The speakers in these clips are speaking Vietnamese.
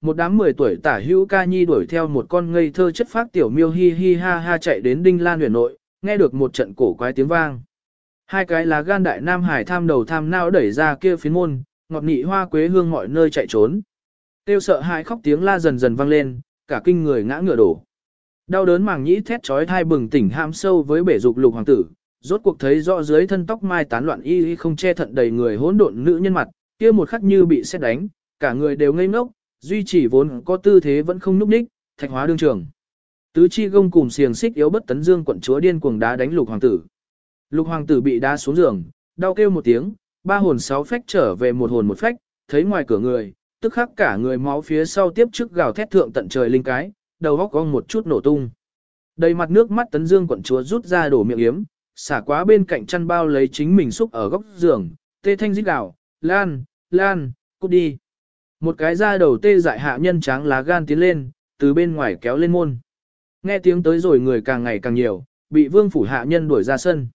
một đám 10 tuổi tả hữu ca nhi đuổi theo một con ngây thơ chất phác tiểu miêu hi hi ha ha chạy đến Đinh Lan huyền nội, nghe được một trận cổ quái tiếng vang. Hai cái lá gan đại nam hải tham đầu tham nao đẩy ra kia phiến môn, ngọt nị hoa quế hương mọi nơi chạy trốn. Tiêu sợ hãi khóc tiếng la dần dần vang lên, cả kinh người ngã ngựa đổ. Đau đớn màng nhĩ thét chói thai bừng tỉnh ham sâu với bể dục lục hoàng tử, rốt cuộc thấy rõ dưới thân tóc mai tán loạn y y không che thận đầy người hỗn độn nữ nhân mặt, kia một khắc như bị xét đánh, cả người đều ngây ngốc, duy chỉ vốn có tư thế vẫn không núp ních, thạch hóa đương trường. Tứ chi gông cùng xiềng xích yếu bất tấn dương quận chúa điên cuồng đá đánh lục hoàng tử. Lục hoàng tử bị đá xuống giường, đau kêu một tiếng, ba hồn sáu phách trở về một hồn một phách, thấy ngoài cửa người, tức khắc cả người máu phía sau tiếp trước gào thét thượng tận trời linh cái, đầu góc cong một chút nổ tung. Đầy mặt nước mắt tấn dương quận chúa rút ra đổ miệng yếm, xả quá bên cạnh chăn bao lấy chính mình xúc ở góc giường, tê thanh rít gào, lan, lan, cút đi. Một cái da đầu tê dại hạ nhân tráng lá gan tiến lên, từ bên ngoài kéo lên môn. Nghe tiếng tới rồi người càng ngày càng nhiều, bị vương phủ hạ nhân đuổi ra sân.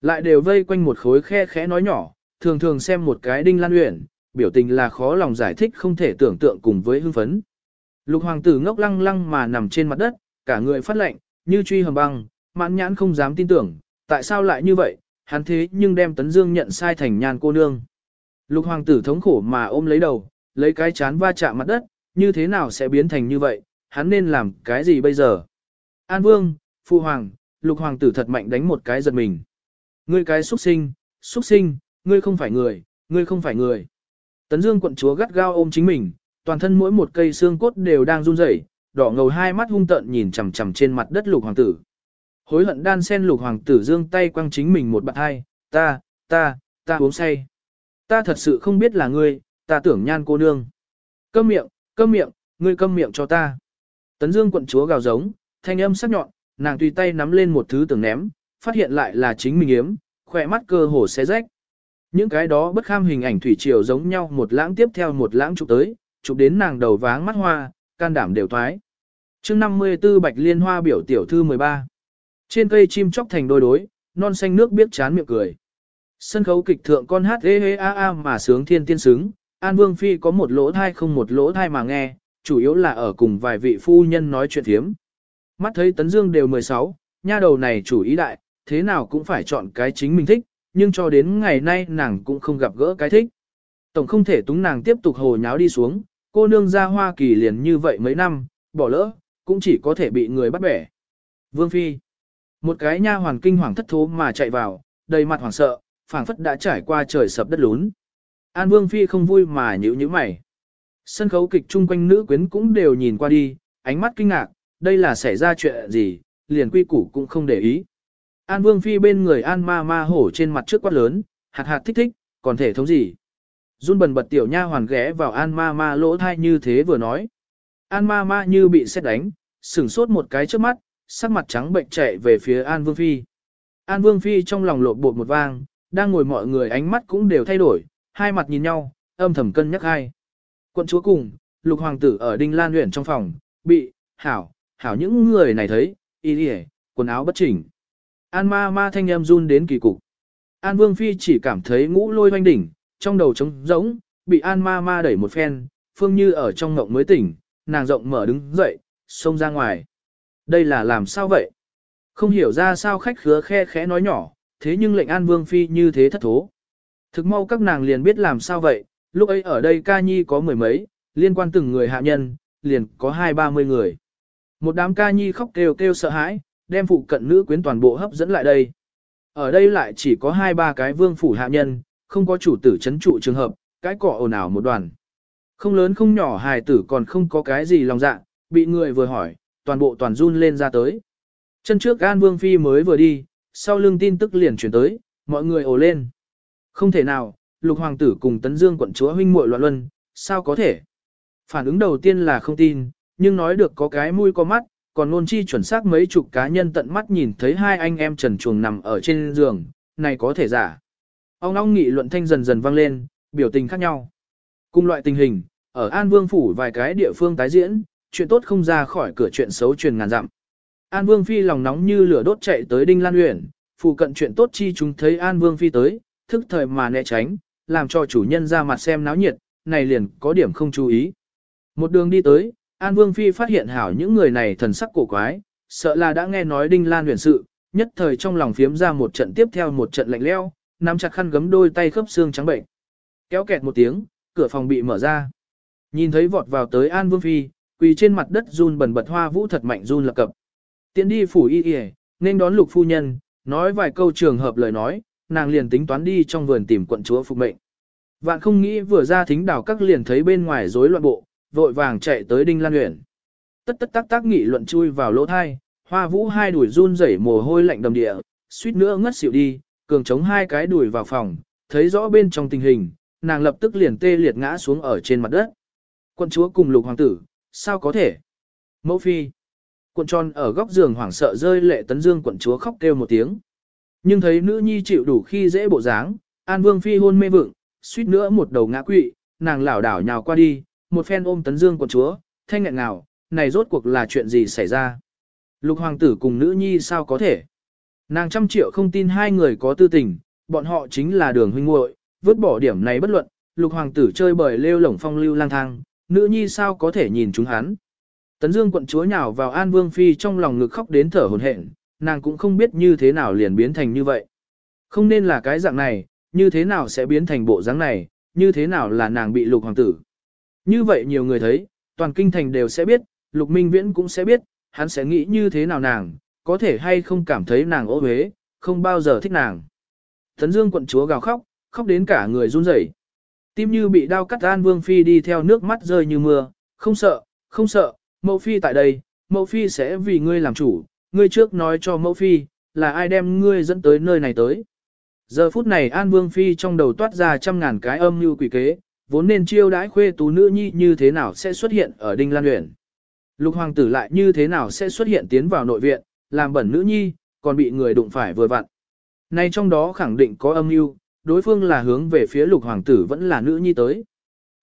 Lại đều vây quanh một khối khe khẽ nói nhỏ, thường thường xem một cái đinh lan uyển, biểu tình là khó lòng giải thích không thể tưởng tượng cùng với hưng phấn. Lục hoàng tử ngốc lăng lăng mà nằm trên mặt đất, cả người phát lệnh, như truy hầm băng, mãn nhãn không dám tin tưởng, tại sao lại như vậy, hắn thế nhưng đem tấn dương nhận sai thành nhan cô nương. Lục hoàng tử thống khổ mà ôm lấy đầu, lấy cái chán va chạm mặt đất, như thế nào sẽ biến thành như vậy, hắn nên làm cái gì bây giờ? An vương, phụ hoàng, lục hoàng tử thật mạnh đánh một cái giật mình. Ngươi cái xuất sinh, xuất sinh, ngươi không phải người, ngươi không phải người. Tấn Dương quận chúa gắt gao ôm chính mình, toàn thân mỗi một cây xương cốt đều đang run rẩy, đỏ ngầu hai mắt hung tợn nhìn chằm chằm trên mặt đất lục hoàng tử. Hối hận đan sen lục hoàng tử dương tay quăng chính mình một bạn hai, ta, ta, ta uống say. Ta thật sự không biết là ngươi, ta tưởng nhan cô nương. Câm miệng, câm miệng, ngươi câm miệng cho ta. Tấn Dương quận chúa gào giống, thanh âm sắc nhọn, nàng tùy tay nắm lên một thứ tưởng ném, phát hiện lại là chính mình yếm, khỏe mắt cơ hồ xé rách. Những cái đó bất kham hình ảnh thủy triều giống nhau một lãng tiếp theo một lãng chụp tới, chụp đến nàng đầu váng mắt hoa, can đảm đều thoái. chương 54 Bạch Liên Hoa biểu tiểu thư 13. Trên cây chim chóc thành đôi đối, non xanh nước biết chán miệng cười. Sân khấu kịch thượng con hát ê ê a a mà sướng thiên tiên sướng, An Vương Phi có một lỗ thai không một lỗ thai mà nghe, chủ yếu là ở cùng vài vị phu nhân nói chuyện thiếm. Mắt thấy Tấn Dương đều 16, nha đầu này chủ ý đại, thế nào cũng phải chọn cái chính mình thích, nhưng cho đến ngày nay nàng cũng không gặp gỡ cái thích. Tổng không thể túng nàng tiếp tục hồ nháo đi xuống, cô nương ra Hoa Kỳ liền như vậy mấy năm, bỏ lỡ, cũng chỉ có thể bị người bắt bẻ. Vương Phi Một cái nha hoàn kinh hoàng thất thố mà chạy vào, đầy mặt hoảng sợ, phảng phất đã trải qua trời sập đất lún. An Vương Phi không vui mà nhữ nhíu mày. Sân khấu kịch chung quanh nữ quyến cũng đều nhìn qua đi, ánh mắt kinh ngạc, đây là xảy ra chuyện gì, liền quy củ cũng không để ý. An Vương Phi bên người An Ma Ma hổ trên mặt trước quát lớn, hạt hạt thích thích, còn thể thống gì. Run bần bật tiểu nha hoàn ghé vào An Ma Ma lỗ thai như thế vừa nói. An Ma Ma như bị xét đánh, sửng sốt một cái trước mắt, sắc mặt trắng bệnh chạy về phía An Vương Phi. An Vương Phi trong lòng lộn bột một vang, đang ngồi mọi người ánh mắt cũng đều thay đổi, hai mặt nhìn nhau, âm thầm cân nhắc hai. Quận chúa cùng, lục hoàng tử ở Đinh Lan luyện trong phòng, bị, hảo, hảo những người này thấy, y đi quần áo bất chỉnh. An ma ma thanh em run đến kỳ cục. An Vương Phi chỉ cảm thấy ngũ lôi hoanh đỉnh, trong đầu trống rỗng, bị An ma ma đẩy một phen, Phương Như ở trong ngộng mới tỉnh, nàng rộng mở đứng dậy, xông ra ngoài. Đây là làm sao vậy? Không hiểu ra sao khách khứa khe khẽ nói nhỏ, thế nhưng lệnh An Vương Phi như thế thất thố. Thực mau các nàng liền biết làm sao vậy, lúc ấy ở đây ca nhi có mười mấy, liên quan từng người hạ nhân, liền có hai ba mươi người. Một đám ca nhi khóc kêu kêu sợ hãi, đem phụ cận nữ quyến toàn bộ hấp dẫn lại đây. Ở đây lại chỉ có hai ba cái vương phủ hạ nhân, không có chủ tử chấn trụ trường hợp, cái cỏ ồn ào một đoàn. Không lớn không nhỏ hài tử còn không có cái gì lòng dạ, bị người vừa hỏi, toàn bộ toàn run lên ra tới. Chân trước An Vương Phi mới vừa đi, sau lưng tin tức liền chuyển tới, mọi người ồ lên. Không thể nào, lục hoàng tử cùng tấn dương quận chúa huynh muội loạn luân, sao có thể? Phản ứng đầu tiên là không tin, nhưng nói được có cái mũi có mắt, còn nôn chi chuẩn xác mấy chục cá nhân tận mắt nhìn thấy hai anh em trần chuồng nằm ở trên giường, này có thể giả. Ông long nghị luận thanh dần dần vang lên, biểu tình khác nhau. Cùng loại tình hình, ở An Vương Phủ vài cái địa phương tái diễn, chuyện tốt không ra khỏi cửa chuyện xấu truyền ngàn dặm. An Vương Phi lòng nóng như lửa đốt chạy tới Đinh Lan Uyển, phụ cận chuyện tốt chi chúng thấy An Vương Phi tới, thức thời mà né tránh, làm cho chủ nhân ra mặt xem náo nhiệt, này liền có điểm không chú ý. Một đường đi tới, An Vương Phi phát hiện hảo những người này thần sắc cổ quái, sợ là đã nghe nói Đinh Lan huyền sự, nhất thời trong lòng phiếm ra một trận tiếp theo một trận lạnh leo, nắm chặt khăn gấm đôi tay khớp xương trắng bệnh. Kéo kẹt một tiếng, cửa phòng bị mở ra. Nhìn thấy vọt vào tới An Vương Phi, quỳ trên mặt đất run bần bật hoa vũ thật mạnh run lập cập. Tiến đi phủ y y, nên đón lục phu nhân, nói vài câu trường hợp lời nói, nàng liền tính toán đi trong vườn tìm quận chúa phục mệnh. Vạn không nghĩ vừa ra thính đảo các liền thấy bên ngoài rối loạn bộ, vội vàng chạy tới Đinh Lan Uyển. Tất tất tác tác nghị luận chui vào lỗ thai, hoa vũ hai đuổi run rẩy mồ hôi lạnh đầm địa, suýt nữa ngất xỉu đi, cường chống hai cái đuổi vào phòng, thấy rõ bên trong tình hình, nàng lập tức liền tê liệt ngã xuống ở trên mặt đất. Quân chúa cùng lục hoàng tử, sao có thể? Mẫu phi. Quận tròn ở góc giường hoảng sợ rơi lệ tấn dương quận chúa khóc kêu một tiếng. Nhưng thấy nữ nhi chịu đủ khi dễ bộ dáng, an vương phi hôn mê vượng, suýt nữa một đầu ngã quỵ, nàng lảo đảo nhào qua đi, một phen ôm tấn dương quận chúa, thanh ngại nào, này rốt cuộc là chuyện gì xảy ra? Lục hoàng tử cùng nữ nhi sao có thể? Nàng trăm triệu không tin hai người có tư tình, bọn họ chính là đường huynh muội, vứt bỏ điểm này bất luận, lục hoàng tử chơi bời lêu lổng phong lưu lang thang, nữ nhi sao có thể nhìn chúng hắn. Tấn Dương quận chúa nhào vào An Vương Phi trong lòng ngực khóc đến thở hổn hển, nàng cũng không biết như thế nào liền biến thành như vậy. Không nên là cái dạng này, như thế nào sẽ biến thành bộ dáng này, như thế nào là nàng bị lục hoàng tử. Như vậy nhiều người thấy, toàn kinh thành đều sẽ biết, lục minh viễn cũng sẽ biết, hắn sẽ nghĩ như thế nào nàng, có thể hay không cảm thấy nàng ô uế, không bao giờ thích nàng. thấn Dương quận chúa gào khóc, khóc đến cả người run rẩy. Tim như bị đau cắt An Vương Phi đi theo nước mắt rơi như mưa, không sợ, không sợ, mẫu Phi tại đây, mẫu Phi sẽ vì ngươi làm chủ, ngươi trước nói cho mẫu Phi, là ai đem ngươi dẫn tới nơi này tới. Giờ phút này An Vương Phi trong đầu toát ra trăm ngàn cái âm như quỷ kế, vốn nên chiêu đãi khuê tú nữ nhi như thế nào sẽ xuất hiện ở Đinh Lan Huyền. Lục hoàng tử lại như thế nào sẽ xuất hiện tiến vào nội viện, làm bẩn nữ nhi, còn bị người đụng phải vừa vặn. Nay trong đó khẳng định có âm mưu, đối phương là hướng về phía lục hoàng tử vẫn là nữ nhi tới.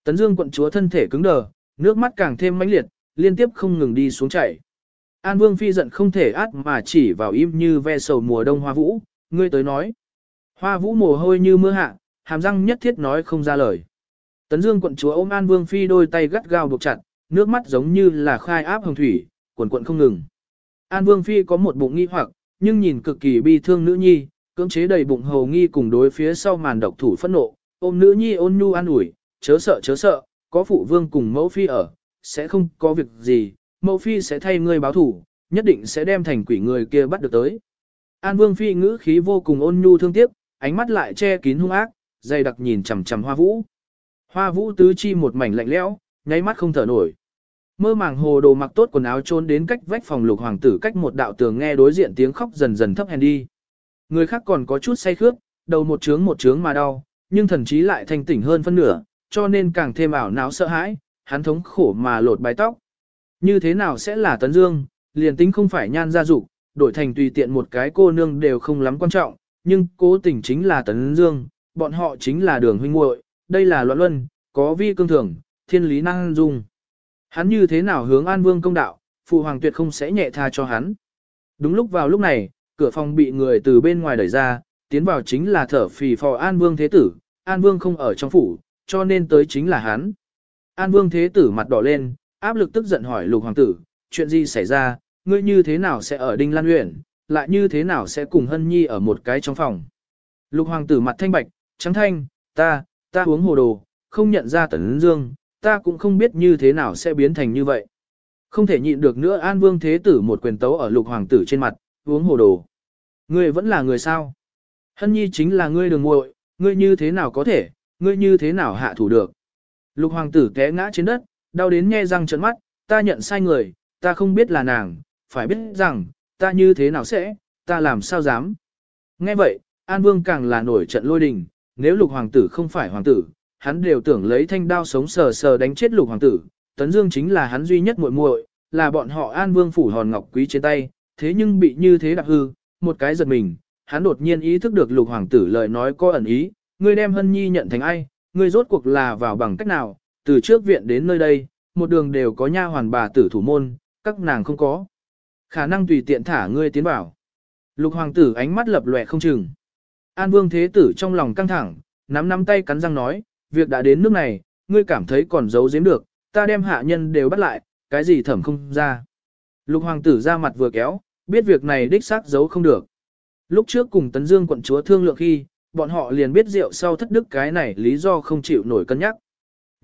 Tấn Dương quận chúa thân thể cứng đờ, nước mắt càng thêm mãnh liệt, liên tiếp không ngừng đi xuống chảy. An Vương phi giận không thể át mà chỉ vào im như ve sầu mùa đông hoa vũ, ngươi tới nói. Hoa vũ mồ hôi như mưa hạ, hàm răng nhất thiết nói không ra lời. Tấn Dương quận chúa ôm An Vương phi đôi tay gắt gao buộc chặt, nước mắt giống như là khai áp hồng thủy, quần quận không ngừng. An Vương phi có một bụng nghi hoặc, nhưng nhìn cực kỳ bi thương nữ nhi, cưỡng chế đầy bụng hầu nghi cùng đối phía sau màn độc thủ phẫn nộ, ôm nữ nhi ôn nhu an ủi, chớ sợ chớ sợ, có phụ vương cùng mẫu phi ở, sẽ không có việc gì, mẫu phi sẽ thay ngươi báo thủ, nhất định sẽ đem thành quỷ người kia bắt được tới. An Vương phi ngữ khí vô cùng ôn nhu thương tiếc, ánh mắt lại che kín hung ác, dày đặc nhìn chằm chằm Hoa Vũ. Hoa Vũ tứ chi một mảnh lạnh lẽo, nháy mắt không thở nổi. Mơ màng hồ đồ mặc tốt quần áo trốn đến cách vách phòng lục hoàng tử cách một đạo tường nghe đối diện tiếng khóc dần dần thấp hèn đi. Người khác còn có chút say khước, đầu một trướng một trướng mà đau, nhưng thần chí lại thanh tỉnh hơn phân nửa, cho nên càng thêm ảo não sợ hãi, hắn thống khổ mà lột bài tóc. Như thế nào sẽ là tấn dương, liền tính không phải nhan gia dục, đổi thành tùy tiện một cái cô nương đều không lắm quan trọng, nhưng cố tình chính là tấn dương, bọn họ chính là đường huynh muội, đây là loạn luân, có vi cương thường, thiên lý năng dung. Hắn như thế nào hướng an vương công đạo, phụ hoàng tuyệt không sẽ nhẹ tha cho hắn. Đúng lúc vào lúc này, cửa phòng bị người từ bên ngoài đẩy ra, tiến vào chính là thở phì phò An Vương Thế Tử, An Vương không ở trong phủ, cho nên tới chính là hắn. An Vương Thế Tử mặt đỏ lên, áp lực tức giận hỏi Lục Hoàng tử, chuyện gì xảy ra, ngươi như thế nào sẽ ở Đinh Lan huyện, lại như thế nào sẽ cùng Hân Nhi ở một cái trong phòng. Lục Hoàng tử mặt thanh bạch, trắng thanh, ta, ta uống hồ đồ, không nhận ra tấn dương, ta cũng không biết như thế nào sẽ biến thành như vậy. Không thể nhịn được nữa An Vương Thế Tử một quyền tấu ở Lục Hoàng tử trên mặt, uống hồ đồ. Ngươi vẫn là người sao? Hân nhi chính là ngươi đường muội, ngươi như thế nào có thể, ngươi như thế nào hạ thủ được? Lục hoàng tử té ngã trên đất, đau đến nghe răng trợn mắt, ta nhận sai người, ta không biết là nàng, phải biết rằng, ta như thế nào sẽ, ta làm sao dám. Nghe vậy, An Vương càng là nổi trận lôi đình, nếu lục hoàng tử không phải hoàng tử, hắn đều tưởng lấy thanh đao sống sờ sờ đánh chết lục hoàng tử, Tấn Dương chính là hắn duy nhất muội muội, là bọn họ An Vương phủ hòn ngọc quý trên tay, thế nhưng bị như thế đạp hư, một cái giật mình, hắn đột nhiên ý thức được lục hoàng tử lời nói có ẩn ý, ngươi đem hân nhi nhận thành ai, ngươi rốt cuộc là vào bằng cách nào, từ trước viện đến nơi đây, một đường đều có nha hoàn bà tử thủ môn, các nàng không có. Khả năng tùy tiện thả ngươi tiến vào. Lục hoàng tử ánh mắt lập lòe không chừng. An vương thế tử trong lòng căng thẳng, nắm nắm tay cắn răng nói, việc đã đến nước này, ngươi cảm thấy còn giấu giếm được, ta đem hạ nhân đều bắt lại, cái gì thẩm không ra. Lục hoàng tử ra mặt vừa kéo, biết việc này đích xác giấu không được. Lúc trước cùng Tấn Dương quận chúa thương lượng khi, bọn họ liền biết rượu sau thất đức cái này lý do không chịu nổi cân nhắc.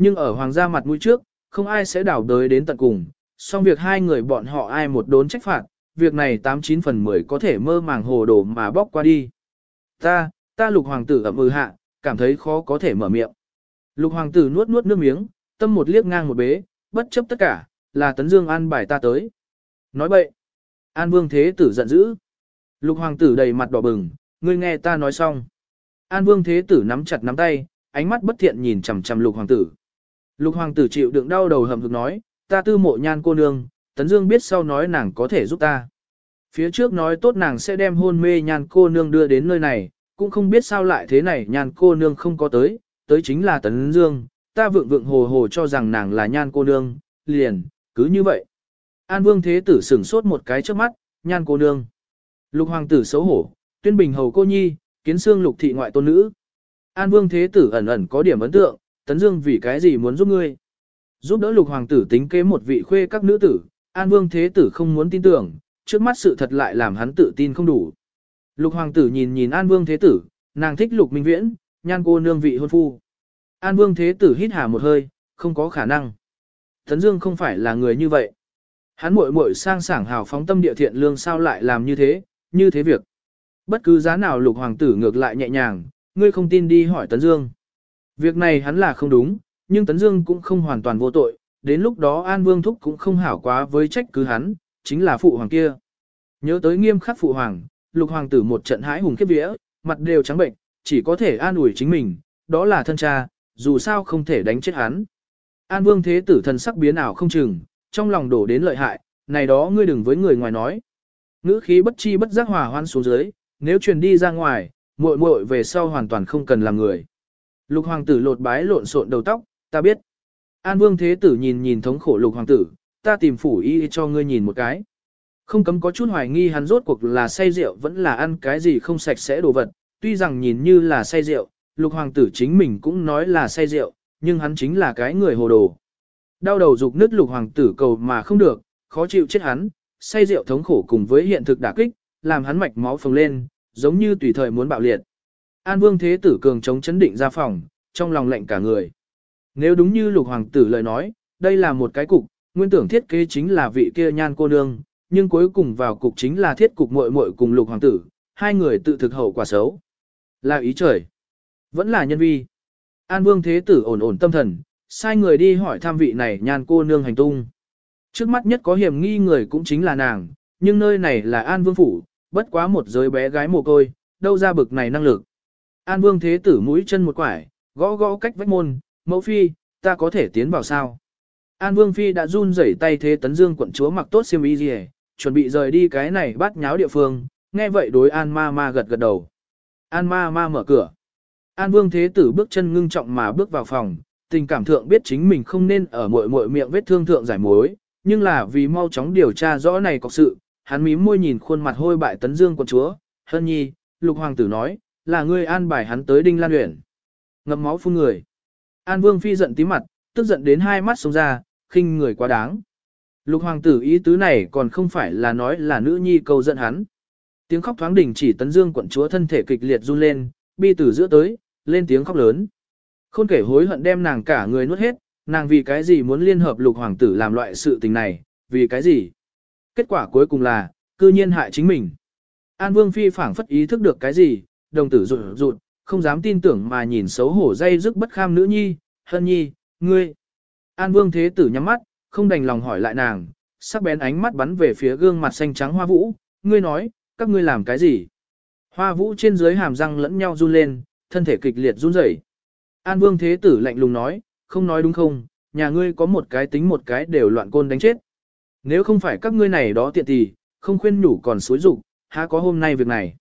Nhưng ở hoàng gia mặt mũi trước, không ai sẽ đảo đới đến tận cùng, song việc hai người bọn họ ai một đốn trách phạt, việc này 89 phần 10 có thể mơ màng hồ đồ mà bóc qua đi. Ta, ta lục hoàng tử ẩm ừ hạ, cảm thấy khó có thể mở miệng. Lục hoàng tử nuốt nuốt nước miếng, tâm một liếc ngang một bế, bất chấp tất cả, là tấn dương an bài ta tới. Nói bậy. An vương thế tử giận dữ. Lục hoàng tử đầy mặt đỏ bừng, ngươi nghe ta nói xong. An vương thế tử nắm chặt nắm tay, ánh mắt bất thiện nhìn chằm chằm lục hoàng tử. Lục hoàng tử chịu đựng đau đầu hầm hực nói, ta tư mộ nhan cô nương, tấn dương biết sau nói nàng có thể giúp ta. Phía trước nói tốt nàng sẽ đem hôn mê nhan cô nương đưa đến nơi này, cũng không biết sao lại thế này nhan cô nương không có tới, tới chính là tấn dương, ta vượng vượng hồ hồ cho rằng nàng là nhan cô nương, liền, cứ như vậy. An vương thế tử sửng sốt một cái trước mắt, nhan cô nương. Lục hoàng tử xấu hổ, tuyên bình hầu cô nhi, kiến xương lục thị ngoại tôn nữ. An vương thế tử ẩn ẩn có điểm ấn tượng, tấn dương vì cái gì muốn giúp ngươi. Giúp đỡ lục hoàng tử tính kế một vị khuê các nữ tử, an vương thế tử không muốn tin tưởng, trước mắt sự thật lại làm hắn tự tin không đủ. Lục hoàng tử nhìn nhìn an vương thế tử, nàng thích lục minh viễn, nhan cô nương vị hôn phu. An vương thế tử hít hà một hơi, không có khả năng. Tấn dương không phải là người như vậy. Hắn muội muội sang sảng hào phóng tâm địa thiện lương sao lại làm như thế, như thế việc. Bất cứ giá nào lục hoàng tử ngược lại nhẹ nhàng, ngươi không tin đi hỏi Tấn Dương. Việc này hắn là không đúng, nhưng Tấn Dương cũng không hoàn toàn vô tội, đến lúc đó An Vương Thúc cũng không hảo quá với trách cứ hắn, chính là phụ hoàng kia. Nhớ tới nghiêm khắc phụ hoàng, lục hoàng tử một trận hãi hùng khiếp vía, mặt đều trắng bệnh, chỉ có thể an ủi chính mình, đó là thân cha, dù sao không thể đánh chết hắn. An Vương Thế tử thần sắc biến ảo không chừng, trong lòng đổ đến lợi hại, này đó ngươi đừng với người ngoài nói. Ngữ khí bất chi bất giác hòa hoan xuống dưới, nếu truyền đi ra ngoài, muội muội về sau hoàn toàn không cần làm người. Lục hoàng tử lột bái lộn xộn đầu tóc, ta biết. An vương thế tử nhìn nhìn thống khổ lục hoàng tử, ta tìm phủ y cho ngươi nhìn một cái. Không cấm có chút hoài nghi hắn rốt cuộc là say rượu vẫn là ăn cái gì không sạch sẽ đồ vật, tuy rằng nhìn như là say rượu, lục hoàng tử chính mình cũng nói là say rượu, nhưng hắn chính là cái người hồ đồ. Đau đầu dục nứt lục hoàng tử cầu mà không được, khó chịu chết hắn, say rượu thống khổ cùng với hiện thực đả kích, làm hắn mạch máu phồng lên, giống như tùy thời muốn bạo liệt. An Vương Thế Tử cường chống chấn định ra phòng, trong lòng lệnh cả người. Nếu đúng như lục hoàng tử lời nói, đây là một cái cục, nguyên tưởng thiết kế chính là vị kia nhan cô nương, nhưng cuối cùng vào cục chính là thiết cục muội muội cùng lục hoàng tử, hai người tự thực hậu quả xấu. Là ý trời. Vẫn là nhân vi. An Vương Thế Tử ổn ổn tâm thần, sai người đi hỏi tham vị này nhan cô nương hành tung. Trước mắt nhất có hiểm nghi người cũng chính là nàng, nhưng nơi này là An Vương Phủ, bất quá một giới bé gái mồ côi, đâu ra bực này năng lực. An Vương Thế Tử mũi chân một quải, gõ gõ cách vách môn, mẫu phi, ta có thể tiến vào sao? An Vương Phi đã run rẩy tay thế tấn dương quận chúa mặc tốt xiêm y gì chuẩn bị rời đi cái này bắt nháo địa phương, nghe vậy đối An Ma Ma gật gật đầu. An Ma Ma mở cửa. An Vương Thế Tử bước chân ngưng trọng mà bước vào phòng, tình cảm thượng biết chính mình không nên ở muội muội miệng vết thương thượng giải mối, nhưng là vì mau chóng điều tra rõ này có sự, hắn mím môi nhìn khuôn mặt hôi bại tấn dương quận chúa, hân nhi, lục hoàng tử nói, là ngươi an bài hắn tới đinh lan luyện. Ngậm máu phun người. An vương phi giận tí mặt, tức giận đến hai mắt sống ra, khinh người quá đáng. Lục hoàng tử ý tứ này còn không phải là nói là nữ nhi cầu giận hắn. Tiếng khóc thoáng đỉnh chỉ tấn dương quận chúa thân thể kịch liệt run lên, bi từ giữa tới, lên tiếng khóc lớn. Không kể hối hận đem nàng cả người nuốt hết, nàng vì cái gì muốn liên hợp lục hoàng tử làm loại sự tình này, vì cái gì? Kết quả cuối cùng là, cư nhiên hại chính mình. An Vương Phi phảng phất ý thức được cái gì, đồng tử rụt rụt, không dám tin tưởng mà nhìn xấu hổ dây dứt bất kham nữ nhi, hân nhi, ngươi. An Vương Thế Tử nhắm mắt, không đành lòng hỏi lại nàng, sắc bén ánh mắt bắn về phía gương mặt xanh trắng hoa vũ, ngươi nói, các ngươi làm cái gì? Hoa vũ trên dưới hàm răng lẫn nhau run lên, thân thể kịch liệt run rẩy. An Vương Thế Tử lạnh lùng nói, không nói đúng không, nhà ngươi có một cái tính một cái đều loạn côn đánh chết. Nếu không phải các ngươi này đó tiện thì không khuyên nhủ còn xối rụng, há có hôm nay việc này.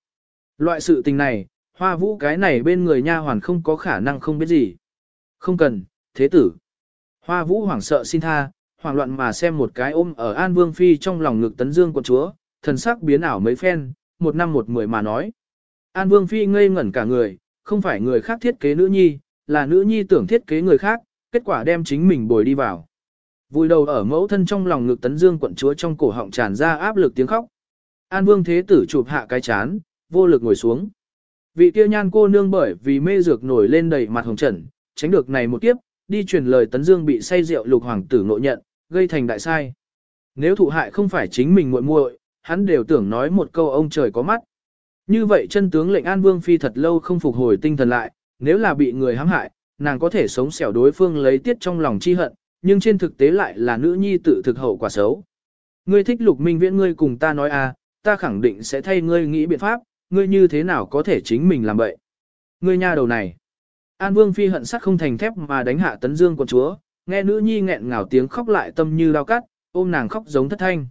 Loại sự tình này, hoa vũ cái này bên người nha hoàn không có khả năng không biết gì. Không cần, thế tử. Hoa vũ hoảng sợ xin tha, hoảng loạn mà xem một cái ôm ở An Vương Phi trong lòng ngực tấn dương quận chúa, thần sắc biến ảo mấy phen, một năm một mười mà nói. An Vương Phi ngây ngẩn cả người, không phải người khác thiết kế nữ nhi, là nữ nhi tưởng thiết kế người khác, kết quả đem chính mình bồi đi vào. Vùi đầu ở mẫu thân trong lòng ngực tấn dương quận chúa trong cổ họng tràn ra áp lực tiếng khóc. An vương thế tử chụp hạ cái chán, vô lực ngồi xuống. Vị kia nhan cô nương bởi vì mê dược nổi lên đầy mặt hồng trần, tránh được này một kiếp, đi truyền lời tấn dương bị say rượu lục hoàng tử nội nhận, gây thành đại sai. Nếu thụ hại không phải chính mình muội muội, hắn đều tưởng nói một câu ông trời có mắt. Như vậy chân tướng lệnh An Vương Phi thật lâu không phục hồi tinh thần lại, nếu là bị người hãm hại, nàng có thể sống xẻo đối phương lấy tiết trong lòng chi hận, nhưng trên thực tế lại là nữ nhi tự thực hậu quả xấu. Ngươi thích lục minh viễn ngươi cùng ta nói à, ta khẳng định sẽ thay ngươi nghĩ biện pháp, ngươi như thế nào có thể chính mình làm vậy. Ngươi nha đầu này. An Vương Phi hận sắc không thành thép mà đánh hạ tấn dương quận chúa, nghe nữ nhi nghẹn ngào tiếng khóc lại tâm như lao cắt, ôm nàng khóc giống thất thanh.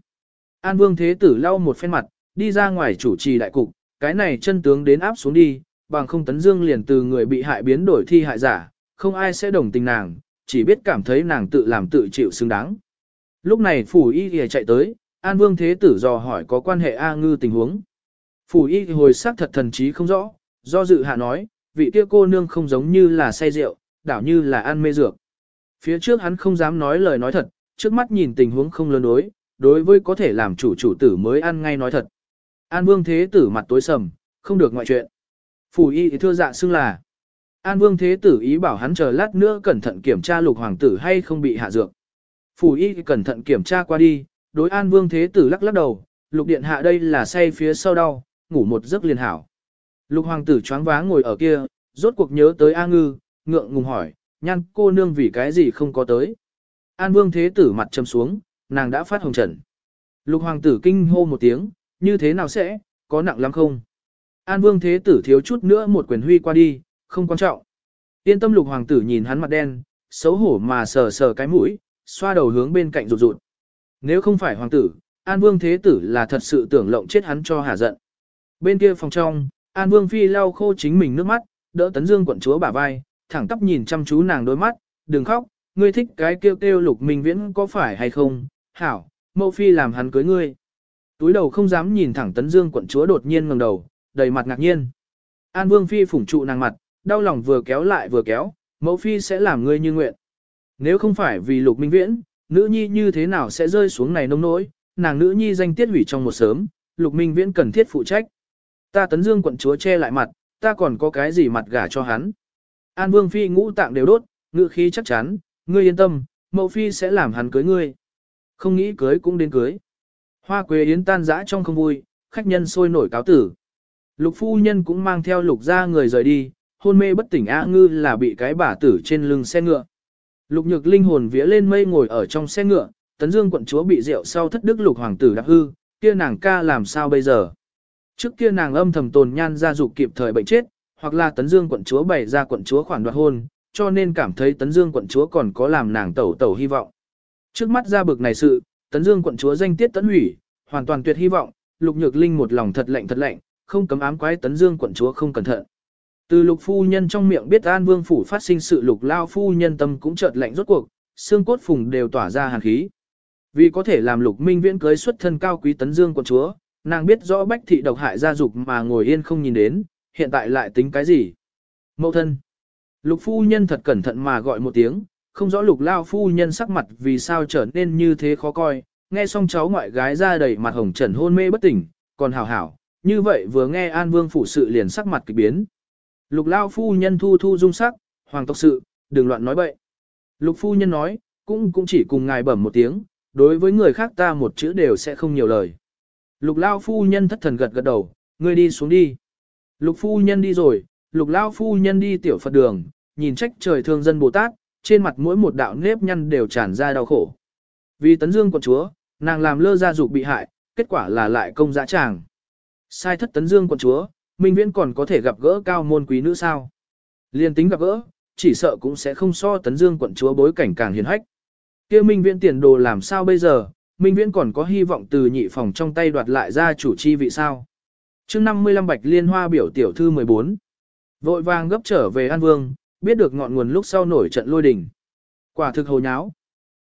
An Vương Thế Tử lau một phen mặt, đi ra ngoài chủ trì đại cục, cái này chân tướng đến áp xuống đi, bằng không tấn dương liền từ người bị hại biến đổi thi hại giả, không ai sẽ đồng tình nàng, chỉ biết cảm thấy nàng tự làm tự chịu xứng đáng. Lúc này phủ y thì chạy tới, An Vương Thế Tử dò hỏi có quan hệ A Ngư tình huống. Phủ y hồi sắc thật thần trí không rõ, do dự hạ nói, vị kia cô nương không giống như là say rượu, đảo như là ăn mê dược. Phía trước hắn không dám nói lời nói thật, trước mắt nhìn tình huống không lớn đối, đối với có thể làm chủ chủ tử mới ăn ngay nói thật. An Vương Thế Tử mặt tối sầm, không được ngoại chuyện. Phủ y thì thưa dạ xưng là. An Vương Thế Tử ý bảo hắn chờ lát nữa cẩn thận kiểm tra lục hoàng tử hay không bị hạ dược. Phủ y cẩn thận kiểm tra qua đi, đối An Vương Thế Tử lắc lắc đầu, lục điện hạ đây là say phía sau đau, ngủ một giấc liền hảo. Lục hoàng tử choáng váng ngồi ở kia, rốt cuộc nhớ tới A Ngư, ngượng ngùng hỏi, nhan cô nương vì cái gì không có tới. An Vương Thế Tử mặt châm xuống, nàng đã phát hồng trần. Lục hoàng tử kinh hô một tiếng, như thế nào sẽ, có nặng lắm không? An Vương Thế Tử thiếu chút nữa một quyền huy qua đi, không quan trọng. Yên tâm lục hoàng tử nhìn hắn mặt đen, xấu hổ mà sờ sờ cái mũi, xoa đầu hướng bên cạnh rụt rụt. Nếu không phải hoàng tử, An Vương Thế Tử là thật sự tưởng lộng chết hắn cho hả giận. Bên kia phòng trong, An Vương Phi lau khô chính mình nước mắt, đỡ Tấn Dương quận chúa bả vai, thẳng tắp nhìn chăm chú nàng đôi mắt, đừng khóc, ngươi thích cái kêu kêu lục minh viễn có phải hay không, hảo, mẫu Phi làm hắn cưới ngươi. Túi đầu không dám nhìn thẳng Tấn Dương quận chúa đột nhiên ngẩng đầu, đầy mặt ngạc nhiên. An Vương Phi phủng trụ nàng mặt, đau lòng vừa kéo lại vừa kéo, mẫu Phi sẽ làm ngươi như nguyện. Nếu không phải vì lục minh viễn, nữ nhi như thế nào sẽ rơi xuống này nông nỗi, nàng nữ nhi danh tiết hủy trong một sớm, lục minh viễn cần thiết phụ trách. Ta tấn dương quận chúa che lại mặt, ta còn có cái gì mặt gả cho hắn. An vương phi ngũ tạng đều đốt, ngự khí chắc chắn, ngươi yên tâm, mẫu phi sẽ làm hắn cưới ngươi. Không nghĩ cưới cũng đến cưới. Hoa quế yến tan dã trong không vui, khách nhân sôi nổi cáo tử. Lục phu nhân cũng mang theo lục ra người rời đi, hôn mê bất tỉnh á ngư là bị cái bả tử trên lưng xe ngựa. Lục nhược linh hồn vía lên mây ngồi ở trong xe ngựa, tấn dương quận chúa bị rượu sau thất đức lục hoàng tử đạp hư, kia nàng ca làm sao bây giờ. Trước kia nàng âm thầm tồn nhan gia dục kịp thời bệnh chết, hoặc là tấn dương quận chúa bày ra quận chúa khoản đoạt hôn, cho nên cảm thấy tấn dương quận chúa còn có làm nàng tẩu tẩu hy vọng. Trước mắt ra bực này sự, tấn dương quận chúa danh tiết tấn hủy, hoàn toàn tuyệt hy vọng, lục nhược linh một lòng thật lạnh thật lạnh, không cấm ám quái tấn dương quận chúa không cẩn thận. Từ lục phu nhân trong miệng biết an vương phủ phát sinh sự lục lao phu nhân tâm cũng chợt lạnh rốt cuộc, xương cốt phùng đều tỏa ra hàn khí. Vì có thể làm lục minh viễn cưới xuất thân cao quý tấn dương quận chúa, nàng biết rõ bách thị độc hại gia dục mà ngồi yên không nhìn đến, hiện tại lại tính cái gì. Mậu thân. Lục phu nhân thật cẩn thận mà gọi một tiếng, không rõ lục lao phu nhân sắc mặt vì sao trở nên như thế khó coi, nghe xong cháu ngoại gái ra đầy mặt hồng trần hôn mê bất tỉnh, còn hảo hảo, như vậy vừa nghe an vương phủ sự liền sắc mặt kỳ biến. Lục lao phu nhân thu thu dung sắc, hoàng tộc sự, đừng loạn nói bậy. Lục phu nhân nói, cũng cũng chỉ cùng ngài bẩm một tiếng, đối với người khác ta một chữ đều sẽ không nhiều lời. Lục lao phu nhân thất thần gật gật đầu, ngươi đi xuống đi. Lục phu nhân đi rồi, lục lao phu nhân đi tiểu Phật đường, nhìn trách trời thương dân Bồ Tát, trên mặt mỗi một đạo nếp nhăn đều tràn ra đau khổ. Vì tấn dương quận chúa, nàng làm lơ gia dục bị hại, kết quả là lại công dã tràng. Sai thất tấn dương quận chúa, Minh Viễn còn có thể gặp gỡ cao môn quý nữ sao. Liên tính gặp gỡ, chỉ sợ cũng sẽ không so tấn dương quận chúa bối cảnh càng hiền hách. kia Minh Viễn tiền đồ làm sao bây giờ, Minh Viễn còn có hy vọng từ nhị phòng trong tay đoạt lại ra chủ chi vị sao. chương 55 Bạch Liên Hoa biểu tiểu thư 14. Vội vàng gấp trở về An Vương, biết được ngọn nguồn lúc sau nổi trận lôi đình. Quả thực hồ nháo.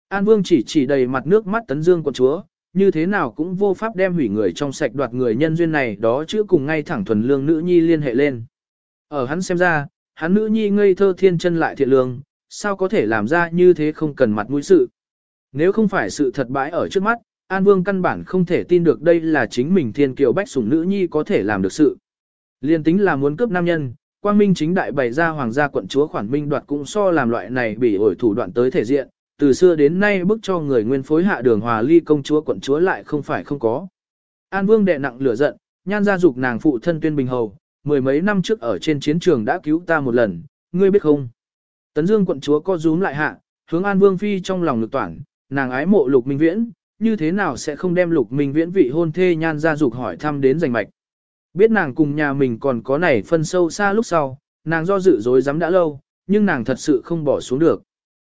An Vương chỉ chỉ đầy mặt nước mắt tấn dương quận chúa, như thế nào cũng vô pháp đem hủy người trong sạch đoạt người nhân duyên này đó chứ cùng ngay thẳng thuần lương nữ nhi liên hệ lên. Ở hắn xem ra, hắn nữ nhi ngây thơ thiên chân lại thiện lương, sao có thể làm ra như thế không cần mặt mũi sự. Nếu không phải sự thật bãi ở trước mắt, An Vương căn bản không thể tin được đây là chính mình thiên kiều bách sủng nữ nhi có thể làm được sự. Liên tính là muốn cướp nam nhân, quang minh chính đại bày ra hoàng gia quận chúa khoản minh đoạt cũng so làm loại này bị ổi thủ đoạn tới thể diện, từ xưa đến nay bức cho người nguyên phối hạ đường hòa ly công chúa quận chúa lại không phải không có. An Vương đệ nặng lửa giận, nhan gia dục nàng phụ thân tuyên bình hầu, mười mấy năm trước ở trên chiến trường đã cứu ta một lần, ngươi biết không? Tấn Dương quận chúa co rúm lại hạ, hướng An Vương phi trong lòng lực toản, nàng ái mộ Lục Minh Viễn, như thế nào sẽ không đem Lục Minh Viễn vị hôn thê nhan gia dục hỏi thăm đến giành mạch. Biết nàng cùng nhà mình còn có này phân sâu xa lúc sau, nàng do dự dối dám đã lâu, nhưng nàng thật sự không bỏ xuống được.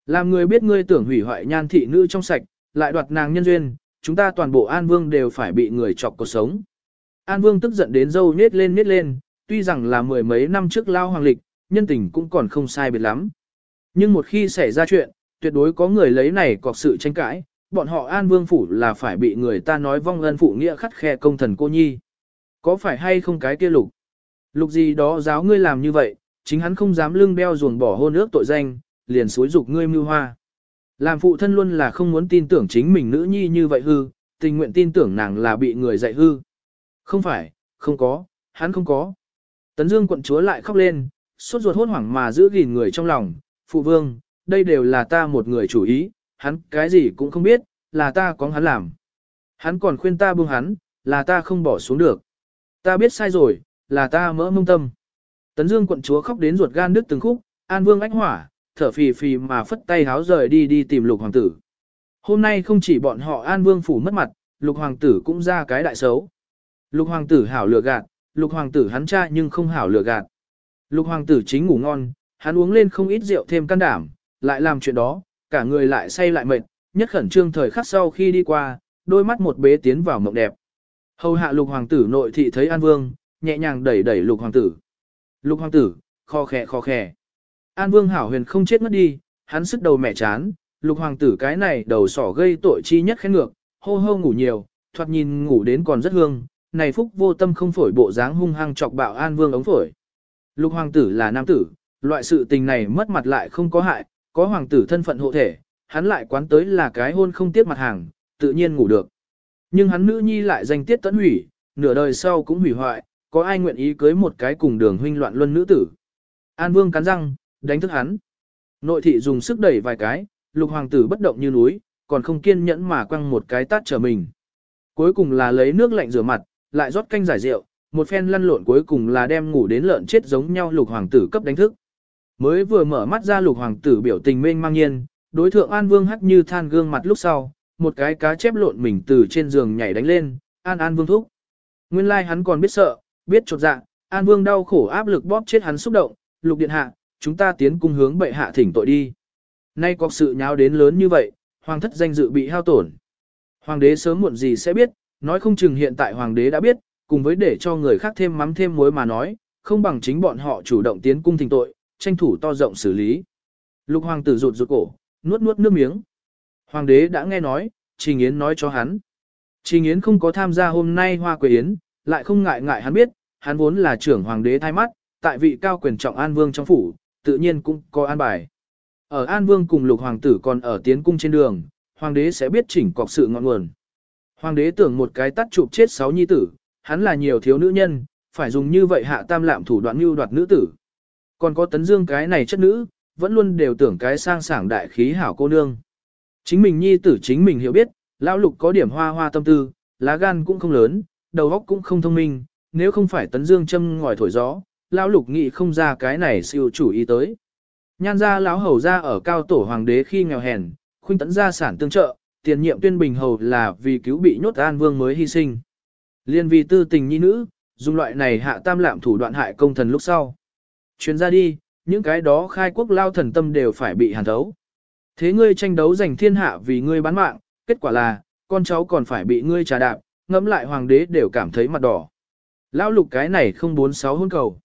Làm người biết ngươi tưởng hủy hoại nhan thị nữ trong sạch, lại đoạt nàng nhân duyên, chúng ta toàn bộ An Vương đều phải bị người chọc cuộc sống. An Vương tức giận đến dâu nết lên nết lên, tuy rằng là mười mấy năm trước lao hoàng lịch, nhân tình cũng còn không sai biệt lắm. Nhưng một khi xảy ra chuyện, tuyệt đối có người lấy này cọc sự tranh cãi, bọn họ An Vương Phủ là phải bị người ta nói vong ân phụ nghĩa khắt khe công thần cô nhi. Có phải hay không cái kia lục? Lục gì đó giáo ngươi làm như vậy, chính hắn không dám lưng beo ruồng bỏ hôn ước tội danh, liền xúi dục ngươi mưu hoa. Làm phụ thân luôn là không muốn tin tưởng chính mình nữ nhi như vậy hư, tình nguyện tin tưởng nàng là bị người dạy hư. Không phải, không có, hắn không có. Tấn Dương quận chúa lại khóc lên, sốt ruột hốt hoảng mà giữ gìn người trong lòng, phụ vương, đây đều là ta một người chủ ý, hắn cái gì cũng không biết, là ta có hắn làm. Hắn còn khuyên ta buông hắn, là ta không bỏ xuống được. Ta biết sai rồi, là ta mỡ mông tâm. Tấn Dương quận chúa khóc đến ruột gan đứt từng khúc, An Vương ách hỏa, thở phì phì mà phất tay háo rời đi đi tìm lục hoàng tử. Hôm nay không chỉ bọn họ An Vương phủ mất mặt, lục hoàng tử cũng ra cái đại xấu. Lục hoàng tử hảo lừa gạt, lục hoàng tử hắn cha nhưng không hảo lừa gạt. Lục hoàng tử chính ngủ ngon, hắn uống lên không ít rượu thêm can đảm, lại làm chuyện đó, cả người lại say lại mệt, nhất khẩn trương thời khắc sau khi đi qua, đôi mắt một bế tiến vào mộng đẹp. Hầu hạ lục hoàng tử nội thị thấy An Vương, nhẹ nhàng đẩy đẩy lục hoàng tử. Lục hoàng tử, kho khẽ kho khẽ. An Vương hảo huyền không chết mất đi, hắn sức đầu mẹ chán, lục hoàng tử cái này đầu sỏ gây tội chi nhất khen ngược, hô hô ngủ nhiều, thoạt nhìn ngủ đến còn rất hương, này phúc vô tâm không phổi bộ dáng hung hăng chọc bạo An Vương ống phổi. Lục hoàng tử là nam tử, loại sự tình này mất mặt lại không có hại, có hoàng tử thân phận hộ thể, hắn lại quán tới là cái hôn không tiếc mặt hàng, tự nhiên ngủ được. Nhưng hắn nữ nhi lại danh tiết tận hủy, nửa đời sau cũng hủy hoại, có ai nguyện ý cưới một cái cùng đường huynh loạn luân nữ tử. An Vương cắn răng, đánh thức hắn. Nội thị dùng sức đẩy vài cái, lục hoàng tử bất động như núi, còn không kiên nhẫn mà quăng một cái tát trở mình. Cuối cùng là lấy nước lạnh rửa mặt, lại rót canh giải rượu, một phen lăn lộn cuối cùng là đem ngủ đến lợn chết giống nhau lục hoàng tử cấp đánh thức. Mới vừa mở mắt ra lục hoàng tử biểu tình mênh mang nhiên, đối thượng An Vương hắt như than gương mặt lúc sau, một cái cá chép lộn mình từ trên giường nhảy đánh lên, An An Vương thúc. Nguyên lai like hắn còn biết sợ, biết chột dạ, An Vương đau khổ áp lực bóp chết hắn xúc động, lục điện hạ, chúng ta tiến cung hướng bệ hạ thỉnh tội đi. Nay có sự nháo đến lớn như vậy, hoàng thất danh dự bị hao tổn. Hoàng đế sớm muộn gì sẽ biết, nói không chừng hiện tại hoàng đế đã biết, cùng với để cho người khác thêm mắm thêm muối mà nói, không bằng chính bọn họ chủ động tiến cung thỉnh tội, tranh thủ to rộng xử lý. Lục hoàng tử rụt rụt cổ, nuốt nuốt nước miếng. Hoàng đế đã nghe nói, Trình Yến nói cho hắn. Trình Yến không có tham gia hôm nay hoa quế yến, lại không ngại ngại hắn biết, hắn vốn là trưởng hoàng đế thay mắt, tại vị cao quyền trọng An Vương trong phủ, tự nhiên cũng có an bài. Ở An Vương cùng lục hoàng tử còn ở tiến cung trên đường, hoàng đế sẽ biết chỉnh cọc sự ngọn nguồn. Hoàng đế tưởng một cái tắt chụp chết sáu nhi tử, hắn là nhiều thiếu nữ nhân, phải dùng như vậy hạ tam lạm thủ đoạn mưu đoạt nữ tử. Còn có tấn dương cái này chất nữ, vẫn luôn đều tưởng cái sang sảng đại khí hảo cô nương. Chính mình nhi tử chính mình hiểu biết, lão lục có điểm hoa hoa tâm tư, lá gan cũng không lớn, đầu óc cũng không thông minh, nếu không phải tấn dương châm ngòi thổi gió, lão lục nghĩ không ra cái này siêu chủ ý tới. Nhan ra lão hầu ra ở cao tổ hoàng đế khi nghèo hèn, khuynh tấn gia sản tương trợ, tiền nhiệm tuyên bình hầu là vì cứu bị nhốt an vương mới hy sinh. Liên vì tư tình nhi nữ, dùng loại này hạ tam lạm thủ đoạn hại công thần lúc sau. Chuyến ra đi, những cái đó khai quốc lao thần tâm đều phải bị hàn thấu. Thế ngươi tranh đấu giành thiên hạ vì ngươi bán mạng, kết quả là, con cháu còn phải bị ngươi trà đạp, ngẫm lại hoàng đế đều cảm thấy mặt đỏ. Lão lục cái này không bốn sáu hôn cầu.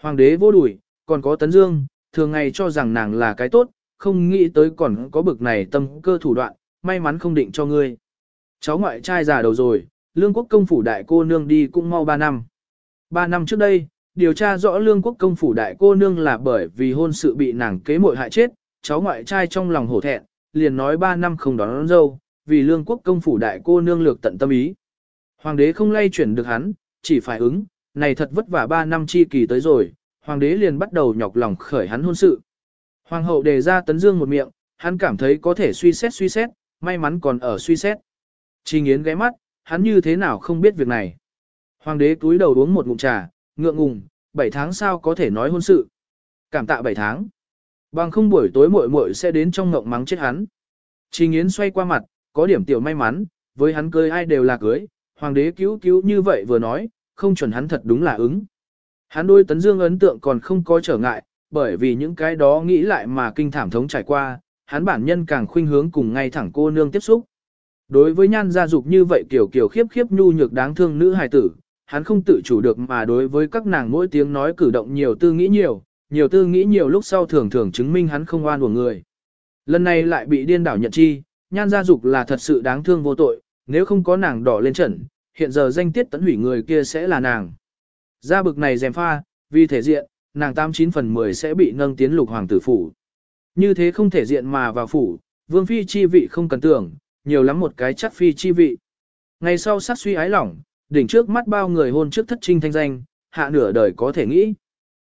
Hoàng đế vô đuổi, còn có tấn dương, thường ngày cho rằng nàng là cái tốt, không nghĩ tới còn có bực này tâm cơ thủ đoạn, may mắn không định cho ngươi. Cháu ngoại trai già đầu rồi, lương quốc công phủ đại cô nương đi cũng mau 3 năm. 3 năm trước đây, điều tra rõ lương quốc công phủ đại cô nương là bởi vì hôn sự bị nàng kế muội hại chết, cháu ngoại trai trong lòng hổ thẹn, liền nói 3 năm không đón, đón dâu, vì lương quốc công phủ đại cô nương lược tận tâm ý. Hoàng đế không lay chuyển được hắn, chỉ phải ứng, này thật vất vả 3 năm chi kỳ tới rồi, hoàng đế liền bắt đầu nhọc lòng khởi hắn hôn sự. Hoàng hậu đề ra tấn dương một miệng, hắn cảm thấy có thể suy xét suy xét, may mắn còn ở suy xét. Chi nghiến ghé mắt, hắn như thế nào không biết việc này. Hoàng đế túi đầu uống một ngụm trà, ngượng ngùng, 7 tháng sao có thể nói hôn sự. Cảm tạ 7 tháng. Bằng không buổi tối muội muội sẽ đến trong ngộng mắng chết hắn. Chi nghiến xoay qua mặt, có điểm tiểu may mắn, với hắn cưới ai đều là cưới, hoàng đế cứu cứu như vậy vừa nói, không chuẩn hắn thật đúng là ứng. Hắn đôi tấn dương ấn tượng còn không có trở ngại, bởi vì những cái đó nghĩ lại mà kinh thảm thống trải qua, hắn bản nhân càng khuynh hướng cùng ngay thẳng cô nương tiếp xúc. Đối với nhan gia dục như vậy kiểu kiểu khiếp khiếp nhu nhược đáng thương nữ hài tử, hắn không tự chủ được mà đối với các nàng mỗi tiếng nói cử động nhiều tư nghĩ nhiều, nhiều tư nghĩ nhiều lúc sau thường thường chứng minh hắn không oan của người. Lần này lại bị điên đảo nhận chi, nhan gia dục là thật sự đáng thương vô tội, nếu không có nàng đỏ lên trận, hiện giờ danh tiết tấn hủy người kia sẽ là nàng. Ra bực này dèm pha, vì thể diện, nàng 89 phần 10 sẽ bị nâng tiến lục hoàng tử phủ. Như thế không thể diện mà vào phủ, vương phi chi vị không cần tưởng, nhiều lắm một cái chắc phi chi vị. Ngày sau sát suy ái lỏng, đỉnh trước mắt bao người hôn trước thất trinh thanh danh, hạ nửa đời có thể nghĩ.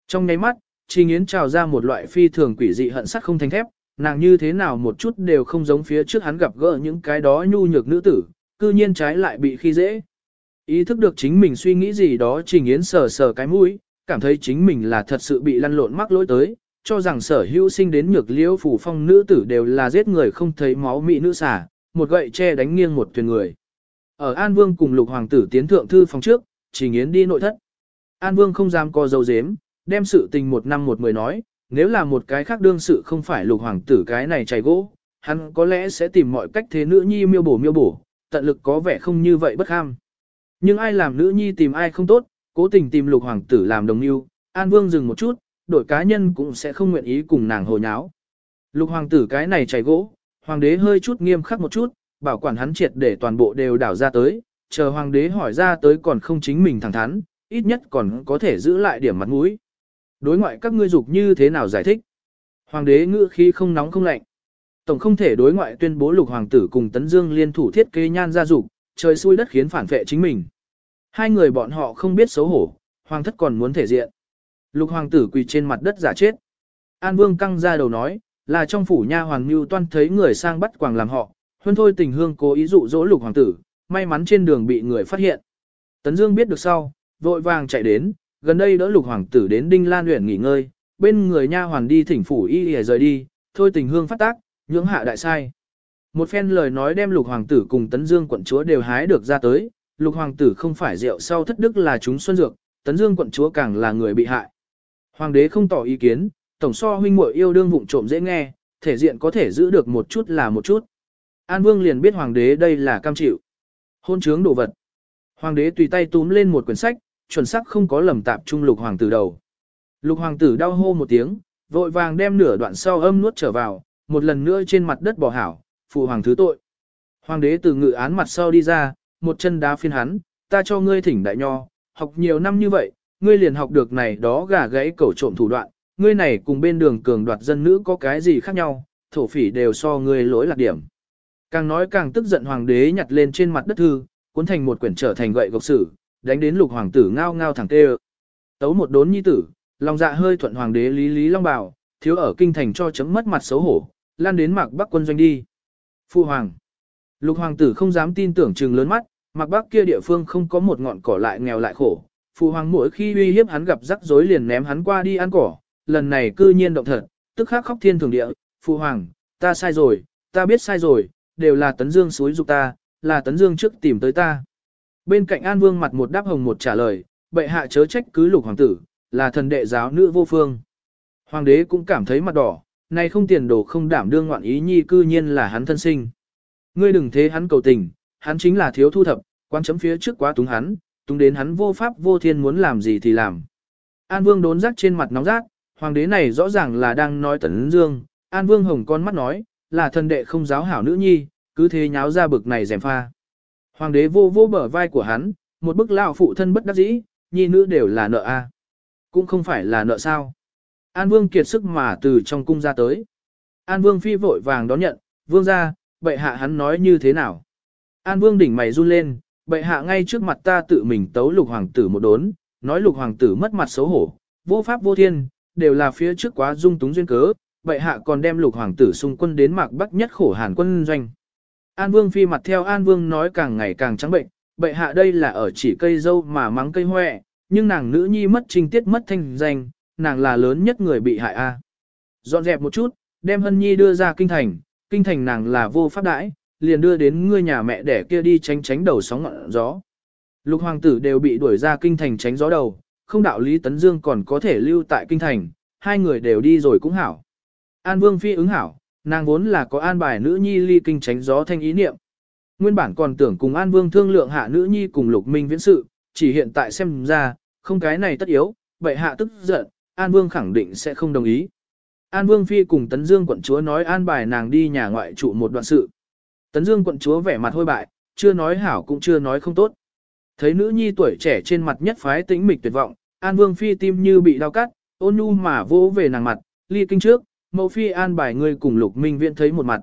Trong nháy mắt, Trình Yến trào ra một loại phi thường quỷ dị hận sắt không thành thép, nàng như thế nào một chút đều không giống phía trước hắn gặp gỡ những cái đó nhu nhược nữ tử, cư nhiên trái lại bị khi dễ. Ý thức được chính mình suy nghĩ gì đó Trình Yến sờ sờ cái mũi, cảm thấy chính mình là thật sự bị lăn lộn mắc lỗi tới, cho rằng sở hữu sinh đến nhược liễu phủ phong nữ tử đều là giết người không thấy máu mị nữ xả, một gậy che đánh nghiêng một thuyền người. Ở An Vương cùng lục hoàng tử tiến thượng thư phòng trước, chỉ nghiến đi nội thất. An Vương không dám co dấu dếm, đem sự tình một năm một mười nói, nếu là một cái khác đương sự không phải lục hoàng tử cái này chảy gỗ, hắn có lẽ sẽ tìm mọi cách thế nữ nhi miêu bổ miêu bổ, tận lực có vẻ không như vậy bất ham. Nhưng ai làm nữ nhi tìm ai không tốt, cố tình tìm lục hoàng tử làm đồng yêu, An Vương dừng một chút, đội cá nhân cũng sẽ không nguyện ý cùng nàng hồ nháo. Lục hoàng tử cái này chảy gỗ, hoàng đế hơi chút nghiêm khắc một chút, bảo quản hắn triệt để toàn bộ đều đảo ra tới, chờ hoàng đế hỏi ra tới còn không chính mình thẳng thắn, ít nhất còn có thể giữ lại điểm mặt mũi. Đối ngoại các ngươi dục như thế nào giải thích? Hoàng đế ngữ khí không nóng không lạnh. Tổng không thể đối ngoại tuyên bố lục hoàng tử cùng Tấn Dương liên thủ thiết kế nhan gia dục, trời xui đất khiến phản vệ chính mình. Hai người bọn họ không biết xấu hổ, hoàng thất còn muốn thể diện. Lục hoàng tử quỳ trên mặt đất giả chết. An Vương căng ra đầu nói, là trong phủ nha hoàng mưu toan thấy người sang bắt quàng làm họ, huân thôi tình hương cố ý dụ dỗ lục hoàng tử, may mắn trên đường bị người phát hiện. Tấn Dương biết được sau, vội vàng chạy đến, gần đây đỡ lục hoàng tử đến Đinh Lan huyện nghỉ ngơi, bên người nha hoàn đi thỉnh phủ y y rời đi, thôi tình hương phát tác, nhưỡng hạ đại sai. Một phen lời nói đem lục hoàng tử cùng Tấn Dương quận chúa đều hái được ra tới, lục hoàng tử không phải rượu sau thất đức là chúng xuân dược, Tấn Dương quận chúa càng là người bị hại. Hoàng đế không tỏ ý kiến, tổng so huynh muội yêu đương vụng trộm dễ nghe, thể diện có thể giữ được một chút là một chút. An Vương liền biết hoàng đế đây là cam chịu. Hôn trướng đồ vật. Hoàng đế tùy tay túm lên một quyển sách, chuẩn xác không có lầm tạp trung lục hoàng tử đầu. Lục hoàng tử đau hô một tiếng, vội vàng đem nửa đoạn sau âm nuốt trở vào, một lần nữa trên mặt đất bỏ hảo, phụ hoàng thứ tội. Hoàng đế từ ngự án mặt sau đi ra, một chân đá phiên hắn, ta cho ngươi thỉnh đại nho, học nhiều năm như vậy, ngươi liền học được này đó gà gãy cẩu trộm thủ đoạn, ngươi này cùng bên đường cường đoạt dân nữ có cái gì khác nhau, thổ phỉ đều so ngươi lỗi lạc điểm. Càng nói càng tức giận hoàng đế nhặt lên trên mặt đất thư, cuốn thành một quyển trở thành gậy gộc sử, đánh đến lục hoàng tử ngao ngao thẳng tê Tấu một đốn nhi tử, lòng dạ hơi thuận hoàng đế lý lý long bảo, thiếu ở kinh thành cho chấm mất mặt xấu hổ, lan đến mạc bắc quân doanh đi. Phu hoàng. Lục hoàng tử không dám tin tưởng trừng lớn mắt, mạc bắc kia địa phương không có một ngọn cỏ lại nghèo lại khổ. Phu hoàng mỗi khi uy hiếp hắn gặp rắc rối liền ném hắn qua đi ăn cỏ, lần này cư nhiên động thật, tức khắc khóc thiên thường địa. Phu hoàng, ta sai rồi, ta biết sai rồi, đều là tấn dương suối dục ta, là tấn dương trước tìm tới ta. Bên cạnh An Vương mặt một đáp hồng một trả lời, bệ hạ chớ trách cứ lục hoàng tử, là thần đệ giáo nữ vô phương. Hoàng đế cũng cảm thấy mặt đỏ, này không tiền đồ không đảm đương ngoạn ý nhi cư nhiên là hắn thân sinh. Ngươi đừng thế hắn cầu tình, hắn chính là thiếu thu thập, quan chấm phía trước quá túng hắn, túng đến hắn vô pháp vô thiên muốn làm gì thì làm. An Vương đốn rác trên mặt nóng rác, hoàng đế này rõ ràng là đang nói tấn dương, An Vương hồng con mắt nói, là thần đệ không giáo hảo nữ nhi, cứ thế nháo ra bực này rèm pha. Hoàng đế vô vô bờ vai của hắn, một bức lão phụ thân bất đắc dĩ, nhi nữ đều là nợ a, Cũng không phải là nợ sao. An Vương kiệt sức mà từ trong cung ra tới. An Vương phi vội vàng đón nhận, Vương ra, bệ hạ hắn nói như thế nào? An vương đỉnh mày run lên, bệ hạ ngay trước mặt ta tự mình tấu lục hoàng tử một đốn, nói lục hoàng tử mất mặt xấu hổ, vô pháp vô thiên, đều là phía trước quá dung túng duyên cớ, bệ hạ còn đem lục hoàng tử xung quân đến mạc bắc nhất khổ hàn quân doanh. An vương phi mặt theo An vương nói càng ngày càng trắng bệnh, bệ hạ đây là ở chỉ cây dâu mà mắng cây hoẹ, nhưng nàng nữ nhi mất trinh tiết mất thanh danh, nàng là lớn nhất người bị hại a. Dọn dẹp một chút, đem hân nhi đưa ra kinh thành, kinh thành nàng là vô pháp đãi, liền đưa đến ngươi nhà mẹ đẻ kia đi tránh tránh đầu sóng ngọn gió. Lục hoàng tử đều bị đuổi ra kinh thành tránh gió đầu, không đạo Lý Tấn Dương còn có thể lưu tại kinh thành, hai người đều đi rồi cũng hảo. An Vương Phi ứng hảo, nàng vốn là có an bài nữ nhi ly kinh tránh gió thanh ý niệm. Nguyên bản còn tưởng cùng An Vương thương lượng hạ nữ nhi cùng Lục Minh viễn sự, chỉ hiện tại xem ra, không cái này tất yếu, vậy hạ tức giận, An Vương khẳng định sẽ không đồng ý. An Vương Phi cùng Tấn Dương quận chúa nói an bài nàng đi nhà ngoại trụ một đoạn sự. Tấn Dương quận chúa vẻ mặt hôi bại, chưa nói hảo cũng chưa nói không tốt. Thấy nữ nhi tuổi trẻ trên mặt nhất phái tĩnh mịch tuyệt vọng, An Vương Phi tim như bị đau cắt, ôn nhu mà vỗ về nàng mặt, ly kinh trước, mẫu Phi an bài người cùng Lục Minh Viễn thấy một mặt.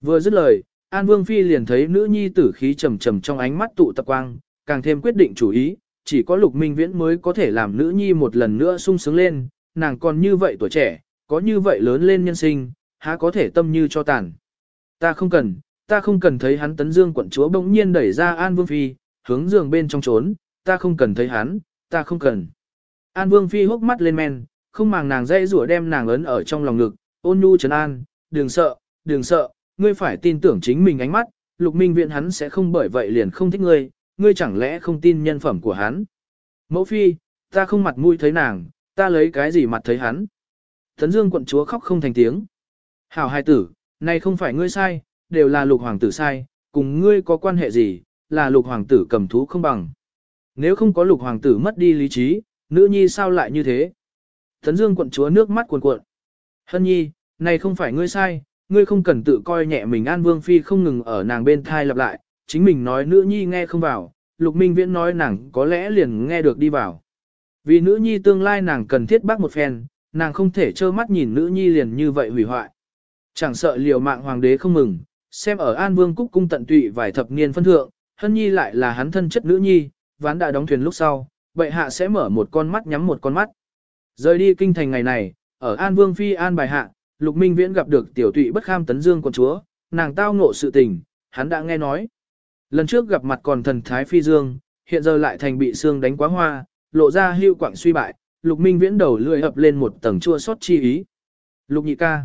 Vừa dứt lời, An Vương Phi liền thấy nữ nhi tử khí trầm trầm trong ánh mắt tụ tập quang, càng thêm quyết định chủ ý, chỉ có Lục Minh Viễn mới có thể làm nữ nhi một lần nữa sung sướng lên, nàng còn như vậy tuổi trẻ, có như vậy lớn lên nhân sinh, há có thể tâm như cho tàn. Ta không cần, ta không cần thấy hắn tấn dương quận chúa bỗng nhiên đẩy ra An Vương Phi, hướng giường bên trong trốn, ta không cần thấy hắn, ta không cần. An Vương Phi hốc mắt lên men, không màng nàng dây rủa đem nàng ấn ở trong lòng ngực, ôn nhu trấn an, đừng sợ, đừng sợ, ngươi phải tin tưởng chính mình ánh mắt, lục minh viện hắn sẽ không bởi vậy liền không thích ngươi, ngươi chẳng lẽ không tin nhân phẩm của hắn. Mẫu Phi, ta không mặt mũi thấy nàng, ta lấy cái gì mặt thấy hắn. Thấn Dương quận chúa khóc không thành tiếng. Hảo hai tử, này không phải ngươi sai, đều là lục hoàng tử sai, cùng ngươi có quan hệ gì, là lục hoàng tử cầm thú không bằng. Nếu không có lục hoàng tử mất đi lý trí, nữ nhi sao lại như thế? Tấn Dương quận chúa nước mắt cuồn cuộn. Hân nhi, này không phải ngươi sai, ngươi không cần tự coi nhẹ mình An Vương Phi không ngừng ở nàng bên thai lặp lại, chính mình nói nữ nhi nghe không vào, Lục Minh Viễn nói nàng có lẽ liền nghe được đi vào. Vì nữ nhi tương lai nàng cần thiết bác một phen, nàng không thể trơ mắt nhìn nữ nhi liền như vậy hủy hoại. Chẳng sợ liều mạng hoàng đế không mừng, xem ở An Vương Cúc cung tận tụy vài thập niên phân thượng, hân nhi lại là hắn thân chất nữ nhi, ván đã đóng thuyền lúc sau, bệ hạ sẽ mở một con mắt nhắm một con mắt. Rời đi kinh thành ngày này, ở An Vương Phi An bài hạ, Lục Minh Viễn gặp được tiểu tụy bất kham tấn dương quận chúa, nàng tao ngộ sự tình, hắn đã nghe nói. Lần trước gặp mặt còn thần thái phi dương, hiện giờ lại thành bị xương đánh quá hoa, lộ ra hưu quảng suy bại, Lục Minh Viễn đầu lưỡi ập lên một tầng chua xót chi ý. Lục nhị ca.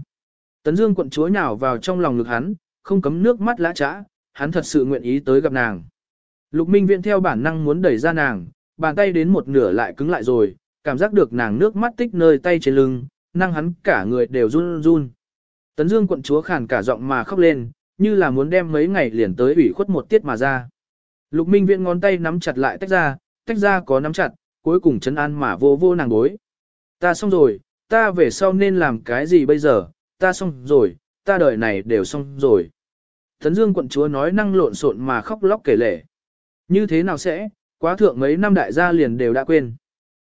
Tấn Dương quận chúa nhào vào trong lòng ngực hắn, không cấm nước mắt lã trã, hắn thật sự nguyện ý tới gặp nàng. Lục Minh Viễn theo bản năng muốn đẩy ra nàng, bàn tay đến một nửa lại cứng lại rồi, cảm giác được nàng nước mắt tích nơi tay trên lưng, năng hắn cả người đều run run. Tấn Dương quận chúa khàn cả giọng mà khóc lên, như là muốn đem mấy ngày liền tới ủy khuất một tiết mà ra. Lục Minh Viễn ngón tay nắm chặt lại tách ra, tách ra có nắm chặt, cuối cùng chấn an mà vô vô nàng bối. Ta xong rồi, ta về sau nên làm cái gì bây giờ, ta xong rồi, ta đời này đều xong rồi. Tấn Dương quận chúa nói năng lộn xộn mà khóc lóc kể lể. Như thế nào sẽ, quá thượng mấy năm đại gia liền đều đã quên.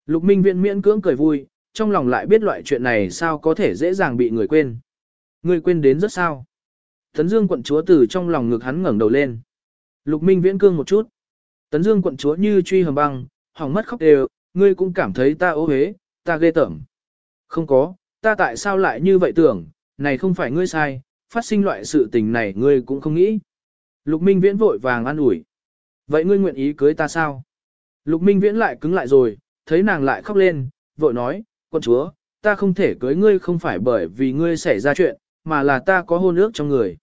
Lục Minh Viễn miễn cưỡng cười vui, trong lòng lại biết loại chuyện này sao có thể dễ dàng bị người quên. Người quên đến rất sao. Tấn Dương quận chúa từ trong lòng ngực hắn ngẩng đầu lên. Lục Minh Viễn cương một chút. Tấn Dương quận chúa như truy hầm băng, hỏng mất khóc đều, ngươi cũng cảm thấy ta ố hế, ta ghê tởm. Không có, ta tại sao lại như vậy tưởng, này không phải ngươi sai, phát sinh loại sự tình này ngươi cũng không nghĩ. Lục Minh Viễn vội vàng an ủi. Vậy ngươi nguyện ý cưới ta sao? Lục Minh Viễn lại cứng lại rồi, thấy nàng lại khóc lên, vội nói, con chúa, ta không thể cưới ngươi không phải bởi vì ngươi xảy ra chuyện, mà là ta có hôn ước trong người.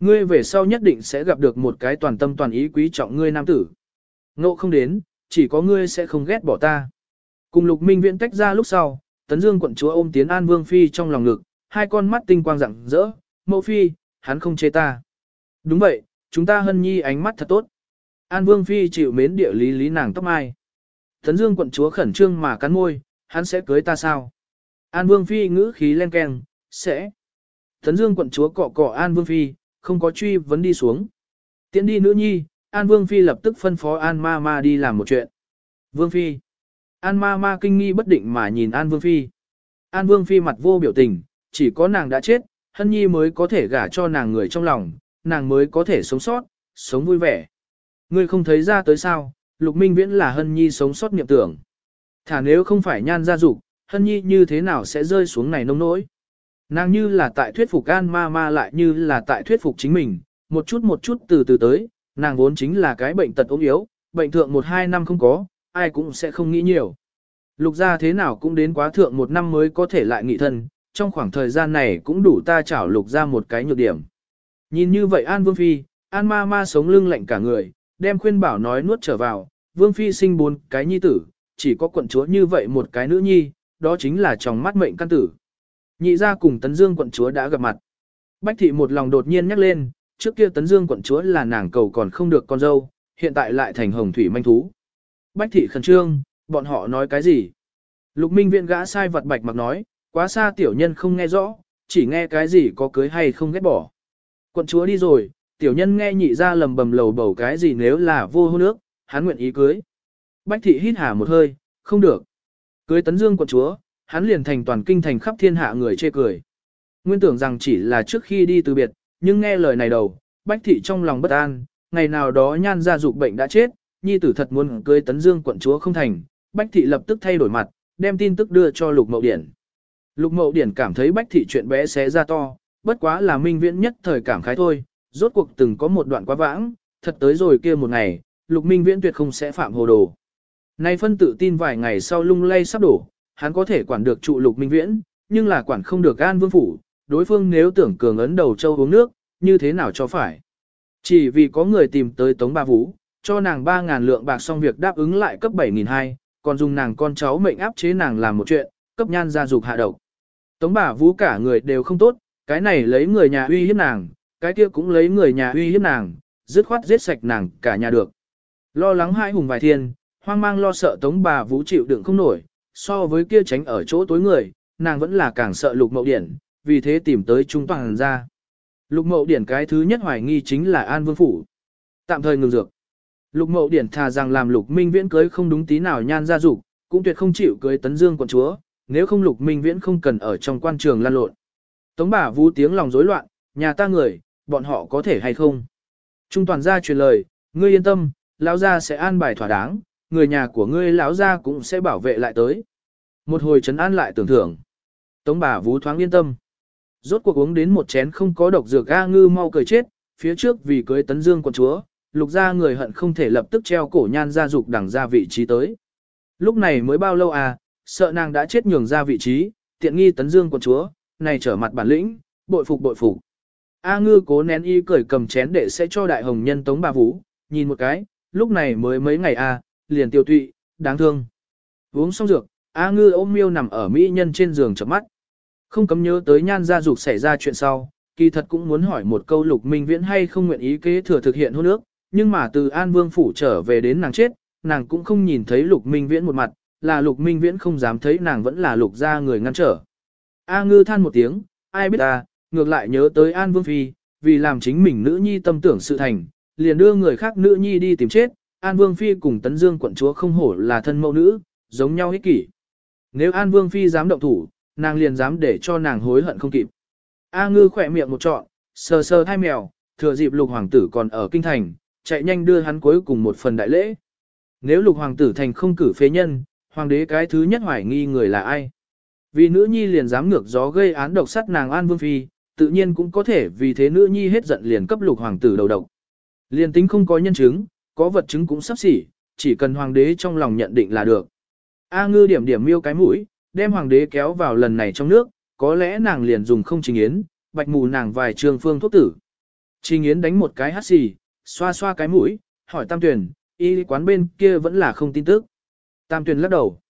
Ngươi về sau nhất định sẽ gặp được một cái toàn tâm toàn ý quý trọng ngươi nam tử. Ngộ không đến, chỉ có ngươi sẽ không ghét bỏ ta. Cùng Lục Minh Viễn tách ra lúc sau, Tấn Dương quận chúa ôm tiến An Vương Phi trong lòng ngực, hai con mắt tinh quang rạng rỡ, mẫu Phi, hắn không chê ta. Đúng vậy, chúng ta hân nhi ánh mắt thật tốt. An Vương Phi chịu mến địa lý lý nàng tóc mai. Tấn Dương quận chúa khẩn trương mà cắn môi, hắn sẽ cưới ta sao? An Vương Phi ngữ khí len keng, sẽ. Tấn Dương quận chúa cọ cọ An Vương Phi, không có truy vấn đi xuống. Tiến đi nữ nhi, An Vương Phi lập tức phân phó An Ma Ma đi làm một chuyện. Vương Phi. An Ma Ma kinh nghi bất định mà nhìn An Vương Phi. An Vương Phi mặt vô biểu tình, chỉ có nàng đã chết, hân nhi mới có thể gả cho nàng người trong lòng, nàng mới có thể sống sót, sống vui vẻ. Ngươi không thấy ra tới sao, lục minh viễn là hân nhi sống sót niệm tưởng. Thả nếu không phải nhan gia dục, hân nhi như thế nào sẽ rơi xuống này nông nỗi. Nàng như là tại thuyết phục an ma ma lại như là tại thuyết phục chính mình, một chút một chút từ từ tới, nàng vốn chính là cái bệnh tật ốm yếu, bệnh thượng một hai năm không có, ai cũng sẽ không nghĩ nhiều. Lục gia thế nào cũng đến quá thượng một năm mới có thể lại nghị thân, trong khoảng thời gian này cũng đủ ta chảo lục gia một cái nhược điểm. Nhìn như vậy An Vương Phi, An ma ma sống lưng lạnh cả người, đem khuyên bảo nói nuốt trở vào, Vương Phi sinh bốn cái nhi tử, chỉ có quận chúa như vậy một cái nữ nhi, đó chính là trong mắt mệnh căn tử. Nhị ra cùng Tấn Dương quận chúa đã gặp mặt. Bách thị một lòng đột nhiên nhắc lên, trước kia Tấn Dương quận chúa là nàng cầu còn không được con dâu, hiện tại lại thành hồng thủy manh thú. Bách thị khẩn trương, bọn họ nói cái gì? Lục Minh viện gã sai vật bạch mặc nói, quá xa tiểu nhân không nghe rõ, chỉ nghe cái gì có cưới hay không ghét bỏ. Quận chúa đi rồi, tiểu nhân nghe nhị ra lầm bầm lầu bầu cái gì nếu là vô hôn nước, hắn nguyện ý cưới. Bách thị hít hà một hơi, không được. Cưới tấn dương quận chúa, hắn liền thành toàn kinh thành khắp thiên hạ người chê cười. Nguyên tưởng rằng chỉ là trước khi đi từ biệt, nhưng nghe lời này đầu, bách thị trong lòng bất an, ngày nào đó nhan ra dục bệnh đã chết, nhi tử thật muốn cưới tấn dương quận chúa không thành, bách thị lập tức thay đổi mặt, đem tin tức đưa cho lục mậu điển. Lục mậu điển cảm thấy bách thị chuyện bé xé ra to, bất quá là minh viễn nhất thời cảm khái thôi, rốt cuộc từng có một đoạn quá vãng, thật tới rồi kia một ngày, lục minh viễn tuyệt không sẽ phạm hồ đồ. Nay phân tự tin vài ngày sau lung lay sắp đổ, hắn có thể quản được trụ lục minh viễn, nhưng là quản không được an vương phủ, đối phương nếu tưởng cường ấn đầu châu uống nước, như thế nào cho phải. Chỉ vì có người tìm tới Tống Ba Vũ, cho nàng 3.000 lượng bạc xong việc đáp ứng lại cấp 7.200, còn dùng nàng con cháu mệnh áp chế nàng làm một chuyện, cấp nhan gia dục hạ độc. Tống Bà Vũ cả người đều không tốt, cái này lấy người nhà uy hiếp nàng, cái kia cũng lấy người nhà uy hiếp nàng, dứt khoát giết sạch nàng cả nhà được. Lo lắng hai hùng vài thiên, hoang mang lo sợ Tống Bà Vũ chịu đựng không nổi, so với kia tránh ở chỗ tối người, nàng vẫn là càng sợ lục mậu điển, vì thế tìm tới trung toàn ra. Lục mậu điển cái thứ nhất hoài nghi chính là An Vương Phủ. Tạm thời ngừng dược. Lục mậu điển thà rằng làm lục minh viễn cưới không đúng tí nào nhan ra dục cũng tuyệt không chịu cưới tấn dương quận chúa, nếu không lục minh viễn không cần ở trong quan trường lan lộn. Tống bà vũ tiếng lòng rối loạn, nhà ta người, bọn họ có thể hay không. Trung toàn gia truyền lời, ngươi yên tâm, lão gia sẽ an bài thỏa đáng, người nhà của ngươi lão gia cũng sẽ bảo vệ lại tới. Một hồi trấn an lại tưởng thưởng. Tống bà vú thoáng yên tâm. Rốt cuộc uống đến một chén không có độc dược ga ngư mau cười chết, phía trước vì cưới tấn dương quận chúa, lục gia người hận không thể lập tức treo cổ nhan gia dục đằng ra vị trí tới. Lúc này mới bao lâu à, sợ nàng đã chết nhường ra vị trí, tiện nghi tấn dương quận chúa, này trở mặt bản lĩnh, bội phục bội phục. A ngư cố nén y cười cầm chén để sẽ cho đại hồng nhân tống bà vũ, nhìn một cái, lúc này mới mấy ngày a, à, liền tiêu tụy, đáng thương. Uống xong dược, A ngư ôm miêu nằm ở mỹ nhân trên giường chậm mắt. Không cấm nhớ tới nhan gia dục xảy ra chuyện sau, kỳ thật cũng muốn hỏi một câu lục minh viễn hay không nguyện ý kế thừa thực hiện hôn ước, nhưng mà từ An Vương phủ trở về đến nàng chết, nàng cũng không nhìn thấy lục minh viễn một mặt, là lục minh viễn không dám thấy nàng vẫn là lục gia người ngăn trở. A ngư than một tiếng, ai biết ta, ngược lại nhớ tới An Vương Phi, vì làm chính mình nữ nhi tâm tưởng sự thành, liền đưa người khác nữ nhi đi tìm chết, An Vương Phi cùng Tấn Dương quận chúa không hổ là thân mẫu nữ, giống nhau ích kỷ. Nếu An Vương Phi dám động thủ, nàng liền dám để cho nàng hối hận không kịp. A ngư khỏe miệng một trọn, sờ sờ thai mèo, thừa dịp lục hoàng tử còn ở kinh thành, chạy nhanh đưa hắn cuối cùng một phần đại lễ. Nếu lục hoàng tử thành không cử phế nhân, hoàng đế cái thứ nhất hoài nghi người là ai? Vì nữ nhi liền dám ngược gió gây án độc sát nàng An Vương Phi, tự nhiên cũng có thể vì thế nữ nhi hết giận liền cấp lục hoàng tử đầu độc. Liền tính không có nhân chứng, có vật chứng cũng sắp xỉ, chỉ cần hoàng đế trong lòng nhận định là được. A ngư điểm điểm miêu cái mũi, đem hoàng đế kéo vào lần này trong nước, có lẽ nàng liền dùng không trình yến, bạch mù nàng vài trường phương thuốc tử. Trình yến đánh một cái hát xì, xoa xoa cái mũi, hỏi tam tuyển, y quán bên kia vẫn là không tin tức. Tam tuyển lắc đầu.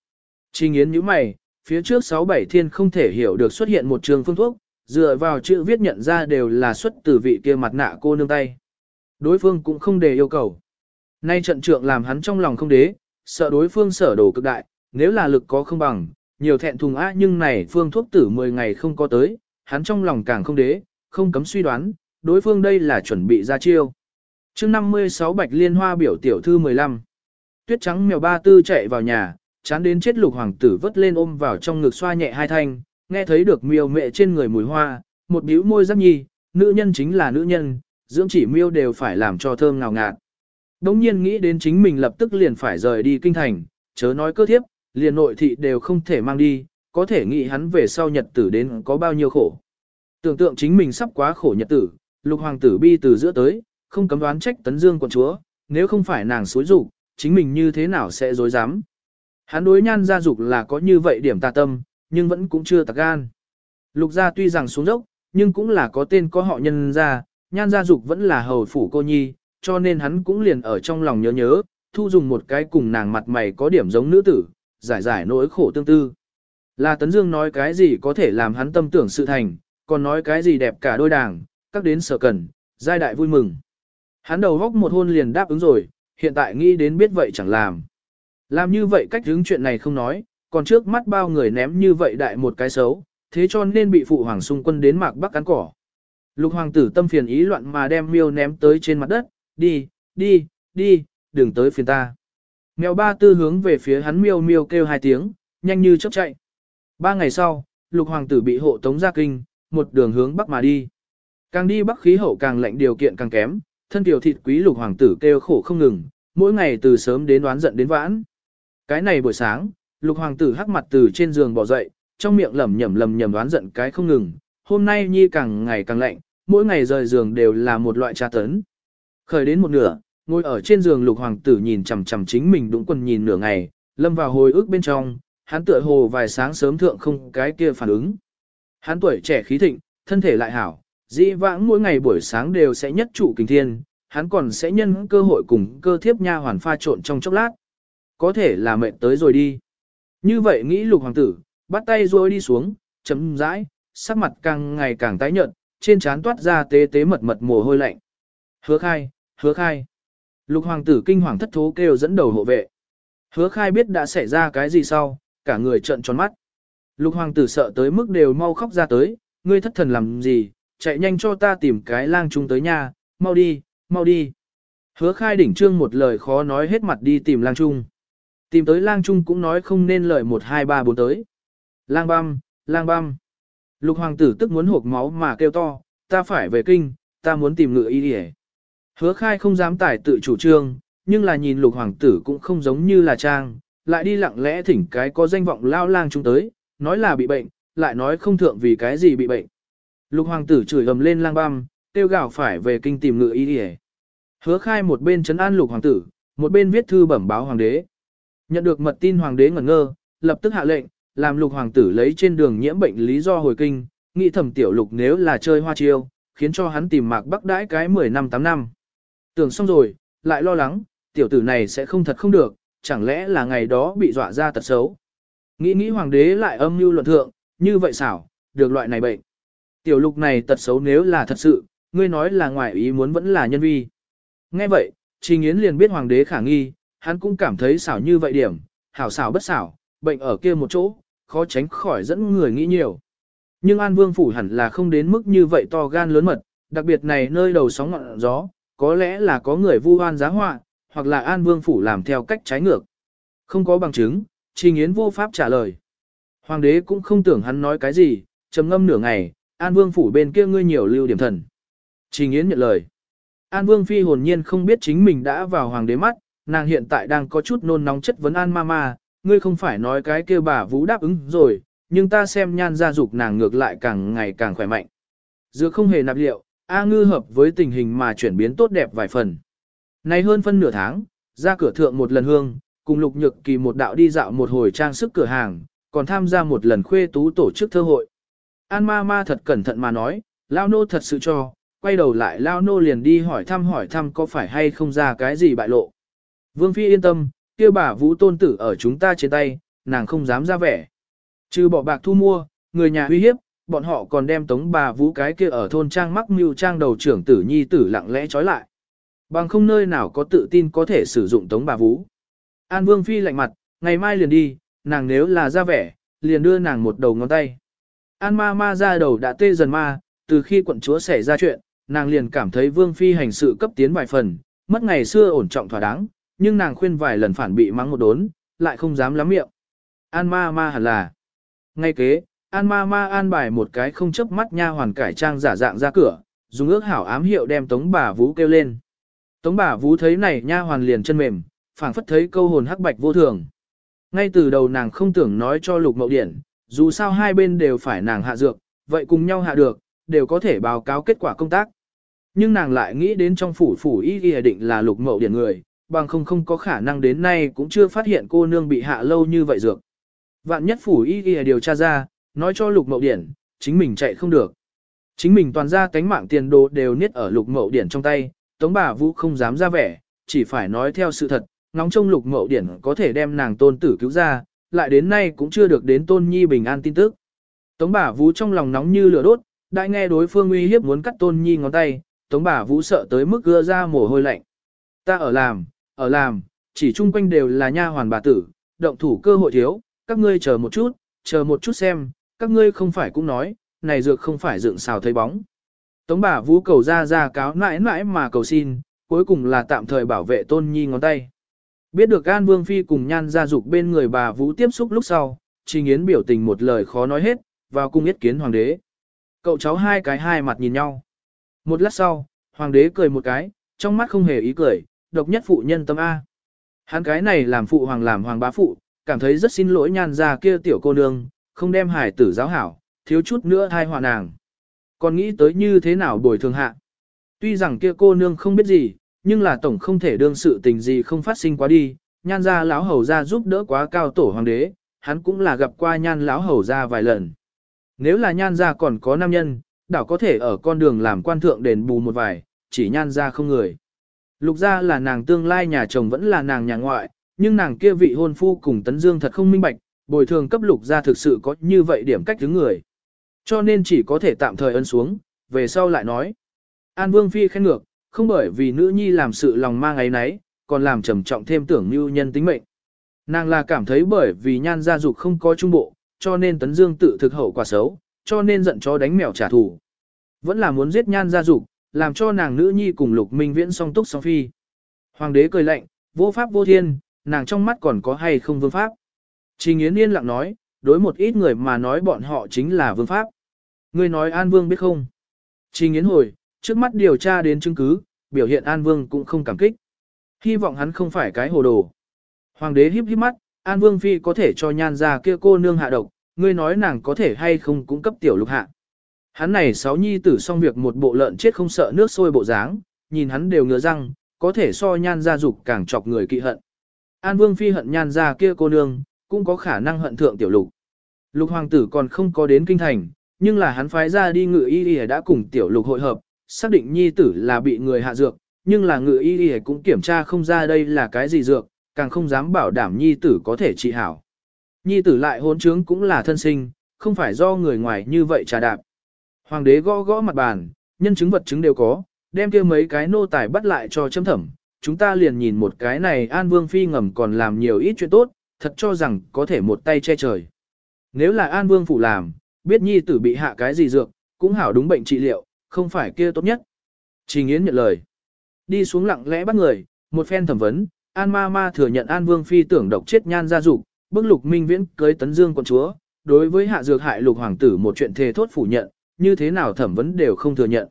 Trình yến nhíu mày, phía trước 6-7 thiên không thể hiểu được xuất hiện một trường phương thuốc, dựa vào chữ viết nhận ra đều là xuất từ vị kia mặt nạ cô nương tay. Đối phương cũng không đề yêu cầu. Nay trận trượng làm hắn trong lòng không đế, sợ đối phương sở đồ cực đại, nếu là lực có không bằng, nhiều thẹn thùng á nhưng này phương thuốc tử 10 ngày không có tới, hắn trong lòng càng không đế, không cấm suy đoán, đối phương đây là chuẩn bị ra chiêu. chương 56 Bạch Liên Hoa biểu tiểu thư 15. Tuyết trắng mèo ba tư chạy vào nhà, chán đến chết lục hoàng tử vất lên ôm vào trong ngực xoa nhẹ hai thanh, nghe thấy được miêu mẹ trên người mùi hoa, một bĩu môi giác nhi, nữ nhân chính là nữ nhân, dưỡng chỉ miêu đều phải làm cho thơm ngào ngạt. Đống nhiên nghĩ đến chính mình lập tức liền phải rời đi kinh thành, chớ nói cơ thiếp, liền nội thị đều không thể mang đi, có thể nghĩ hắn về sau nhật tử đến có bao nhiêu khổ. Tưởng tượng chính mình sắp quá khổ nhật tử, lục hoàng tử bi từ giữa tới, không cấm đoán trách tấn dương quận chúa, nếu không phải nàng xối rủ, chính mình như thế nào sẽ dối dám. Hắn đối nhan gia dục là có như vậy điểm tà tâm, nhưng vẫn cũng chưa tạc gan. Lục gia tuy rằng xuống dốc, nhưng cũng là có tên có họ nhân gia, nhan gia dục vẫn là hầu phủ cô nhi, cho nên hắn cũng liền ở trong lòng nhớ nhớ, thu dùng một cái cùng nàng mặt mày có điểm giống nữ tử, giải giải nỗi khổ tương tư. Là Tấn Dương nói cái gì có thể làm hắn tâm tưởng sự thành, còn nói cái gì đẹp cả đôi đảng, các đến sở cần, giai đại vui mừng. Hắn đầu góc một hôn liền đáp ứng rồi, hiện tại nghĩ đến biết vậy chẳng làm. Làm như vậy cách hướng chuyện này không nói, còn trước mắt bao người ném như vậy đại một cái xấu, thế cho nên bị phụ hoàng xung quân đến mạc bắc cắn cỏ. Lục hoàng tử tâm phiền ý loạn mà đem miêu ném tới trên mặt đất, đi, đi, đi, đừng tới phiền ta. Mèo ba tư hướng về phía hắn miêu miêu kêu hai tiếng, nhanh như chớp chạy. Ba ngày sau, lục hoàng tử bị hộ tống ra kinh, một đường hướng bắc mà đi. Càng đi bắc khí hậu càng lạnh điều kiện càng kém, thân tiểu thịt quý lục hoàng tử kêu khổ không ngừng, mỗi ngày từ sớm đến đoán giận đến vãn. Cái này buổi sáng, lục hoàng tử hắc mặt từ trên giường bỏ dậy, trong miệng lẩm nhẩm lẩm nhẩm đoán giận cái không ngừng. Hôm nay nhi càng ngày càng lạnh, mỗi ngày rời giường đều là một loại tra tấn. Khởi đến một nửa, ngồi ở trên giường lục hoàng tử nhìn chằm chằm chính mình đụng quần nhìn nửa ngày, lâm vào hồi ức bên trong, hắn tựa hồ vài sáng sớm thượng không cái kia phản ứng. Hắn tuổi trẻ khí thịnh, thân thể lại hảo, dĩ vãng mỗi ngày buổi sáng đều sẽ nhất trụ kinh thiên, hắn còn sẽ nhân cơ hội cùng cơ thiếp nha hoàn pha trộn trong chốc lát. Có thể là mệt tới rồi đi. Như vậy nghĩ lục hoàng tử, bắt tay rồi đi xuống, chấm rãi, sắc mặt càng ngày càng tái nhợt, trên trán toát ra tế tế mật mật mồ hôi lạnh. Hứa khai, hứa khai. Lục hoàng tử kinh hoàng thất thố kêu dẫn đầu hộ vệ. Hứa khai biết đã xảy ra cái gì sau, cả người trợn tròn mắt. Lục hoàng tử sợ tới mức đều mau khóc ra tới, ngươi thất thần làm gì, chạy nhanh cho ta tìm cái lang trung tới nhà, mau đi, mau đi. Hứa khai đỉnh trương một lời khó nói hết mặt đi tìm lang trung. Tìm tới lang trung cũng nói không nên lời một hai ba bốn tới. Lang băm, lang băm. Lục hoàng tử tức muốn hộp máu mà kêu to, ta phải về kinh, ta muốn tìm ngựa y đi Hứa khai không dám tải tự chủ trương, nhưng là nhìn lục hoàng tử cũng không giống như là trang, lại đi lặng lẽ thỉnh cái có danh vọng lao lang trung tới, nói là bị bệnh, lại nói không thượng vì cái gì bị bệnh. Lục hoàng tử chửi ầm lên lang băm, tiêu gạo phải về kinh tìm ngựa y đi Hứa khai một bên chấn an lục hoàng tử, một bên viết thư bẩm báo hoàng đế. Nhận được mật tin hoàng đế ngẩn ngơ, lập tức hạ lệnh, làm lục hoàng tử lấy trên đường nhiễm bệnh lý do hồi kinh, nghĩ thẩm tiểu lục nếu là chơi hoa chiêu, khiến cho hắn tìm mạc bắc đãi cái 10 năm 8 năm. Tưởng xong rồi, lại lo lắng, tiểu tử này sẽ không thật không được, chẳng lẽ là ngày đó bị dọa ra tật xấu. Nghĩ nghĩ hoàng đế lại âm mưu luận thượng, như vậy xảo, được loại này bệnh. Tiểu lục này tật xấu nếu là thật sự, ngươi nói là ngoài ý muốn vẫn là nhân vi. Nghe vậy, Trình Yến liền biết hoàng đế khả nghi, hắn cũng cảm thấy xảo như vậy điểm, hảo xảo bất xảo, bệnh ở kia một chỗ, khó tránh khỏi dẫn người nghĩ nhiều. Nhưng An Vương phủ hẳn là không đến mức như vậy to gan lớn mật, đặc biệt này nơi đầu sóng ngọn gió, có lẽ là có người vu oan giá họa, hoặc là An Vương phủ làm theo cách trái ngược. Không có bằng chứng, Trình Yến vô pháp trả lời. Hoàng đế cũng không tưởng hắn nói cái gì, trầm ngâm nửa ngày, An Vương phủ bên kia ngươi nhiều lưu điểm thần. Trình Yến nhận lời. An Vương phi hồn nhiên không biết chính mình đã vào hoàng đế mắt, nàng hiện tại đang có chút nôn nóng chất vấn An Mama, ngươi không phải nói cái kêu bà Vũ đáp ứng rồi, nhưng ta xem nhan gia dục nàng ngược lại càng ngày càng khỏe mạnh. dựa không hề nạp liệu, A ngư hợp với tình hình mà chuyển biến tốt đẹp vài phần. Nay hơn phân nửa tháng, ra cửa thượng một lần hương, cùng lục nhược kỳ một đạo đi dạo một hồi trang sức cửa hàng, còn tham gia một lần khuê tú tổ chức thơ hội. An ma ma thật cẩn thận mà nói, lao nô thật sự cho, quay đầu lại lao nô liền đi hỏi thăm hỏi thăm có phải hay không ra cái gì bại lộ. Vương Phi yên tâm, kia bà vũ tôn tử ở chúng ta trên tay, nàng không dám ra vẻ. Trừ bỏ bạc thu mua, người nhà uy hiếp, bọn họ còn đem tống bà vũ cái kia ở thôn trang mắc mưu trang đầu trưởng tử nhi tử lặng lẽ trói lại. Bằng không nơi nào có tự tin có thể sử dụng tống bà vũ. An Vương Phi lạnh mặt, ngày mai liền đi, nàng nếu là ra vẻ, liền đưa nàng một đầu ngón tay. An ma ma ra đầu đã tê dần ma, từ khi quận chúa xảy ra chuyện, nàng liền cảm thấy Vương Phi hành sự cấp tiến vài phần, mất ngày xưa ổn trọng thỏa đáng, nhưng nàng khuyên vài lần phản bị mắng một đốn, lại không dám lắm miệng. An ma ma hẳn là. Ngay kế, An ma ma an bài một cái không chấp mắt nha hoàn cải trang giả dạng ra cửa, dùng ước hảo ám hiệu đem tống bà vũ kêu lên. Tống bà vũ thấy này nha hoàn liền chân mềm, phảng phất thấy câu hồn hắc bạch vô thường. Ngay từ đầu nàng không tưởng nói cho lục mậu điển, dù sao hai bên đều phải nàng hạ dược, vậy cùng nhau hạ được, đều có thể báo cáo kết quả công tác. Nhưng nàng lại nghĩ đến trong phủ phủ y ghi định là lục mậu điển người, bằng không không có khả năng đến nay cũng chưa phát hiện cô nương bị hạ lâu như vậy dược. Vạn nhất phủ y ghi điều tra ra, nói cho lục mậu điển, chính mình chạy không được. Chính mình toàn ra cánh mạng tiền đồ đều niết ở lục mậu điển trong tay, tống bà vũ không dám ra vẻ, chỉ phải nói theo sự thật, ngóng trông lục mậu điển có thể đem nàng tôn tử cứu ra, lại đến nay cũng chưa được đến tôn nhi bình an tin tức. Tống bà vũ trong lòng nóng như lửa đốt, đã nghe đối phương uy hiếp muốn cắt tôn nhi ngón tay, tống bà vũ sợ tới mức gưa ra mồ hôi lạnh. Ta ở làm, ở làm, chỉ chung quanh đều là nha hoàn bà tử, động thủ cơ hội thiếu, các ngươi chờ một chút, chờ một chút xem, các ngươi không phải cũng nói, này dược không phải dựng xào thấy bóng. Tống bà vũ cầu ra ra cáo mãi mãi mà cầu xin, cuối cùng là tạm thời bảo vệ tôn nhi ngón tay. Biết được An Vương Phi cùng nhan gia dục bên người bà vũ tiếp xúc lúc sau, Trình Yến biểu tình một lời khó nói hết, vào cung yết kiến hoàng đế. Cậu cháu hai cái hai mặt nhìn nhau. Một lát sau, hoàng đế cười một cái, trong mắt không hề ý cười, độc nhất phụ nhân tâm A. Hắn cái này làm phụ hoàng làm hoàng bá phụ, cảm thấy rất xin lỗi nhan gia kia tiểu cô nương, không đem hải tử giáo hảo, thiếu chút nữa thai hòa nàng. Còn nghĩ tới như thế nào bồi thường hạ. Tuy rằng kia cô nương không biết gì, nhưng là tổng không thể đương sự tình gì không phát sinh quá đi, nhan gia lão hầu ra giúp đỡ quá cao tổ hoàng đế, hắn cũng là gặp qua nhan lão hầu ra vài lần. Nếu là nhan gia còn có nam nhân, đảo có thể ở con đường làm quan thượng đền bù một vài, chỉ nhan gia không người. Lục gia là nàng tương lai nhà chồng vẫn là nàng nhà ngoại, nhưng nàng kia vị hôn phu cùng Tấn Dương thật không minh bạch, bồi thường cấp lục gia thực sự có như vậy điểm cách thứ người. Cho nên chỉ có thể tạm thời ân xuống, về sau lại nói. An Vương Phi khen ngược, không bởi vì nữ nhi làm sự lòng mang ấy nấy, còn làm trầm trọng thêm tưởng như nhân tính mệnh. Nàng là cảm thấy bởi vì nhan gia dục không có trung bộ, cho nên Tấn Dương tự thực hậu quả xấu, cho nên giận chó đánh mèo trả thù. Vẫn là muốn giết nhan gia dục, làm cho nàng nữ nhi cùng lục minh viễn song túc song phi. Hoàng đế cười lạnh, vô pháp vô thiên, nàng trong mắt còn có hay không vương pháp. Trình Yến yên lặng nói, đối một ít người mà nói bọn họ chính là vương pháp. Ngươi nói An Vương biết không? Trình Yến hồi, trước mắt điều tra đến chứng cứ, biểu hiện An Vương cũng không cảm kích. Hy vọng hắn không phải cái hồ đồ. Hoàng đế híp híp mắt, An Vương Phi có thể cho nhan ra kia cô nương hạ độc, ngươi nói nàng có thể hay không cung cấp tiểu lục hạ. Hắn này sáu nhi tử xong việc một bộ lợn chết không sợ nước sôi bộ dáng, nhìn hắn đều ngứa răng, có thể so nhan gia dục càng chọc người kỵ hận. An Vương Phi hận nhan gia kia cô nương, cũng có khả năng hận thượng tiểu lục. Lục hoàng tử còn không có đến kinh thành, nhưng là hắn phái ra đi ngự y y đã cùng tiểu lục hội hợp, xác định nhi tử là bị người hạ dược, nhưng là ngự y y cũng kiểm tra không ra đây là cái gì dược, càng không dám bảo đảm nhi tử có thể trị hảo. Nhi tử lại hôn trướng cũng là thân sinh, không phải do người ngoài như vậy trà đạp. Hoàng đế gõ gõ mặt bàn, nhân chứng vật chứng đều có, đem kia mấy cái nô tài bắt lại cho châm thẩm. Chúng ta liền nhìn một cái này An Vương Phi ngầm còn làm nhiều ít chuyện tốt, thật cho rằng có thể một tay che trời. Nếu là An Vương Phủ làm, biết nhi tử bị hạ cái gì dược, cũng hảo đúng bệnh trị liệu, không phải kia tốt nhất. Trình Yến nhận lời. Đi xuống lặng lẽ bắt người, một phen thẩm vấn, An Ma Ma thừa nhận An Vương Phi tưởng độc chết nhan gia dục, bức lục minh viễn cưới tấn dương quận chúa, đối với hạ dược hại lục hoàng tử một chuyện thề thốt phủ nhận, như thế nào thẩm vấn đều không thừa nhận.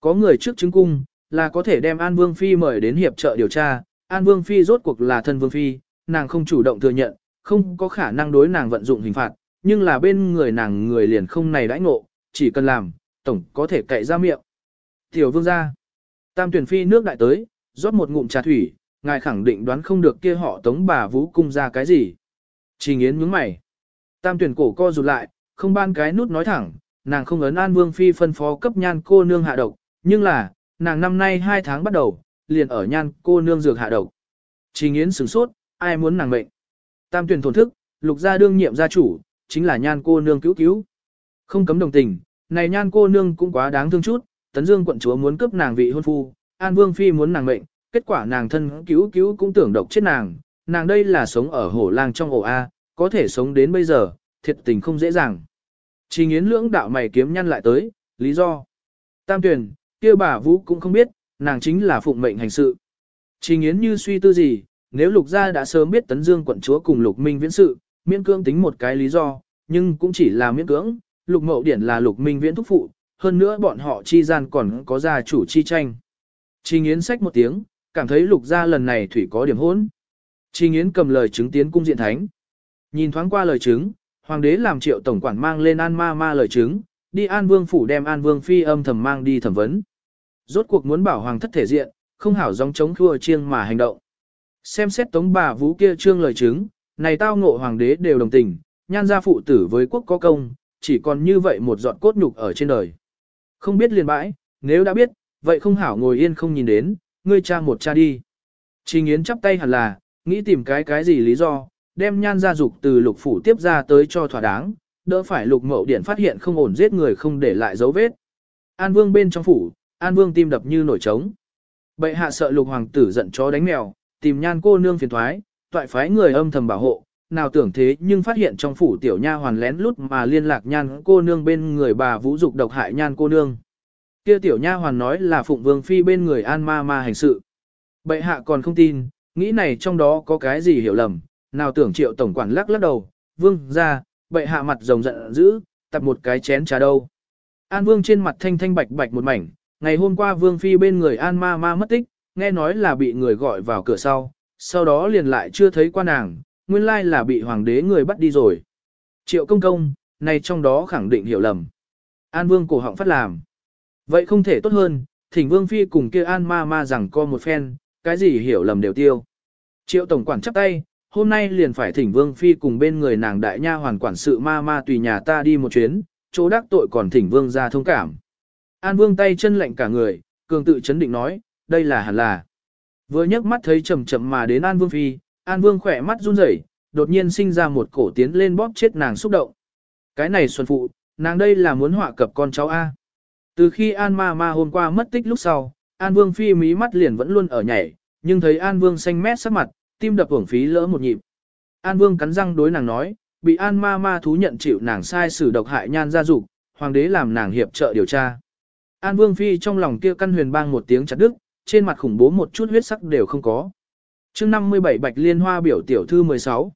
Có người trước chứng cung, là có thể đem An Vương Phi mời đến hiệp trợ điều tra, An Vương Phi rốt cuộc là thân Vương Phi, nàng không chủ động thừa nhận, không có khả năng đối nàng vận dụng hình phạt, nhưng là bên người nàng người liền không này đãi ngộ, chỉ cần làm, tổng có thể cậy ra miệng. Tiểu vương gia, tam tuyển phi nước đại tới, rót một ngụm trà thủy, ngài khẳng định đoán không được kia họ tống bà vũ cung ra cái gì. Trình Yến nhướng mày. Tam tuyển cổ co rụt lại, không ban cái nút nói thẳng, nàng không ấn an vương phi phân phó cấp nhan cô nương hạ độc, nhưng là, nàng năm nay hai tháng bắt đầu, liền ở nhan cô nương dược hạ độc. Trình Yến sửng sốt, ai muốn nàng mệnh. Tam tuyển thổn thức, lục gia đương nhiệm gia chủ, chính là nhan cô nương cứu cứu. Không cấm đồng tình, này nhan cô nương cũng quá đáng thương chút, tấn dương quận chúa muốn cướp nàng vị hôn phu, an vương phi muốn nàng mệnh, kết quả nàng thân cứu cứu cũng tưởng độc chết nàng, nàng đây là sống ở hổ lang trong ổ A, có thể sống đến bây giờ, thiệt tình không dễ dàng. Trình Yến lưỡng đạo mày kiếm nhăn lại tới, lý do. Tam tuyển, kia bà Vũ cũng không biết, nàng chính là phụng mệnh hành sự. Trình Yến như suy tư gì, nếu lục gia đã sớm biết tấn dương quận chúa cùng lục minh viễn sự, miễn cương tính một cái lý do, nhưng cũng chỉ là miễn cưỡng, lục mậu điển là lục minh viễn thúc phụ, hơn nữa bọn họ chi gian còn có gia chủ chi tranh. Trình Yến sách một tiếng, cảm thấy lục gia lần này thủy có điểm hỗn. Trình Yến cầm lời chứng tiến cung diện thánh. Nhìn thoáng qua lời chứng, hoàng đế làm triệu tổng quản mang lên an ma ma lời chứng, đi an vương phủ đem an vương phi âm thầm mang đi thẩm vấn. Rốt cuộc muốn bảo hoàng thất thể diện, không hảo dòng chống khua chiêng mà hành động. Xem xét tống bà vũ kia trương lời chứng, này tao ngộ hoàng đế đều đồng tình, nhan gia phụ tử với quốc có công, chỉ còn như vậy một giọt cốt nhục ở trên đời. Không biết liền bãi, nếu đã biết, vậy không hảo ngồi yên không nhìn đến, ngươi cha một cha đi. Trình Yến chắp tay hẳn là, nghĩ tìm cái cái gì lý do, đem nhan gia dục từ lục phủ tiếp ra tới cho thỏa đáng, đỡ phải lục mậu điện phát hiện không ổn giết người không để lại dấu vết. An Vương bên trong phủ, An Vương tim đập như nổi trống. Bệ hạ sợ lục hoàng tử giận chó đánh mèo, tìm nhan cô nương phiền thoái, toại phái người âm thầm bảo hộ, nào tưởng thế nhưng phát hiện trong phủ tiểu nha hoàn lén lút mà liên lạc nhan cô nương bên người bà vũ dục độc hại nhan cô nương. Kia tiểu nha hoàn nói là phụng vương phi bên người an ma ma hành sự. Bệ hạ còn không tin, nghĩ này trong đó có cái gì hiểu lầm, nào tưởng triệu tổng quản lắc lắc đầu, vương ra, bệ hạ mặt rồng giận dữ, tập một cái chén trà đâu. An vương trên mặt thanh thanh bạch bạch một mảnh, ngày hôm qua vương phi bên người an ma ma mất tích, nghe nói là bị người gọi vào cửa sau, sau đó liền lại chưa thấy qua nàng, nguyên lai là bị hoàng đế người bắt đi rồi. Triệu công công, này trong đó khẳng định hiểu lầm. An vương cổ họng phát làm. Vậy không thể tốt hơn, thỉnh vương phi cùng kia an ma ma rằng co một phen, cái gì hiểu lầm đều tiêu. Triệu tổng quản chắp tay, hôm nay liền phải thỉnh vương phi cùng bên người nàng đại nha hoàn quản sự ma ma tùy nhà ta đi một chuyến, chỗ đắc tội còn thỉnh vương ra thông cảm. An vương tay chân lạnh cả người, cường tự chấn định nói, đây là hẳn là. Vừa nhấc mắt thấy chậm chậm mà đến An vương phi, An vương khỏe mắt run rẩy, đột nhiên sinh ra một cổ tiến lên bóp chết nàng xúc động. Cái này xuân phụ, nàng đây là muốn họa cập con cháu A. Từ khi An ma ma hôm qua mất tích lúc sau, An vương phi mí mắt liền vẫn luôn ở nhảy, nhưng thấy An vương xanh mét sắc mặt, tim đập hưởng phí lỡ một nhịp. An vương cắn răng đối nàng nói, bị An ma ma thú nhận chịu nàng sai xử độc hại nhan gia dục, hoàng đế làm nàng hiệp trợ điều tra. An vương phi trong lòng kia căn huyền bang một tiếng chặt đứt, trên mặt khủng bố một chút huyết sắc đều không có. chương 57 Bạch Liên Hoa biểu tiểu thư 16.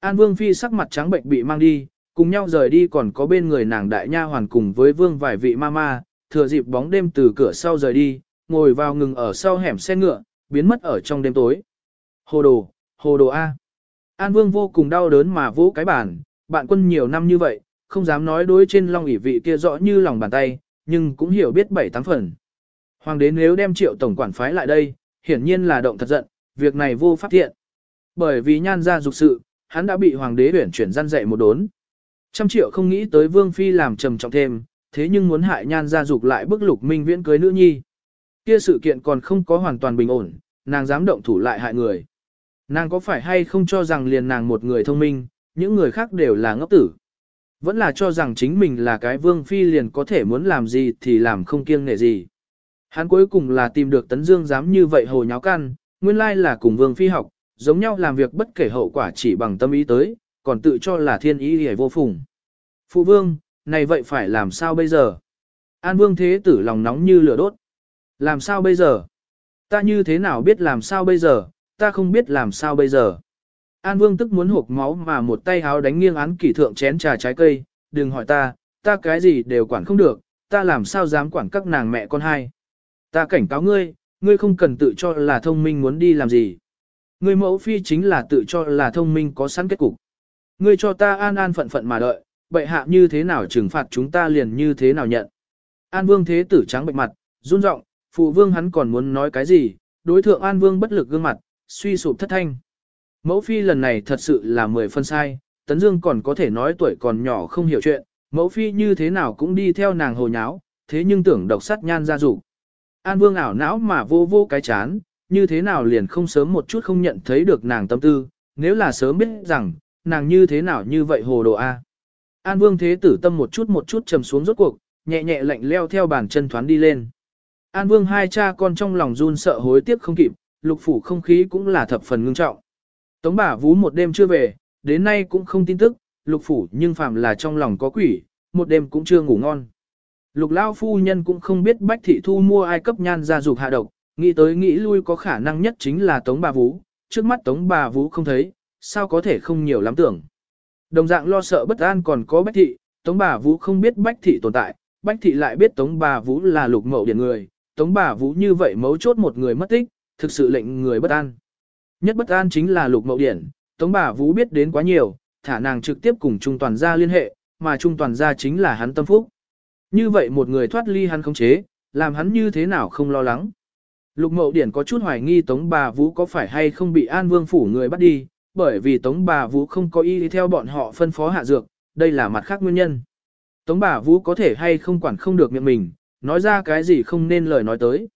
An Vương Phi sắc mặt trắng bệnh bị mang đi, cùng nhau rời đi còn có bên người nàng đại nha hoàn cùng với Vương vài vị mama, thừa dịp bóng đêm từ cửa sau rời đi, ngồi vào ngừng ở sau hẻm xe ngựa, biến mất ở trong đêm tối. Hồ đồ, hồ đồ A. An Vương vô cùng đau đớn mà vỗ cái bàn, bạn quân nhiều năm như vậy, không dám nói đối trên long ỷ vị kia rõ như lòng bàn tay, nhưng cũng hiểu biết bảy tám phần. Hoàng đế nếu đem triệu tổng quản phái lại đây, hiển nhiên là động thật giận, việc này vô pháp thiện. Bởi vì nhan ra dục sự, hắn đã bị hoàng đế tuyển chuyển gian dạy một đốn. Trăm triệu không nghĩ tới vương phi làm trầm trọng thêm, thế nhưng muốn hại nhan ra dục lại bức lục minh viễn cưới nữ nhi. Kia sự kiện còn không có hoàn toàn bình ổn, nàng dám động thủ lại hại người. Nàng có phải hay không cho rằng liền nàng một người thông minh, những người khác đều là ngốc tử. Vẫn là cho rằng chính mình là cái vương phi liền có thể muốn làm gì thì làm không kiêng nể gì. Hắn cuối cùng là tìm được Tấn Dương dám như vậy hồ nháo can, nguyên lai là cùng Vương Phi học, giống nhau làm việc bất kể hậu quả chỉ bằng tâm ý tới, còn tự cho là thiên ý hề vô phùng. Phụ Vương, này vậy phải làm sao bây giờ? An Vương Thế Tử lòng nóng như lửa đốt. Làm sao bây giờ? Ta như thế nào biết làm sao bây giờ? Ta không biết làm sao bây giờ. An Vương tức muốn hộp máu mà một tay háo đánh nghiêng án kỷ thượng chén trà trái cây, đừng hỏi ta, ta cái gì đều quản không được, ta làm sao dám quản các nàng mẹ con hai. Ta cảnh cáo ngươi, ngươi không cần tự cho là thông minh muốn đi làm gì. Ngươi mẫu phi chính là tự cho là thông minh có sẵn kết cục. Ngươi cho ta an an phận phận mà đợi, bệ hạ như thế nào trừng phạt chúng ta liền như thế nào nhận. An vương thế tử trắng bệnh mặt, run rộng, phụ vương hắn còn muốn nói cái gì, đối thượng an vương bất lực gương mặt, suy sụp thất thanh. Mẫu phi lần này thật sự là mười phân sai, tấn dương còn có thể nói tuổi còn nhỏ không hiểu chuyện, mẫu phi như thế nào cũng đi theo nàng hồ nháo, thế nhưng tưởng độc sắt nhan ra rủ. An Vương ảo não mà vô vô cái chán, như thế nào liền không sớm một chút không nhận thấy được nàng tâm tư, nếu là sớm biết rằng, nàng như thế nào như vậy hồ đồ A. An Vương thế tử tâm một chút một chút trầm xuống rốt cuộc, nhẹ nhẹ lạnh leo theo bàn chân thoán đi lên. An Vương hai cha con trong lòng run sợ hối tiếc không kịp, lục phủ không khí cũng là thập phần ngưng trọng. Tống bà vú một đêm chưa về, đến nay cũng không tin tức, lục phủ nhưng phạm là trong lòng có quỷ, một đêm cũng chưa ngủ ngon. Lục lao phu nhân cũng không biết bách thị thu mua ai cấp nhan ra dục hạ độc, nghĩ tới nghĩ lui có khả năng nhất chính là tống bà vú, trước mắt tống bà vú không thấy, sao có thể không nhiều lắm tưởng. Đồng dạng lo sợ bất an còn có Bách Thị, Tống bà Vũ không biết Bách Thị tồn tại, Bách Thị lại biết Tống bà Vũ là lục mậu điển người, Tống bà Vũ như vậy mấu chốt một người mất tích, thực sự lệnh người bất an. Nhất bất an chính là lục mậu điển, Tống bà Vũ biết đến quá nhiều, thả nàng trực tiếp cùng Trung Toàn gia liên hệ, mà Trung Toàn gia chính là hắn tâm phúc. Như vậy một người thoát ly hắn không chế, làm hắn như thế nào không lo lắng. Lục Mậu Điển có chút hoài nghi Tống bà Vũ có phải hay không bị An Vương phủ người bắt đi, bởi vì Tống bà Vũ không có ý theo bọn họ phân phó hạ dược, đây là mặt khác nguyên nhân. Tống bà Vũ có thể hay không quản không được miệng mình, nói ra cái gì không nên lời nói tới.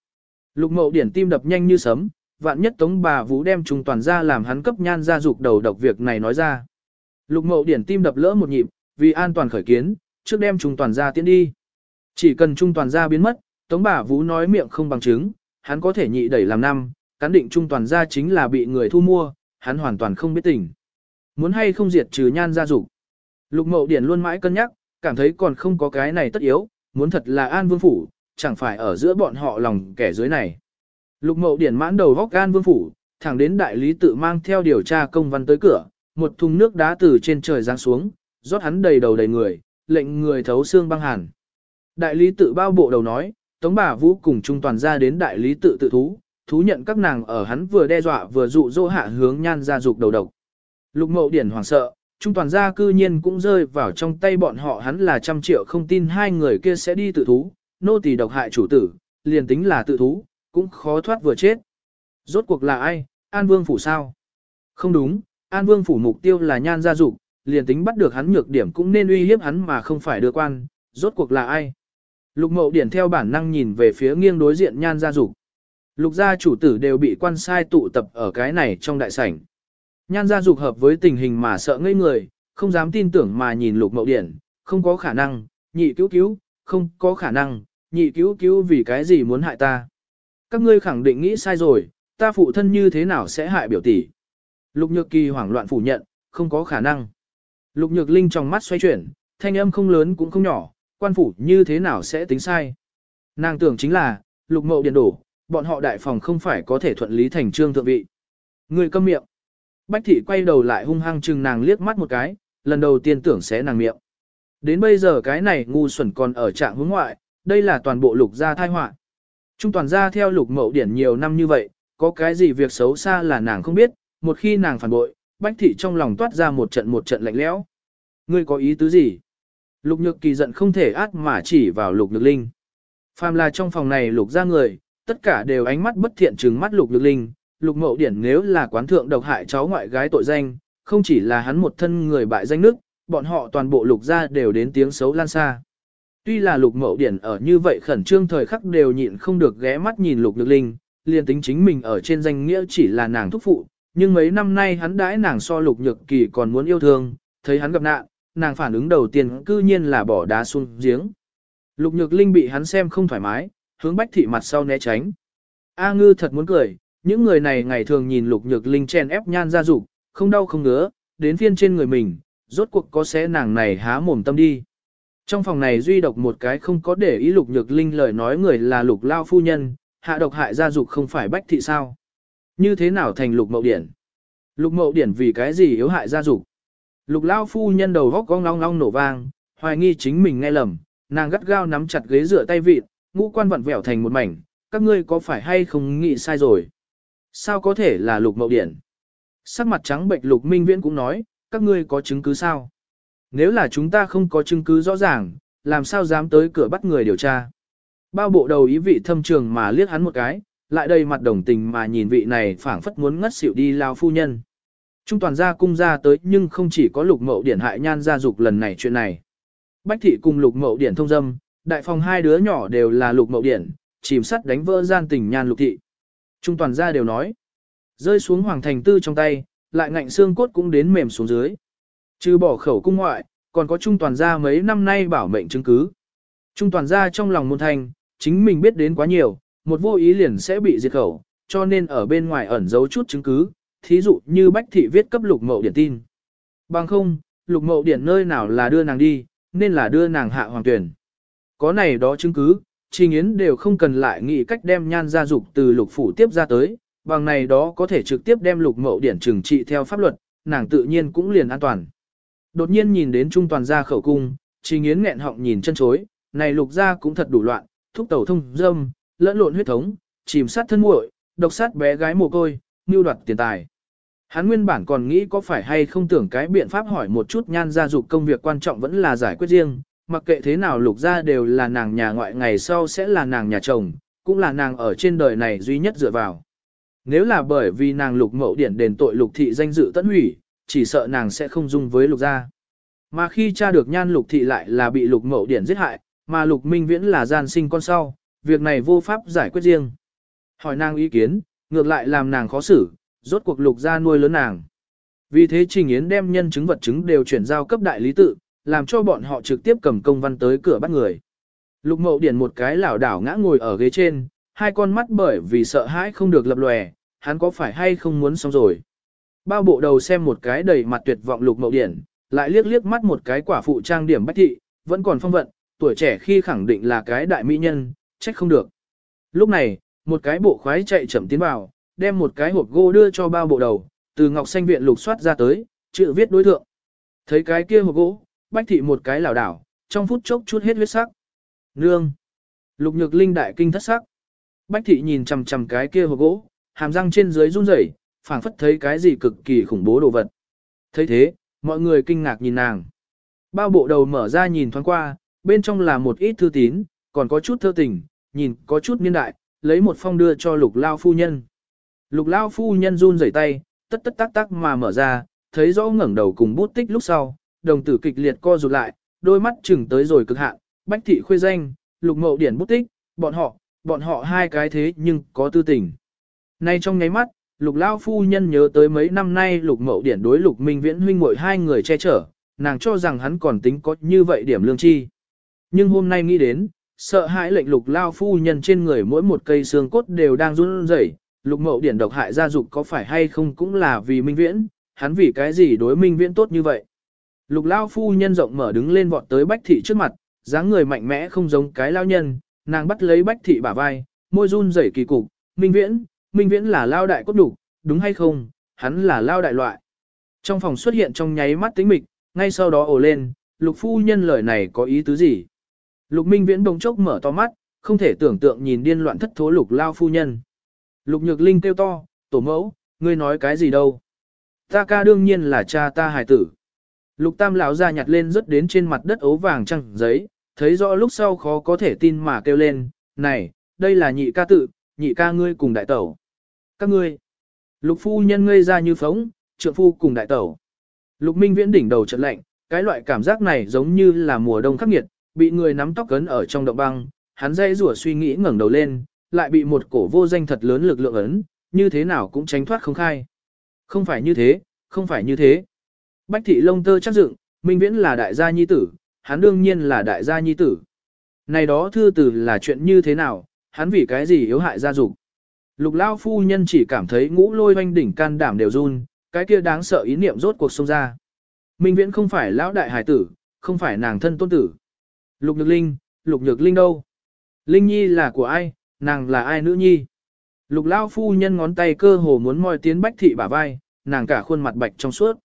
Lục Mậu Điển tim đập nhanh như sấm, vạn nhất Tống bà Vũ đem trùng toàn ra làm hắn cấp nhan ra dục đầu độc việc này nói ra. Lục Mậu Điển tim đập lỡ một nhịp, vì an toàn khởi kiến, trước đem trùng toàn ra tiến đi. Chỉ cần trung toàn ra biến mất, Tống bà Vũ nói miệng không bằng chứng, hắn có thể nhị đẩy làm năm, cán định trung toàn ra chính là bị người thu mua, hắn hoàn toàn không biết tình. Muốn hay không diệt trừ nhan gia dục. Lục Mậu Điển luôn mãi cân nhắc, cảm thấy còn không có cái này tất yếu, muốn thật là An Vương Phủ, chẳng phải ở giữa bọn họ lòng kẻ dưới này. Lục Mậu Điển mãn đầu góc gan Vương Phủ, thẳng đến đại lý tự mang theo điều tra công văn tới cửa, một thùng nước đá từ trên trời giáng xuống, rót hắn đầy đầu đầy người, lệnh người thấu xương băng hàn. Đại lý tự bao bộ đầu nói, Tống bà Vũ cùng Trung toàn ra đến đại lý tự tự thú, thú nhận các nàng ở hắn vừa đe dọa vừa dụ dỗ hạ hướng nhan ra dục đầu độc. Lục mậu điển hoảng sợ, Trung toàn gia cư nhiên cũng rơi vào trong tay bọn họ hắn là trăm triệu không tin hai người kia sẽ đi tự thú, nô tỳ độc hại chủ tử, liền tính là tự thú, cũng khó thoát vừa chết. Rốt cuộc là ai, An Vương Phủ sao? Không đúng, An Vương Phủ mục tiêu là nhan gia dục, liền tính bắt được hắn nhược điểm cũng nên uy hiếp hắn mà không phải đưa quan, rốt cuộc là ai? Lục mậu điển theo bản năng nhìn về phía nghiêng đối diện nhan gia dục. Lục gia chủ tử đều bị quan sai tụ tập ở cái này trong đại sảnh. Nhan gia dục hợp với tình hình mà sợ ngây người, không dám tin tưởng mà nhìn lục mậu điển, không có khả năng, nhị cứu cứu, không có khả năng, nhị cứu cứu vì cái gì muốn hại ta. Các ngươi khẳng định nghĩ sai rồi, ta phụ thân như thế nào sẽ hại biểu tỷ. Lục nhược kỳ hoảng loạn phủ nhận, không có khả năng. Lục nhược linh trong mắt xoay chuyển, thanh âm không lớn cũng không nhỏ, quan phủ như thế nào sẽ tính sai. Nàng tưởng chính là, lục mậu điện đổ, bọn họ đại phòng không phải có thể thuận lý thành trương thượng vị. Người câm miệng. Bách thị quay đầu lại hung hăng chừng nàng liếc mắt một cái, lần đầu tiên tưởng sẽ nàng miệng. Đến bây giờ cái này ngu xuẩn còn ở trạng hướng ngoại, đây là toàn bộ lục gia thai họa. Trung toàn gia theo lục mậu điển nhiều năm như vậy, có cái gì việc xấu xa là nàng không biết, một khi nàng phản bội, bách thị trong lòng toát ra một trận một trận lạnh lẽo. Ngươi có ý tứ gì? Lục nhược kỳ giận không thể át mà chỉ vào lục nhược linh. Phàm là trong phòng này lục ra người, tất cả đều ánh mắt bất thiện trừng mắt lục nhược linh. Lục mậu điển nếu là quán thượng độc hại cháu ngoại gái tội danh, không chỉ là hắn một thân người bại danh nước, bọn họ toàn bộ lục ra đều đến tiếng xấu lan xa. Tuy là lục mậu điển ở như vậy khẩn trương thời khắc đều nhịn không được ghé mắt nhìn lục nhược linh, liền tính chính mình ở trên danh nghĩa chỉ là nàng thúc phụ, nhưng mấy năm nay hắn đãi nàng so lục nhược kỳ còn muốn yêu thương, thấy hắn gặp nạn, nàng phản ứng đầu tiên cư nhiên là bỏ đá xuống giếng. Lục Nhược Linh bị hắn xem không thoải mái, hướng Bách Thị mặt sau né tránh. A Ngư thật muốn cười, những người này ngày thường nhìn Lục Nhược Linh chen ép nhan ra dục, không đau không ngứa, đến phiên trên người mình, rốt cuộc có sẽ nàng này há mồm tâm đi. Trong phòng này duy độc một cái không có để ý Lục Nhược Linh lời nói người là Lục Lao phu nhân, hạ độc hại gia dục không phải Bách Thị sao? Như thế nào thành Lục Mậu Điển? Lục Mậu Điển vì cái gì yếu hại gia dục? Lục lao phu nhân đầu góc cong long long nổ vang, hoài nghi chính mình nghe lầm, nàng gắt gao nắm chặt ghế dựa tay vịt, ngũ quan vặn vẹo thành một mảnh, các ngươi có phải hay không nghĩ sai rồi? Sao có thể là lục mậu điển? Sắc mặt trắng bệnh lục minh viễn cũng nói, các ngươi có chứng cứ sao? Nếu là chúng ta không có chứng cứ rõ ràng, làm sao dám tới cửa bắt người điều tra? Bao bộ đầu ý vị thâm trường mà liếc hắn một cái, lại đây mặt đồng tình mà nhìn vị này phảng phất muốn ngất xỉu đi lao phu nhân. Trung toàn gia cung ra tới nhưng không chỉ có lục mậu điển hại nhan gia dục lần này chuyện này. Bách thị cùng lục mậu điển thông dâm, đại phòng hai đứa nhỏ đều là lục mậu điển, chìm sắt đánh vỡ gian tình nhan lục thị. Trung toàn gia đều nói. Rơi xuống hoàng thành tư trong tay, lại ngạnh xương cốt cũng đến mềm xuống dưới. Trừ bỏ khẩu cung ngoại, còn có trung toàn gia mấy năm nay bảo mệnh chứng cứ. Trung toàn gia trong lòng môn thành, chính mình biết đến quá nhiều, một vô ý liền sẽ bị diệt khẩu, cho nên ở bên ngoài ẩn giấu chút chứng cứ, thí dụ như Bách Thị viết cấp lục mậu điển tin. Bằng không, lục mậu điển nơi nào là đưa nàng đi, nên là đưa nàng hạ hoàng tuyển. Có này đó chứng cứ, Trình Yến đều không cần lại nghĩ cách đem nhan gia dục từ lục phủ tiếp ra tới, bằng này đó có thể trực tiếp đem lục mậu điển trừng trị theo pháp luật, nàng tự nhiên cũng liền an toàn. Đột nhiên nhìn đến trung toàn gia khẩu cung, chỉ nghiến nghẹn họng nhìn chân chối, này lục gia cũng thật đủ loạn, thúc tẩu thông dâm, lẫn lộn huyết thống, chìm sát thân muội, độc sát bé gái mồ côi, mưu đoạt tiền tài. Hắn nguyên bản còn nghĩ có phải hay không tưởng cái biện pháp hỏi một chút nhan gia dục công việc quan trọng vẫn là giải quyết riêng, mặc kệ thế nào lục gia đều là nàng nhà ngoại ngày sau sẽ là nàng nhà chồng, cũng là nàng ở trên đời này duy nhất dựa vào. Nếu là bởi vì nàng lục mậu điển đền tội lục thị danh dự tận hủy, chỉ sợ nàng sẽ không dung với lục gia. Mà khi cha được nhan lục thị lại là bị lục mậu điển giết hại, mà lục minh viễn là gian sinh con sau, việc này vô pháp giải quyết riêng. Hỏi nàng ý kiến, ngược lại làm nàng khó xử, rốt cuộc lục gia nuôi lớn nàng. Vì thế Trình Yến đem nhân chứng vật chứng đều chuyển giao cấp đại lý tự, làm cho bọn họ trực tiếp cầm công văn tới cửa bắt người. Lục Mậu Điển một cái lảo đảo ngã ngồi ở ghế trên, hai con mắt bởi vì sợ hãi không được lập lòe, hắn có phải hay không muốn xong rồi. Bao bộ đầu xem một cái đầy mặt tuyệt vọng Lục Mậu Điển, lại liếc liếc mắt một cái quả phụ trang điểm bách thị, vẫn còn phong vận, tuổi trẻ khi khẳng định là cái đại mỹ nhân, trách không được. Lúc này, một cái bộ khoái chạy chậm tiến vào, đem một cái hộp gỗ đưa cho bao bộ đầu, từ ngọc xanh viện lục soát ra tới, chữ viết đối thượng. Thấy cái kia hộp gỗ, bách thị một cái lảo đảo, trong phút chốc chút hết huyết sắc. Nương! Lục nhược linh đại kinh thất sắc. Bách thị nhìn chằm chằm cái kia hộp gỗ, hàm răng trên dưới run rẩy, phảng phất thấy cái gì cực kỳ khủng bố đồ vật. thấy thế, mọi người kinh ngạc nhìn nàng. Bao bộ đầu mở ra nhìn thoáng qua, bên trong là một ít thư tín, còn có chút thơ tình, nhìn có chút niên đại, lấy một phong đưa cho lục lao phu nhân. Lục lao phu nhân run rẩy tay, tất tất tắc tắc mà mở ra, thấy rõ ngẩng đầu cùng bút tích lúc sau, đồng tử kịch liệt co rụt lại, đôi mắt chừng tới rồi cực hạn, bách thị khuê danh, lục mậu điển bút tích, bọn họ, bọn họ hai cái thế nhưng có tư tình. Nay trong nháy mắt, lục lao phu nhân nhớ tới mấy năm nay lục mậu điển đối lục minh viễn huynh muội hai người che chở, nàng cho rằng hắn còn tính có như vậy điểm lương chi. Nhưng hôm nay nghĩ đến, sợ hãi lệnh lục lao phu nhân trên người mỗi một cây xương cốt đều đang run rẩy, lục mậu điển độc hại gia dục có phải hay không cũng là vì minh viễn, hắn vì cái gì đối minh viễn tốt như vậy. Lục lao phu nhân rộng mở đứng lên vọt tới bách thị trước mặt, dáng người mạnh mẽ không giống cái lao nhân, nàng bắt lấy bách thị bả vai, môi run rẩy kỳ cục, minh viễn, minh viễn là lao đại cốt đủ, đúng hay không, hắn là lao đại loại. Trong phòng xuất hiện trong nháy mắt tính mịch, ngay sau đó ồ lên, lục phu nhân lời này có ý tứ gì? Lục minh viễn đồng chốc mở to mắt, không thể tưởng tượng nhìn điên loạn thất thố lục lao phu nhân. Lục nhược linh kêu to, tổ mẫu, ngươi nói cái gì đâu? Ta ca đương nhiên là cha ta hài tử. Lục tam lão ra nhặt lên rớt đến trên mặt đất ấu vàng trăng giấy, thấy rõ lúc sau khó có thể tin mà kêu lên, này, đây là nhị ca tự, nhị ca ngươi cùng đại tẩu. Các ngươi, lục phu nhân ngây ra như phóng, trượng phu cùng đại tẩu. Lục minh viễn đỉnh đầu trận lạnh, cái loại cảm giác này giống như là mùa đông khắc nghiệt, bị người nắm tóc cấn ở trong động băng, hắn dây rủa suy nghĩ ngẩng đầu lên, lại bị một cổ vô danh thật lớn lực lượng ấn, như thế nào cũng tránh thoát không khai. Không phải như thế, không phải như thế. Bách thị lông tơ chắc dựng, Minh Viễn là đại gia nhi tử, hắn đương nhiên là đại gia nhi tử. Này đó thư tử là chuyện như thế nào, hắn vì cái gì yếu hại gia dục. Lục lao phu nhân chỉ cảm thấy ngũ lôi hoanh đỉnh can đảm đều run, cái kia đáng sợ ý niệm rốt cuộc xông ra. Minh Viễn không phải lão đại hải tử, không phải nàng thân tôn tử. Lục Nhược Linh, Lục Nhược Linh đâu? Linh Nhi là của ai, nàng là ai nữ nhi? Lục lao phu nhân ngón tay cơ hồ muốn moi tiến bách thị bả vai, nàng cả khuôn mặt bạch trong suốt.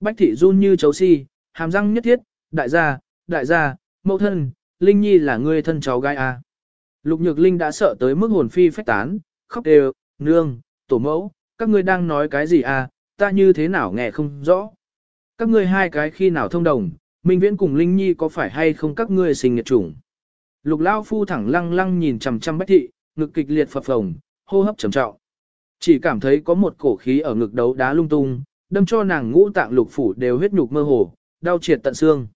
Bách thị run như chấu si, hàm răng nhất thiết, đại gia, đại gia, mẫu thân, Linh Nhi là người thân cháu gái à. Lục Nhược Linh đã sợ tới mức hồn phi phách tán, khóc đều, nương, tổ mẫu, các ngươi đang nói cái gì à, ta như thế nào nghe không rõ. Các ngươi hai cái khi nào thông đồng, Minh Viễn cùng Linh Nhi có phải hay không các ngươi sinh nghiệt chủng. Lục Lao Phu thẳng lăng lăng nhìn chằm chằm Bách Thị, ngực kịch liệt phập phồng, hô hấp trầm trọng. Chỉ cảm thấy có một cổ khí ở ngực đấu đá lung tung, đâm cho nàng ngũ tạng lục phủ đều huyết nhục mơ hồ, đau triệt tận xương.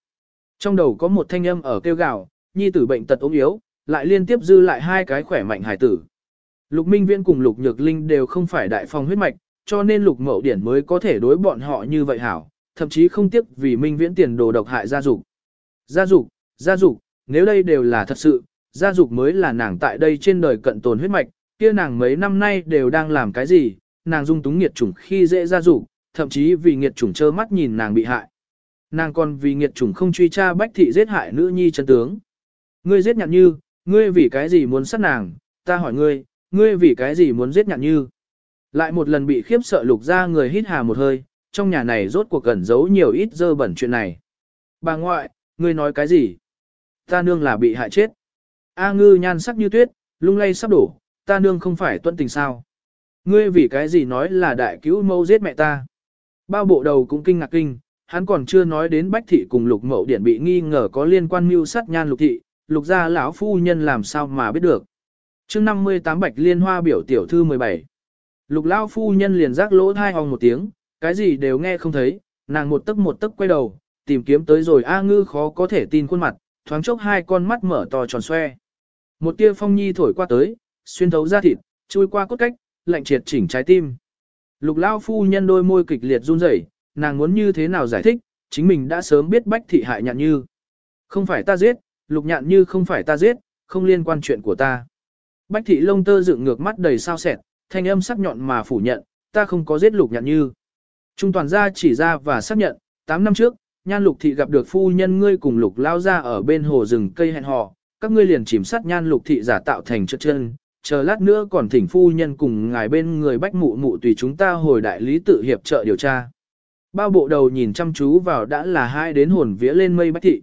Trong đầu có một thanh âm ở kêu gào, nhi tử bệnh tật ốm yếu, lại liên tiếp dư lại hai cái khỏe mạnh hải tử. Lục Minh Viễn cùng Lục Nhược Linh đều không phải đại phong huyết mạch, cho nên Lục Mậu Điển mới có thể đối bọn họ như vậy hảo, thậm chí không tiếc vì Minh Viễn tiền đồ độc hại gia dục. Gia dục, gia dục, nếu đây đều là thật sự, gia dục mới là nàng tại đây trên đời cận tồn huyết mạch, kia nàng mấy năm nay đều đang làm cái gì, nàng dung túng nghiệt chủng khi dễ gia dục, thậm chí vì nghiệt chủng trơ mắt nhìn nàng bị hại. Nàng còn vì nghiệt chủng không truy tra bách thị giết hại nữ nhi chân tướng. Ngươi giết nhặt như, ngươi vì cái gì muốn sát nàng, ta hỏi ngươi, ngươi vì cái gì muốn giết nhạn như. Lại một lần bị khiếp sợ lục ra người hít hà một hơi, trong nhà này rốt cuộc cẩn giấu nhiều ít dơ bẩn chuyện này. Bà ngoại, ngươi nói cái gì? Ta nương là bị hại chết. A ngư nhan sắc như tuyết, lung lay sắp đổ, ta nương không phải tuân tình sao. Ngươi vì cái gì nói là đại cứu mâu giết mẹ ta. Bao bộ đầu cũng kinh ngạc kinh, hắn còn chưa nói đến bách thị cùng lục mậu điển bị nghi ngờ có liên quan mưu sát nhan lục thị, lục gia lão phu nhân làm sao mà biết được chương 58 bạch liên hoa biểu tiểu thư 17. Lục lao phu nhân liền rác lỗ thai hòng một tiếng, cái gì đều nghe không thấy, nàng một tấc một tấc quay đầu, tìm kiếm tới rồi A ngư khó có thể tin khuôn mặt, thoáng chốc hai con mắt mở to tròn xoe. Một tia phong nhi thổi qua tới, xuyên thấu ra thịt, chui qua cốt cách, lạnh triệt chỉnh trái tim. Lục lao phu nhân đôi môi kịch liệt run rẩy, nàng muốn như thế nào giải thích, chính mình đã sớm biết bách thị hại nhạn như. Không phải ta giết, lục nhạn như không phải ta giết, không liên quan chuyện của ta. Bách thị lông tơ dựng ngược mắt đầy sao sẹt, thanh âm sắc nhọn mà phủ nhận, ta không có giết lục nhạn như. Trung toàn gia chỉ ra và xác nhận, 8 năm trước, nhan lục thị gặp được phu nhân ngươi cùng lục lao ra ở bên hồ rừng cây hẹn hò, các ngươi liền chìm sát nhan lục thị giả tạo thành chất chân, chờ lát nữa còn thỉnh phu nhân cùng ngài bên người bách mụ mụ tùy chúng ta hồi đại lý tự hiệp trợ điều tra. Bao bộ đầu nhìn chăm chú vào đã là hai đến hồn vía lên mây bách thị.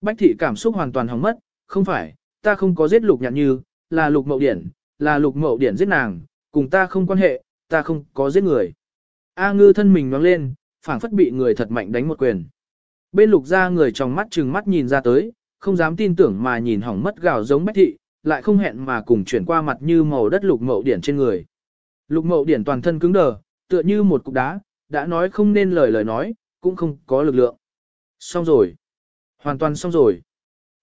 Bách thị cảm xúc hoàn toàn hỏng mất, không phải, ta không có giết lục nhạn như, là lục mậu điển, là lục mậu điển giết nàng, cùng ta không quan hệ, ta không có giết người. A ngư thân mình nhoáng lên, phảng phất bị người thật mạnh đánh một quyền. Bên lục ra người trong mắt trừng mắt nhìn ra tới, không dám tin tưởng mà nhìn hỏng mất gào giống bách thị, lại không hẹn mà cùng chuyển qua mặt như màu đất lục mậu điển trên người. Lục mậu điển toàn thân cứng đờ, tựa như một cục đá, đã nói không nên lời lời nói, cũng không có lực lượng. Xong rồi. Hoàn toàn xong rồi.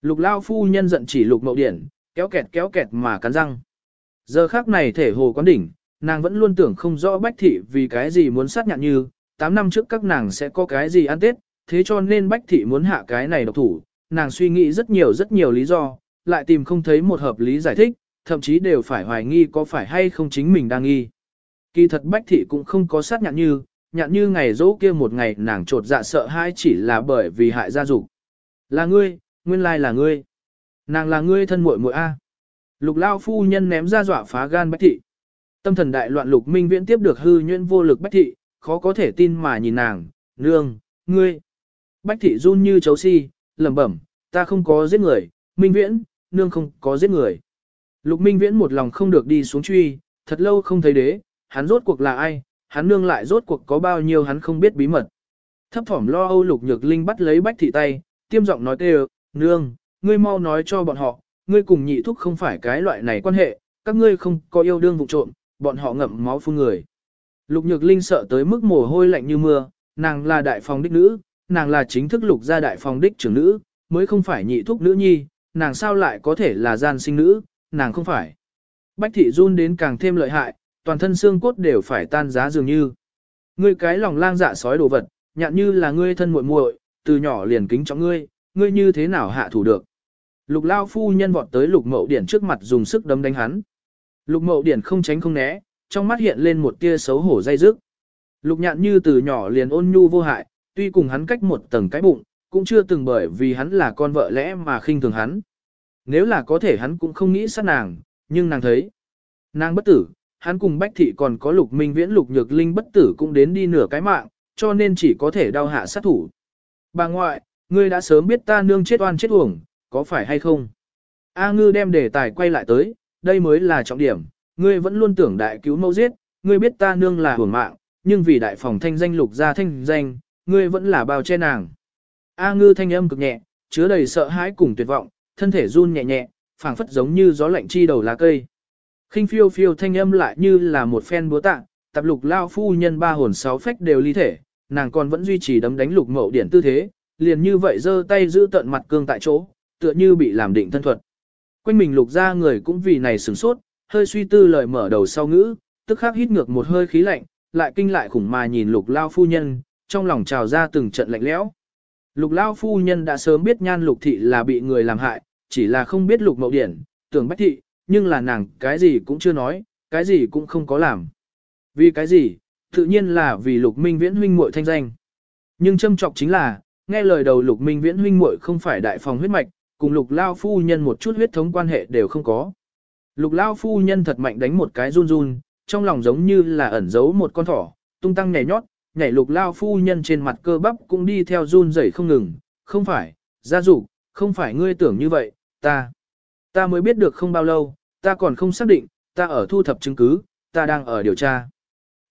Lục lao phu nhân giận chỉ lục mậu điển, kéo kẹt kéo kẹt mà cắn răng. Giờ khác này thể hồ quán đỉnh, nàng vẫn luôn tưởng không rõ bách thị vì cái gì muốn sát nhạn như, 8 năm trước các nàng sẽ có cái gì ăn tết, thế cho nên bách thị muốn hạ cái này độc thủ, nàng suy nghĩ rất nhiều rất nhiều lý do, lại tìm không thấy một hợp lý giải thích, thậm chí đều phải hoài nghi có phải hay không chính mình đang nghi. Kỳ thật bách thị cũng không có sát nhạn như, nhạn như ngày dỗ kia một ngày nàng trột dạ sợ hãi chỉ là bởi vì hại gia dục. Là ngươi, nguyên lai là ngươi. Nàng là ngươi thân muội muội A. Lục lao phu nhân ném ra dọa phá gan bách thị. Tâm thần đại loạn lục minh viễn tiếp được hư nhuyễn vô lực bách thị, khó có thể tin mà nhìn nàng, nương, ngươi. Bách thị run như chấu si, lẩm bẩm, ta không có giết người, minh viễn, nương không có giết người. Lục minh viễn một lòng không được đi xuống truy, thật lâu không thấy đế, hắn rốt cuộc là ai, hắn nương lại rốt cuộc có bao nhiêu hắn không biết bí mật. Thấp thỏm lo âu lục nhược linh bắt lấy bách thị tay, tiêm giọng nói kêu, nương, ngươi mau nói cho bọn họ, ngươi cùng nhị thúc không phải cái loại này quan hệ, các ngươi không có yêu đương vụ trộm, bọn họ ngậm máu phun người. Lục nhược linh sợ tới mức mồ hôi lạnh như mưa, nàng là đại phòng đích nữ, nàng là chính thức lục gia đại phòng đích trưởng nữ, mới không phải nhị thúc nữ nhi, nàng sao lại có thể là gian sinh nữ, nàng không phải. Bách thị run đến càng thêm lợi hại, toàn thân xương cốt đều phải tan giá dường như. Ngươi cái lòng lang dạ sói đồ vật, nhạn như là ngươi thân muội muội, từ nhỏ liền kính trọng ngươi, ngươi như thế nào hạ thủ được. Lục lao phu nhân vọt tới lục mậu điển trước mặt dùng sức đấm đánh hắn. Lục mậu điển không tránh không né, trong mắt hiện lên một tia xấu hổ dây dứt. Lục nhạn như từ nhỏ liền ôn nhu vô hại, tuy cùng hắn cách một tầng cái bụng, cũng chưa từng bởi vì hắn là con vợ lẽ mà khinh thường hắn. Nếu là có thể hắn cũng không nghĩ sát nàng, nhưng nàng thấy. Nàng bất tử, hắn cùng Bách Thị còn có lục minh viễn lục nhược linh bất tử cũng đến đi nửa cái mạng, cho nên chỉ có thể đau hạ sát thủ. Bà ngoại, ngươi đã sớm biết ta nương chết oan chết uổng, có phải hay không? A ngư đem đề tài quay lại tới, đây mới là trọng điểm, ngươi vẫn luôn tưởng đại cứu mẫu giết, ngươi biết ta nương là hưởng mạng, nhưng vì đại phòng thanh danh lục ra thanh danh, ngươi vẫn là bao che nàng. A ngư thanh âm cực nhẹ, chứa đầy sợ hãi cùng tuyệt vọng, thân thể run nhẹ nhẹ, phảng phất giống như gió lạnh chi đầu lá cây. khinh phiêu phiêu thanh âm lại như là một phen búa tạ, tập lục lao phu nhân ba hồn sáu phách đều ly thể, nàng còn vẫn duy trì đấm đánh lục mậu điển tư thế, liền như vậy giơ tay giữ tận mặt cương tại chỗ, tựa như bị làm định thân thuật. Quanh mình lục ra người cũng vì này sửng sốt, hơi suy tư lời mở đầu sau ngữ, tức khắc hít ngược một hơi khí lạnh, lại kinh lại khủng mà nhìn lục lao phu nhân, trong lòng trào ra từng trận lạnh lẽo. Lục lao phu nhân đã sớm biết nhan lục thị là bị người làm hại, chỉ là không biết lục mậu điển, tưởng bách thị, nhưng là nàng cái gì cũng chưa nói, cái gì cũng không có làm. Vì cái gì? Tự nhiên là vì lục minh viễn huynh muội thanh danh. Nhưng châm trọng chính là, nghe lời đầu lục minh viễn huynh muội không phải đại phòng huyết mạch, cùng lục lao phu nhân một chút huyết thống quan hệ đều không có. Lục lao phu nhân thật mạnh đánh một cái run run, trong lòng giống như là ẩn giấu một con thỏ, tung tăng nhảy nhót, nhảy lục lao phu nhân trên mặt cơ bắp cũng đi theo run rẩy không ngừng, không phải, gia dục, không phải ngươi tưởng như vậy, ta, ta mới biết được không bao lâu, ta còn không xác định, ta ở thu thập chứng cứ, ta đang ở điều tra.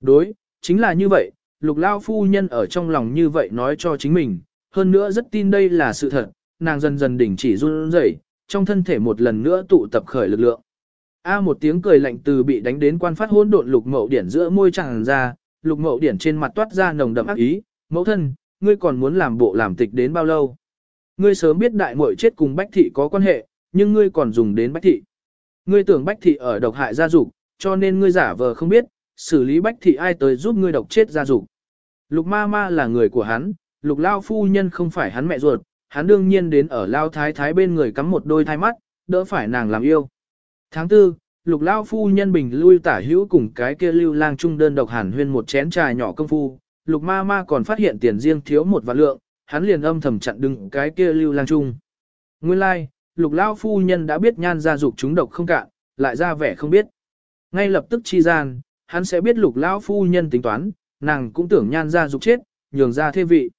Đối, chính là như vậy, lục lao phu nhân ở trong lòng như vậy nói cho chính mình, hơn nữa rất tin đây là sự thật, nàng dần dần đỉnh chỉ run rẩy, trong thân thể một lần nữa tụ tập khởi lực lượng. A một tiếng cười lạnh từ bị đánh đến quan phát hỗn độn lục mậu điển giữa môi tràn ra, lục mậu điển trên mặt toát ra nồng đậm ác ý, mẫu thân, ngươi còn muốn làm bộ làm tịch đến bao lâu? Ngươi sớm biết đại muội chết cùng bách thị có quan hệ, nhưng ngươi còn dùng đến bách thị. Ngươi tưởng bách thị ở độc hại gia dục, cho nên ngươi giả vờ không biết, xử lý bách thị ai tới giúp ngươi độc chết gia dục. Lục ma ma là người của hắn, lục lao phu nhân không phải hắn mẹ ruột, hắn đương nhiên đến ở lao thái thái bên người cắm một đôi thai mắt, đỡ phải nàng làm yêu. Tháng tư, lục lao phu nhân bình lui tả hữu cùng cái kia lưu lang trung đơn độc hàn huyên một chén trà nhỏ công phu, lục ma ma còn phát hiện tiền riêng thiếu một vạn lượng, hắn liền âm thầm chặn đứng cái kia lưu lang trung. Nguyên lai, like, lục lao phu nhân đã biết nhan gia dục chúng độc không cạn, lại ra vẻ không biết. Ngay lập tức chi gian, hắn sẽ biết lục lao phu nhân tính toán, nàng cũng tưởng nhan gia dục chết, nhường ra thế vị.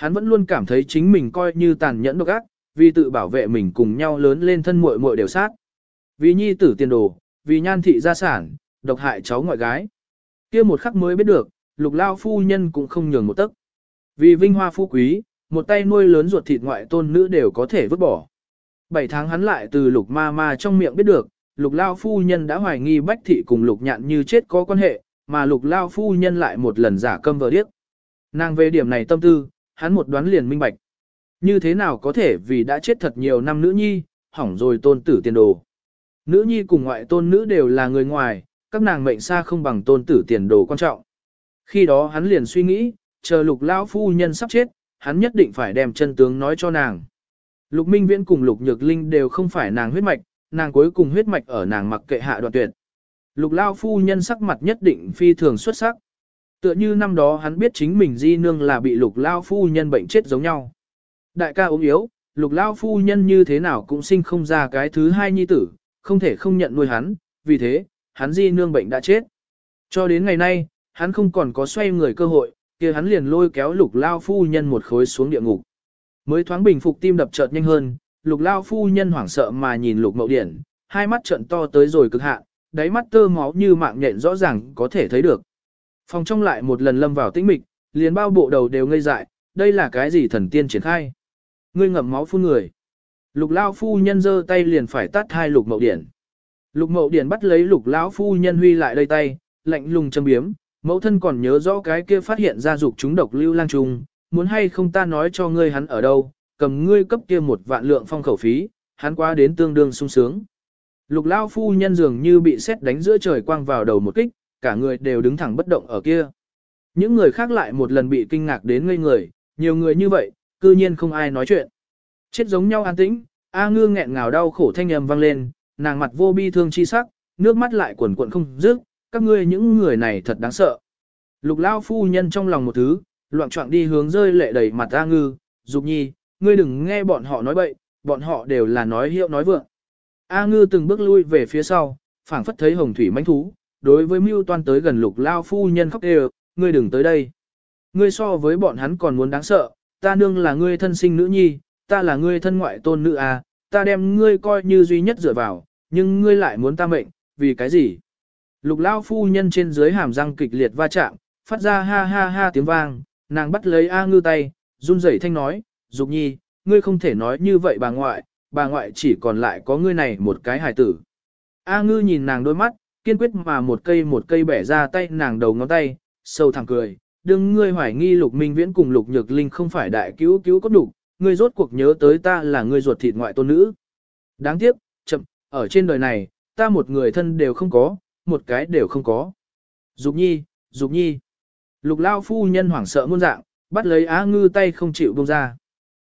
Hắn vẫn luôn cảm thấy chính mình coi như tàn nhẫn độc ác, vì tự bảo vệ mình cùng nhau lớn lên thân muội muội đều sát. Vì nhi tử tiền đồ, vì nhan thị gia sản, độc hại cháu ngoại gái. kia một khắc mới biết được, lục lao phu nhân cũng không nhường một tấc. Vì vinh hoa phú quý, một tay nuôi lớn ruột thịt ngoại tôn nữ đều có thể vứt bỏ. Bảy tháng hắn lại từ lục ma ma trong miệng biết được, lục lao phu nhân đã hoài nghi bách thị cùng lục nhạn như chết có quan hệ, mà lục lao phu nhân lại một lần giả câm vờ điếc. Nàng về điểm này tâm tư, hắn một đoán liền minh bạch. Như thế nào có thể vì đã chết thật nhiều năm nữ nhi, hỏng rồi tôn tử tiền đồ. Nữ nhi cùng ngoại tôn nữ đều là người ngoài, các nàng mệnh xa không bằng tôn tử tiền đồ quan trọng. Khi đó hắn liền suy nghĩ, chờ lục lão phu nhân sắp chết, hắn nhất định phải đem chân tướng nói cho nàng. Lục Minh Viễn cùng Lục Nhược Linh đều không phải nàng huyết mạch, nàng cuối cùng huyết mạch ở nàng mặc kệ hạ đoạn tuyệt. Lục Lao phu nhân sắc mặt nhất định phi thường xuất sắc. Tựa như năm đó hắn biết chính mình di nương là bị Lục Lao phu nhân bệnh chết giống nhau. Đại ca ốm yếu, Lục Lao phu nhân như thế nào cũng sinh không ra cái thứ hai nhi tử, không thể không nhận nuôi hắn, vì thế, hắn di nương bệnh đã chết. Cho đến ngày nay, hắn không còn có xoay người cơ hội, kia hắn liền lôi kéo Lục Lao phu nhân một khối xuống địa ngục. Mới thoáng bình phục tim đập chợt nhanh hơn, lục lao phu nhân hoảng sợ mà nhìn lục mậu điển, hai mắt trợn to tới rồi cực hạn, đáy mắt tơ máu như mạng nhện rõ ràng có thể thấy được. Phòng trong lại một lần lâm vào tĩnh mịch, liền bao bộ đầu đều ngây dại, đây là cái gì thần tiên triển khai. Ngươi ngậm máu phun người. Lục lao phu nhân giơ tay liền phải tắt hai lục mậu điển. Lục mậu điển bắt lấy lục lão phu nhân huy lại đây tay, lạnh lùng châm biếm, mẫu thân còn nhớ rõ cái kia phát hiện ra dục chúng độc lưu lang trùng, muốn hay không ta nói cho ngươi hắn ở đâu, cầm ngươi cấp kia một vạn lượng phong khẩu phí, hắn quá đến tương đương sung sướng. Lục lao phu nhân dường như bị xét đánh giữa trời quang vào đầu một kích, cả người đều đứng thẳng bất động ở kia. Những người khác lại một lần bị kinh ngạc đến ngây người, nhiều người như vậy, cư nhiên không ai nói chuyện. Chết giống nhau an tĩnh, A ngư nghẹn ngào đau khổ thanh âm vang lên, nàng mặt vô bi thương chi sắc, nước mắt lại quần cuộn không dứt, các ngươi những người này thật đáng sợ. Lục lao phu nhân trong lòng một thứ, loạn trọng đi hướng rơi lệ đầy mặt A ngư, dục nhi, ngươi đừng nghe bọn họ nói bậy, bọn họ đều là nói hiệu nói vượng. A ngư từng bước lui về phía sau, phảng phất thấy hồng thủy mãnh thú, đối với mưu toan tới gần lục lao phu nhân khóc đều, ngươi đừng tới đây. Ngươi so với bọn hắn còn muốn đáng sợ, ta nương là ngươi thân sinh nữ nhi, ta là ngươi thân ngoại tôn nữ a, ta đem ngươi coi như duy nhất dựa vào, nhưng ngươi lại muốn ta mệnh, vì cái gì? Lục lao phu nhân trên dưới hàm răng kịch liệt va chạm, phát ra ha ha ha tiếng vang, nàng bắt lấy A ngư tay, run rẩy thanh nói, Dục nhi, ngươi không thể nói như vậy bà ngoại, bà ngoại chỉ còn lại có ngươi này một cái hài tử. A ngư nhìn nàng đôi mắt, kiên quyết mà một cây một cây bẻ ra tay nàng đầu ngón tay, sâu thẳng cười. Đừng ngươi hoài nghi lục minh viễn cùng lục nhược linh không phải đại cứu cứu có đủ, ngươi rốt cuộc nhớ tới ta là ngươi ruột thịt ngoại tôn nữ. Đáng tiếc, chậm, ở trên đời này, ta một người thân đều không có, một cái đều không có. Dục nhi, dục nhi. Lục lao phu nhân hoảng sợ muôn dạng, bắt lấy á ngư tay không chịu buông ra.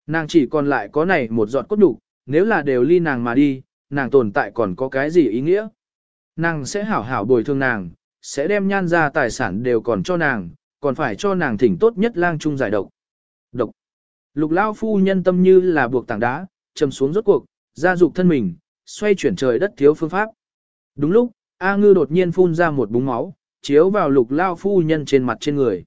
Nàng chỉ còn lại có này một giọt cốt đủ, nếu là đều ly nàng mà đi, nàng tồn tại còn có cái gì ý nghĩa. Nàng sẽ hảo hảo bồi thường nàng, sẽ đem nhan ra tài sản đều còn cho nàng, còn phải cho nàng thỉnh tốt nhất lang trung giải độc. Độc. Lục lao phu nhân tâm như là buộc tảng đá, chầm xuống rốt cuộc, ra dục thân mình, xoay chuyển trời đất thiếu phương pháp. Đúng lúc, A ngư đột nhiên phun ra một búng máu, chiếu vào lục lao phu nhân trên mặt trên người.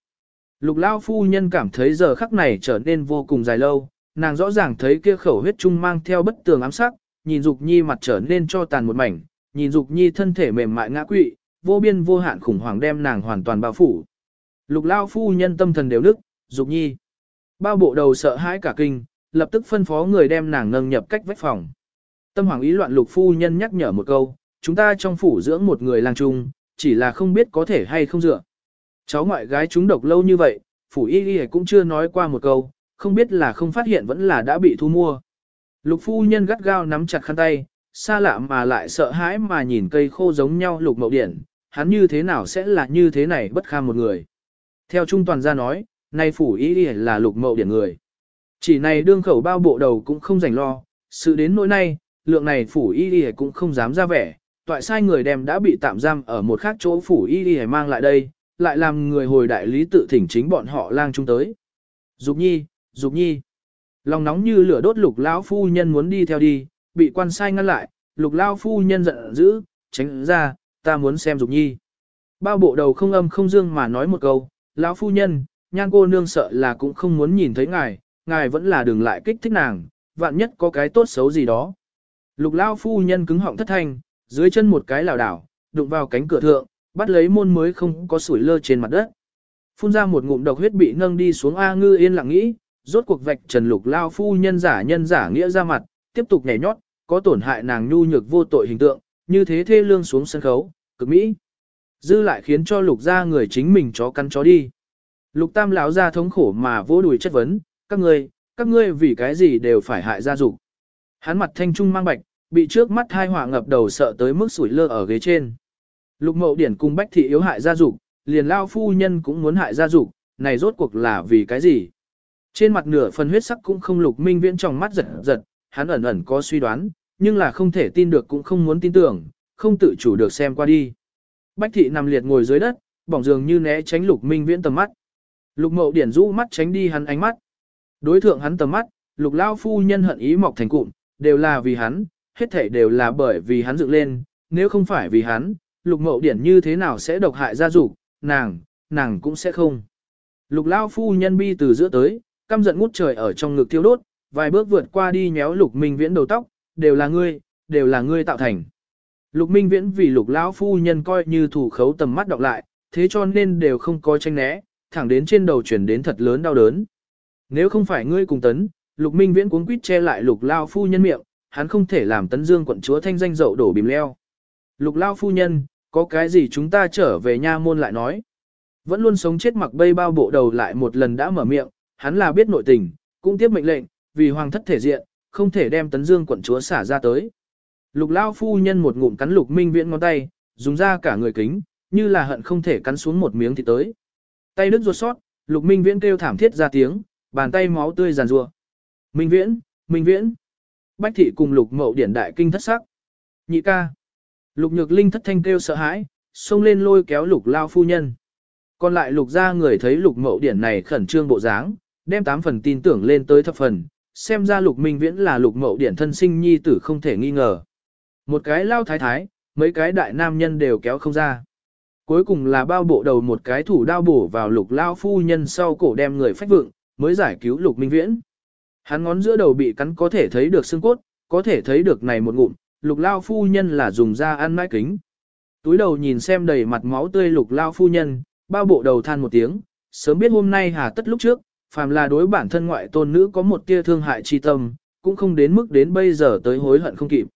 Lục lao phu nhân cảm thấy giờ khắc này trở nên vô cùng dài lâu, nàng rõ ràng thấy kia khẩu huyết trung mang theo bất tường ám sắc, nhìn Dục Nhi mặt trở nên cho tàn một mảnh, nhìn Dục Nhi thân thể mềm mại ngã quỵ, vô biên vô hạn khủng hoảng đem nàng hoàn toàn bao phủ. Lục lao phu nhân tâm thần đều nức, Dục Nhi. Bao bộ đầu sợ hãi cả kinh, lập tức phân phó người đem nàng nâng nhập cách vách phòng. Tâm hoàng ý loạn lục phu nhân nhắc nhở một câu, chúng ta trong phủ dưỡng một người lang trung, chỉ là không biết có thể hay không dựa. Cháu ngoại gái chúng độc lâu như vậy, phủ y y cũng chưa nói qua một câu, không biết là không phát hiện vẫn là đã bị thu mua. Lục phu nhân gắt gao nắm chặt khăn tay, xa lạ mà lại sợ hãi mà nhìn cây khô giống nhau lục mậu điển, hắn như thế nào sẽ là như thế này bất kham một người. Theo trung toàn gia nói, nay phủ y y là lục mậu điển người. Chỉ này đương khẩu bao bộ đầu cũng không rảnh lo, sự đến nỗi nay, lượng này phủ y y cũng không dám ra vẻ, toại sai người đem đã bị tạm giam ở một khác chỗ phủ y y mang lại đây, lại làm người hồi đại lý tự thỉnh chính bọn họ lang trung tới. Dục nhi, dục nhi. Lòng nóng như lửa đốt lục lão phu nhân muốn đi theo đi, bị quan sai ngăn lại, lục lao phu nhân giận dữ, tránh ra, ta muốn xem dục nhi. Bao bộ đầu không âm không dương mà nói một câu, lão phu nhân, nhan cô nương sợ là cũng không muốn nhìn thấy ngài, ngài vẫn là đừng lại kích thích nàng, vạn nhất có cái tốt xấu gì đó. Lục lao phu nhân cứng họng thất thanh, dưới chân một cái lảo đảo, đụng vào cánh cửa thượng, bắt lấy môn mới không có sủi lơ trên mặt đất. Phun ra một ngụm độc huyết bị nâng đi xuống A ngư yên lặng nghĩ, rốt cuộc vạch trần lục lao phu nhân giả nhân giả nghĩa ra mặt, tiếp tục nhảy nhót, có tổn hại nàng nhu nhược vô tội hình tượng, như thế thê lương xuống sân khấu, cực mỹ. Dư lại khiến cho lục gia người chính mình chó cắn chó đi. Lục tam lão ra thống khổ mà vô đùi chất vấn, các ngươi, các ngươi vì cái gì đều phải hại gia dục. Hắn mặt thanh trung mang bạch, bị trước mắt hai hỏa ngập đầu sợ tới mức sủi lơ ở ghế trên. Lục mậu điển cung bách thị yếu hại gia dục, liền lao phu nhân cũng muốn hại gia dục, này rốt cuộc là vì cái gì? Trên mặt nửa phần huyết sắc cũng không lục minh viễn trong mắt giật giật, hắn ẩn ẩn có suy đoán, nhưng là không thể tin được cũng không muốn tin tưởng, không tự chủ được xem qua đi. Bách thị nằm liệt ngồi dưới đất, bỏng dường như né tránh lục minh viễn tầm mắt. Lục mậu điển rũ mắt tránh đi hắn ánh mắt. Đối thượng hắn tầm mắt, lục lao phu nhân hận ý mọc thành cụm, đều là vì hắn, hết thảy đều là bởi vì hắn dựng lên, nếu không phải vì hắn, lục mậu điển như thế nào sẽ độc hại gia dục, nàng, nàng cũng sẽ không. Lục lao phu nhân bi từ giữa tới, căm giận ngút trời ở trong ngực thiêu đốt, vài bước vượt qua đi nhéo lục minh viễn đầu tóc, đều là ngươi, đều là ngươi tạo thành. Lục minh viễn vì lục lão phu nhân coi như thủ khấu tầm mắt đọc lại, thế cho nên đều không có tranh né, thẳng đến trên đầu chuyển đến thật lớn đau đớn. Nếu không phải ngươi cùng tấn, lục minh viễn cuốn quýt che lại lục lao phu nhân miệng, hắn không thể làm tấn dương quận chúa thanh danh dậu đổ bìm leo. Lục lao phu nhân, có cái gì chúng ta trở về nha môn lại nói. Vẫn luôn sống chết mặc bay bao bộ đầu lại một lần đã mở miệng, hắn là biết nội tình, cũng tiếp mệnh lệnh, vì hoàng thất thể diện, không thể đem tấn dương quận chúa xả ra tới. Lục lao phu nhân một ngụm cắn lục minh viễn ngón tay, dùng ra cả người kính, như là hận không thể cắn xuống một miếng thì tới. Tay đứt ruột sót, lục minh viễn kêu thảm thiết ra tiếng, bàn tay máu tươi giàn rua. Minh viễn, minh viễn. Bách thị cùng lục mậu điển đại kinh thất sắc. Nhị ca. Lục nhược linh thất thanh kêu sợ hãi, xông lên lôi kéo lục lao phu nhân. Còn lại lục ra người thấy lục mậu điển này khẩn trương bộ dáng, đem tám phần tin tưởng lên tới thập phần, xem ra lục minh viễn là lục mậu điển thân sinh nhi tử không thể nghi ngờ. Một cái lao thái thái, mấy cái đại nam nhân đều kéo không ra. Cuối cùng là bao bộ đầu một cái thủ đao bổ vào lục lao phu nhân sau cổ đem người phách vượng, mới giải cứu lục minh viễn. Hắn ngón giữa đầu bị cắn có thể thấy được xương cốt, có thể thấy được này một ngụm, lục lao phu nhân là dùng da ăn mãi kính. Túi đầu nhìn xem đầy mặt máu tươi lục lao phu nhân, bao bộ đầu than một tiếng, sớm biết hôm nay hà tất lúc trước, phàm là đối bản thân ngoại tôn nữ có một tia thương hại chi tâm, cũng không đến mức đến bây giờ tới hối hận không kịp.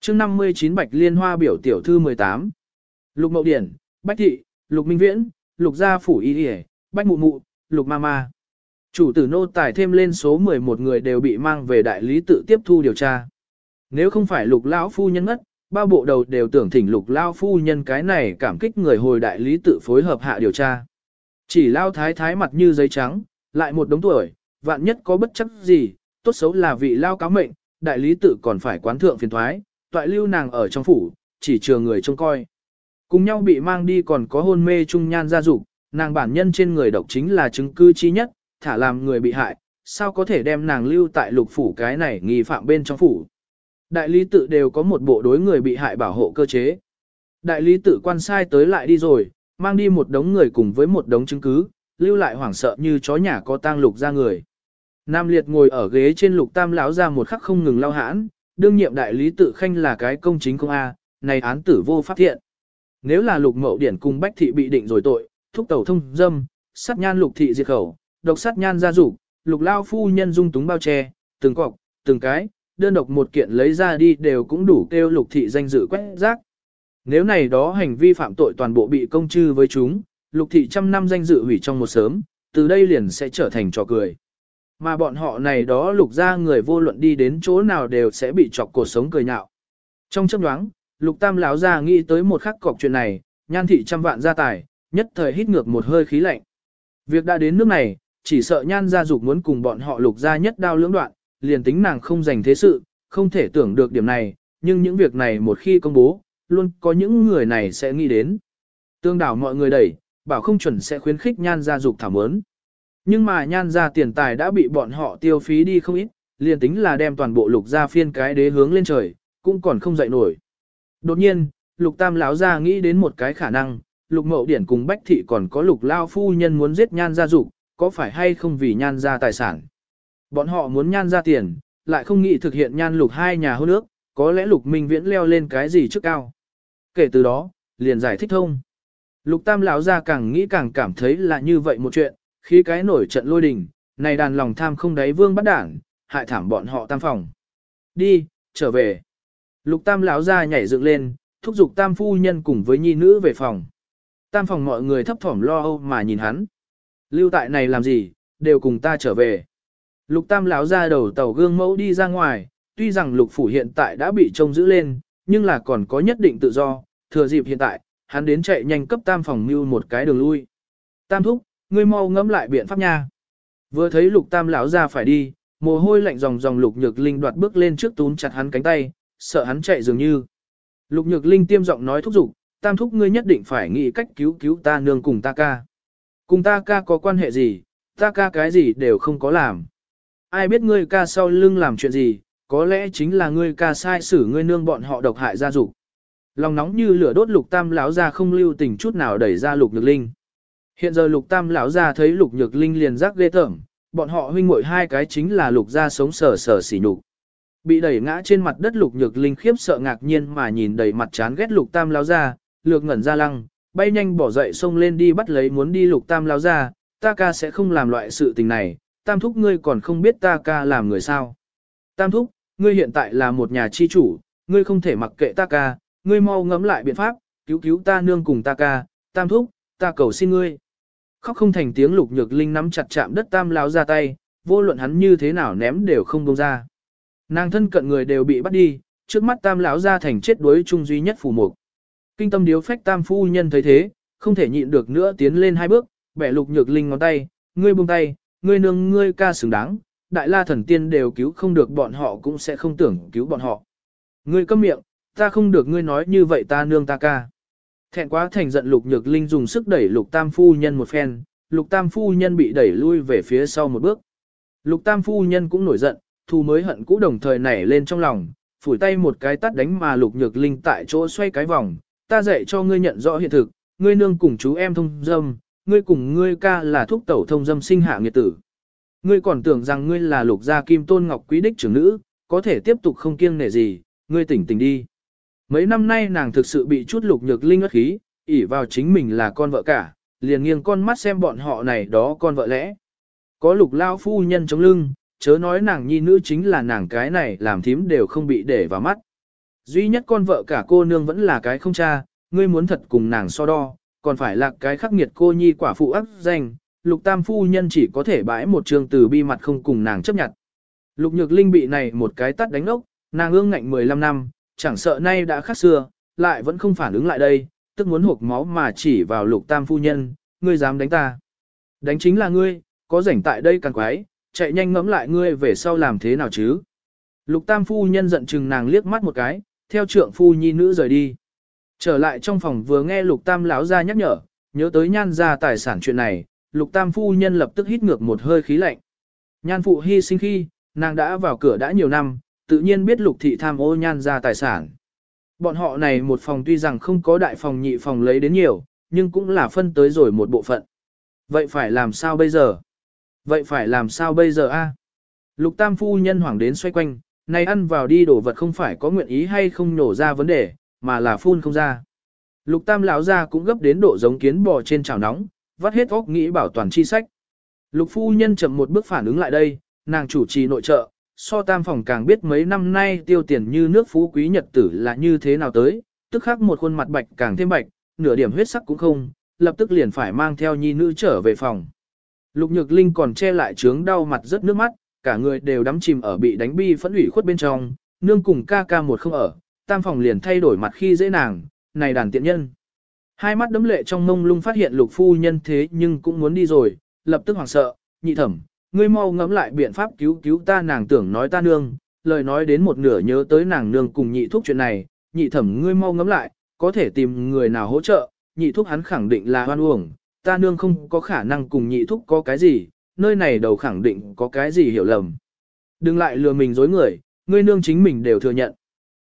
chương 59 Bạch Liên Hoa biểu tiểu thư 18. Lục Mậu Điển, Bách Thị, Lục Minh Viễn, Lục Gia Phủ Y Điề, Bách Mụ Mụ, Lục Ma Ma. Chủ tử nô tài thêm lên số 11 người đều bị mang về đại lý tự tiếp thu điều tra. Nếu không phải lục lão phu nhân ngất, bao bộ đầu đều tưởng thỉnh lục lão phu nhân cái này cảm kích người hồi đại lý tự phối hợp hạ điều tra. Chỉ lao thái thái mặt như giấy trắng, lại một đống tuổi, vạn nhất có bất chấp gì, tốt xấu là vị lao cáo mệnh, đại lý tự còn phải quán thượng phiền thoái, toại lưu nàng ở trong phủ, chỉ chờ người trông coi. Cùng nhau bị mang đi còn có hôn mê trung nhan gia dục, nàng bản nhân trên người độc chính là chứng cư chi nhất, thả làm người bị hại, sao có thể đem nàng lưu tại lục phủ cái này nghi phạm bên trong phủ. Đại lý tự đều có một bộ đối người bị hại bảo hộ cơ chế. Đại lý tự quan sai tới lại đi rồi, mang đi một đống người cùng với một đống chứng cứ, lưu lại hoảng sợ như chó nhà có tang lục ra người. Nam liệt ngồi ở ghế trên lục tam lão ra một khắc không ngừng lao hãn, đương nhiệm đại lý tự khanh là cái công chính công A, à, này án tử vô pháp thiện. Nếu là lục mậu điển cùng bách thị bị định rồi tội, thúc tẩu thông dâm, sát nhan lục thị diệt khẩu, độc sát nhan gia dục lục lao phu nhân dung túng bao che, từng cọc, từng cái, đơn độc một kiện lấy ra đi đều cũng đủ kêu lục thị danh dự quét rác. Nếu này đó hành vi phạm tội toàn bộ bị công chư với chúng, lục thị trăm năm danh dự hủy trong một sớm, từ đây liền sẽ trở thành trò cười. Mà bọn họ này đó lục ra người vô luận đi đến chỗ nào đều sẽ bị chọc cuộc sống cười nhạo. Trong chấp đoáng, lục tam lão ra nghĩ tới một khắc cọc chuyện này, nhan thị trăm vạn gia tài, nhất thời hít ngược một hơi khí lạnh. Việc đã đến nước này, chỉ sợ nhan gia dục muốn cùng bọn họ lục ra nhất đao lưỡng đoạn, liền tính nàng không dành thế sự, không thể tưởng được điểm này, nhưng những việc này một khi công bố, luôn có những người này sẽ nghĩ đến. Tương đảo mọi người đẩy, bảo không chuẩn sẽ khuyến khích nhan gia dục thảm mớn. Nhưng mà nhan gia tiền tài đã bị bọn họ tiêu phí đi không ít, liền tính là đem toàn bộ lục gia phiên cái đế hướng lên trời, cũng còn không dậy nổi. Đột nhiên, lục tam lão gia nghĩ đến một cái khả năng, lục mậu điển cùng bách thị còn có lục lao phu nhân muốn giết nhan gia dục, có phải hay không vì nhan gia tài sản. Bọn họ muốn nhan gia tiền, lại không nghĩ thực hiện nhan lục hai nhà hôn nước, có lẽ lục minh viễn leo lên cái gì trước cao. Kể từ đó, liền giải thích thông. Lục tam lão gia càng nghĩ càng cảm thấy là như vậy một chuyện, khi cái nổi trận lôi đình, này đàn lòng tham không đáy vương bắt đảng, hại thảm bọn họ tam phòng. Đi, trở về. Lục tam lão gia nhảy dựng lên, thúc giục tam phu nhân cùng với nhi nữ về phòng. Tam phòng mọi người thấp thỏm lo âu mà nhìn hắn. Lưu tại này làm gì, đều cùng ta trở về. Lục tam lão ra đầu tàu gương mẫu đi ra ngoài, tuy rằng lục phủ hiện tại đã bị trông giữ lên, nhưng là còn có nhất định tự do, thừa dịp hiện tại, hắn đến chạy nhanh cấp tam phòng mưu một cái đường lui. Tam thúc, ngươi mau ngẫm lại biện pháp nha. Vừa thấy lục tam lão ra phải đi, mồ hôi lạnh dòng dòng lục nhược linh đoạt bước lên trước túm chặt hắn cánh tay, sợ hắn chạy dường như. Lục nhược linh tiêm giọng nói thúc giục, tam thúc ngươi nhất định phải nghĩ cách cứu cứu ta nương cùng ta ca. Cùng ta ca có quan hệ gì, ta ca cái gì đều không có làm. Ai biết ngươi ca sau lưng làm chuyện gì, có lẽ chính là ngươi ca sai xử ngươi nương bọn họ độc hại gia dục. Lòng nóng như lửa đốt lục tam lão ra không lưu tình chút nào đẩy ra lục nhược linh. Hiện giờ lục tam lão ra thấy lục nhược linh liền giác ghê tởm, bọn họ huynh muội hai cái chính là lục gia sống sờ sờ xỉ nhục. Bị đẩy ngã trên mặt đất lục nhược linh khiếp sợ ngạc nhiên mà nhìn đầy mặt chán ghét lục tam lão ra, lược ngẩn ra lăng, bay nhanh bỏ dậy xông lên đi bắt lấy muốn đi lục tam lão ra, ta ca sẽ không làm loại sự tình này, tam thúc ngươi còn không biết ta ca làm người sao. Tam thúc, ngươi hiện tại là một nhà chi chủ, ngươi không thể mặc kệ ta ca, ngươi mau ngẫm lại biện pháp, cứu cứu ta nương cùng ta ca, tam thúc, ta cầu xin ngươi. Khóc không thành tiếng lục nhược linh nắm chặt chạm đất tam lão ra tay, vô luận hắn như thế nào ném đều không buông ra. Nàng thân cận người đều bị bắt đi, trước mắt tam lão ra thành chết đuối chung duy nhất phù mục. Kinh tâm điếu phách tam phu nhân thấy thế, không thể nhịn được nữa tiến lên hai bước, bẻ lục nhược linh ngón tay, ngươi buông tay, ngươi nương ngươi ca xứng đáng, đại la thần tiên đều cứu không được bọn họ cũng sẽ không tưởng cứu bọn họ. Ngươi câm miệng, ta không được ngươi nói như vậy ta nương ta ca. Thẹn quá thành giận lục nhược linh dùng sức đẩy lục tam phu nhân một phen, lục tam phu nhân bị đẩy lui về phía sau một bước. Lục tam phu nhân cũng nổi giận, thù mới hận cũ đồng thời nảy lên trong lòng, phủi tay một cái tắt đánh mà lục nhược linh tại chỗ xoay cái vòng, ta dạy cho ngươi nhận rõ hiện thực, ngươi nương cùng chú em thông dâm, ngươi cùng ngươi ca là thúc tẩu thông dâm sinh hạ nghiệt tử. Ngươi còn tưởng rằng ngươi là lục gia kim tôn ngọc quý đích trưởng nữ, có thể tiếp tục không kiêng nể gì, ngươi tỉnh tỉnh đi. Mấy năm nay nàng thực sự bị chút lục nhược linh ất khí, ỉ vào chính mình là con vợ cả, liền nghiêng con mắt xem bọn họ này đó con vợ lẽ. Có lục lao phu nhân chống lưng, chớ nói nàng nhi nữ chính là nàng cái này làm thím đều không bị để vào mắt. Duy nhất con vợ cả cô nương vẫn là cái không cha, ngươi muốn thật cùng nàng so đo, còn phải là cái khắc nghiệt cô nhi quả phụ ác danh, lục tam phu nhân chỉ có thể bãi một trường từ bi mặt không cùng nàng chấp nhận. Lục nhược linh bị này một cái tắt đánh ốc, nàng ương ngạnh 15 năm, chẳng sợ nay đã khác xưa, lại vẫn không phản ứng lại đây, tức muốn hộp máu mà chỉ vào lục tam phu nhân, ngươi dám đánh ta. Đánh chính là ngươi, có rảnh tại đây càng quái, chạy nhanh ngẫm lại ngươi về sau làm thế nào chứ. Lục tam phu nhân giận chừng nàng liếc mắt một cái, theo trượng phu nhi nữ rời đi. Trở lại trong phòng vừa nghe lục tam lão ra nhắc nhở, nhớ tới nhan ra tài sản chuyện này, lục tam phu nhân lập tức hít ngược một hơi khí lạnh. Nhan phụ hy sinh khi, nàng đã vào cửa đã nhiều năm, tự nhiên biết lục thị tham ô nhan ra tài sản. Bọn họ này một phòng tuy rằng không có đại phòng nhị phòng lấy đến nhiều, nhưng cũng là phân tới rồi một bộ phận. Vậy phải làm sao bây giờ? Vậy phải làm sao bây giờ a? À? Lục tam phu nhân hoảng đến xoay quanh, này ăn vào đi đổ vật không phải có nguyện ý hay không nổ ra vấn đề, mà là phun không ra. Lục tam lão ra cũng gấp đến độ giống kiến bò trên chảo nóng, vắt hết óc nghĩ bảo toàn chi sách. Lục phu nhân chậm một bước phản ứng lại đây, nàng chủ trì nội trợ, so tam phòng càng biết mấy năm nay tiêu tiền như nước phú quý nhật tử là như thế nào tới, tức khắc một khuôn mặt bạch càng thêm bạch, nửa điểm huyết sắc cũng không, lập tức liền phải mang theo nhi nữ trở về phòng. Lục Nhược Linh còn che lại trướng đau mặt rất nước mắt, cả người đều đắm chìm ở bị đánh bi phẫn ủy khuất bên trong, nương cùng ca ca một không ở, tam phòng liền thay đổi mặt khi dễ nàng, này đàn tiện nhân. Hai mắt đấm lệ trong mông lung phát hiện lục phu nhân thế nhưng cũng muốn đi rồi, lập tức hoảng sợ, nhị thẩm, ngươi mau ngẫm lại biện pháp cứu cứu ta nàng tưởng nói ta nương, lời nói đến một nửa nhớ tới nàng nương cùng nhị thuốc chuyện này, nhị thẩm ngươi mau ngẫm lại, có thể tìm người nào hỗ trợ, nhị thuốc hắn khẳng định là hoan uổng, ta nương không có khả năng cùng nhị thuốc có cái gì, nơi này đầu khẳng định có cái gì hiểu lầm. Đừng lại lừa mình dối người, ngươi nương chính mình đều thừa nhận.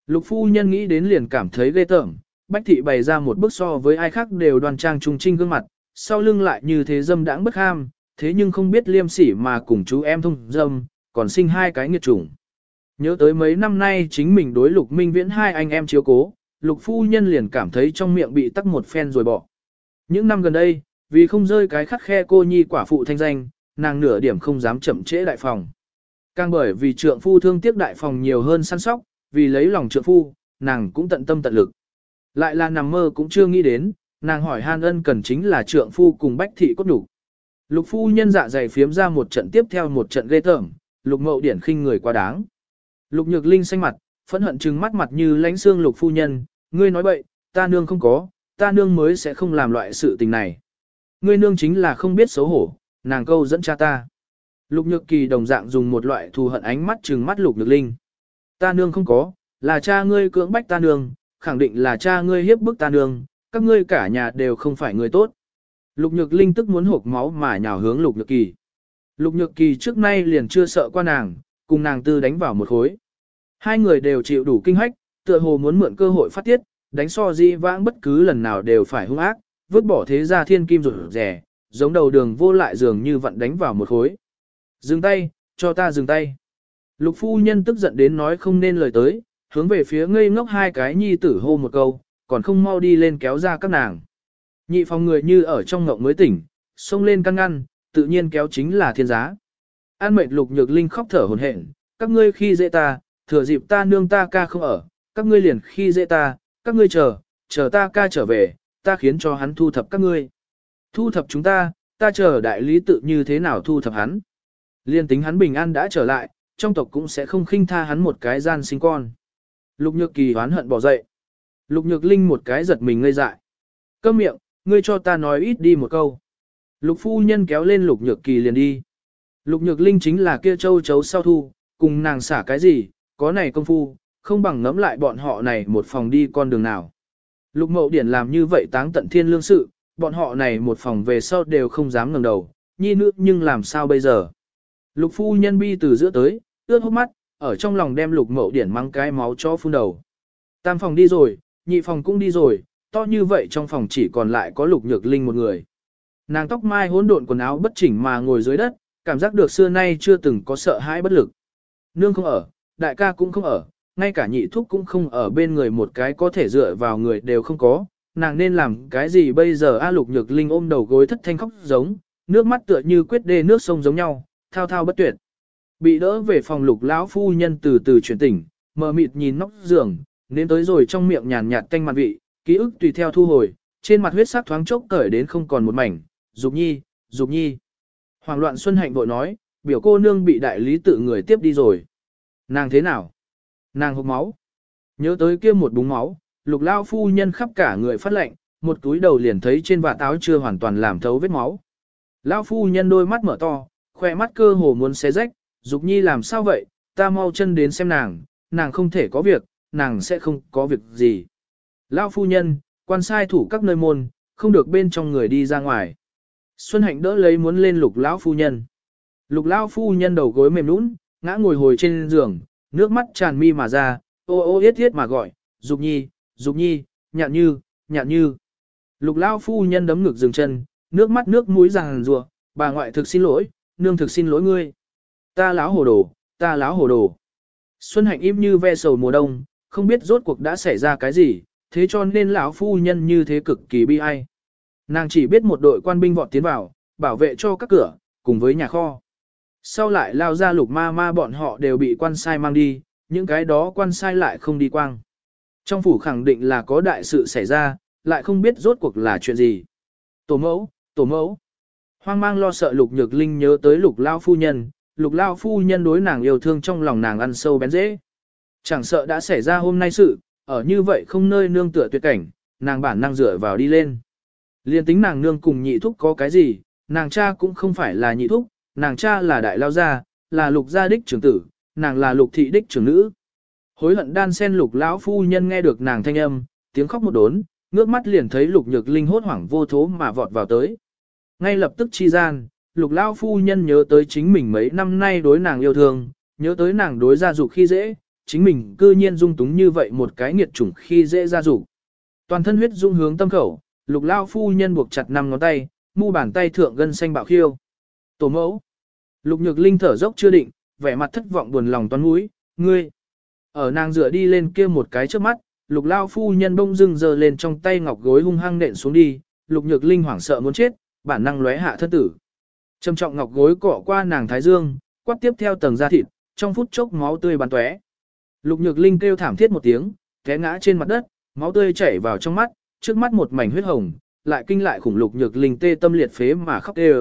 Lục phu nhân nghĩ đến liền cảm thấy ghê tởm, bách thị bày ra một bức so với ai khác đều đoan trang trung trinh gương mặt, sau lưng lại như thế dâm đãng bất ham, thế nhưng không biết liêm sỉ mà cùng chú em thông dâm, còn sinh hai cái nghiệt chủng. Nhớ tới mấy năm nay chính mình đối lục minh viễn hai anh em chiếu cố, lục phu nhân liền cảm thấy trong miệng bị tắc một phen rồi bỏ. Những năm gần đây, vì không rơi cái khắc khe cô nhi quả phụ thanh danh, nàng nửa điểm không dám chậm trễ đại phòng. Càng bởi vì trượng phu thương tiếc đại phòng nhiều hơn săn sóc, vì lấy lòng trượng phu, nàng cũng tận tâm tận lực. Lại là nằm mơ cũng chưa nghĩ đến, nàng hỏi han ân cần chính là trượng phu cùng bách thị cốt đủ. Lục phu nhân dạ dày phiếm ra một trận tiếp theo một trận ghê tởm, lục mậu điển khinh người quá đáng. Lục nhược linh xanh mặt, phẫn hận trừng mắt mặt như lánh xương lục phu nhân, ngươi nói bậy, ta nương không có, ta nương mới sẽ không làm loại sự tình này. Ngươi nương chính là không biết xấu hổ, nàng câu dẫn cha ta. Lục nhược kỳ đồng dạng dùng một loại thù hận ánh mắt trừng mắt lục nhược linh. Ta nương không có, là cha ngươi cưỡng bách ta nương, khẳng định là cha ngươi hiếp bức ta nương, các ngươi cả nhà đều không phải người tốt. Lục nhược linh tức muốn hộp máu mà nhào hướng lục nhược kỳ. Lục nhược kỳ trước nay liền chưa sợ qua nàng, cùng nàng tư đánh vào một khối. Hai người đều chịu đủ kinh hách, tựa hồ muốn mượn cơ hội phát tiết, đánh so di vãng bất cứ lần nào đều phải hung ác, vứt bỏ thế gia thiên kim rụt rẻ, giống đầu đường vô lại dường như vặn đánh vào một khối. Dừng tay, cho ta dừng tay. Lục phu nhân tức giận đến nói không nên lời tới, hướng về phía ngây ngốc hai cái nhi tử hô một câu, còn không mau đi lên kéo ra các nàng. Nhị phòng người như ở trong ngộng mới tỉnh, xông lên căn ngăn, tự nhiên kéo chính là thiên giá. An mệnh lục nhược linh khóc thở hồn hển, các ngươi khi dễ ta, thừa dịp ta nương ta ca không ở, các ngươi liền khi dễ ta, các ngươi chờ, chờ ta ca trở về, ta khiến cho hắn thu thập các ngươi. Thu thập chúng ta, ta chờ đại lý tự như thế nào thu thập hắn. Liên tính hắn bình an đã trở lại, trong tộc cũng sẽ không khinh tha hắn một cái gian sinh con. Lục nhược kỳ hoán hận bỏ dậy. Lục nhược linh một cái giật mình ngây dại. Câm miệng, ngươi cho ta nói ít đi một câu. Lục phu nhân kéo lên lục nhược kỳ liền đi. Lục nhược linh chính là kia châu chấu sau thu, cùng nàng xả cái gì, có này công phu, không bằng ngẫm lại bọn họ này một phòng đi con đường nào. Lục mậu điển làm như vậy táng tận thiên lương sự, bọn họ này một phòng về sau đều không dám ngẩng đầu, nhi nữ nhưng làm sao bây giờ. Lục phu nhân bi từ giữa tới, ướt hốc mắt, ở trong lòng đem lục mậu điển mang cái máu cho phun đầu. Tam phòng đi rồi, nhị phòng cũng đi rồi, to như vậy trong phòng chỉ còn lại có lục nhược linh một người. Nàng tóc mai hỗn độn quần áo bất chỉnh mà ngồi dưới đất, cảm giác được xưa nay chưa từng có sợ hãi bất lực. Nương không ở, đại ca cũng không ở, ngay cả nhị thúc cũng không ở bên người một cái có thể dựa vào người đều không có, nàng nên làm cái gì bây giờ A lục nhược linh ôm đầu gối thất thanh khóc giống, nước mắt tựa như quyết đê nước sông giống nhau, thao thao bất tuyệt. Bị đỡ về phòng lục lão phu nhân từ từ chuyển tỉnh, mờ mịt nhìn nóc giường, nên tới rồi trong miệng nhàn nhạt canh mặt vị, ký ức tùy theo thu hồi, trên mặt huyết sắc thoáng chốc cởi đến không còn một mảnh, dục nhi, dục nhi. Hoàng loạn Xuân Hạnh vội nói, biểu cô nương bị đại lý tự người tiếp đi rồi. Nàng thế nào? Nàng hốc máu. Nhớ tới kia một búng máu, lục lao phu nhân khắp cả người phát lệnh, một túi đầu liền thấy trên vạt áo chưa hoàn toàn làm thấu vết máu. Lao phu nhân đôi mắt mở to, khoe mắt cơ hồ muốn xé rách, dục nhi làm sao vậy, ta mau chân đến xem nàng, nàng không thể có việc, nàng sẽ không có việc gì. Lao phu nhân, quan sai thủ các nơi môn, không được bên trong người đi ra ngoài. Xuân hạnh đỡ lấy muốn lên lục lão phu nhân. Lục lão phu nhân đầu gối mềm nũng, ngã ngồi hồi trên giường, nước mắt tràn mi mà ra, ô ô yết yết mà gọi, dục nhi, dục nhi, nhạn như, nhạn như. Lục lão phu nhân đấm ngực dừng chân, nước mắt nước mũi ràng rùa, bà ngoại thực xin lỗi, nương thực xin lỗi ngươi. Ta láo hồ đồ, ta láo hồ đồ. Xuân hạnh im như ve sầu mùa đông, không biết rốt cuộc đã xảy ra cái gì, thế cho nên lão phu nhân như thế cực kỳ bi ai. Nàng chỉ biết một đội quan binh vọt tiến vào, bảo vệ cho các cửa, cùng với nhà kho. Sau lại lao ra lục ma ma bọn họ đều bị quan sai mang đi, những cái đó quan sai lại không đi quang. Trong phủ khẳng định là có đại sự xảy ra, lại không biết rốt cuộc là chuyện gì. Tổ mẫu, tổ mẫu. Hoang mang lo sợ lục nhược linh nhớ tới lục lao phu nhân, lục lao phu nhân đối nàng yêu thương trong lòng nàng ăn sâu bén dễ. Chẳng sợ đã xảy ra hôm nay sự, ở như vậy không nơi nương tựa tuyệt cảnh, nàng bản năng dựa vào đi lên. Liên tính nàng nương cùng nhị thúc có cái gì, nàng cha cũng không phải là nhị thúc, nàng cha là đại lao gia, là lục gia đích trưởng tử, nàng là lục thị đích trưởng nữ. Hối hận đan sen lục lão phu nhân nghe được nàng thanh âm, tiếng khóc một đốn, ngước mắt liền thấy lục nhược linh hốt hoảng vô thố mà vọt vào tới. Ngay lập tức chi gian, lục lão phu nhân nhớ tới chính mình mấy năm nay đối nàng yêu thương, nhớ tới nàng đối gia dục khi dễ, chính mình cư nhiên dung túng như vậy một cái nghiệt chủng khi dễ ra rủ Toàn thân huyết dung hướng tâm khẩu, lục lão phu nhân buộc chặt năm ngón tay, mu bàn tay thượng gân xanh bạo khiêu. Tổ mẫu. Lục nhược linh thở dốc chưa định, vẻ mặt thất vọng buồn lòng toán mũi, ngươi. Ở nàng dựa đi lên kia một cái trước mắt, lục lao phu nhân bông dưng giờ lên trong tay ngọc gối hung hăng nện xuống đi, lục nhược linh hoảng sợ muốn chết, bản năng lóe hạ thân tử. Trầm trọng ngọc gối cọ qua nàng thái dương, quát tiếp theo tầng da thịt, trong phút chốc máu tươi bắn tóe. Lục nhược linh kêu thảm thiết một tiếng, té ngã trên mặt đất, máu tươi chảy vào trong mắt, trước mắt một mảnh huyết hồng, lại kinh lại khủng lục nhược linh tê tâm liệt phế mà khóc tê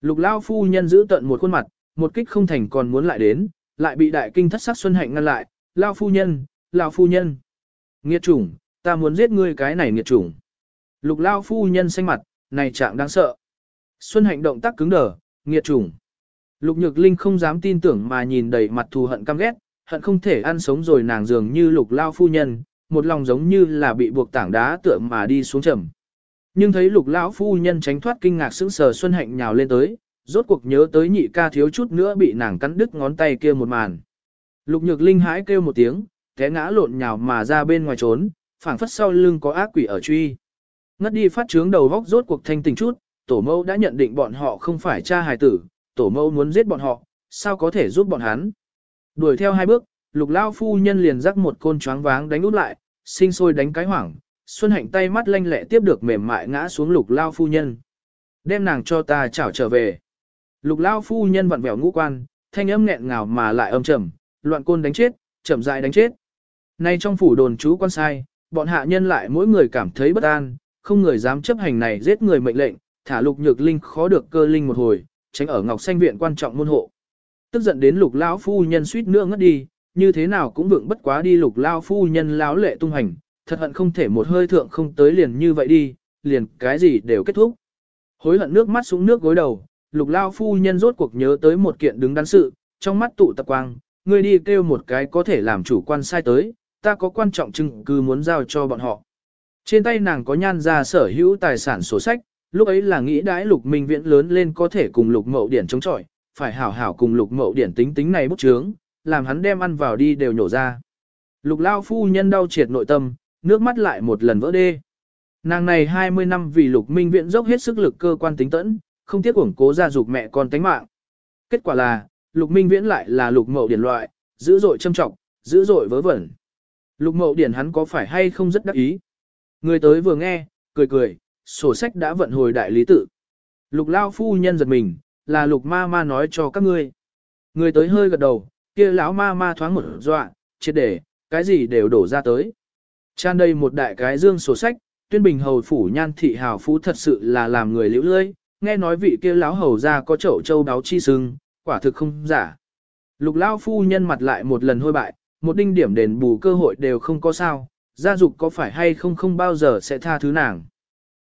Lục lao phu nhân giữ tận một khuôn mặt, một kích không thành còn muốn lại đến, lại bị đại kinh thất sắc xuân hạnh ngăn lại, lao phu nhân, lão phu nhân. Nghiệt chủng, ta muốn giết ngươi cái này nghiệt chủng. Lục lao phu nhân xanh mặt, này trạng đáng sợ. Xuân hạnh động tác cứng đờ, nghiệt chủng. Lục nhược linh không dám tin tưởng mà nhìn đầy mặt thù hận căm ghét, hận không thể ăn sống rồi nàng dường như lục lao phu nhân, một lòng giống như là bị buộc tảng đá tựa mà đi xuống trầm. Nhưng thấy lục lão phu nhân tránh thoát kinh ngạc sững sờ Xuân Hạnh nhào lên tới, rốt cuộc nhớ tới nhị ca thiếu chút nữa bị nàng cắn đứt ngón tay kia một màn. Lục nhược linh hãi kêu một tiếng, té ngã lộn nhào mà ra bên ngoài trốn, phảng phất sau lưng có ác quỷ ở truy. Ngất đi phát trướng đầu vóc rốt cuộc thanh tình chút, tổ mẫu đã nhận định bọn họ không phải cha hài tử, tổ mẫu muốn giết bọn họ, sao có thể giúp bọn hắn. Đuổi theo hai bước, lục lao phu nhân liền rắc một côn choáng váng đánh út lại, sinh sôi đánh cái hoảng, Xuân Hạnh tay mắt lanh lẹ tiếp được mềm mại ngã xuống lục lao phu nhân. Đem nàng cho ta chảo trở về. Lục lao phu nhân vặn vẹo ngũ quan, thanh âm nghẹn ngào mà lại âm trầm, loạn côn đánh chết, chậm rãi đánh chết. Nay trong phủ đồn chú quan sai, bọn hạ nhân lại mỗi người cảm thấy bất an, không người dám chấp hành này giết người mệnh lệnh, thả lục nhược linh khó được cơ linh một hồi, tránh ở ngọc xanh viện quan trọng môn hộ. Tức giận đến lục lão phu nhân suýt nữa ngất đi, như thế nào cũng vượng bất quá đi lục lao phu nhân lão lệ tung hành, thật hận không thể một hơi thượng không tới liền như vậy đi, liền cái gì đều kết thúc. Hối hận nước mắt xuống nước gối đầu, lục lao phu nhân rốt cuộc nhớ tới một kiện đứng đắn sự, trong mắt tụ tập quang, người đi kêu một cái có thể làm chủ quan sai tới, ta có quan trọng chứng cứ muốn giao cho bọn họ. Trên tay nàng có nhan ra sở hữu tài sản sổ sách, lúc ấy là nghĩ đãi lục minh viễn lớn lên có thể cùng lục mậu điển chống chọi, phải hảo hảo cùng lục mậu điển tính tính này bút chướng, làm hắn đem ăn vào đi đều nhổ ra. Lục lao phu nhân đau triệt nội tâm, nước mắt lại một lần vỡ đê. Nàng này 20 năm vì lục minh viện dốc hết sức lực cơ quan tính tẫn, không tiếc ủng cố gia dục mẹ con tánh mạng. Kết quả là, lục minh viễn lại là lục mậu điển loại, dữ dội châm trọng, dữ dội vớ vẩn. Lục mậu điển hắn có phải hay không rất đắc ý. Người tới vừa nghe, cười cười, sổ sách đã vận hồi đại lý tự. Lục lao phu nhân giật mình, là lục ma ma nói cho các ngươi. Người tới hơi gật đầu, kia lão ma ma thoáng một dọa, triệt để, cái gì đều đổ ra tới. Tràn đầy một đại cái dương sổ sách, tuyên bình hầu phủ nhan thị hào phú thật sự là làm người liễu lơi, nghe nói vị kia lão hầu ra có chậu châu đáo chi sưng, quả thực không giả. Lục lão phu nhân mặt lại một lần hôi bại, một đinh điểm đền bù cơ hội đều không có sao, gia dục có phải hay không không bao giờ sẽ tha thứ nàng.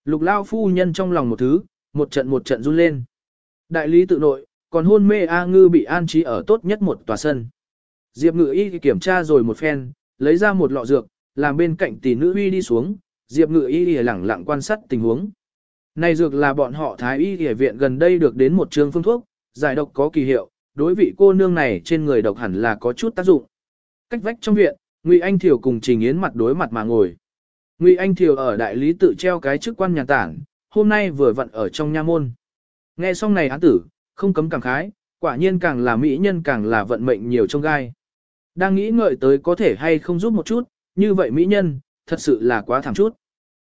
Lục lão phu nhân trong lòng một thứ, một trận một trận run lên. Đại lý tự nội, còn hôn mê A ngư bị an trí ở tốt nhất một tòa sân. Diệp ngự y kiểm tra rồi một phen, lấy ra một lọ dược, làm bên cạnh tỷ nữ uy đi xuống, Diệp Ngự Y lẳng lặng quan sát tình huống. Này dược là bọn họ Thái Y Y viện gần đây được đến một trường phương thuốc, giải độc có kỳ hiệu, đối vị cô nương này trên người độc hẳn là có chút tác dụng. Cách vách trong viện, Ngụy Anh Thiều cùng Trình Yến mặt đối mặt mà ngồi. Ngụy Anh Thiều ở đại lý tự treo cái chức quan nhà tản, hôm nay vừa vặn ở trong nha môn. Nghe xong này án tử, không cấm cảm khái, quả nhiên càng là mỹ nhân càng là vận mệnh nhiều trong gai. Đang nghĩ ngợi tới có thể hay không giúp một chút, như vậy mỹ nhân, thật sự là quá thảm chút.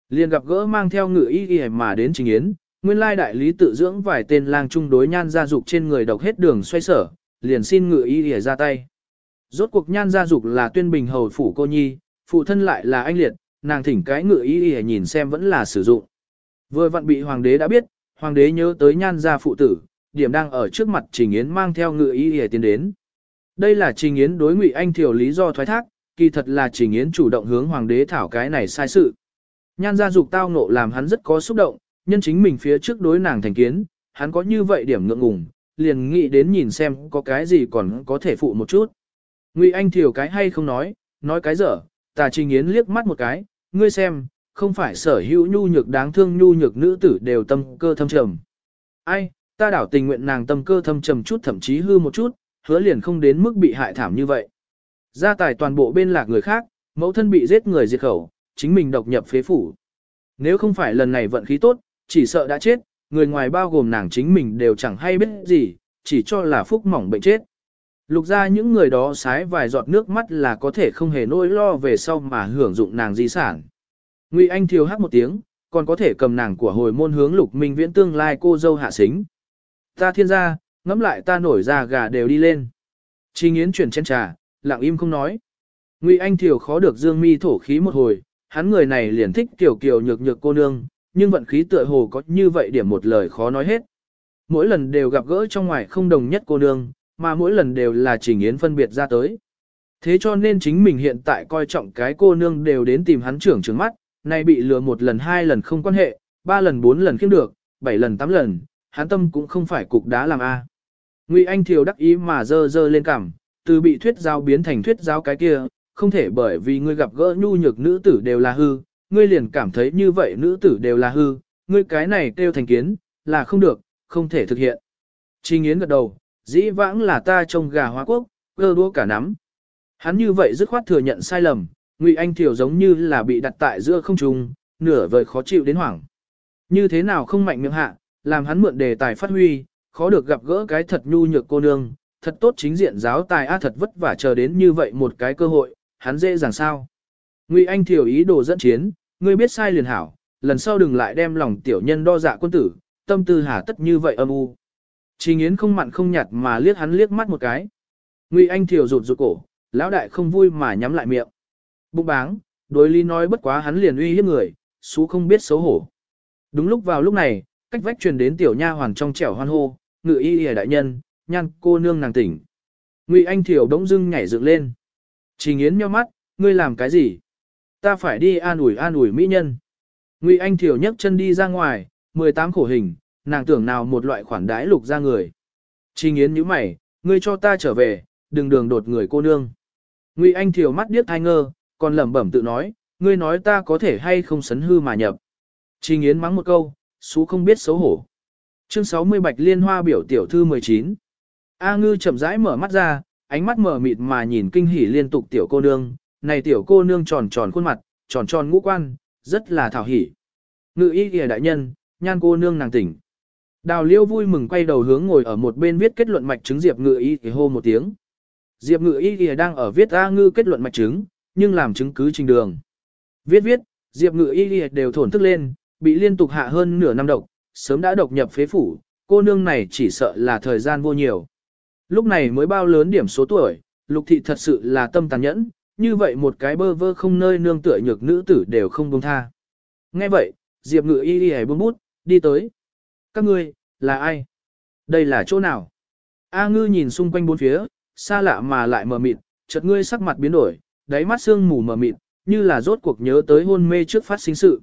Liền gặp gỡ mang theo ngự y y mà đến trình yến, nguyên lai đại lý tự dưỡng vài tên lang trung đối nhan gia dục trên người độc hết đường xoay sở, liền xin ngự y y ra tay. Rốt cuộc nhan gia dục là tuyên bình hầu phủ cô nhi, phụ thân lại là anh liệt, nàng thỉnh cái ngự y y nhìn xem vẫn là sử dụng. Vừa vặn bị hoàng đế đã biết, hoàng đế nhớ tới nhan gia phụ tử, điểm đang ở trước mặt Trình Yến mang theo ngự ý để tiến đến. Đây là Trình Yến đối Ngụy Anh Thiều lý do thoái thác, kỳ thật là Trình Yến chủ động hướng hoàng đế thảo cái này sai sự. Nhan gia dục tao nộ làm hắn rất có xúc động, nhân chính mình phía trước đối nàng thành kiến, hắn có như vậy điểm ngượng ngùng, liền nghĩ đến nhìn xem có cái gì còn có thể phụ một chút. Ngụy Anh Thiều cái hay không nói, nói cái dở, tà Trình Yến liếc mắt một cái, ngươi xem, không phải sở hữu nhu nhược đáng thương nhu nhược nữ tử đều tâm cơ thâm trầm. Ai, ta đảo tình nguyện nàng tâm cơ thâm trầm chút thậm chí hư một chút, hứa liền không đến mức bị hại thảm như vậy. Gia tài toàn bộ bên lạc người khác, mẫu thân bị giết người diệt khẩu, chính mình độc nhập phế phủ. Nếu không phải lần này vận khí tốt, chỉ sợ đã chết, người ngoài bao gồm nàng chính mình đều chẳng hay biết gì, chỉ cho là phúc mỏng bệnh chết. Lục ra những người đó sái vài giọt nước mắt là có thể không hề nỗi lo về sau mà hưởng dụng nàng di sản. Ngụy Anh thiêu hát một tiếng, còn có thể cầm nàng của hồi môn hướng lục minh viễn tương lai cô dâu hạ xính. Ta thiên gia, ngẫm lại ta nổi ra gà đều đi lên. Chi nghiến chuyển chén trà, lặng im không nói. Ngụy Anh Thiều khó được dương mi thổ khí một hồi, hắn người này liền thích kiểu kiểu nhược nhược cô nương, nhưng vận khí tựa hồ có như vậy điểm một lời khó nói hết. Mỗi lần đều gặp gỡ trong ngoài không đồng nhất cô nương, mà mỗi lần đều là trình yến phân biệt ra tới. Thế cho nên chính mình hiện tại coi trọng cái cô nương đều đến tìm hắn trưởng trứng mắt, nay bị lừa một lần hai lần không quan hệ, ba lần bốn lần khiêm được, bảy lần tám lần, hắn tâm cũng không phải cục đá làm a. Ngụy Anh Thiều đắc ý mà dơ dơ lên cằm, từ bị thuyết giáo biến thành thuyết giáo cái kia, không thể bởi vì ngươi gặp gỡ nhu nhược nữ tử đều là hư, ngươi liền cảm thấy như vậy nữ tử đều là hư, ngươi cái này kêu thành kiến, là không được, không thể thực hiện. Chi nghiến gật đầu, dĩ vãng là ta trông gà hóa quốc, cơ đua cả nắm. Hắn như vậy dứt khoát thừa nhận sai lầm, Ngụy Anh Thiều giống như là bị đặt tại giữa không trung, nửa vời khó chịu đến hoảng. Như thế nào không mạnh miệng hạ, làm hắn mượn đề tài phát huy, khó được gặp gỡ cái thật nhu nhược cô nương, thật tốt chính diện giáo tài a thật vất vả chờ đến như vậy một cái cơ hội, hắn dễ dàng sao. Ngụy Anh Thiều ý đồ dẫn chiến, ngươi biết sai liền hảo, lần sau đừng lại đem lòng tiểu nhân đo dạ quân tử, tâm tư hà tất như vậy âm u. Trình Yến không mặn không nhạt mà liếc hắn liếc mắt một cái. Ngụy Anh Thiều rụt rụt cổ, lão đại không vui mà nhắm lại miệng. Bụng báng, đối lý nói bất quá hắn liền uy hiếp người, xú không biết xấu hổ. Đúng lúc vào lúc này, cách vách truyền đến tiểu nha hoàn trong trẻo hoan hô, ngự y y đại nhân, nhan cô nương nàng tỉnh. Ngụy Anh thiểu đống dưng nhảy dựng lên. Trình Yến nhíu mắt, ngươi làm cái gì? Ta phải đi an ủi an ủi mỹ nhân. Ngụy Anh thiểu nhấc chân đi ra ngoài, 18 khổ hình, nàng tưởng nào một loại khoản đãi lục ra người. Trình Yến nhíu mày, ngươi cho ta trở về, đừng đường đột người cô nương. Ngụy Anh thiểu mắt điếc thai ngơ, còn lẩm bẩm tự nói, ngươi nói ta có thể hay không sấn hư mà nhập. Trình Yến mắng một câu, xú không biết xấu hổ. Chương 60 Bạch Liên Hoa biểu tiểu thư 19. A Ngư chậm rãi mở mắt ra, ánh mắt mở mịt mà nhìn kinh hỉ liên tục tiểu cô nương, này tiểu cô nương tròn tròn khuôn mặt, tròn tròn ngũ quan, rất là thảo hỉ. Ngự y kìa đại nhân, nhan cô nương nàng tỉnh. Đào liêu vui mừng quay đầu hướng ngồi ở một bên viết kết luận mạch chứng Diệp ngự y thì hô một tiếng. Diệp ngự y kìa đang ở viết A Ngư kết luận mạch chứng, nhưng làm chứng cứ trình đường. Viết viết, Diệp ngự y đều thổn thức lên, bị liên tục hạ hơn nửa năm độc, sớm đã độc nhập phế phủ, cô nương này chỉ sợ là thời gian vô nhiều. Lúc này mới bao lớn điểm số tuổi, lục thị thật sự là tâm tàn nhẫn, như vậy một cái bơ vơ không nơi nương tựa nhược nữ tử đều không buông tha. Nghe vậy, Diệp ngự y y buông bút, đi tới. Các ngươi, là ai? Đây là chỗ nào? A ngư nhìn xung quanh bốn phía, xa lạ mà lại mờ mịt, chợt ngươi sắc mặt biến đổi, đáy mắt sương mù mờ mịt, như là rốt cuộc nhớ tới hôn mê trước phát sinh sự.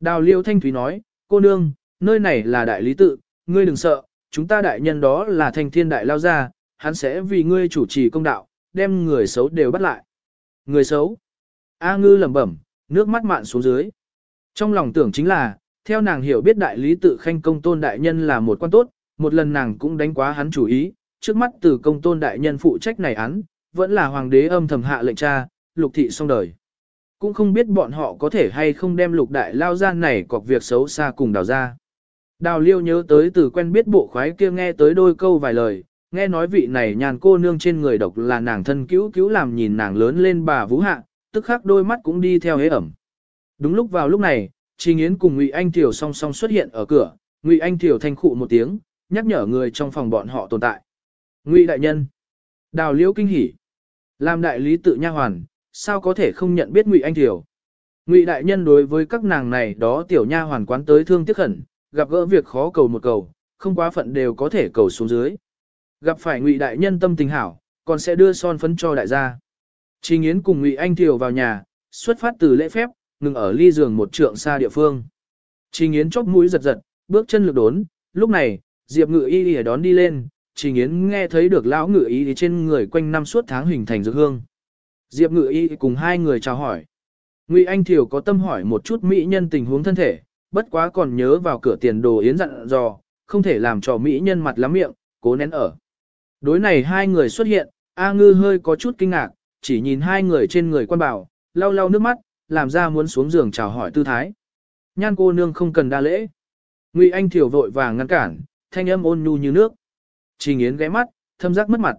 Đào liêu thanh thúy nói, cô nương, nơi này là đại lý tự, ngươi đừng sợ, chúng ta đại nhân đó là thanh thiên đại lao gia, hắn sẽ vì ngươi chủ trì công đạo, đem người xấu đều bắt lại. Người xấu. A ngư lẩm bẩm, nước mắt mạn xuống dưới. Trong lòng tưởng chính là, theo nàng hiểu biết đại lý tự khanh công tôn đại nhân là một quan tốt, một lần nàng cũng đánh quá hắn chủ ý, trước mắt từ công tôn đại nhân phụ trách này án, vẫn là hoàng đế âm thầm hạ lệnh cha, lục thị xong đời. cũng không biết bọn họ có thể hay không đem lục đại lao gian này cọc việc xấu xa cùng đào ra. Đào liêu nhớ tới từ quen biết bộ khoái kia nghe tới đôi câu vài lời, nghe nói vị này nhàn cô nương trên người độc là nàng thân cứu cứu làm nhìn nàng lớn lên bà vũ hạ, tức khắc đôi mắt cũng đi theo hế ẩm. Đúng lúc vào lúc này, Trình Yến cùng Ngụy Anh tiểu song song xuất hiện ở cửa, Ngụy Anh tiểu thanh khụ một tiếng, nhắc nhở người trong phòng bọn họ tồn tại. Ngụy đại nhân, Đào Liễu kinh hỉ, làm đại lý tự nha hoàn, sao có thể không nhận biết Ngụy Anh Thiểu. Ngụy đại nhân đối với các nàng này đó tiểu nha hoàn quán tới thương tiếc khẩn, gặp gỡ việc khó cầu một cầu, không quá phận đều có thể cầu xuống dưới. Gặp phải Ngụy đại nhân tâm tình hảo, còn sẽ đưa son phấn cho đại gia. Trình Yến cùng Ngụy Anh Thiểu vào nhà, xuất phát từ lễ phép, ngừng ở ly giường một trượng xa địa phương. Trình Yến chóp mũi giật giật, bước chân lực đốn, lúc này, Diệp Ngự Y Y đón đi lên, Trình Yến nghe thấy được lão Ngự Y trên người quanh năm suốt tháng hình thành dược hương. Diệp Ngự Y cùng hai người chào hỏi. Ngụy Anh Thiều có tâm hỏi một chút mỹ nhân tình huống thân thể, bất quá còn nhớ vào cửa tiền đồ yến dặn dò, không thể làm cho mỹ nhân mặt lắm miệng, cố nén ở. Đối này hai người xuất hiện, A Ngư hơi có chút kinh ngạc, chỉ nhìn hai người trên người quan bảo, lau lau nước mắt, làm ra muốn xuống giường chào hỏi tư thái. Nhan cô nương không cần đa lễ. Ngụy Anh Thiều vội vàng ngăn cản, thanh âm ôn nhu như nước. Trình Yến ghé mắt, thâm giác mất mặt.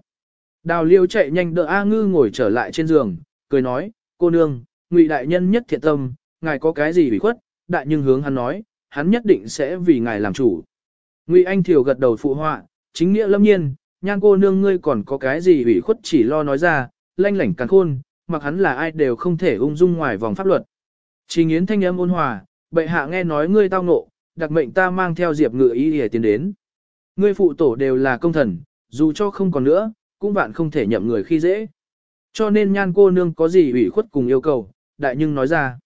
Đào liêu chạy nhanh đỡ A Ngư ngồi trở lại trên giường, cười nói, cô nương, Ngụy đại nhân nhất thiện tâm, ngài có cái gì bị khuất, đại nhưng hướng hắn nói, hắn nhất định sẽ vì ngài làm chủ. Ngụy Anh Thiều gật đầu phụ họa, chính nghĩa lâm nhiên, nhan cô nương ngươi còn có cái gì ủy khuất chỉ lo nói ra, lanh lảnh càng khôn, mặc hắn là ai đều không thể ung dung ngoài vòng pháp luật. Trình Yến thanh âm ôn hòa, bệ hạ nghe nói ngươi tao ngộ, đặc mệnh ta mang theo diệp ngự ý để tiến đến. Ngươi phụ tổ đều là công thần, dù cho không còn nữa, cũng bạn không thể nhậm người khi dễ. Cho nên nhan cô nương có gì ủy khuất cùng yêu cầu, đại nhưng nói ra.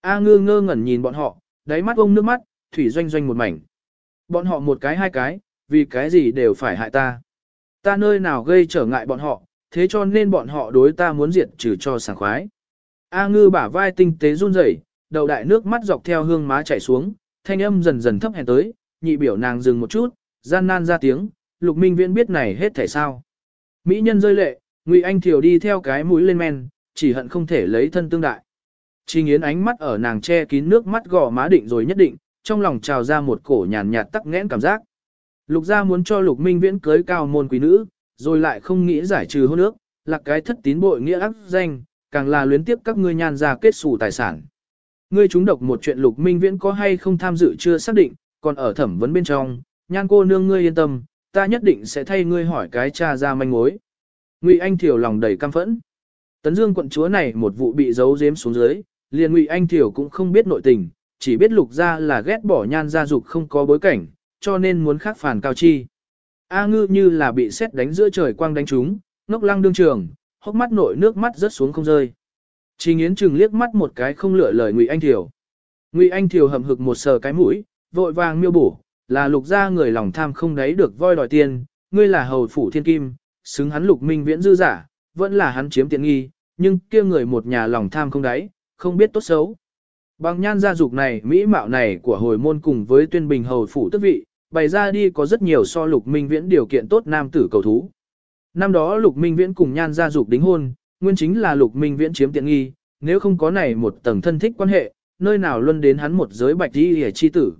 A ngư ngơ ngẩn nhìn bọn họ, đáy mắt ông nước mắt, thủy doanh doanh một mảnh. Bọn họ một cái hai cái, vì cái gì đều phải hại ta. Ta nơi nào gây trở ngại bọn họ, thế cho nên bọn họ đối ta muốn diệt trừ cho sảng khoái. A ngư bả vai tinh tế run rẩy, đầu đại nước mắt dọc theo hương má chảy xuống, thanh âm dần dần thấp hèn tới, nhị biểu nàng dừng một chút, gian nan ra tiếng, lục minh viễn biết này hết thể sao. Mỹ nhân rơi lệ, Ngụy Anh Thiều đi theo cái mũi lên men, chỉ hận không thể lấy thân tương đại. Trình Yến ánh mắt ở nàng che kín nước mắt gò má định rồi nhất định, trong lòng trào ra một cổ nhàn nhạt tắc nghẽn cảm giác. Lục gia muốn cho Lục Minh Viễn cưới cao môn quý nữ, rồi lại không nghĩ giải trừ hôn ước, là cái thất tín bội nghĩa ác danh, càng là luyến tiếp các ngươi nhan ra kết xù tài sản. Ngươi chúng độc một chuyện Lục Minh Viễn có hay không tham dự chưa xác định, còn ở thẩm vấn bên trong, nhan cô nương ngươi yên tâm, ta nhất định sẽ thay ngươi hỏi cái cha ra manh mối. Ngụy Anh Thiều lòng đầy căm phẫn. Tấn Dương quận chúa này một vụ bị giấu giếm xuống dưới, liền Ngụy Anh Thiều cũng không biết nội tình, chỉ biết lục gia là ghét bỏ nhan gia dục không có bối cảnh, cho nên muốn khắc phản cao chi. A ngư như là bị xét đánh giữa trời quang đánh trúng, ngốc lăng đương trường, hốc mắt nội nước mắt rớt xuống không rơi. Trình Yến chừng liếc mắt một cái không lựa lời Ngụy Anh Thiều. Ngụy Anh Thiều hầm hực một sờ cái mũi, vội vàng miêu bổ, là lục gia người lòng tham không đáy được voi đòi tiền, ngươi là hầu phủ thiên kim, xứng hắn lục minh viễn dư giả, vẫn là hắn chiếm tiện nghi, nhưng kia người một nhà lòng tham không đáy, không biết tốt xấu. Bằng nhan gia dục này, mỹ mạo này của hồi môn cùng với tuyên bình hầu phủ tức vị, bày ra đi có rất nhiều so lục minh viễn điều kiện tốt nam tử cầu thú. Năm đó lục minh viễn cùng nhan gia dục đính hôn, nguyên chính là lục minh viễn chiếm tiện nghi, nếu không có này một tầng thân thích quan hệ, nơi nào luân đến hắn một giới bạch đi hề chi tử.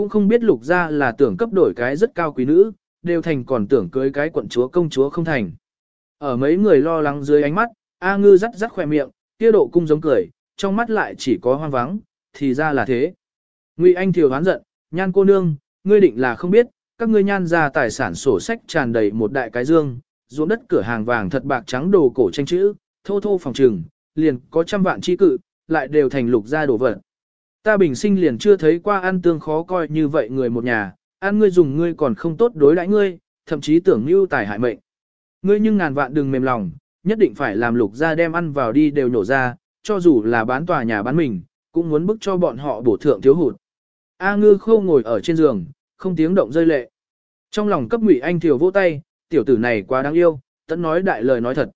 Cũng không biết lục gia là tưởng cấp đổi cái rất cao quý nữ, đều thành còn tưởng cưới cái quận chúa công chúa không thành. Ở mấy người lo lắng dưới ánh mắt, A ngư rắt rắt khỏe miệng, kia độ cung giống cười, trong mắt lại chỉ có hoang vắng, thì ra là thế. Ngụy Anh Thiều hoán giận, nhan cô nương, ngươi định là không biết, các ngươi nhan ra tài sản sổ sách tràn đầy một đại cái dương, ruộng đất cửa hàng vàng thật bạc trắng đồ cổ tranh chữ, thô thô phòng trừng, liền có trăm vạn chi cự, lại đều thành lục gia đồ vật. Ta bình sinh liền chưa thấy qua ăn tương khó coi như vậy người một nhà, ăn ngươi dùng ngươi còn không tốt đối đãi ngươi, thậm chí tưởng mưu tài hại mệnh. Ngươi nhưng ngàn vạn đừng mềm lòng, nhất định phải làm lục ra đem ăn vào đi đều nhổ ra, cho dù là bán tòa nhà bán mình, cũng muốn bức cho bọn họ bổ thượng thiếu hụt. A ngư khô ngồi ở trên giường, không tiếng động rơi lệ. Trong lòng cấp ngụy anh thiều vỗ tay, tiểu tử này quá đáng yêu, tẫn nói đại lời nói thật.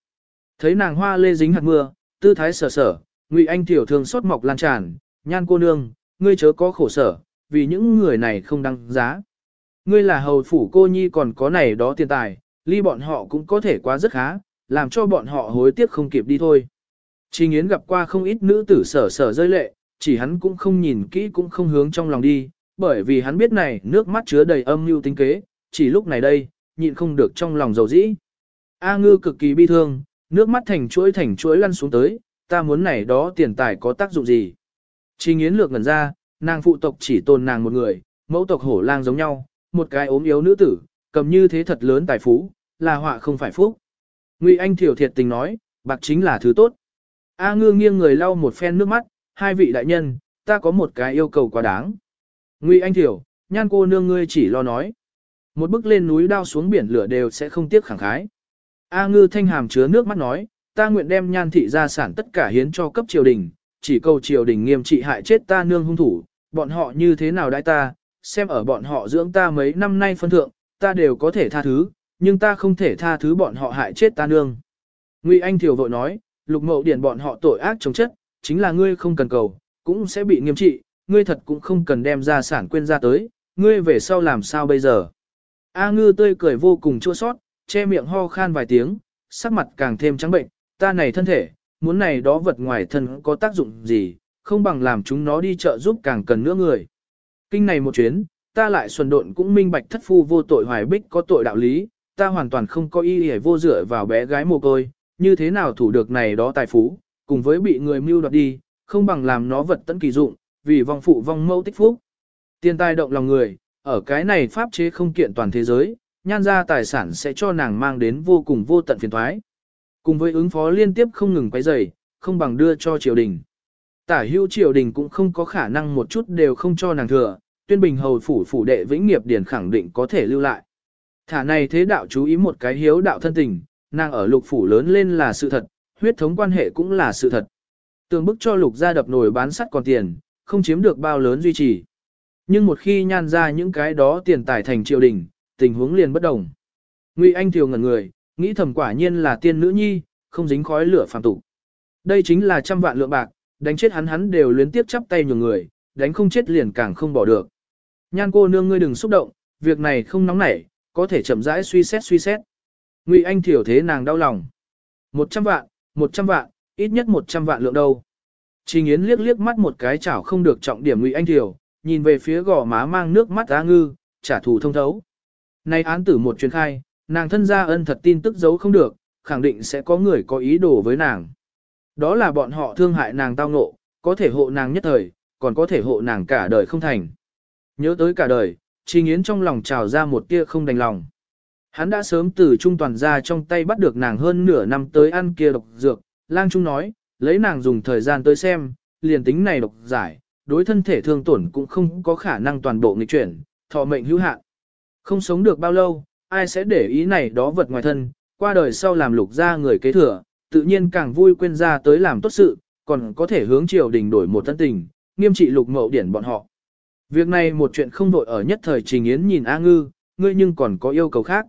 Thấy nàng hoa lê dính hạt mưa, tư thái sở sở, ngụy anh thiều thường sốt mọc lan tràn, nhan cô nương, ngươi chớ có khổ sở, vì những người này không đăng giá. Ngươi là hầu phủ cô nhi còn có này đó tiền tài, ly bọn họ cũng có thể quá rất khá, làm cho bọn họ hối tiếc không kịp đi thôi. Trình Yến gặp qua không ít nữ tử sở sở rơi lệ, chỉ hắn cũng không nhìn kỹ cũng không hướng trong lòng đi, bởi vì hắn biết này nước mắt chứa đầy âm mưu tính kế, chỉ lúc này đây, nhịn không được trong lòng dầu dĩ. A ngư cực kỳ bi thương, nước mắt thành chuỗi thành chuỗi lăn xuống tới, ta muốn này đó tiền tài có tác dụng gì. Trình Yến lược ngẩn ra, nàng phụ tộc chỉ tồn nàng một người, mẫu tộc hổ lang giống nhau, một cái ốm yếu nữ tử, cầm như thế thật lớn tài phú, là họa không phải phúc. Ngụy Anh thiểu thiệt tình nói, bạc chính là thứ tốt. A ngư nghiêng người lau một phen nước mắt, hai vị đại nhân, ta có một cái yêu cầu quá đáng. Ngụy Anh thiểu, nhan cô nương ngươi chỉ lo nói. Một bước lên núi đao xuống biển lửa đều sẽ không tiếc khẳng khái. A ngư thanh hàm chứa nước mắt nói, ta nguyện đem nhan thị gia sản tất cả hiến cho cấp triều đình, chỉ cầu triều đình nghiêm trị hại chết ta nương hung thủ, bọn họ như thế nào đãi ta, xem ở bọn họ dưỡng ta mấy năm nay phân thượng, ta đều có thể tha thứ, nhưng ta không thể tha thứ bọn họ hại chết ta nương. Ngụy Anh Thiều vội nói, lục mậu điển bọn họ tội ác chống chất, chính là ngươi không cần cầu, cũng sẽ bị nghiêm trị, ngươi thật cũng không cần đem ra sản quên ra tới, ngươi về sau làm sao bây giờ. A ngư tươi cười vô cùng chua sót, che miệng ho khan vài tiếng, sắc mặt càng thêm trắng bệnh, ta này thân thể, muốn này đó vật ngoài thân có tác dụng gì, không bằng làm chúng nó đi chợ giúp càng cần nữa người. Kinh này một chuyến, ta lại xuân độn cũng minh bạch thất phu vô tội hoài bích có tội đạo lý, ta hoàn toàn không có ý hề vô dựa vào bé gái mồ côi, như thế nào thủ được này đó tài phú, cùng với bị người mưu đoạt đi, không bằng làm nó vật tận kỳ dụng, vì vong phụ vong mẫu tích phúc. Tiền tài động lòng người, ở cái này pháp chế không kiện toàn thế giới, nhan ra tài sản sẽ cho nàng mang đến vô cùng vô tận phiền thoái. Cùng với ứng phó liên tiếp không ngừng quấy rầy, không bằng đưa cho triều đình. Tả hữu triều đình cũng không có khả năng một chút đều không cho nàng thừa, tuyên bình hầu phủ phủ đệ vĩnh nghiệp điển khẳng định có thể lưu lại. Thả này thế đạo chú ý một cái hiếu đạo thân tình, nàng ở lục phủ lớn lên là sự thật, huyết thống quan hệ cũng là sự thật. Tường bức cho lục gia đập nồi bán sắt còn tiền, không chiếm được bao lớn duy trì. Nhưng một khi nhan ra những cái đó tiền tài thành triều đình, tình huống liền bất đồng. Ngụy Anh Thiều ngẩn người, nghĩ thầm quả nhiên là tiên nữ nhi, không dính khói lửa phàm tục. Đây chính là trăm vạn lượng bạc, đánh chết hắn hắn đều luyến tiếp chắp tay nhường người, đánh không chết liền càng không bỏ được. Nhan cô nương ngươi đừng xúc động, việc này không nóng nảy, có thể chậm rãi suy xét suy xét. Ngụy Anh thiểu thế nàng đau lòng. Một trăm vạn, một trăm vạn, ít nhất một trăm vạn lượng đâu. Trình Yến liếc liếc mắt một cái chảo không được trọng điểm Ngụy Anh thiểu, nhìn về phía gò má mang nước mắt á ngư, trả thù thông thấu. Nay án tử một chuyến khai, nàng thân gia ân thật tin tức giấu không được, khẳng định sẽ có người có ý đồ với nàng. Đó là bọn họ thương hại nàng tao ngộ, có thể hộ nàng nhất thời, còn có thể hộ nàng cả đời không thành. Nhớ tới cả đời, Trình nghiến trong lòng trào ra một tia không đành lòng. Hắn đã sớm từ trung toàn ra trong tay bắt được nàng hơn nửa năm tới ăn kia độc dược, lang trung nói, lấy nàng dùng thời gian tới xem, liền tính này độc giải, đối thân thể thương tổn cũng không có khả năng toàn bộ nghịch chuyển, thọ mệnh hữu hạn. Không sống được bao lâu, ai sẽ để ý này đó vật ngoài thân, qua đời sau làm lục ra người kế thừa, tự nhiên càng vui quên ra tới làm tốt sự, còn có thể hướng triều đình đổi một thân tình, nghiêm trị lục mậu điển bọn họ. Việc này một chuyện không đội ở nhất thời Trình Yến nhìn A Ngư, ngươi nhưng còn có yêu cầu khác.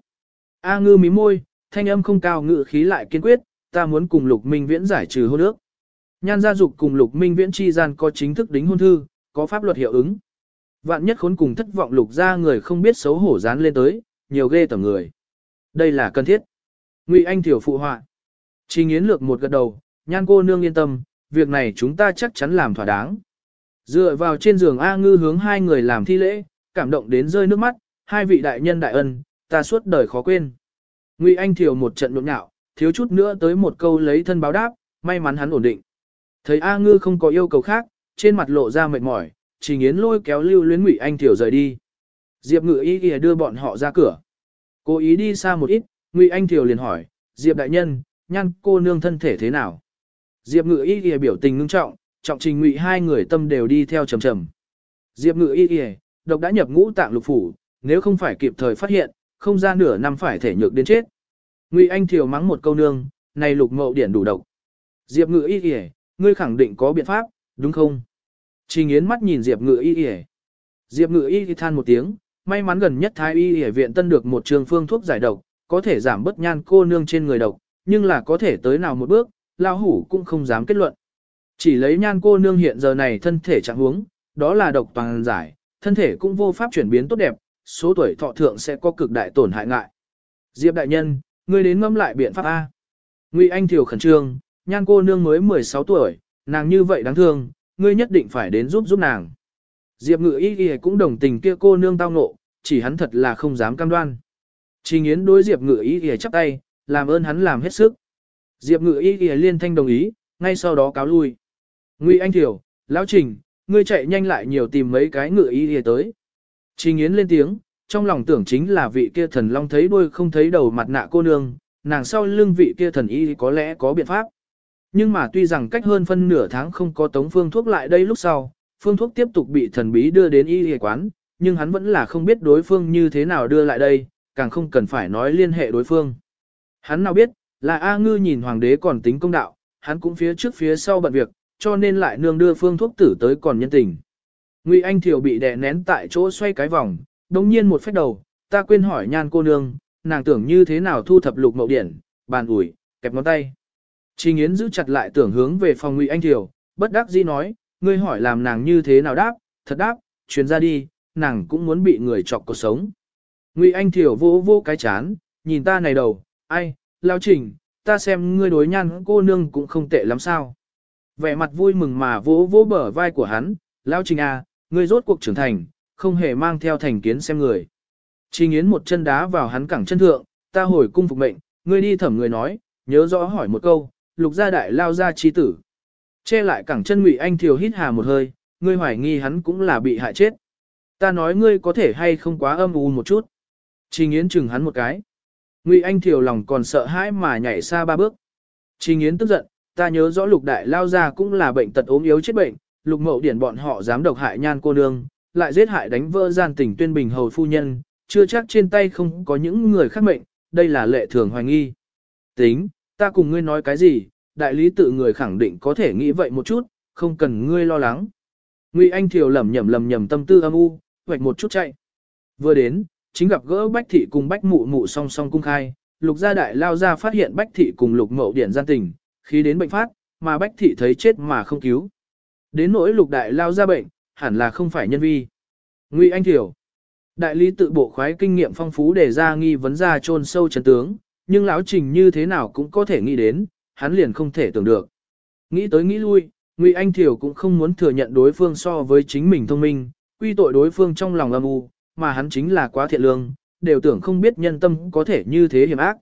A Ngư mí môi, thanh âm không cao ngự khí lại kiên quyết, ta muốn cùng Lục Minh Viễn giải trừ hôn ước. Nhan gia dục cùng Lục Minh Viễn chi gian có chính thức đính hôn thư, có pháp luật hiệu ứng. Vạn nhất khốn cùng thất vọng Lục gia người không biết xấu hổ dán lên tới, nhiều ghê tởm người. Đây là cần thiết. Ngụy Anh tiểu phụ họa. Trình Yến lược một gật đầu, nhan cô nương yên tâm, việc này chúng ta chắc chắn làm thỏa đáng. Dựa vào trên giường A Ngư hướng hai người làm thi lễ, cảm động đến rơi nước mắt, hai vị đại nhân đại ân, ta suốt đời khó quên. Ngụy Anh Thiểu một trận nhộn nhạo, thiếu chút nữa tới một câu lấy thân báo đáp, may mắn hắn ổn định. Thấy A Ngư không có yêu cầu khác, trên mặt lộ ra mệt mỏi, Trình Yến lôi kéo lưu luyến Ngụy Anh Thiểu rời đi. Diệp Ngự Y kìa đưa bọn họ ra cửa. Cố ý đi xa một ít, Ngụy Anh Thiều liền hỏi, Diệp đại nhân, nhan cô nương thân thể thế nào? Diệp Ngự Y kìa biểu tình ngưng trọng, trọng trình ngụy hai người tâm đều đi theo trầm trầm. Diệp ngự y kìa, độc đã nhập ngũ tạng lục phủ, nếu không phải kịp thời phát hiện, không ra nửa năm phải thể nhược đến chết. Ngụy Anh thiều mắng một câu nương, này lục mậu điển đủ độc. Diệp ngự y kìa, ngươi khẳng định có biện pháp, đúng không? Trình Yến mắt nhìn Diệp ngự y kìa. Diệp ngự y than một tiếng, may mắn gần nhất thái y y viện tân được một trường phương thuốc giải độc, có thể giảm bớt nhan cô nương trên người độc, nhưng là có thể tới nào một bước, lao hủ cũng không dám kết luận. Chỉ lấy nhan cô nương hiện giờ này thân thể trạng huống, đó là độc toàn giải, thân thể cũng vô pháp chuyển biến tốt đẹp, số tuổi thọ thượng sẽ có cực đại tổn hại ngại. Diệp đại nhân, ngươi đến ngâm lại biện pháp A. Ngụy Anh Thiều khẩn trương, nhan cô nương mới 16 tuổi, nàng như vậy đáng thương, ngươi nhất định phải đến giúp giúp nàng. Diệp ngự y y cũng đồng tình kia cô nương tao ngộ, chỉ hắn thật là không dám cam đoan. Trình Yến đối Diệp ngự y y chắp tay, làm ơn hắn làm hết sức. Diệp ngự y y liên thanh đồng ý, ngay sau đó cáo lui. Ngụy Anh Thiểu, Lão Trình, ngươi chạy nhanh lại nhiều tìm mấy cái ngự y y tới. Trình Yến lên tiếng, trong lòng tưởng chính là vị kia thần long thấy đuôi không thấy đầu mặt nạ cô nương, nàng sau lưng vị kia thần y có lẽ có biện pháp. Nhưng mà tuy rằng cách hơn phân nửa tháng không có tống phương thuốc lại đây lúc sau, phương thuốc tiếp tục bị thần bí đưa đến y y quán, nhưng hắn vẫn là không biết đối phương như thế nào đưa lại đây, càng không cần phải nói liên hệ đối phương. Hắn nào biết, là A ngư nhìn hoàng đế còn tính công đạo, hắn cũng phía trước phía sau bận việc, cho nên lại nương đưa phương thuốc tử tới còn nhân tình. Ngụy Anh Thiều bị đè nén tại chỗ xoay cái vòng, đồng nhiên một phách đầu, ta quên hỏi nhan cô nương, nàng tưởng như thế nào thu thập lục mậu điển, bàn ủi, kẹp ngón tay. Trình Yến giữ chặt lại tưởng hướng về phòng Ngụy Anh Thiều, bất đắc dĩ nói, ngươi hỏi làm nàng như thế nào đáp, thật đáp, truyền ra đi, nàng cũng muốn bị người chọc cuộc sống. Ngụy Anh Thiều vô vô cái chán, nhìn ta này đầu, ai, lao trình, ta xem ngươi đối nhan cô nương cũng không tệ lắm sao. Vẻ mặt vui mừng mà vỗ vỗ bờ vai của hắn, lao trình à, ngươi rốt cuộc trưởng thành, không hề mang theo thành kiến xem người. Trình Yến một chân đá vào hắn cẳng chân thượng, ta hồi cung phục mệnh, ngươi đi thẩm người nói, nhớ rõ hỏi một câu, lục gia đại lao ra chi tử. Che lại cẳng chân Ngụy Anh Thiều hít hà một hơi, ngươi hoài nghi hắn cũng là bị hại chết. Ta nói ngươi có thể hay không quá âm u một chút. Trình Yến chừng hắn một cái. Ngụy Anh Thiều lòng còn sợ hãi mà nhảy xa ba bước. Trình Yến tức giận, ta nhớ rõ lục đại lao ra cũng là bệnh tật ốm yếu chết bệnh, lục mậu điển bọn họ dám độc hại nhan cô nương, lại giết hại đánh vỡ gian tình tuyên bình hầu phu nhân, chưa chắc trên tay không có những người khác mệnh, đây là lệ thường hoài nghi. Tính, ta cùng ngươi nói cái gì, đại lý tự người khẳng định có thể nghĩ vậy một chút, không cần ngươi lo lắng. Ngụy Anh Thiều lẩm nhẩm lẩm nhẩm tâm tư âm u, hoạch một chút chạy. Vừa đến, chính gặp gỡ Bách Thị cùng Bách Mụ Mụ song song cung khai, lục gia đại lao ra phát hiện Bách Thị cùng lục mậu điển gian tình, khi đến bệnh phát, mà Bách Thị thấy chết mà không cứu. Đến nỗi lục đại lao ra bệnh, hẳn là không phải nhân vi. Ngụy Anh Thiều Đại lý tự bộ khoái kinh nghiệm phong phú để ra nghi vấn ra chôn sâu chấn tướng, nhưng lão trình như thế nào cũng có thể nghĩ đến, hắn liền không thể tưởng được. Nghĩ tới nghĩ lui, Ngụy Anh Thiểu cũng không muốn thừa nhận đối phương so với chính mình thông minh, quy tội đối phương trong lòng âm u, mà hắn chính là quá thiện lương, đều tưởng không biết nhân tâm có thể như thế hiểm ác.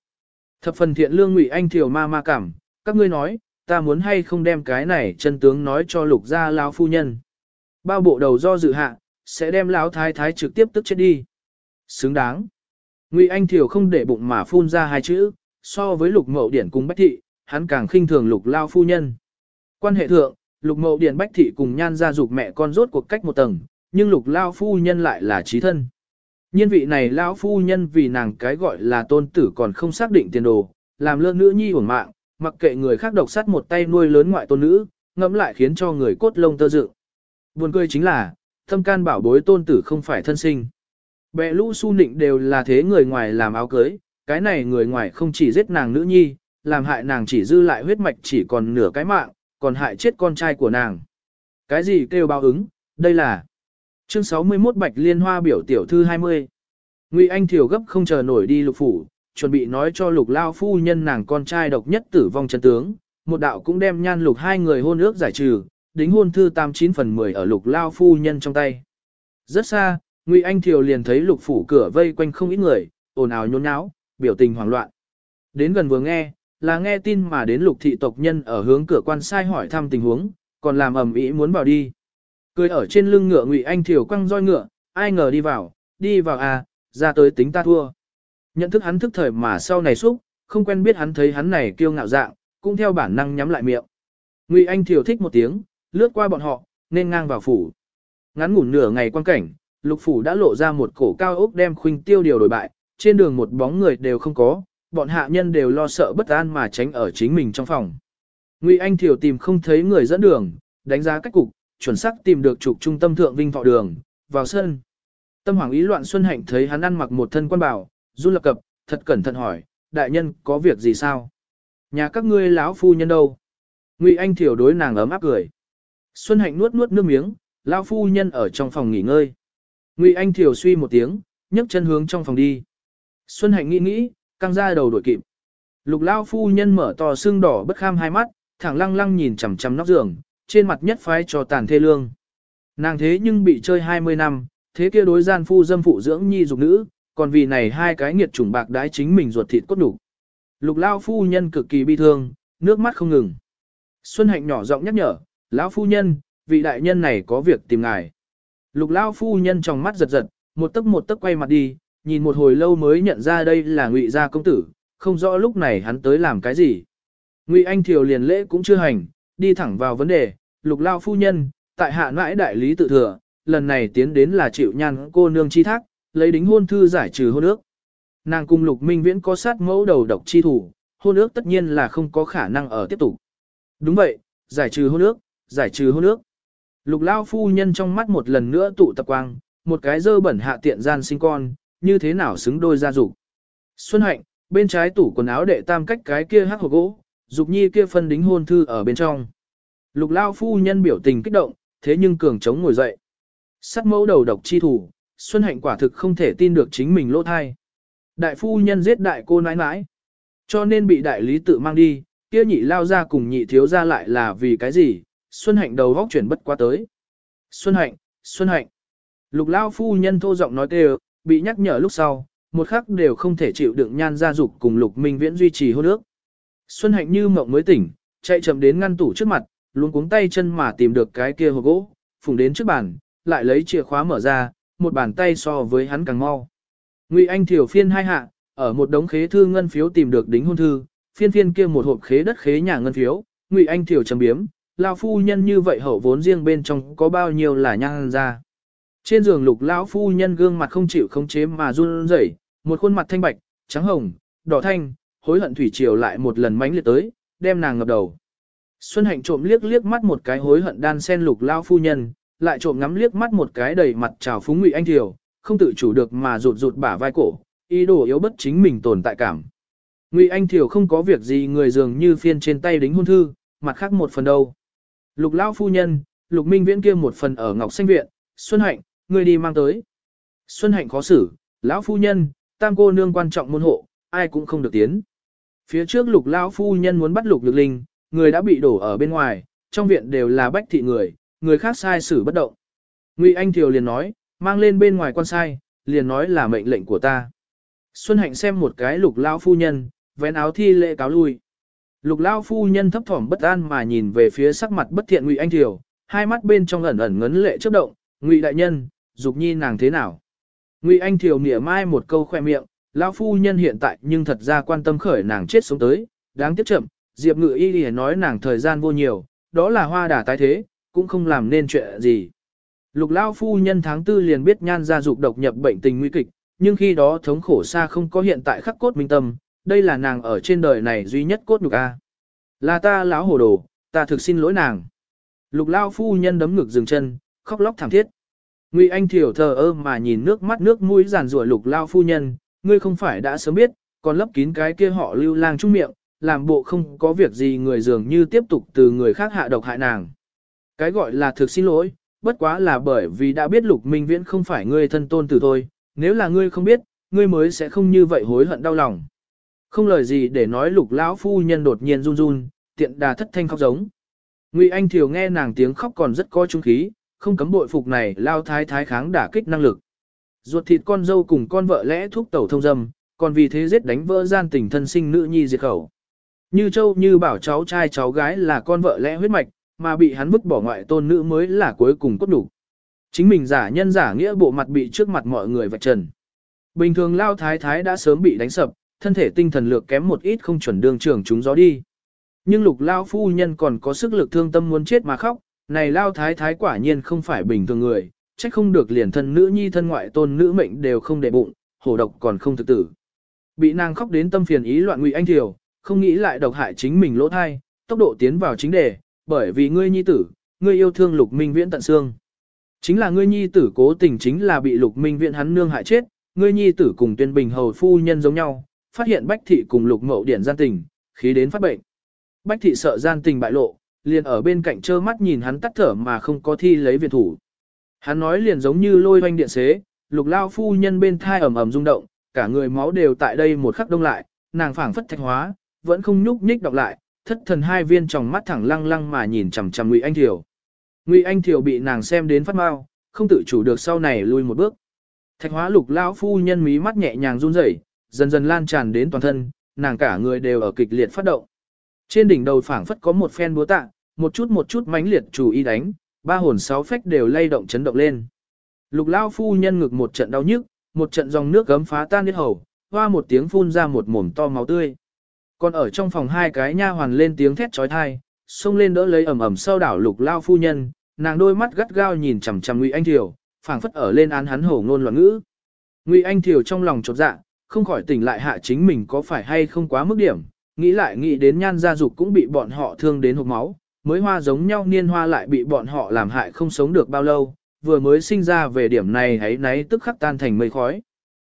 Thập phần thiện lương Ngụy Anh Thiểu ma ma cảm, các ngươi nói, ta muốn hay không đem cái này chân tướng nói cho lục gia lão phu nhân. Bao bộ đầu do dự hạ, sẽ đem lão thái thái trực tiếp tức chết đi. Xứng đáng. Ngụy Anh Thiểu không để bụng mà phun ra hai chữ, so với lục mậu điển cùng bách thị, hắn càng khinh thường lục lao phu nhân. Quan hệ thượng, lục mậu điền bách thị cùng nhan gia dục mẹ con rốt cuộc cách một tầng, nhưng lục lao phu nhân lại là trí thân. Nhân vị này lão phu nhân vì nàng cái gọi là tôn tử còn không xác định tiền đồ, làm lơ nữ nhi uổng mạng, mặc kệ người khác độc sát một tay nuôi lớn ngoại tôn nữ, ngẫm lại khiến cho người cốt lông tơ dựng. Buồn cười chính là, thâm can bảo bối tôn tử không phải thân sinh. Bệ lũ su nịnh đều là thế người ngoài làm áo cưới, cái này người ngoài không chỉ giết nàng nữ nhi, làm hại nàng chỉ dư lại huyết mạch chỉ còn nửa cái mạng, còn hại chết con trai của nàng. Cái gì kêu báo ứng, đây là chương 61 Bạch Liên Hoa biểu tiểu thư 20. Ngụy Anh Thiều gấp không chờ nổi đi lục phủ, chuẩn bị nói cho lục lao phu nhân nàng con trai độc nhất tử vong chân tướng, một đạo cũng đem nhan lục hai người hôn ước giải trừ, đính hôn thư 89 phần 10 ở lục lao phu nhân trong tay. Rất xa, Ngụy Anh Thiều liền thấy lục phủ cửa vây quanh không ít người, ồn ào nhốn nháo, biểu tình hoảng loạn. Đến gần vừa nghe, là nghe tin mà đến lục thị tộc nhân ở hướng cửa quan sai hỏi thăm tình huống, còn làm ầm ĩ muốn vào đi. Cười ở trên lưng ngựa Ngụy Anh Thiều quăng roi ngựa, ai ngờ đi vào, đi vào à, ra tới tính ta thua. Nhận thức hắn thức thời mà sau này xúc, không quen biết hắn thấy hắn này kiêu ngạo dạng, cũng theo bản năng nhắm lại miệng. Ngụy Anh Thiều thích một tiếng, lướt qua bọn họ, nên ngang vào phủ. Ngắn ngủn nửa ngày quan cảnh, lục phủ đã lộ ra một cổ cao ốc đem khuynh tiêu điều đổi bại, trên đường một bóng người đều không có, bọn hạ nhân đều lo sợ bất an mà tránh ở chính mình trong phòng. Ngụy Anh Thiều tìm không thấy người dẫn đường, đánh giá cách cục, chuẩn xác tìm được trục trung tâm thượng vinh thọ đường, vào sân. Tâm hoàng ý loạn Xuân Hạnh thấy hắn ăn mặc một thân quan bảo, run lập cập, thật cẩn thận hỏi, đại nhân có việc gì sao? Nhà các ngươi lão phu nhân đâu? Ngụy Anh Thiều đối nàng ấm áp cười. Xuân Hạnh nuốt nuốt nước miếng, lão phu nhân ở trong phòng nghỉ ngơi. Ngụy Anh Thiều suy một tiếng, nhấc chân hướng trong phòng đi. Xuân Hạnh nghĩ nghĩ, căng ra đầu đổi kịp. Lục lao phu nhân mở to xương đỏ bất kham hai mắt, thẳng lăng lăng nhìn chằm chằm nóc giường, trên mặt nhất phái cho tàn thê lương. Nàng thế nhưng bị chơi 20 năm, thế kia đối gian phu dâm phụ dưỡng nhi dục nữ, còn vì này hai cái nghiệt chủng bạc đái chính mình ruột thịt cốt đủ. Lục lao phu nhân cực kỳ bi thương, nước mắt không ngừng. Xuân hạnh nhỏ giọng nhắc nhở, lão phu nhân, vị đại nhân này có việc tìm ngài. Lục lao phu nhân trong mắt giật giật, một tấc một tấc quay mặt đi, nhìn một hồi lâu mới nhận ra đây là ngụy gia công tử, không rõ lúc này hắn tới làm cái gì. Ngụy Anh Thiều liền lễ cũng chưa hành, đi thẳng vào vấn đề, lục lao phu nhân, tại hạ mãi đại lý tự thừa, lần này tiến đến là chịu nhan cô nương chi thác, lấy đính hôn thư giải trừ hôn ước. Nàng cùng lục minh viễn có sát mẫu đầu độc chi thủ, hôn ước tất nhiên là không có khả năng ở tiếp tục. Đúng vậy, giải trừ hôn ước, giải trừ hôn ước. Lục lao phu nhân trong mắt một lần nữa tụ tập quang, một cái dơ bẩn hạ tiện gian sinh con, như thế nào xứng đôi gia dục. Xuân hạnh, bên trái tủ quần áo đệ tam cách cái kia hắc hộp gỗ, dục nhi kia phân đính hôn thư ở bên trong. Lục lao phu nhân biểu tình kích động, thế nhưng cường chống ngồi dậy. Sắt mẫu đầu độc chi thủ, Xuân hạnh quả thực không thể tin được chính mình lỗ thai. Đại phu nhân giết đại cô nãi nãi, cho nên bị đại lý tự mang đi, kia nhị lao ra cùng nhị thiếu ra lại là vì cái gì, Xuân hạnh đầu góc chuyển bất qua tới. Xuân hạnh, Xuân hạnh. Lục lao phu nhân thô giọng nói kêu, bị nhắc nhở lúc sau, một khắc đều không thể chịu đựng nhan gia dục cùng lục minh viễn duy trì hôn ước. Xuân hạnh như mộng mới tỉnh, chạy chậm đến ngăn tủ trước mặt, luôn cuống tay chân mà tìm được cái kia hộp gỗ, phùng đến trước bàn, lại lấy chìa khóa mở ra, một bàn tay so với hắn càng mau. Ngụy Anh thiểu phiên hai hạ, ở một đống khế thư ngân phiếu tìm được đính hôn thư, phiên phiên kia một hộp khế đất khế nhà ngân phiếu, Ngụy Anh thiểu trầm biếm, lão phu nhân như vậy hậu vốn riêng bên trong có bao nhiêu là nhang ra. Trên giường lục lão phu nhân gương mặt không chịu khống chế mà run rẩy, một khuôn mặt thanh bạch, trắng hồng, đỏ thanh, hối hận thủy triều lại một lần mãnh liệt tới, đem nàng ngập đầu. Xuân Hạnh trộm liếc liếc mắt một cái hối hận đan sen lục lão phu nhân, lại trộm ngắm liếc mắt một cái đầy mặt trào phúng ngụy anh thiều, không tự chủ được mà rụt rụt bả vai cổ, ý đồ yếu bất chính mình tồn tại cảm. Ngụy Anh Thiều không có việc gì người dường như phiên trên tay đính hôn thư, mặt khác một phần đâu. Lục lão phu nhân, Lục Minh Viễn kia một phần ở Ngọc Xanh Viện, Xuân Hạnh, người đi mang tới. Xuân Hạnh khó xử, lão phu nhân, tam cô nương quan trọng môn hộ, ai cũng không được tiến. Phía trước Lục lão phu nhân muốn bắt Lục lực Linh, người đã bị đổ ở bên ngoài, trong viện đều là bách thị người, người khác sai xử bất động. Ngụy Anh Thiều liền nói, mang lên bên ngoài quan sai, liền nói là mệnh lệnh của ta. Xuân Hạnh xem một cái lục lão phu nhân, vén áo thi lễ cáo lui. Lục lão phu nhân thấp thỏm bất an mà nhìn về phía sắc mặt bất thiện Ngụy Anh Thiều, hai mắt bên trong ẩn ẩn ngấn lệ chớp động, Ngụy đại nhân, dục nhi nàng thế nào? Ngụy Anh Thiều nỉa mai một câu khoe miệng, lão phu nhân hiện tại nhưng thật ra quan tâm khởi nàng chết sống tới, đáng tiếc chậm, Diệp Ngự Y lìa nói nàng thời gian vô nhiều, đó là hoa đà tái thế, cũng không làm nên chuyện gì. Lục Lão phu nhân tháng tư liền biết nhan gia dục độc nhập bệnh tình nguy kịch, nhưng khi đó thống khổ xa không có hiện tại khắc cốt minh tâm, đây là nàng ở trên đời này duy nhất cốt nhục a. Là ta lão hồ đồ, ta thực xin lỗi nàng. Lục Lão phu nhân đấm ngực dừng chân, khóc lóc thảm thiết. Ngụy Anh Thiểu thờ ơ mà nhìn nước mắt nước mũi giàn rủa lục lao phu nhân, ngươi không phải đã sớm biết, còn lấp kín cái kia họ lưu lang trung miệng, làm bộ không có việc gì người dường như tiếp tục từ người khác hạ độc hại nàng. Cái gọi là thực xin lỗi, bất quá là bởi vì đã biết lục minh viễn không phải ngươi thân tôn tử thôi, nếu là ngươi không biết, ngươi mới sẽ không như vậy hối hận đau lòng. Không lời gì để nói lục lão phu nhân đột nhiên run run, tiện đà thất thanh khóc giống. Ngụy Anh Thiều nghe nàng tiếng khóc còn rất có trung khí, không cấm bội phục này lao thái thái kháng đả kích năng lực. Ruột thịt con dâu cùng con vợ lẽ thúc tẩu thông dâm, còn vì thế giết đánh vỡ gian tình thân sinh nữ nhi diệt khẩu. Như châu như bảo cháu trai cháu gái là con vợ lẽ huyết mạch, mà bị hắn vứt bỏ ngoại tôn nữ mới là cuối cùng cốt đủ. Chính mình giả nhân giả nghĩa bộ mặt bị trước mặt mọi người vạch trần. Bình thường lao thái thái đã sớm bị đánh sập, thân thể tinh thần lược kém một ít không chuẩn đường trưởng chúng gió đi. Nhưng lục lao phu nhân còn có sức lực thương tâm muốn chết mà khóc, này lao thái thái quả nhiên không phải bình thường người, trách không được liền thân nữ nhi thân ngoại tôn nữ mệnh đều không để bụng, hổ độc còn không thực tử. Bị nàng khóc đến tâm phiền ý loạn ngụy anh thiều, không nghĩ lại độc hại chính mình lỗ thai, tốc độ tiến vào chính đề, bởi vì ngươi nhi tử, ngươi yêu thương lục minh viễn tận xương. Chính là ngươi nhi tử cố tình chính là bị lục minh viễn hắn nương hại chết, ngươi nhi tử cùng tuyên bình hầu phu nhân giống nhau, phát hiện bách thị cùng lục mậu điển gian tình, khí đến phát bệnh. Bách thị sợ gian tình bại lộ, liền ở bên cạnh trơ mắt nhìn hắn tắt thở mà không có thi lấy viện thủ. Hắn nói liền giống như lôi hoanh điện xế, lục lao phu nhân bên thai ẩm ẩm rung động, cả người máu đều tại đây một khắc đông lại, nàng phảng phất thạch hóa, vẫn không nhúc nhích đọc lại, thất thần hai viên tròng mắt thẳng lăng lăng mà nhìn chằm chằm Ngụy Anh Thiều. Ngụy Anh Thiều bị nàng xem đến phát mau, không tự chủ được sau này lui một bước. Thạch hóa lục lão phu nhân mí mắt nhẹ nhàng run rẩy, dần dần lan tràn đến toàn thân, nàng cả người đều ở kịch liệt phát động. Trên đỉnh đầu phảng phất có một phen búa tạ, một chút một chút mãnh liệt chủ ý đánh, ba hồn sáu phách đều lay động chấn động lên. Lục lão phu nhân ngực một trận đau nhức, một trận dòng nước gấm phá tan huyết hầu, hoa một tiếng phun ra một mồm to máu tươi. Còn ở trong phòng hai cái nha hoàn lên tiếng thét chói tai, xông lên đỡ lấy ẩm ẩm sau đảo lục lao phu nhân, nàng đôi mắt gắt gao nhìn chằm chằm Ngụy Anh Thiều, phảng phất ở lên án hắn hổ ngôn loạn ngữ. Ngụy Anh Thiều trong lòng chột dạ, không khỏi tỉnh lại hạ chính mình có phải hay không quá mức điểm, nghĩ lại nghĩ đến nhan gia dục cũng bị bọn họ thương đến hộp máu, mới hoa giống nhau niên hoa lại bị bọn họ làm hại không sống được bao lâu, vừa mới sinh ra về điểm này hãy náy tức khắc tan thành mây khói.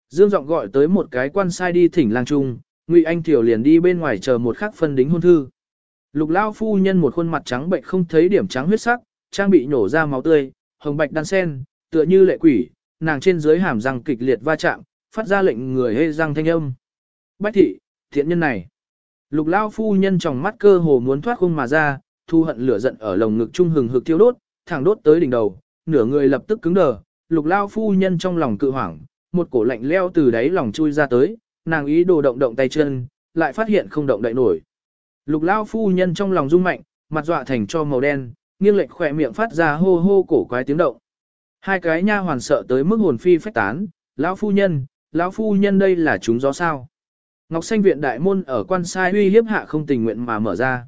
Dương giọng gọi tới một cái quan sai đi thỉnh lang trung, Ngụy Anh Thiểu liền đi bên ngoài chờ một khắc phân đính hôn thư. Lục Lao phu nhân một khuôn mặt trắng bệnh không thấy điểm trắng huyết sắc, trang bị nổ ra máu tươi, hồng bạch đan sen, tựa như lệ quỷ, nàng trên dưới hàm răng kịch liệt va chạm, phát ra lệnh người hê răng thanh âm. Bách thị, thiện nhân này. Lục Lao phu nhân trong mắt cơ hồ muốn thoát khung mà ra, thu hận lửa giận ở lồng ngực trung hừng hực thiêu đốt, thẳng đốt tới đỉnh đầu, nửa người lập tức cứng đờ, Lục Lao phu nhân trong lòng cự hoảng, một cổ lạnh leo từ đáy lòng chui ra tới, nàng ý đồ động động tay chân, lại phát hiện không động đậy nổi. Lục Lao phu nhân trong lòng rung mạnh, mặt dọa thành cho màu đen, nghiêng lệch khỏe miệng phát ra hô hô cổ quái tiếng động. Hai cái nha hoàn sợ tới mức hồn phi phách tán, lão phu nhân, lão phu nhân đây là chúng gió sao? Ngọc Xanh viện đại môn ở quan sai uy hiếp hạ không tình nguyện mà mở ra.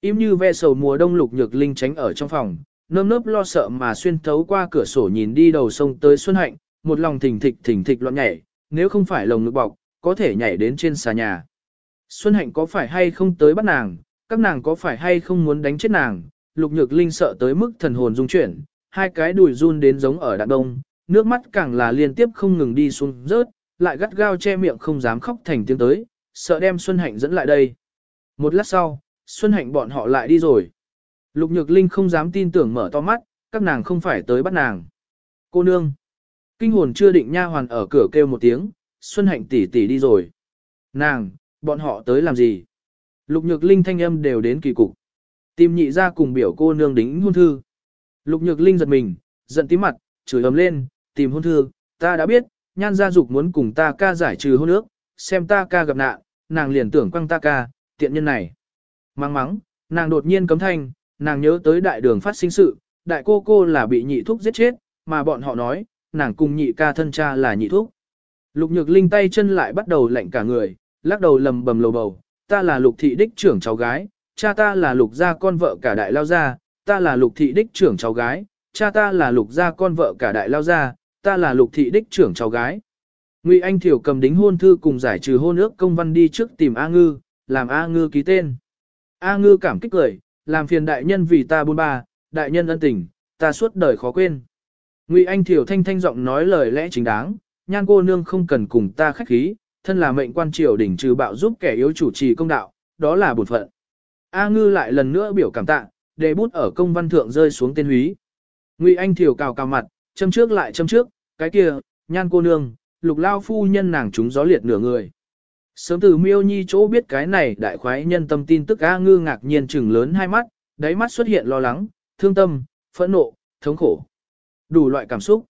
Im như ve sầu mùa đông lục nhược linh tránh ở trong phòng, nơm nớp lo sợ mà xuyên thấu qua cửa sổ nhìn đi đầu sông tới Xuân Hạnh, một lòng thỉnh thịch thỉnh thịch loạn nhảy, nếu không phải lồng ngực bọc, có thể nhảy đến trên xà nhà. Xuân Hạnh có phải hay không tới bắt nàng, các nàng có phải hay không muốn đánh chết nàng, lục nhược linh sợ tới mức thần hồn rung chuyển, hai cái đùi run đến giống ở đạn đông, nước mắt càng là liên tiếp không ngừng đi xuống rớt, lại gắt gao che miệng không dám khóc thành tiếng tới, sợ đem Xuân Hạnh dẫn lại đây. Một lát sau, Xuân Hạnh bọn họ lại đi rồi. Lục Nhược Linh không dám tin tưởng mở to mắt, các nàng không phải tới bắt nàng. Cô nương. Kinh hồn chưa định nha hoàn ở cửa kêu một tiếng, Xuân Hạnh tỷ tỷ đi rồi. Nàng, bọn họ tới làm gì? Lục Nhược Linh thanh âm đều đến kỳ cục. Tìm nhị ra cùng biểu cô nương đính hôn thư. Lục Nhược Linh giật mình, giận tím mặt, chửi ầm lên, tìm hôn thư, ta đã biết, nhan gia dục muốn cùng ta ca giải trừ hôn ước, xem ta ca gặp nạn, nàng liền tưởng quăng ta ca, tiện nhân này. mang mắng, nàng đột nhiên cấm thanh, nàng nhớ tới đại đường phát sinh sự, đại cô cô là bị nhị thúc giết chết, mà bọn họ nói, nàng cùng nhị ca thân cha là nhị thúc. Lục nhược linh tay chân lại bắt đầu lạnh cả người, lắc đầu lầm bầm lầu bầu, ta là lục thị đích trưởng cháu gái, cha ta là lục gia con vợ cả đại lao gia, ta là lục thị đích trưởng cháu gái, cha ta là lục gia con vợ cả đại lao gia, ta là lục thị đích trưởng cháu gái. Ngụy Anh Thiểu cầm đính hôn thư cùng giải trừ hôn ước công văn đi trước tìm A Ngư, làm A Ngư ký tên. A Ngư cảm kích cười, làm phiền đại nhân vì ta buôn ba, đại nhân ân tình, ta suốt đời khó quên. Ngụy Anh Thiểu thanh thanh giọng nói lời lẽ chính đáng, nhan cô nương không cần cùng ta khách khí, thân là mệnh quan triều đỉnh trừ bạo giúp kẻ yếu chủ trì công đạo, đó là bổn phận. A Ngư lại lần nữa biểu cảm tạ, để bút ở công văn thượng rơi xuống tên húy. Ngụy Anh Thiểu cào cào mặt, châm trước lại châm trước, cái kia, nhan cô nương, lục lao phu nhân nàng chúng gió liệt nửa người. Sớm từ miêu nhi chỗ biết cái này đại khoái nhân tâm tin tức A ngư ngạc nhiên trừng lớn hai mắt, đáy mắt xuất hiện lo lắng, thương tâm, phẫn nộ, thống khổ. Đủ loại cảm xúc.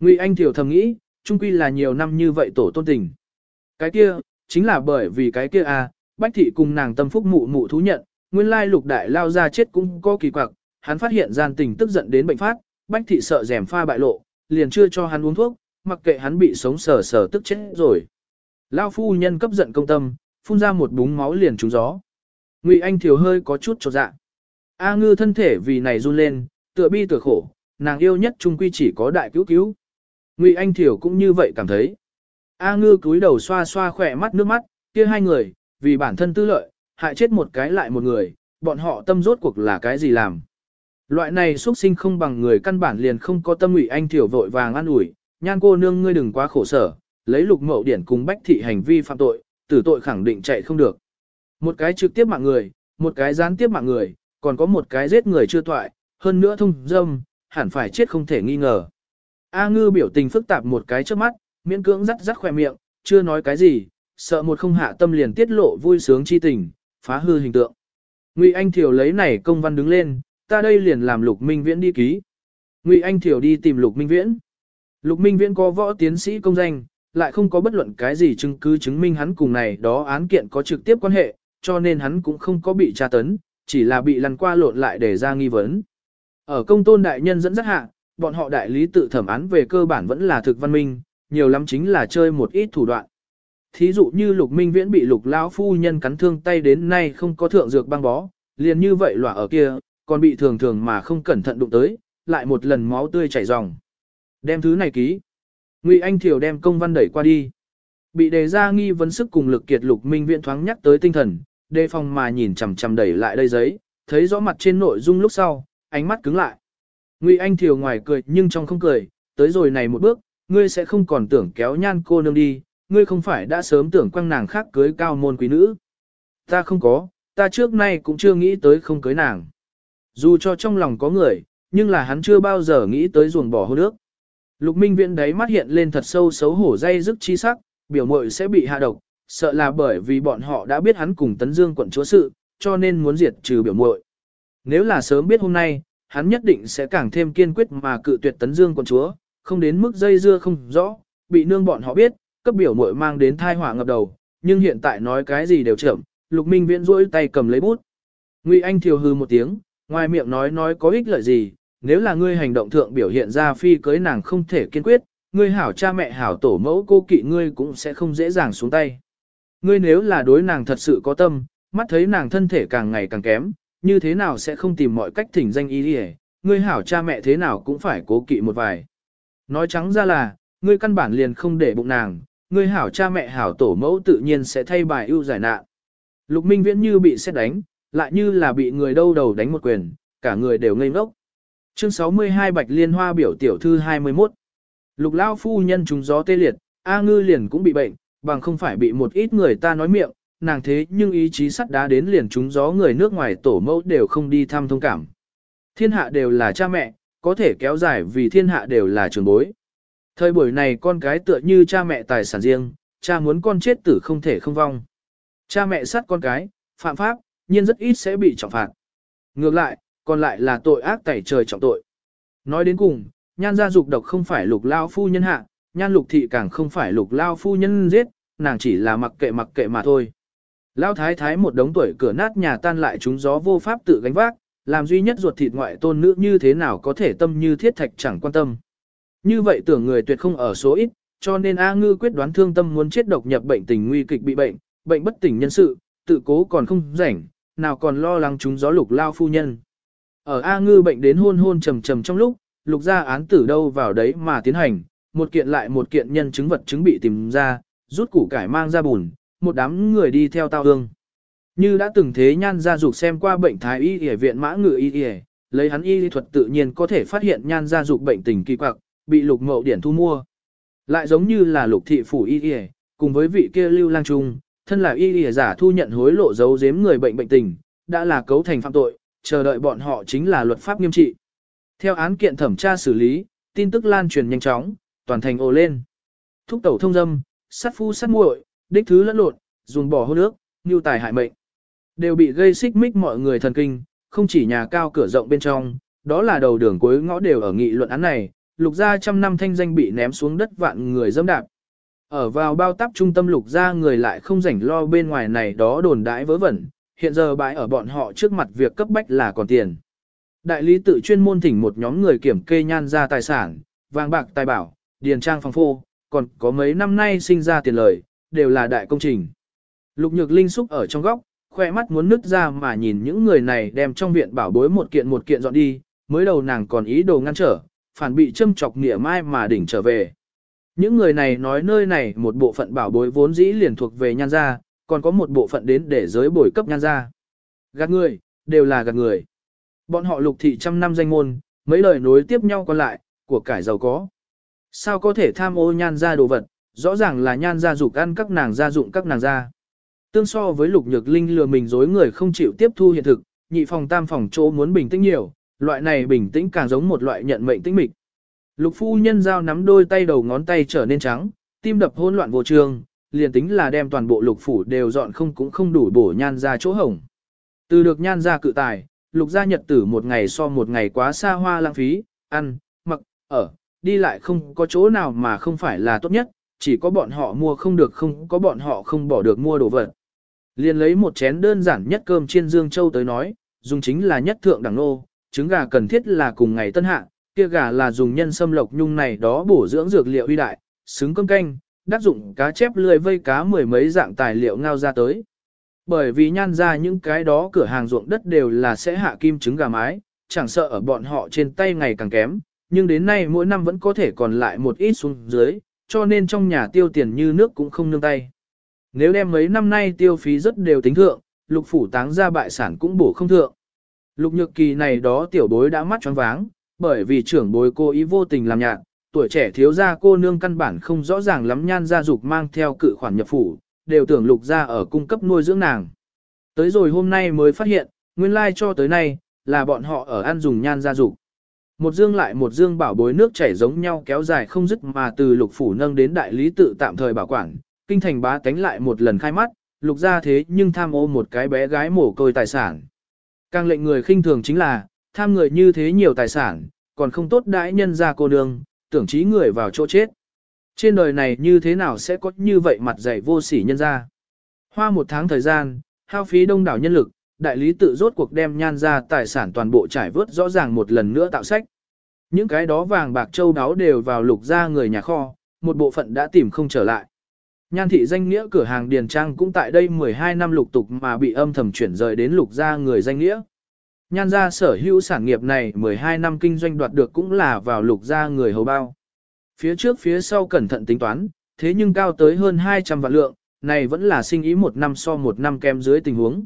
Ngụy Anh Thiểu thầm nghĩ, chung quy là nhiều năm như vậy tổ tôn tình. Cái kia, chính là bởi vì cái kia a, Bách thị cùng nàng tâm phúc mụ mụ thú nhận, nguyên lai lục đại lao ra chết cũng có kỳ quặc, hắn phát hiện gian tình tức giận đến bệnh phát, Bách thị sợ rèm pha bại lộ, liền chưa cho hắn uống thuốc, mặc kệ hắn bị sống sờ sờ tức chết rồi. Lao phu nhân cấp giận công tâm, phun ra một búng máu liền trúng gió. Ngụy Anh Thiều hơi có chút chột dạ. A ngư thân thể vì này run lên, tựa bi tựa khổ, nàng yêu nhất trung quy chỉ có đại cứu cứu. Ngụy Anh Thiều cũng như vậy cảm thấy. A ngư cúi đầu xoa xoa khỏe mắt nước mắt, kia hai người, vì bản thân tư lợi, hại chết một cái lại một người, bọn họ tâm rốt cuộc là cái gì làm. Loại này xuất sinh không bằng người căn bản liền không có tâm ủy Anh tiểu vội vàng ăn ủi, nhan cô nương ngươi đừng quá khổ sở, lấy lục mậu điển cùng bách thị hành vi phạm tội, tử tội khẳng định chạy không được. Một cái trực tiếp mạng người, một cái gián tiếp mạng người, còn có một cái giết người chưa toại, hơn nữa thông dâm, hẳn phải chết không thể nghi ngờ. A ngư biểu tình phức tạp một cái trước mắt, miễn cưỡng rắt rắt khỏe miệng, chưa nói cái gì, sợ một không hạ tâm liền tiết lộ vui sướng chi tình, phá hư hình tượng. Ngụy Anh Thiều lấy này công văn đứng lên, ta đây liền làm Lục Minh Viễn đi ký. Ngụy Anh Thiểu đi tìm Lục Minh Viễn. Lục Minh Viễn có võ tiến sĩ công danh, lại không có bất luận cái gì chứng cứ chứng minh hắn cùng này đó án kiện có trực tiếp quan hệ, cho nên hắn cũng không có bị tra tấn, chỉ là bị lăn qua lộn lại để ra nghi vấn. Ở công tôn đại nhân dẫn dắt hạ, bọn họ đại lý tự thẩm án về cơ bản vẫn là thực văn minh, nhiều lắm chính là chơi một ít thủ đoạn. Thí dụ như lục minh viễn bị lục lão phu nhân cắn thương tay đến nay không có thượng dược băng bó, liền như vậy lỏa ở kia, còn bị thường thường mà không cẩn thận đụng tới, lại một lần máu tươi chảy ròng. Đem thứ này ký. Ngụy Anh Thiều đem công văn đẩy qua đi. Bị đề ra nghi vấn sức cùng lực kiệt lục minh viễn thoáng nhắc tới tinh thần, đề phòng mà nhìn chằm chằm đẩy lại đây giấy, thấy rõ mặt trên nội dung lúc sau, ánh mắt cứng lại. Ngụy Anh Thiều ngoài cười nhưng trong không cười, tới rồi này một bước, ngươi sẽ không còn tưởng kéo nhan cô nương đi, ngươi không phải đã sớm tưởng quăng nàng khác cưới cao môn quý nữ. Ta không có, ta trước nay cũng chưa nghĩ tới không cưới nàng. Dù cho trong lòng có người, nhưng là hắn chưa bao giờ nghĩ tới ruồng bỏ hôn nước. Lục Minh Viễn đấy mắt hiện lên thật sâu xấu hổ dây dứt chi sắc, biểu mội sẽ bị hạ độc, sợ là bởi vì bọn họ đã biết hắn cùng Tấn Dương quận chúa sự, cho nên muốn diệt trừ biểu muội. Nếu là sớm biết hôm nay, hắn nhất định sẽ càng thêm kiên quyết mà cự tuyệt Tấn Dương quận chúa, không đến mức dây dưa không rõ, bị nương bọn họ biết, cấp biểu muội mang đến thai họa ngập đầu, nhưng hiện tại nói cái gì đều chậm, Lục Minh Viễn duỗi tay cầm lấy bút. Ngụy Anh thiều hừ một tiếng, ngoài miệng nói nói có ích lợi gì, nếu là ngươi hành động thượng biểu hiện ra phi cưới nàng không thể kiên quyết, ngươi hảo cha mẹ hảo tổ mẫu cô kỵ ngươi cũng sẽ không dễ dàng xuống tay. Ngươi nếu là đối nàng thật sự có tâm, mắt thấy nàng thân thể càng ngày càng kém, như thế nào sẽ không tìm mọi cách thỉnh danh y đi ngươi hảo cha mẹ thế nào cũng phải cố kỵ một vài. Nói trắng ra là, ngươi căn bản liền không để bụng nàng, ngươi hảo cha mẹ hảo tổ mẫu tự nhiên sẽ thay bài ưu giải nạn. Lục Minh Viễn như bị xét đánh, lại như là bị người đâu đầu đánh một quyền, cả người đều ngây ngốc. Chương 62 Bạch Liên Hoa biểu tiểu thư 21 Lục lão phu nhân trúng gió tê liệt, A Ngư liền cũng bị bệnh, bằng không phải bị một ít người ta nói miệng, nàng thế nhưng ý chí sắt đá đến liền trúng gió người nước ngoài tổ mẫu đều không đi thăm thông cảm. Thiên hạ đều là cha mẹ, có thể kéo dài vì thiên hạ đều là trường bối. Thời buổi này con cái tựa như cha mẹ tài sản riêng, cha muốn con chết tử không thể không vong. Cha mẹ sát con cái, phạm pháp, nhiên rất ít sẽ bị trọng phạt. Ngược lại, còn lại là tội ác tẩy trời trọng tội. Nói đến cùng, nhan gia dục độc không phải lục lao phu nhân hạ, nhan lục thị càng không phải lục lao phu nhân giết, nàng chỉ là mặc kệ mặc kệ mà thôi. Lao thái thái một đống tuổi cửa nát nhà tan lại chúng gió vô pháp tự gánh vác, làm duy nhất ruột thịt ngoại tôn nữ như thế nào có thể tâm như thiết thạch chẳng quan tâm. Như vậy tưởng người tuyệt không ở số ít, cho nên A Ngư quyết đoán thương tâm muốn chết độc nhập bệnh tình nguy kịch bị bệnh, bệnh bất tỉnh nhân sự, tự cố còn không rảnh, nào còn lo lắng chúng gió lục lao phu nhân. Ở A Ngư bệnh đến hôn hôn trầm trầm trong lúc, lục ra án tử đâu vào đấy mà tiến hành, một kiện lại một kiện nhân chứng vật chứng bị tìm ra, rút củ cải mang ra bùn, một đám người đi theo tao hương. Như đã từng thế nhan gia dục xem qua bệnh thái y y viện mã ngự y y, lấy hắn y thuật tự nhiên có thể phát hiện nhan gia dục bệnh tình kỳ quặc, bị lục mậu điển thu mua. Lại giống như là lục thị phủ y y, cùng với vị kia lưu lang trung, thân là y y giả thu nhận hối lộ giấu giếm người bệnh bệnh tình, đã là cấu thành phạm tội, chờ đợi bọn họ chính là luật pháp nghiêm trị. Theo án kiện thẩm tra xử lý, tin tức lan truyền nhanh chóng, toàn thành ồ lên. Thúc tẩu thông dâm, sát phu sát muội, đích thứ lẫn lộn, dùng bỏ hôn nước, nhu tài hại mệnh. Đều bị gây xích mích mọi người thần kinh, không chỉ nhà cao cửa rộng bên trong, đó là đầu đường cuối ngõ đều ở nghị luận án này, lục gia trăm năm thanh danh bị ném xuống đất vạn người dâm đạp. Ở vào bao tắp trung tâm lục gia người lại không rảnh lo bên ngoài này đó đồn đãi vớ vẩn, hiện giờ bãi ở bọn họ trước mặt việc cấp bách là còn tiền. Đại lý tự chuyên môn thỉnh một nhóm người kiểm kê nhan ra tài sản, vàng bạc tài bảo, điền trang phong phô, còn có mấy năm nay sinh ra tiền lời, đều là đại công trình. Lục nhược linh xúc ở trong góc, khoe mắt muốn nứt ra mà nhìn những người này đem trong viện bảo bối một kiện một kiện dọn đi, mới đầu nàng còn ý đồ ngăn trở, phản bị châm chọc nghĩa mai mà đỉnh trở về. Những người này nói nơi này một bộ phận bảo bối vốn dĩ liền thuộc về nhan gia, còn có một bộ phận đến để giới bồi cấp nhan gia. Gạt người, đều là gạt người. Bọn họ lục thị trăm năm danh môn, mấy lời nối tiếp nhau còn lại, của cải giàu có. Sao có thể tham ô nhan gia đồ vật, rõ ràng là nhan gia dục ăn các nàng gia dụng các nàng gia. Tương so với lục nhược linh lừa mình dối người không chịu tiếp thu hiện thực, nhị phòng tam phòng chỗ muốn bình tĩnh nhiều, loại này bình tĩnh càng giống một loại nhận mệnh tĩnh mịch. Lục phu nhân giao nắm đôi tay đầu ngón tay trở nên trắng, tim đập hỗn loạn vô trường, liền tính là đem toàn bộ lục phủ đều dọn không cũng không đủ bổ nhan ra chỗ hổng. Từ được nhan ra cự tài, lục gia nhật tử một ngày so một ngày quá xa hoa lãng phí, ăn, mặc, ở, đi lại không có chỗ nào mà không phải là tốt nhất, chỉ có bọn họ mua không được không có bọn họ không bỏ được mua đồ vật. Liền lấy một chén đơn giản nhất cơm chiên Dương Châu tới nói, dùng chính là nhất thượng đẳng nô, trứng gà cần thiết là cùng ngày tân hạ, kia gà là dùng nhân sâm lộc nhung này đó bổ dưỡng dược liệu uy đại, xứng cơm canh, đắc dụng cá chép lười vây cá mười mấy dạng tài liệu ngao ra tới. Bởi vì nhan ra những cái đó cửa hàng ruộng đất đều là sẽ hạ kim trứng gà mái, chẳng sợ ở bọn họ trên tay ngày càng kém, nhưng đến nay mỗi năm vẫn có thể còn lại một ít xuống dưới, cho nên trong nhà tiêu tiền như nước cũng không nương tay. Nếu đem mấy năm nay tiêu phí rất đều tính thượng, lục phủ táng ra bại sản cũng bổ không thượng. Lục nhược kỳ này đó tiểu bối đã mắt choáng váng, bởi vì trưởng bối cô ý vô tình làm nhạc, tuổi trẻ thiếu gia cô nương căn bản không rõ ràng lắm nhan gia dục mang theo cự khoản nhập phủ, đều tưởng lục gia ở cung cấp nuôi dưỡng nàng. Tới rồi hôm nay mới phát hiện, nguyên lai cho tới nay, là bọn họ ở ăn dùng nhan gia dục. Một dương lại một dương bảo bối nước chảy giống nhau kéo dài không dứt mà từ lục phủ nâng đến đại lý tự tạm thời bảo quản, kinh thành bá tánh lại một lần khai mắt, lục gia thế nhưng tham ô một cái bé gái mổ côi tài sản. Càng lệnh người khinh thường chính là, tham người như thế nhiều tài sản, còn không tốt đãi nhân ra cô nương, tưởng trí người vào chỗ chết. Trên đời này như thế nào sẽ có như vậy mặt dày vô sỉ nhân ra. Hoa một tháng thời gian, hao phí đông đảo nhân lực, đại lý tự rốt cuộc đem nhan ra tài sản toàn bộ trải vớt rõ ràng một lần nữa tạo sách. Những cái đó vàng bạc châu đáo đều vào lục ra người nhà kho, một bộ phận đã tìm không trở lại. Nhan thị danh nghĩa cửa hàng Điền Trang cũng tại đây 12 năm lục tục mà bị âm thầm chuyển rời đến lục gia người danh nghĩa. Nhan gia sở hữu sản nghiệp này 12 năm kinh doanh đoạt được cũng là vào lục gia người hầu bao. Phía trước phía sau cẩn thận tính toán, thế nhưng cao tới hơn 200 vạn lượng, này vẫn là sinh ý một năm so một năm kém dưới tình huống.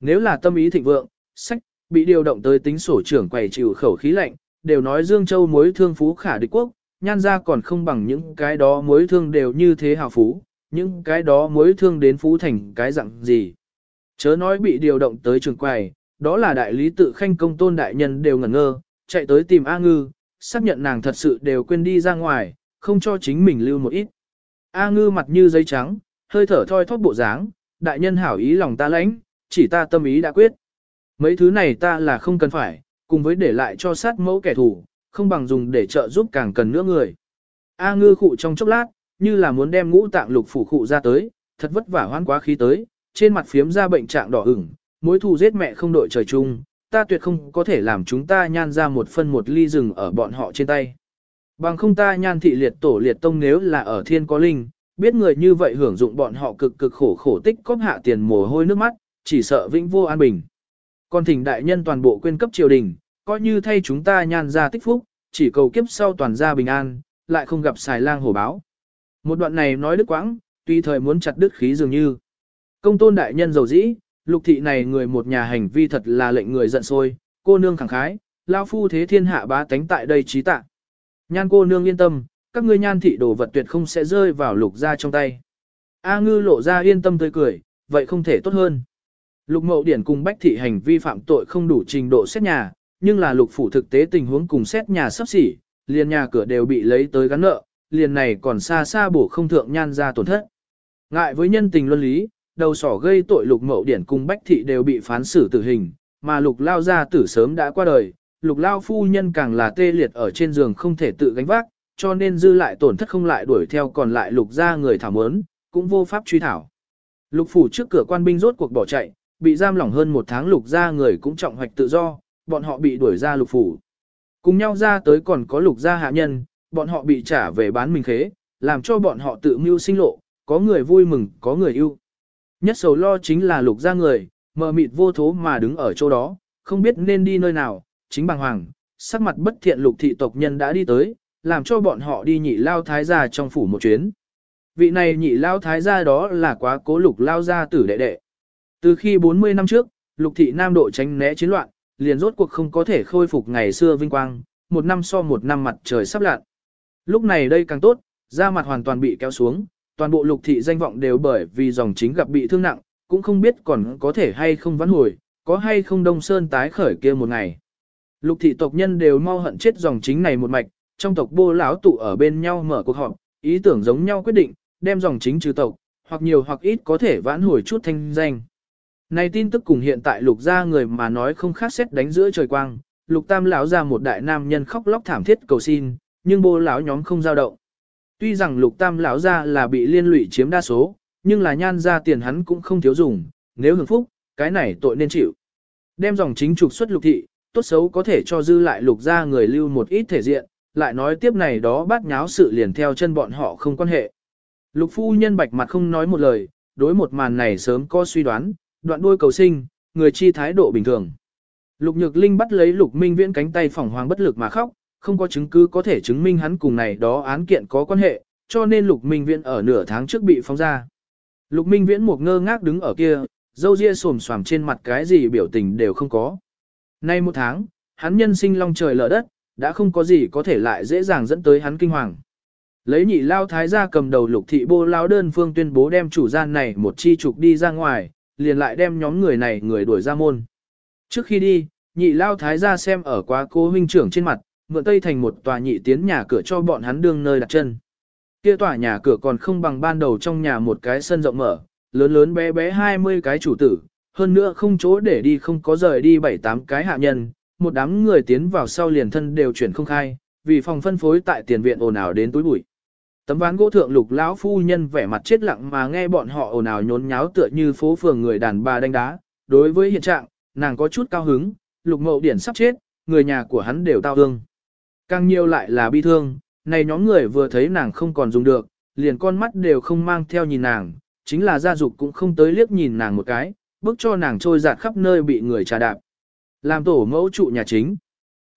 Nếu là tâm ý thịnh vượng, sách, bị điều động tới tính sổ trưởng quầy chịu khẩu khí lạnh, đều nói Dương Châu mối thương phú khả địch quốc, nhan gia còn không bằng những cái đó mối thương đều như thế hào phú, những cái đó mối thương đến phú thành cái dạng gì. Chớ nói bị điều động tới trường quầy, đó là đại lý tự khanh công tôn đại nhân đều ngẩn ngơ, chạy tới tìm A Ngư, xác nhận nàng thật sự đều quên đi ra ngoài, không cho chính mình lưu một ít. A Ngư mặt như giấy trắng, hơi thở thoi thóp bộ dáng, đại nhân hảo ý lòng ta lãnh, chỉ ta tâm ý đã quyết. Mấy thứ này ta là không cần phải, cùng với để lại cho sát mẫu kẻ thù, không bằng dùng để trợ giúp càng cần nữa người. A Ngư khụ trong chốc lát, như là muốn đem ngũ tạng lục phủ khụ ra tới, thật vất vả hoan quá khí tới, trên mặt phiếm ra bệnh trạng đỏ ửng, mối thù giết mẹ không đội trời chung, ta tuyệt không có thể làm chúng ta nhan ra một phân một ly rừng ở bọn họ trên tay. Bằng không ta nhan thị liệt tổ liệt tông nếu là ở thiên có linh, biết người như vậy hưởng dụng bọn họ cực cực khổ khổ tích cóp hạ tiền mồ hôi nước mắt, chỉ sợ vĩnh vô an bình. Còn thỉnh đại nhân toàn bộ quyên cấp triều đình, coi như thay chúng ta nhan ra tích phúc, chỉ cầu kiếp sau toàn gia bình an, lại không gặp xài lang hổ báo. Một đoạn này nói đức quãng, tuy thời muốn chặt đứt khí dường như. Công tôn đại nhân giàu dĩ, lục thị này người một nhà hành vi thật là lệnh người giận sôi cô nương khẳng khái, lao phu thế thiên hạ bá tánh tại đây trí tạ. Nhan cô nương yên tâm, các ngươi nhan thị đồ vật tuyệt không sẽ rơi vào lục ra trong tay. A ngư lộ ra yên tâm tươi cười, vậy không thể tốt hơn. Lục mậu điển cùng bách thị hành vi phạm tội không đủ trình độ xét nhà, nhưng là lục phủ thực tế tình huống cùng xét nhà sắp xỉ, liền nhà cửa đều bị lấy tới gắn nợ, liền này còn xa xa bổ không thượng nhan ra tổn thất. Ngại với nhân tình luân lý, đầu sỏ gây tội lục mậu điển cùng bách thị đều bị phán xử tử hình, mà lục lao gia tử sớm đã qua đời, lục lao phu nhân càng là tê liệt ở trên giường không thể tự gánh vác, cho nên dư lại tổn thất không lại đuổi theo còn lại lục gia người thảo mớn, cũng vô pháp truy thảo. Lục phủ trước cửa quan binh rốt cuộc bỏ chạy, bị giam lỏng hơn một tháng lục gia người cũng trọng hoạch tự do, bọn họ bị đuổi ra lục phủ. Cùng nhau ra tới còn có lục gia hạ nhân, bọn họ bị trả về bán mình khế, làm cho bọn họ tự mưu sinh lộ, có người vui mừng, có người yêu. Nhất sầu lo chính là lục gia người, mờ mịt vô thố mà đứng ở chỗ đó, không biết nên đi nơi nào, chính bằng hoàng, sắc mặt bất thiện lục thị tộc nhân đã đi tới, làm cho bọn họ đi nhị lao thái gia trong phủ một chuyến. Vị này nhị lao thái gia đó là quá cố lục lao gia tử đệ đệ. Từ khi 40 năm trước, lục thị nam độ tránh né chiến loạn, liền rốt cuộc không có thể khôi phục ngày xưa vinh quang, một năm so một năm mặt trời sắp lặn. Lúc này đây càng tốt, da mặt hoàn toàn bị kéo xuống, toàn bộ lục thị danh vọng đều bởi vì dòng chính gặp bị thương nặng, cũng không biết còn có thể hay không vãn hồi, có hay không đông sơn tái khởi kia một ngày. Lục thị tộc nhân đều mau hận chết dòng chính này một mạch, trong tộc bô lão tụ ở bên nhau mở cuộc họp, ý tưởng giống nhau quyết định, đem dòng chính trừ tộc, hoặc nhiều hoặc ít có thể vãn hồi chút thanh danh. Này tin tức cùng hiện tại lục gia người mà nói không khác xét đánh giữa trời quang, lục tam lão ra một đại nam nhân khóc lóc thảm thiết cầu xin, nhưng bô lão nhóm không giao động. Tuy rằng lục tam lão ra là bị liên lụy chiếm đa số, nhưng là nhan ra tiền hắn cũng không thiếu dùng, nếu hưởng phúc, cái này tội nên chịu. Đem dòng chính trục xuất lục thị, tốt xấu có thể cho dư lại lục ra người lưu một ít thể diện, lại nói tiếp này đó bát nháo sự liền theo chân bọn họ không quan hệ. Lục phu nhân bạch mặt không nói một lời, đối một màn này sớm có suy đoán, đoạn đôi cầu sinh, người chi thái độ bình thường. Lục Nhược Linh bắt lấy Lục Minh Viễn cánh tay phỏng hoàng bất lực mà khóc, không có chứng cứ có thể chứng minh hắn cùng này đó án kiện có quan hệ, cho nên Lục Minh Viễn ở nửa tháng trước bị phóng ra. Lục Minh Viễn một ngơ ngác đứng ở kia, dâu ria xồm xoàm trên mặt cái gì biểu tình đều không có. Nay một tháng, hắn nhân sinh long trời lở đất, đã không có gì có thể lại dễ dàng dẫn tới hắn kinh hoàng. Lấy nhị lao thái gia cầm đầu lục thị bô lao đơn phương tuyên bố đem chủ gian này một chi trục đi ra ngoài, liền lại đem nhóm người này người đuổi ra môn. Trước khi đi, nhị lao thái gia xem ở quá cô huynh trưởng trên mặt, mượn tây thành một tòa nhị tiến nhà cửa cho bọn hắn đương nơi đặt chân. Kia tòa nhà cửa còn không bằng ban đầu trong nhà một cái sân rộng mở, lớn lớn bé bé 20 cái chủ tử, hơn nữa không chỗ để đi không có rời đi 7-8 cái hạ nhân, một đám người tiến vào sau liền thân đều chuyển không khai, vì phòng phân phối tại tiền viện ồn ào đến túi bụi. Tấm ván gỗ thượng lục lão phu nhân vẻ mặt chết lặng mà nghe bọn họ ồn ào nhốn nháo tựa như phố phường người đàn bà đánh đá. Đối với hiện trạng, nàng có chút cao hứng, lục mậu điển sắp chết, người nhà của hắn đều tao hương. Càng nhiều lại là bi thương, này nhóm người vừa thấy nàng không còn dùng được, liền con mắt đều không mang theo nhìn nàng, chính là gia dục cũng không tới liếc nhìn nàng một cái, bước cho nàng trôi dạt khắp nơi bị người trà đạp. Làm tổ mẫu trụ nhà chính.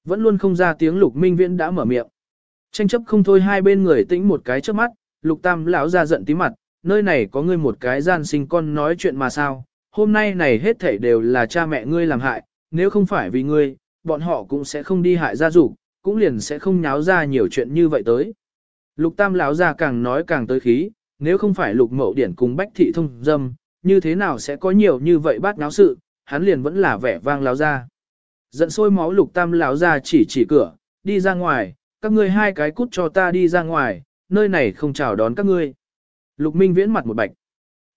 Vẫn luôn không ra tiếng lục minh viễn đã mở miệng. Tranh chấp không thôi hai bên người tĩnh một cái trước mắt, lục tam lão ra giận tí mặt, nơi này có ngươi một cái gian sinh con nói chuyện mà sao, hôm nay này hết thảy đều là cha mẹ ngươi làm hại, nếu không phải vì ngươi, bọn họ cũng sẽ không đi hại gia dục, cũng liền sẽ không nháo ra nhiều chuyện như vậy tới. Lục tam lão ra càng nói càng tới khí, nếu không phải lục mậu điển cùng bách thị thông dâm, như thế nào sẽ có nhiều như vậy bát náo sự, hắn liền vẫn là vẻ vang lão ra. Giận sôi máu lục tam lão ra chỉ chỉ cửa, đi ra ngoài, các ngươi hai cái cút cho ta đi ra ngoài, nơi này không chào đón các ngươi. Lục Minh viễn mặt một bạch.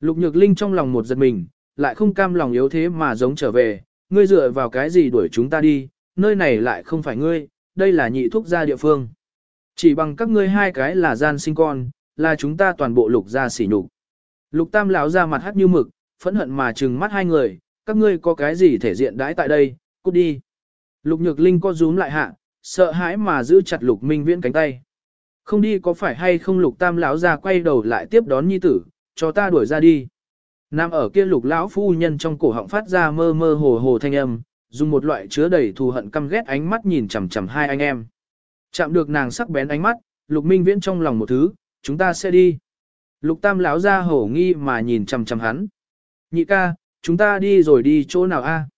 Lục Nhược Linh trong lòng một giật mình, lại không cam lòng yếu thế mà giống trở về, ngươi dựa vào cái gì đuổi chúng ta đi, nơi này lại không phải ngươi, đây là nhị thuốc gia địa phương. Chỉ bằng các ngươi hai cái là gian sinh con, là chúng ta toàn bộ lục gia sỉ nhục. Lục Tam lão ra mặt hắt như mực, phẫn hận mà trừng mắt hai người, các ngươi có cái gì thể diện đãi tại đây, cút đi. Lục Nhược Linh co rúm lại hạ, sợ hãi mà giữ chặt lục minh viễn cánh tay. Không đi có phải hay không lục tam lão ra quay đầu lại tiếp đón nhi tử, cho ta đuổi ra đi. Nam ở kia lục lão phu nhân trong cổ họng phát ra mơ mơ hồ hồ thanh âm, dùng một loại chứa đầy thù hận căm ghét ánh mắt nhìn chằm chằm hai anh em. Chạm được nàng sắc bén ánh mắt, lục minh viễn trong lòng một thứ, chúng ta sẽ đi. Lục tam lão ra hổ nghi mà nhìn chằm chằm hắn. Nhị ca, chúng ta đi rồi đi chỗ nào a?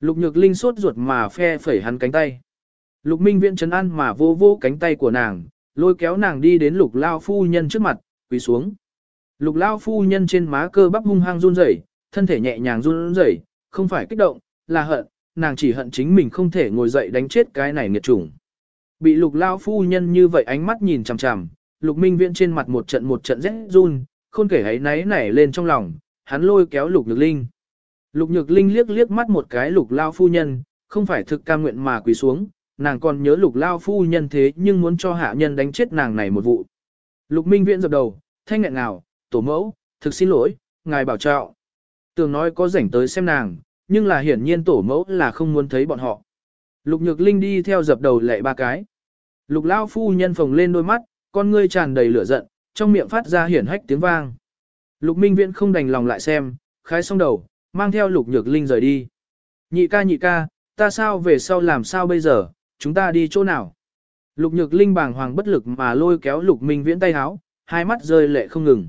Lục nhược linh sốt ruột mà phe phẩy hắn cánh tay. Lục Minh Viễn trấn an mà vô vô cánh tay của nàng, lôi kéo nàng đi đến lục lao phu nhân trước mặt, quỳ xuống. Lục lao phu nhân trên má cơ bắp hung hăng run rẩy, thân thể nhẹ nhàng run rẩy, không phải kích động, là hận, nàng chỉ hận chính mình không thể ngồi dậy đánh chết cái này nghiệt chủng. Bị lục lao phu nhân như vậy ánh mắt nhìn chằm chằm, lục minh viễn trên mặt một trận một trận rét run, khôn kể ấy náy nảy lên trong lòng, hắn lôi kéo lục nhược linh. Lục nhược linh liếc liếc mắt một cái lục lao phu nhân, không phải thực cam nguyện mà quỳ xuống, nàng còn nhớ lục lao phu nhân thế nhưng muốn cho hạ nhân đánh chết nàng này một vụ. Lục minh viễn dập đầu, thanh ngại nào, tổ mẫu, thực xin lỗi, ngài bảo trọng. Tường nói có rảnh tới xem nàng, nhưng là hiển nhiên tổ mẫu là không muốn thấy bọn họ. Lục nhược linh đi theo dập đầu lệ ba cái. Lục lao phu nhân phồng lên đôi mắt, con ngươi tràn đầy lửa giận, trong miệng phát ra hiển hách tiếng vang. Lục minh viễn không đành lòng lại xem, khái xong đầu, mang theo lục nhược linh rời đi. Nhị ca nhị ca, ta sao về sau làm sao bây giờ, chúng ta đi chỗ nào? Lục nhược linh bàng hoàng bất lực mà lôi kéo lục minh viễn tay háo, hai mắt rơi lệ không ngừng.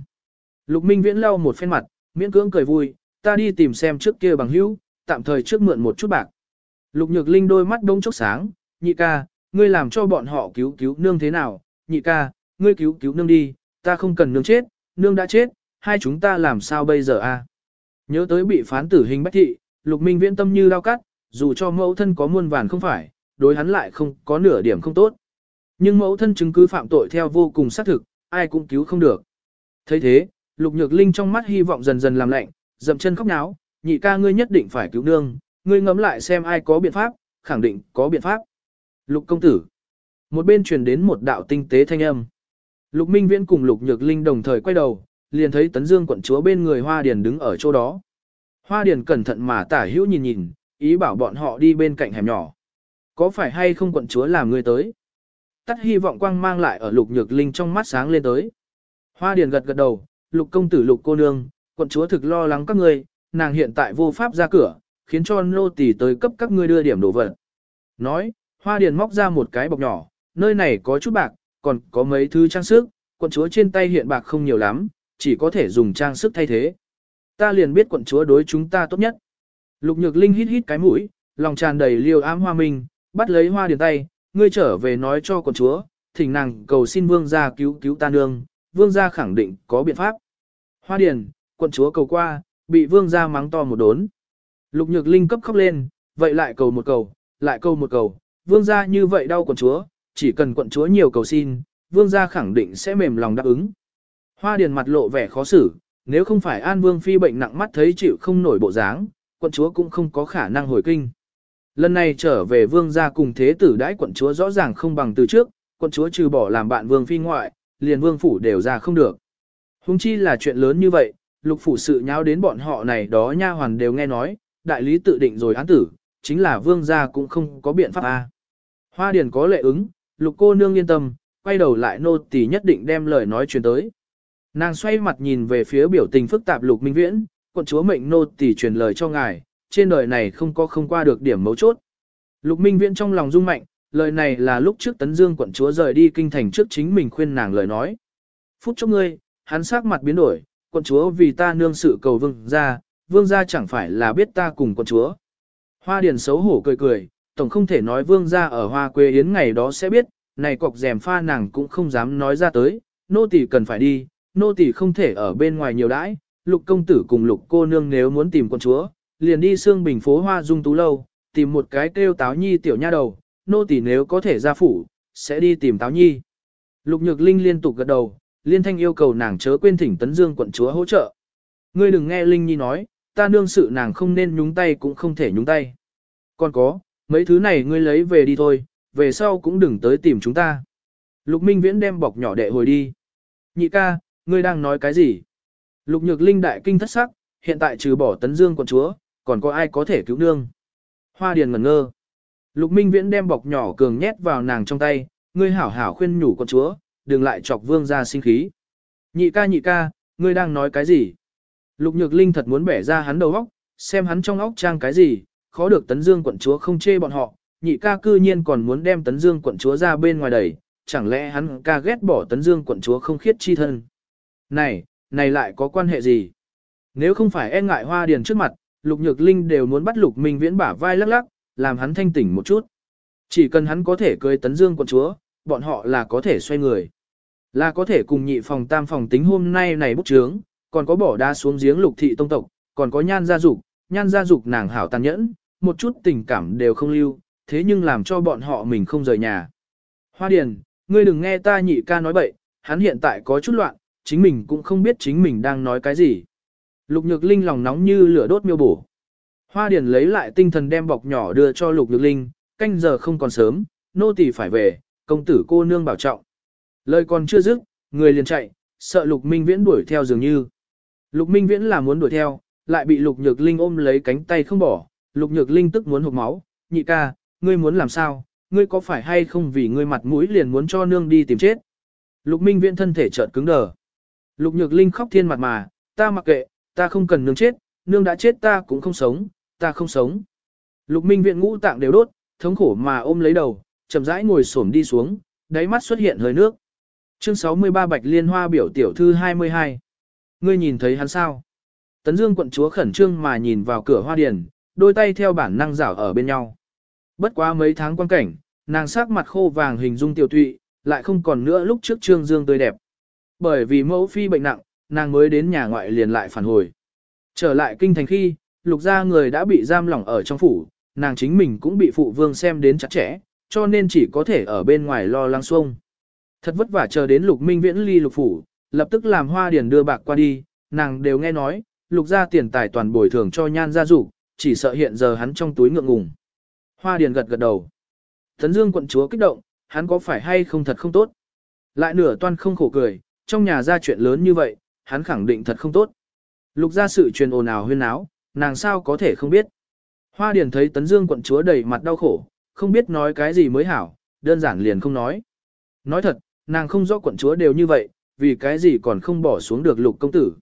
Lục minh viễn lau một phen mặt, miễn cưỡng cười vui, ta đi tìm xem trước kia bằng hữu, tạm thời trước mượn một chút bạc. Lục nhược linh đôi mắt đông chốc sáng, nhị ca, ngươi làm cho bọn họ cứu cứu nương thế nào, nhị ca, ngươi cứu cứu nương đi, ta không cần nương chết, nương đã chết, hai chúng ta làm sao bây giờ a? Nhớ tới bị phán tử hình bách thị, lục minh viễn tâm như lao cắt, dù cho mẫu thân có muôn vàn không phải, đối hắn lại không có nửa điểm không tốt. Nhưng mẫu thân chứng cứ phạm tội theo vô cùng xác thực, ai cũng cứu không được. thấy thế, Lục Nhược Linh trong mắt hy vọng dần dần làm lạnh, dậm chân khóc náo, nhị ca ngươi nhất định phải cứu nương, ngươi ngẫm lại xem ai có biện pháp, khẳng định có biện pháp. Lục công tử. Một bên truyền đến một đạo tinh tế thanh âm. Lục Minh Viễn cùng Lục Nhược Linh đồng thời quay đầu, liền thấy Tấn Dương quận chúa bên người Hoa Điền đứng ở chỗ đó. Hoa Điền cẩn thận mà tả hữu nhìn nhìn, ý bảo bọn họ đi bên cạnh hẻm nhỏ. Có phải hay không quận chúa làm người tới? Tắt hy vọng quang mang lại ở Lục Nhược Linh trong mắt sáng lên tới. Hoa Điền gật gật đầu, Lục công tử Lục cô nương, quận chúa thực lo lắng các người nàng hiện tại vô pháp ra cửa, khiến cho nô tỳ tới cấp các ngươi đưa điểm đồ vật. Nói, Hoa Điền móc ra một cái bọc nhỏ, nơi này có chút bạc, còn có mấy thứ trang sức, quận chúa trên tay hiện bạc không nhiều lắm, chỉ có thể dùng trang sức thay thế. Ta liền biết quận chúa đối chúng ta tốt nhất. Lục Nhược Linh hít hít cái mũi, lòng tràn đầy liều ám hoa minh, bắt lấy hoa điền tay, ngươi trở về nói cho quận chúa, thỉnh nàng cầu xin vương gia cứu cứu ta nương, vương gia khẳng định có biện pháp. Hoa điền, quận chúa cầu qua, bị vương gia mắng to một đốn. Lục Nhược Linh cấp khóc lên, vậy lại cầu một cầu, lại cầu một cầu, vương gia như vậy đau quận chúa, chỉ cần quận chúa nhiều cầu xin, vương gia khẳng định sẽ mềm lòng đáp ứng. Hoa điền mặt lộ vẻ khó xử, nếu không phải An Vương Phi bệnh nặng mắt thấy chịu không nổi bộ dáng, quận chúa cũng không có khả năng hồi kinh. Lần này trở về vương gia cùng thế tử đãi quận chúa rõ ràng không bằng từ trước, quận chúa trừ bỏ làm bạn vương phi ngoại, liền vương phủ đều ra không được. Hùng chi là chuyện lớn như vậy, lục phủ sự nháo đến bọn họ này đó nha hoàn đều nghe nói, đại lý tự định rồi án tử, chính là vương gia cũng không có biện pháp a. Hoa điền có lệ ứng, lục cô nương yên tâm, quay đầu lại nô tỳ nhất định đem lời nói truyền tới. Nàng xoay mặt nhìn về phía biểu tình phức tạp lục minh viễn, quận chúa mệnh nô tỳ truyền lời cho ngài, trên đời này không có không qua được điểm mấu chốt. Lục minh viễn trong lòng rung mạnh, lời này là lúc trước tấn dương quận chúa rời đi kinh thành trước chính mình khuyên nàng lời nói. Phút chốc ngươi, hắn sắc mặt biến đổi, quận chúa vì ta nương sự cầu vương gia, vương gia chẳng phải là biết ta cùng quận chúa. Hoa điền xấu hổ cười cười, tổng không thể nói vương gia ở hoa quê yến ngày đó sẽ biết, này cọc rèm pha nàng cũng không dám nói ra tới, nô tỳ cần phải đi, nô tỳ không thể ở bên ngoài nhiều đãi, lục công tử cùng lục cô nương nếu muốn tìm con chúa, liền đi xương bình phố hoa dung tú lâu, tìm một cái kêu táo nhi tiểu nha đầu, nô tỳ nếu có thể ra phủ, sẽ đi tìm táo nhi. Lục nhược linh liên tục gật đầu, liên thanh yêu cầu nàng chớ quên thỉnh tấn dương quận chúa hỗ trợ. Ngươi đừng nghe linh nhi nói, ta nương sự nàng không nên nhúng tay cũng không thể nhúng tay. Còn có, mấy thứ này ngươi lấy về đi thôi, về sau cũng đừng tới tìm chúng ta. Lục Minh Viễn đem bọc nhỏ đệ hồi đi. Nhị ca, ngươi đang nói cái gì? Lục Nhược Linh đại kinh thất sắc, hiện tại trừ bỏ tấn dương quận chúa, còn có ai có thể cứu nương? Hoa Điền ngẩn ngơ. Lục Minh Viễn đem bọc nhỏ cường nhét vào nàng trong tay, ngươi hảo hảo khuyên nhủ quận chúa, đừng lại chọc vương ra sinh khí. Nhị ca nhị ca, ngươi đang nói cái gì? Lục Nhược Linh thật muốn bẻ ra hắn đầu óc, xem hắn trong óc trang cái gì, khó được tấn dương quận chúa không chê bọn họ, nhị ca cư nhiên còn muốn đem tấn dương quận chúa ra bên ngoài đẩy, chẳng lẽ hắn ca ghét bỏ tấn dương quận chúa không khiết chi thân. Này, này lại có quan hệ gì? Nếu không phải e ngại hoa điền trước mặt, lục nhược linh đều muốn bắt lục minh viễn bả vai lắc lắc, làm hắn thanh tỉnh một chút. Chỉ cần hắn có thể cưới tấn dương quận chúa, bọn họ là có thể xoay người. Là có thể cùng nhị phòng tam phòng tính hôm nay này bút trướng, còn có bỏ đa xuống giếng lục thị tông tộc, còn có nhan gia dục, nhan gia dục nàng hảo tàn nhẫn, một chút tình cảm đều không lưu, thế nhưng làm cho bọn họ mình không rời nhà. Hoa Điền, ngươi đừng nghe ta nhị ca nói bậy, hắn hiện tại có chút loạn, chính mình cũng không biết chính mình đang nói cái gì. Lục Nhược Linh lòng nóng như lửa đốt miêu bổ. Hoa Điền lấy lại tinh thần đem bọc nhỏ đưa cho Lục Nhược Linh, canh giờ không còn sớm, nô tỳ phải về, công tử cô nương bảo trọng. Lời còn chưa dứt, người liền chạy, sợ Lục Minh Viễn đuổi theo dường như. Lục Minh Viễn là muốn đuổi theo, lại bị Lục Nhược Linh ôm lấy cánh tay không bỏ, Lục Nhược Linh tức muốn hộc máu, nhị ca, ngươi muốn làm sao, ngươi có phải hay không vì ngươi mặt mũi liền muốn cho nương đi tìm chết. Lục Minh Viễn thân thể chợt cứng đờ. Lục Nhược Linh khóc thiên mặt mà, ta mặc kệ, ta không cần nương chết, nương đã chết ta cũng không sống, ta không sống. Lục Minh Viễn ngũ tạng đều đốt, thống khổ mà ôm lấy đầu, chậm rãi ngồi xổm đi xuống, đáy mắt xuất hiện hơi nước. Chương 63 Bạch Liên Hoa biểu tiểu thư 22. Ngươi nhìn thấy hắn sao? Tấn Dương quận chúa khẩn trương mà nhìn vào cửa hoa điền, đôi tay theo bản năng rảo ở bên nhau. Bất quá mấy tháng quan cảnh, nàng sắc mặt khô vàng hình dung tiểu tụy, lại không còn nữa lúc trước trương dương tươi đẹp. Bởi vì mẫu phi bệnh nặng, nàng mới đến nhà ngoại liền lại phản hồi. Trở lại kinh thành khi, lục gia người đã bị giam lỏng ở trong phủ, nàng chính mình cũng bị phụ vương xem đến chặt chẽ, cho nên chỉ có thể ở bên ngoài lo lắng xuông. Thật vất vả chờ đến lục minh viễn ly lục phủ, lập tức làm hoa điền đưa bạc qua đi, nàng đều nghe nói, lục gia tiền tài toàn bồi thường cho nhan gia dục, chỉ sợ hiện giờ hắn trong túi ngượng ngùng. Hoa điền gật gật đầu. Tấn Dương quận chúa kích động, hắn có phải hay không thật không tốt. Lại nửa toan không khổ cười, trong nhà ra chuyện lớn như vậy, hắn khẳng định thật không tốt. Lục gia sự truyền ồn ào huyên áo, nàng sao có thể không biết. Hoa điền thấy Tấn Dương quận chúa đầy mặt đau khổ, không biết nói cái gì mới hảo, đơn giản liền không nói. Nói thật, nàng không rõ quận chúa đều như vậy, vì cái gì còn không bỏ xuống được lục công tử.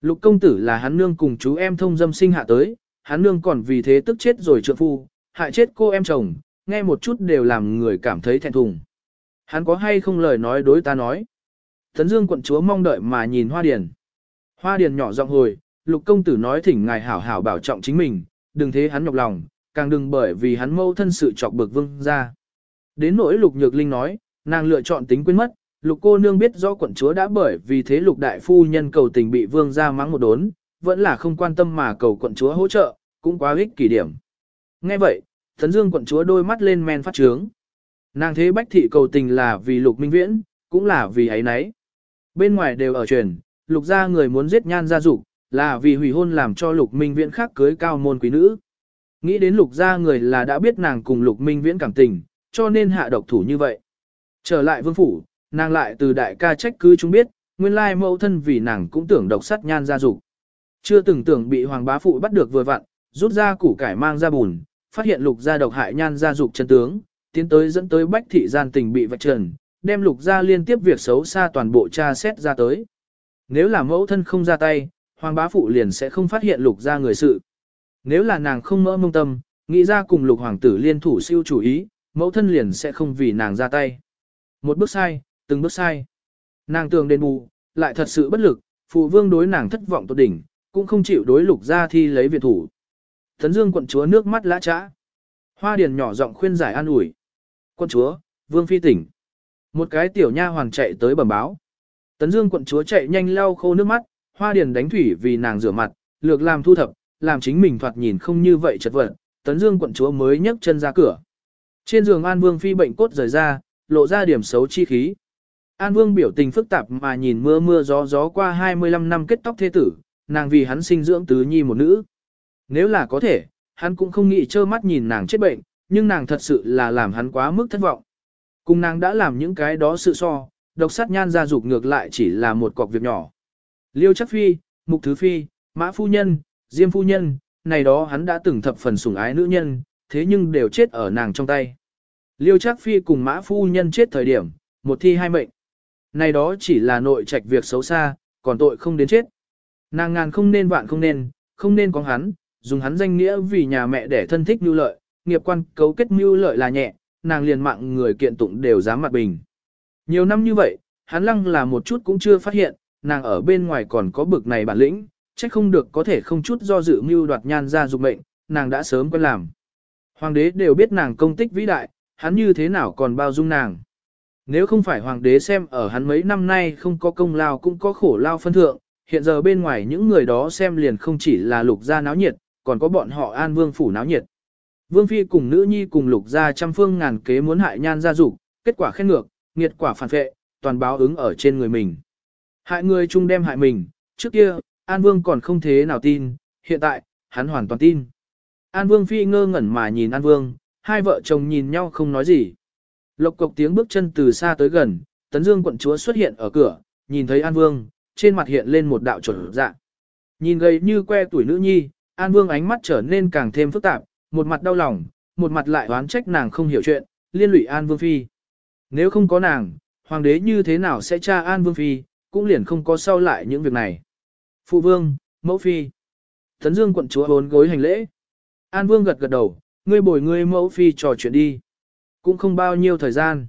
Lục công tử là hắn nương cùng chú em thông dâm sinh hạ tới, hắn nương còn vì thế tức chết rồi trượng phu, hại chết cô em chồng, nghe một chút đều làm người cảm thấy thẹn thùng. Hắn có hay không lời nói đối ta nói. Tấn Dương quận chúa mong đợi mà nhìn Hoa Điền. Hoa Điền nhỏ giọng hồi, lục công tử nói thỉnh ngài hảo hảo bảo trọng chính mình, đừng thế hắn nhọc lòng, càng đừng bởi vì hắn mâu thân sự chọc bực vương ra. Đến nỗi lục nhược linh nói, nàng lựa chọn tính quên mất, lục cô nương biết rõ quận chúa đã bởi vì thế lục đại phu nhân cầu tình bị vương ra mắng một đốn, vẫn là không quan tâm mà cầu quận chúa hỗ trợ, cũng quá ích kỷ điểm. Nghe vậy, thần dương quận chúa đôi mắt lên men phát trướng. Nàng thế bách thị cầu tình là vì lục minh viễn, cũng là vì ấy nấy. Bên ngoài đều ở truyền, lục gia người muốn giết nhan gia dục là vì hủy hôn làm cho lục minh viễn khác cưới cao môn quý nữ. Nghĩ đến lục gia người là đã biết nàng cùng lục minh viễn cảm tình, cho nên hạ độc thủ như vậy. Trở lại vương phủ, nàng lại từ đại ca trách cứ chúng biết, nguyên lai mẫu thân vì nàng cũng tưởng độc sát nhan gia dục Chưa từng tưởng bị hoàng bá phụ bắt được vừa vặn, rút ra củ cải mang ra bùn, phát hiện lục gia độc hại nhan gia dục chân tướng, tiến tới dẫn tới bách thị gian tình bị vạch trần, đem lục gia liên tiếp việc xấu xa toàn bộ tra xét ra tới. Nếu là mẫu thân không ra tay, hoàng bá phụ liền sẽ không phát hiện lục gia người sự. Nếu là nàng không mỡ mông tâm, nghĩ ra cùng lục hoàng tử liên thủ siêu chủ ý, mẫu thân liền sẽ không vì nàng ra tay. Một bước sai, từng bước sai. Nàng tường đền bù, lại thật sự bất lực, phụ vương đối nàng thất vọng tột đỉnh, cũng không chịu đối lục gia thi lấy viện thủ. Tấn Dương quận chúa nước mắt lã trã. Hoa điền nhỏ giọng khuyên giải an ủi. quận chúa, vương phi tỉnh. Một cái tiểu nha hoàng chạy tới bẩm báo. Tấn Dương quận chúa chạy nhanh lau khô nước mắt, hoa điền đánh thủy vì nàng rửa mặt, lược làm thu thập, làm chính mình thoạt nhìn không như vậy chật vật. Tấn Dương quận chúa mới nhấc chân ra cửa. Trên giường An Vương phi bệnh cốt rời ra, lộ ra điểm xấu chi khí. An Vương biểu tình phức tạp mà nhìn mưa mưa gió gió qua 25 năm kết tóc thế tử, nàng vì hắn sinh dưỡng tứ nhi một nữ. Nếu là có thể, hắn cũng không nghĩ trơ mắt nhìn nàng chết bệnh, nhưng nàng thật sự là làm hắn quá mức thất vọng. Cùng nàng đã làm những cái đó sự so, độc sát nhan gia dục ngược lại chỉ là một cọc việc nhỏ. Liêu chắc phi, mục thứ phi, mã phu nhân, diêm phu nhân, này đó hắn đã từng thập phần sủng ái nữ nhân, thế nhưng đều chết ở nàng trong tay. Liêu Trác phi cùng mã phu nhân chết thời điểm, một thi hai mệnh. Này đó chỉ là nội trạch việc xấu xa, còn tội không đến chết. Nàng ngàn không nên vạn không nên, không nên có hắn, dùng hắn danh nghĩa vì nhà mẹ để thân thích mưu lợi, nghiệp quan cấu kết mưu lợi là nhẹ, nàng liền mạng người kiện tụng đều dám mặt bình. Nhiều năm như vậy, hắn lăng là một chút cũng chưa phát hiện, nàng ở bên ngoài còn có bực này bản lĩnh, trách không được có thể không chút do dự mưu đoạt nhan ra dục mệnh, nàng đã sớm quen làm. Hoàng đế đều biết nàng công tích vĩ đại, hắn như thế nào còn bao dung nàng. Nếu không phải hoàng đế xem ở hắn mấy năm nay không có công lao cũng có khổ lao phân thượng, hiện giờ bên ngoài những người đó xem liền không chỉ là lục gia náo nhiệt, còn có bọn họ an vương phủ náo nhiệt. Vương phi cùng nữ nhi cùng lục gia trăm phương ngàn kế muốn hại nhan gia dục, kết quả khen ngược, nghiệt quả phản vệ, toàn báo ứng ở trên người mình. Hại người chung đem hại mình, trước kia, An Vương còn không thế nào tin, hiện tại, hắn hoàn toàn tin. An Vương phi ngơ ngẩn mà nhìn An Vương, hai vợ chồng nhìn nhau không nói gì. Lộc cộc tiếng bước chân từ xa tới gần, Tấn Dương quận chúa xuất hiện ở cửa, nhìn thấy An Vương, trên mặt hiện lên một đạo chuẩn dạ. Nhìn gầy như que tuổi nữ nhi, An Vương ánh mắt trở nên càng thêm phức tạp, một mặt đau lòng, một mặt lại oán trách nàng không hiểu chuyện, liên lụy An Vương Phi. Nếu không có nàng, hoàng đế như thế nào sẽ tra An Vương Phi, cũng liền không có sau lại những việc này. Phụ Vương, Mẫu Phi. Tấn Dương quận chúa bốn gối hành lễ. An Vương gật gật đầu, ngươi bồi ngươi Mẫu Phi trò chuyện đi. Cũng không bao nhiêu thời gian.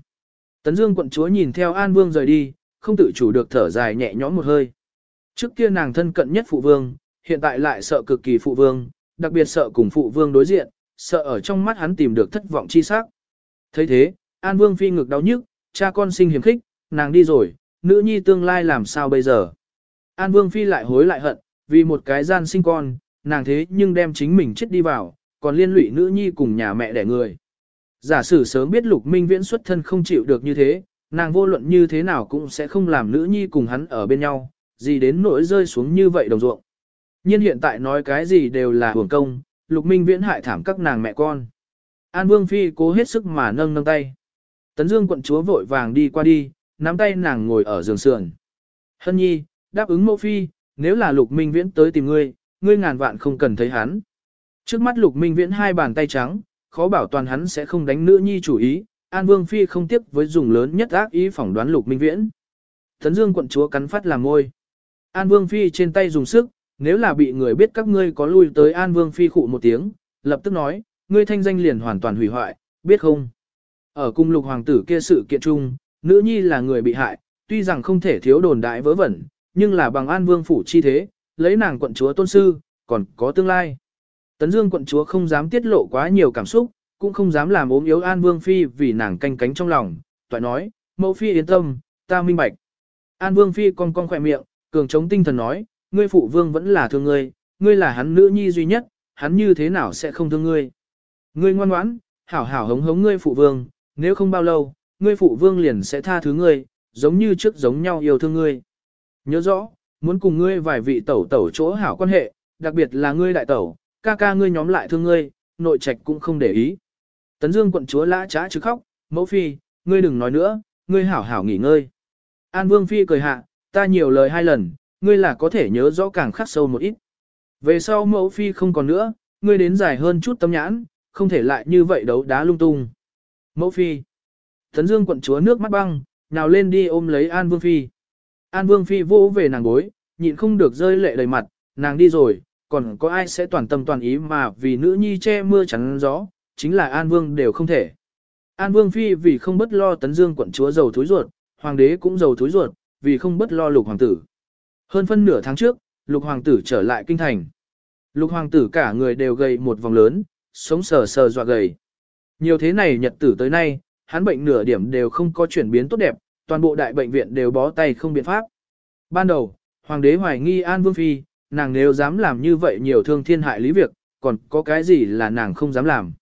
Tấn Dương quận chúa nhìn theo An Vương rời đi, không tự chủ được thở dài nhẹ nhõm một hơi. Trước kia nàng thân cận nhất phụ vương, hiện tại lại sợ cực kỳ phụ vương, đặc biệt sợ cùng phụ vương đối diện, sợ ở trong mắt hắn tìm được thất vọng chi sắc. thấy thế, An Vương phi ngực đau nhức, cha con sinh hiểm khích, nàng đi rồi, nữ nhi tương lai làm sao bây giờ. An Vương phi lại hối lại hận, vì một cái gian sinh con, nàng thế nhưng đem chính mình chết đi vào, còn liên lụy nữ nhi cùng nhà mẹ đẻ người. Giả sử sớm biết lục minh viễn xuất thân không chịu được như thế, nàng vô luận như thế nào cũng sẽ không làm nữ nhi cùng hắn ở bên nhau, gì đến nỗi rơi xuống như vậy đồng ruộng. Nhưng hiện tại nói cái gì đều là hưởng công, Lục Minh Viễn hại thảm các nàng mẹ con. An Vương Phi cố hết sức mà nâng nâng tay. Tấn Dương quận chúa vội vàng đi qua đi, nắm tay nàng ngồi ở giường sườn. Hân nhi, đáp ứng mẫu phi, nếu là Lục Minh Viễn tới tìm ngươi, ngươi ngàn vạn không cần thấy hắn. Trước mắt Lục Minh Viễn hai bàn tay trắng, khó bảo toàn hắn sẽ không đánh nữ nhi chủ ý, An Vương Phi không tiếp với dùng lớn nhất ác ý phỏng đoán Lục Minh Viễn. thấn Dương quận chúa cắn phát làm ngôi. An Vương Phi trên tay dùng sức, nếu là bị người biết các ngươi có lui tới An Vương Phi khụ một tiếng, lập tức nói, ngươi thanh danh liền hoàn toàn hủy hoại, biết không? Ở cung lục hoàng tử kia sự kiện chung, nữ nhi là người bị hại, tuy rằng không thể thiếu đồn đại vớ vẩn, nhưng là bằng An Vương phủ chi thế, lấy nàng quận chúa tôn sư, còn có tương lai. Tấn Dương quận chúa không dám tiết lộ quá nhiều cảm xúc, cũng không dám làm ốm yếu An Vương Phi vì nàng canh cánh trong lòng, toại nói, mẫu Phi yên tâm, ta minh bạch. An Vương Phi con con khỏe miệng, cường chống tinh thần nói, ngươi phụ vương vẫn là thương ngươi, ngươi là hắn nữ nhi duy nhất, hắn như thế nào sẽ không thương ngươi. Ngươi ngoan ngoãn, hảo hảo hống hống ngươi phụ vương, nếu không bao lâu, ngươi phụ vương liền sẽ tha thứ ngươi, giống như trước giống nhau yêu thương ngươi. Nhớ rõ, muốn cùng ngươi vài vị tẩu tẩu chỗ hảo quan hệ, đặc biệt là ngươi đại tẩu, ca ca ngươi nhóm lại thương ngươi, nội trạch cũng không để ý. Tấn Dương quận chúa lã trá chứ khóc, mẫu phi, ngươi đừng nói nữa, ngươi hảo hảo nghỉ ngơi. An Vương phi cười hạ, ta nhiều lời hai lần, ngươi là có thể nhớ rõ càng khắc sâu một ít. Về sau mẫu phi không còn nữa, ngươi đến dài hơn chút tâm nhãn, không thể lại như vậy đấu đá lung tung. Mẫu phi. Tấn Dương quận chúa nước mắt băng, nào lên đi ôm lấy An Vương phi. An Vương phi vỗ về nàng gối, nhịn không được rơi lệ đầy mặt, nàng đi rồi, còn có ai sẽ toàn tâm toàn ý mà vì nữ nhi che mưa chắn gió, chính là An Vương đều không thể. An Vương phi vì không bất lo Tấn Dương quận chúa giàu thối ruột, hoàng đế cũng giàu thối ruột, vì không bất lo lục hoàng tử. Hơn phân nửa tháng trước, lục hoàng tử trở lại kinh thành. Lục hoàng tử cả người đều gầy một vòng lớn, sống sờ sờ dọa gầy. Nhiều thế này nhật tử tới nay, hắn bệnh nửa điểm đều không có chuyển biến tốt đẹp, toàn bộ đại bệnh viện đều bó tay không biện pháp. Ban đầu, hoàng đế hoài nghi An Vương Phi, nàng nếu dám làm như vậy nhiều thương thiên hại lý việc, còn có cái gì là nàng không dám làm.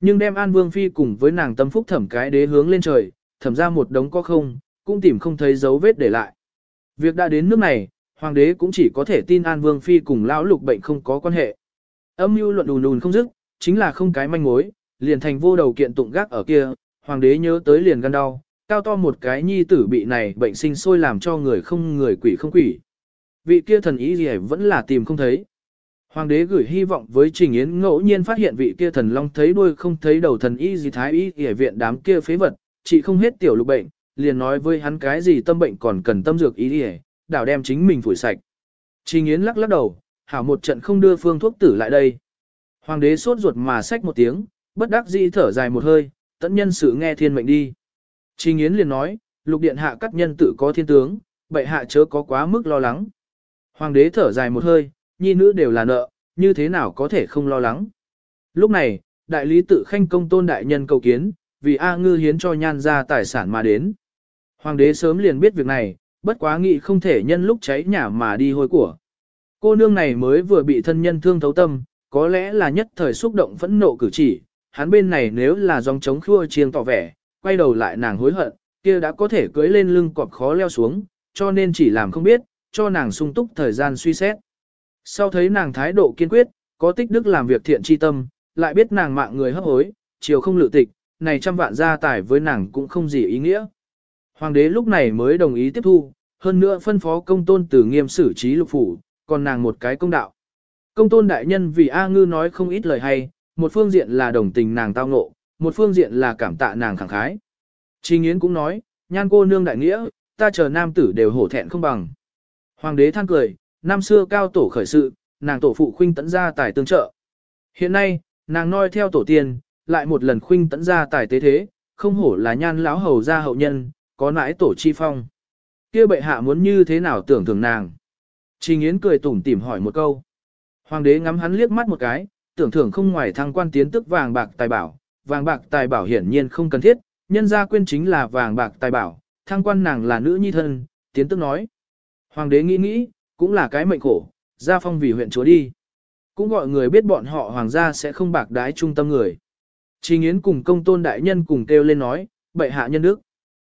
Nhưng đem An Vương Phi cùng với nàng tâm phúc thẩm cái đế hướng lên trời, thẩm ra một đống có không, cũng tìm không thấy dấu vết để lại. Việc đã đến nước này, hoàng đế cũng chỉ có thể tin An Vương Phi cùng lão lục bệnh không có quan hệ. Âm mưu luận đùn đùn không dứt, chính là không cái manh mối, liền thành vô đầu kiện tụng gác ở kia, hoàng đế nhớ tới liền gan đau, cao to một cái nhi tử bị này bệnh sinh sôi làm cho người không người quỷ không quỷ. Vị kia thần ý gì vẫn là tìm không thấy. Hoàng đế gửi hy vọng với Trình Yến ngẫu nhiên phát hiện vị kia thần long thấy đuôi không thấy đầu thần y gì thái y y viện đám kia phế vật, chỉ không hết tiểu lục bệnh, liền nói với hắn cái gì tâm bệnh còn cần tâm dược y y, đảo đem chính mình phủi sạch. Trình Yến lắc lắc đầu, hảo một trận không đưa phương thuốc tử lại đây. Hoàng đế sốt ruột mà xách một tiếng, bất đắc dĩ thở dài một hơi, tận nhân sự nghe thiên mệnh đi. Trình Yến liền nói, lục điện hạ các nhân tự có thiên tướng, bệ hạ chớ có quá mức lo lắng. Hoàng đế thở dài một hơi, nhi nữ đều là nợ, như thế nào có thể không lo lắng. Lúc này, đại lý tự khanh công tôn đại nhân cầu kiến, vì A ngư hiến cho nhan ra tài sản mà đến. Hoàng đế sớm liền biết việc này, bất quá nghị không thể nhân lúc cháy nhà mà đi hôi của. Cô nương này mới vừa bị thân nhân thương thấu tâm, có lẽ là nhất thời xúc động phẫn nộ cử chỉ, hắn bên này nếu là dòng chống khua chiêng tỏ vẻ, quay đầu lại nàng hối hận, kia đã có thể cưới lên lưng cọp khó leo xuống, cho nên chỉ làm không biết, cho nàng sung túc thời gian suy xét. Sau thấy nàng thái độ kiên quyết, có tích đức làm việc thiện chi tâm, lại biết nàng mạng người hấp hối, chiều không lự tịch, này trăm vạn gia tài với nàng cũng không gì ý nghĩa. Hoàng đế lúc này mới đồng ý tiếp thu, hơn nữa phân phó công tôn tử nghiêm xử trí lục phủ, còn nàng một cái công đạo. Công tôn đại nhân vì A ngư nói không ít lời hay, một phương diện là đồng tình nàng tao ngộ, một phương diện là cảm tạ nàng khẳng khái. Trình Yến cũng nói, nhan cô nương đại nghĩa, ta chờ nam tử đều hổ thẹn không bằng. Hoàng đế than cười, năm xưa cao tổ khởi sự, nàng tổ phụ khuynh tấn ra tài tương trợ. Hiện nay, nàng noi theo tổ tiên, lại một lần khuynh tấn ra tài tế thế, không hổ là nhan lão hầu gia hậu nhân, có nãi tổ chi phong. kia bệ hạ muốn như thế nào tưởng thường nàng. Trình Yến cười tủm tỉm hỏi một câu. Hoàng đế ngắm hắn liếc mắt một cái, tưởng thưởng không ngoài thăng quan tiến tức vàng bạc tài bảo, vàng bạc tài bảo hiển nhiên không cần thiết, nhân gia quyên chính là vàng bạc tài bảo, thăng quan nàng là nữ nhi thân, tiến tức nói. Hoàng đế nghĩ nghĩ, cũng là cái mệnh khổ, gia phong vì huyện chúa đi. Cũng gọi người biết bọn họ hoàng gia sẽ không bạc đái trung tâm người. Chỉ Yến cùng công tôn đại nhân cùng kêu lên nói, bệ hạ nhân đức.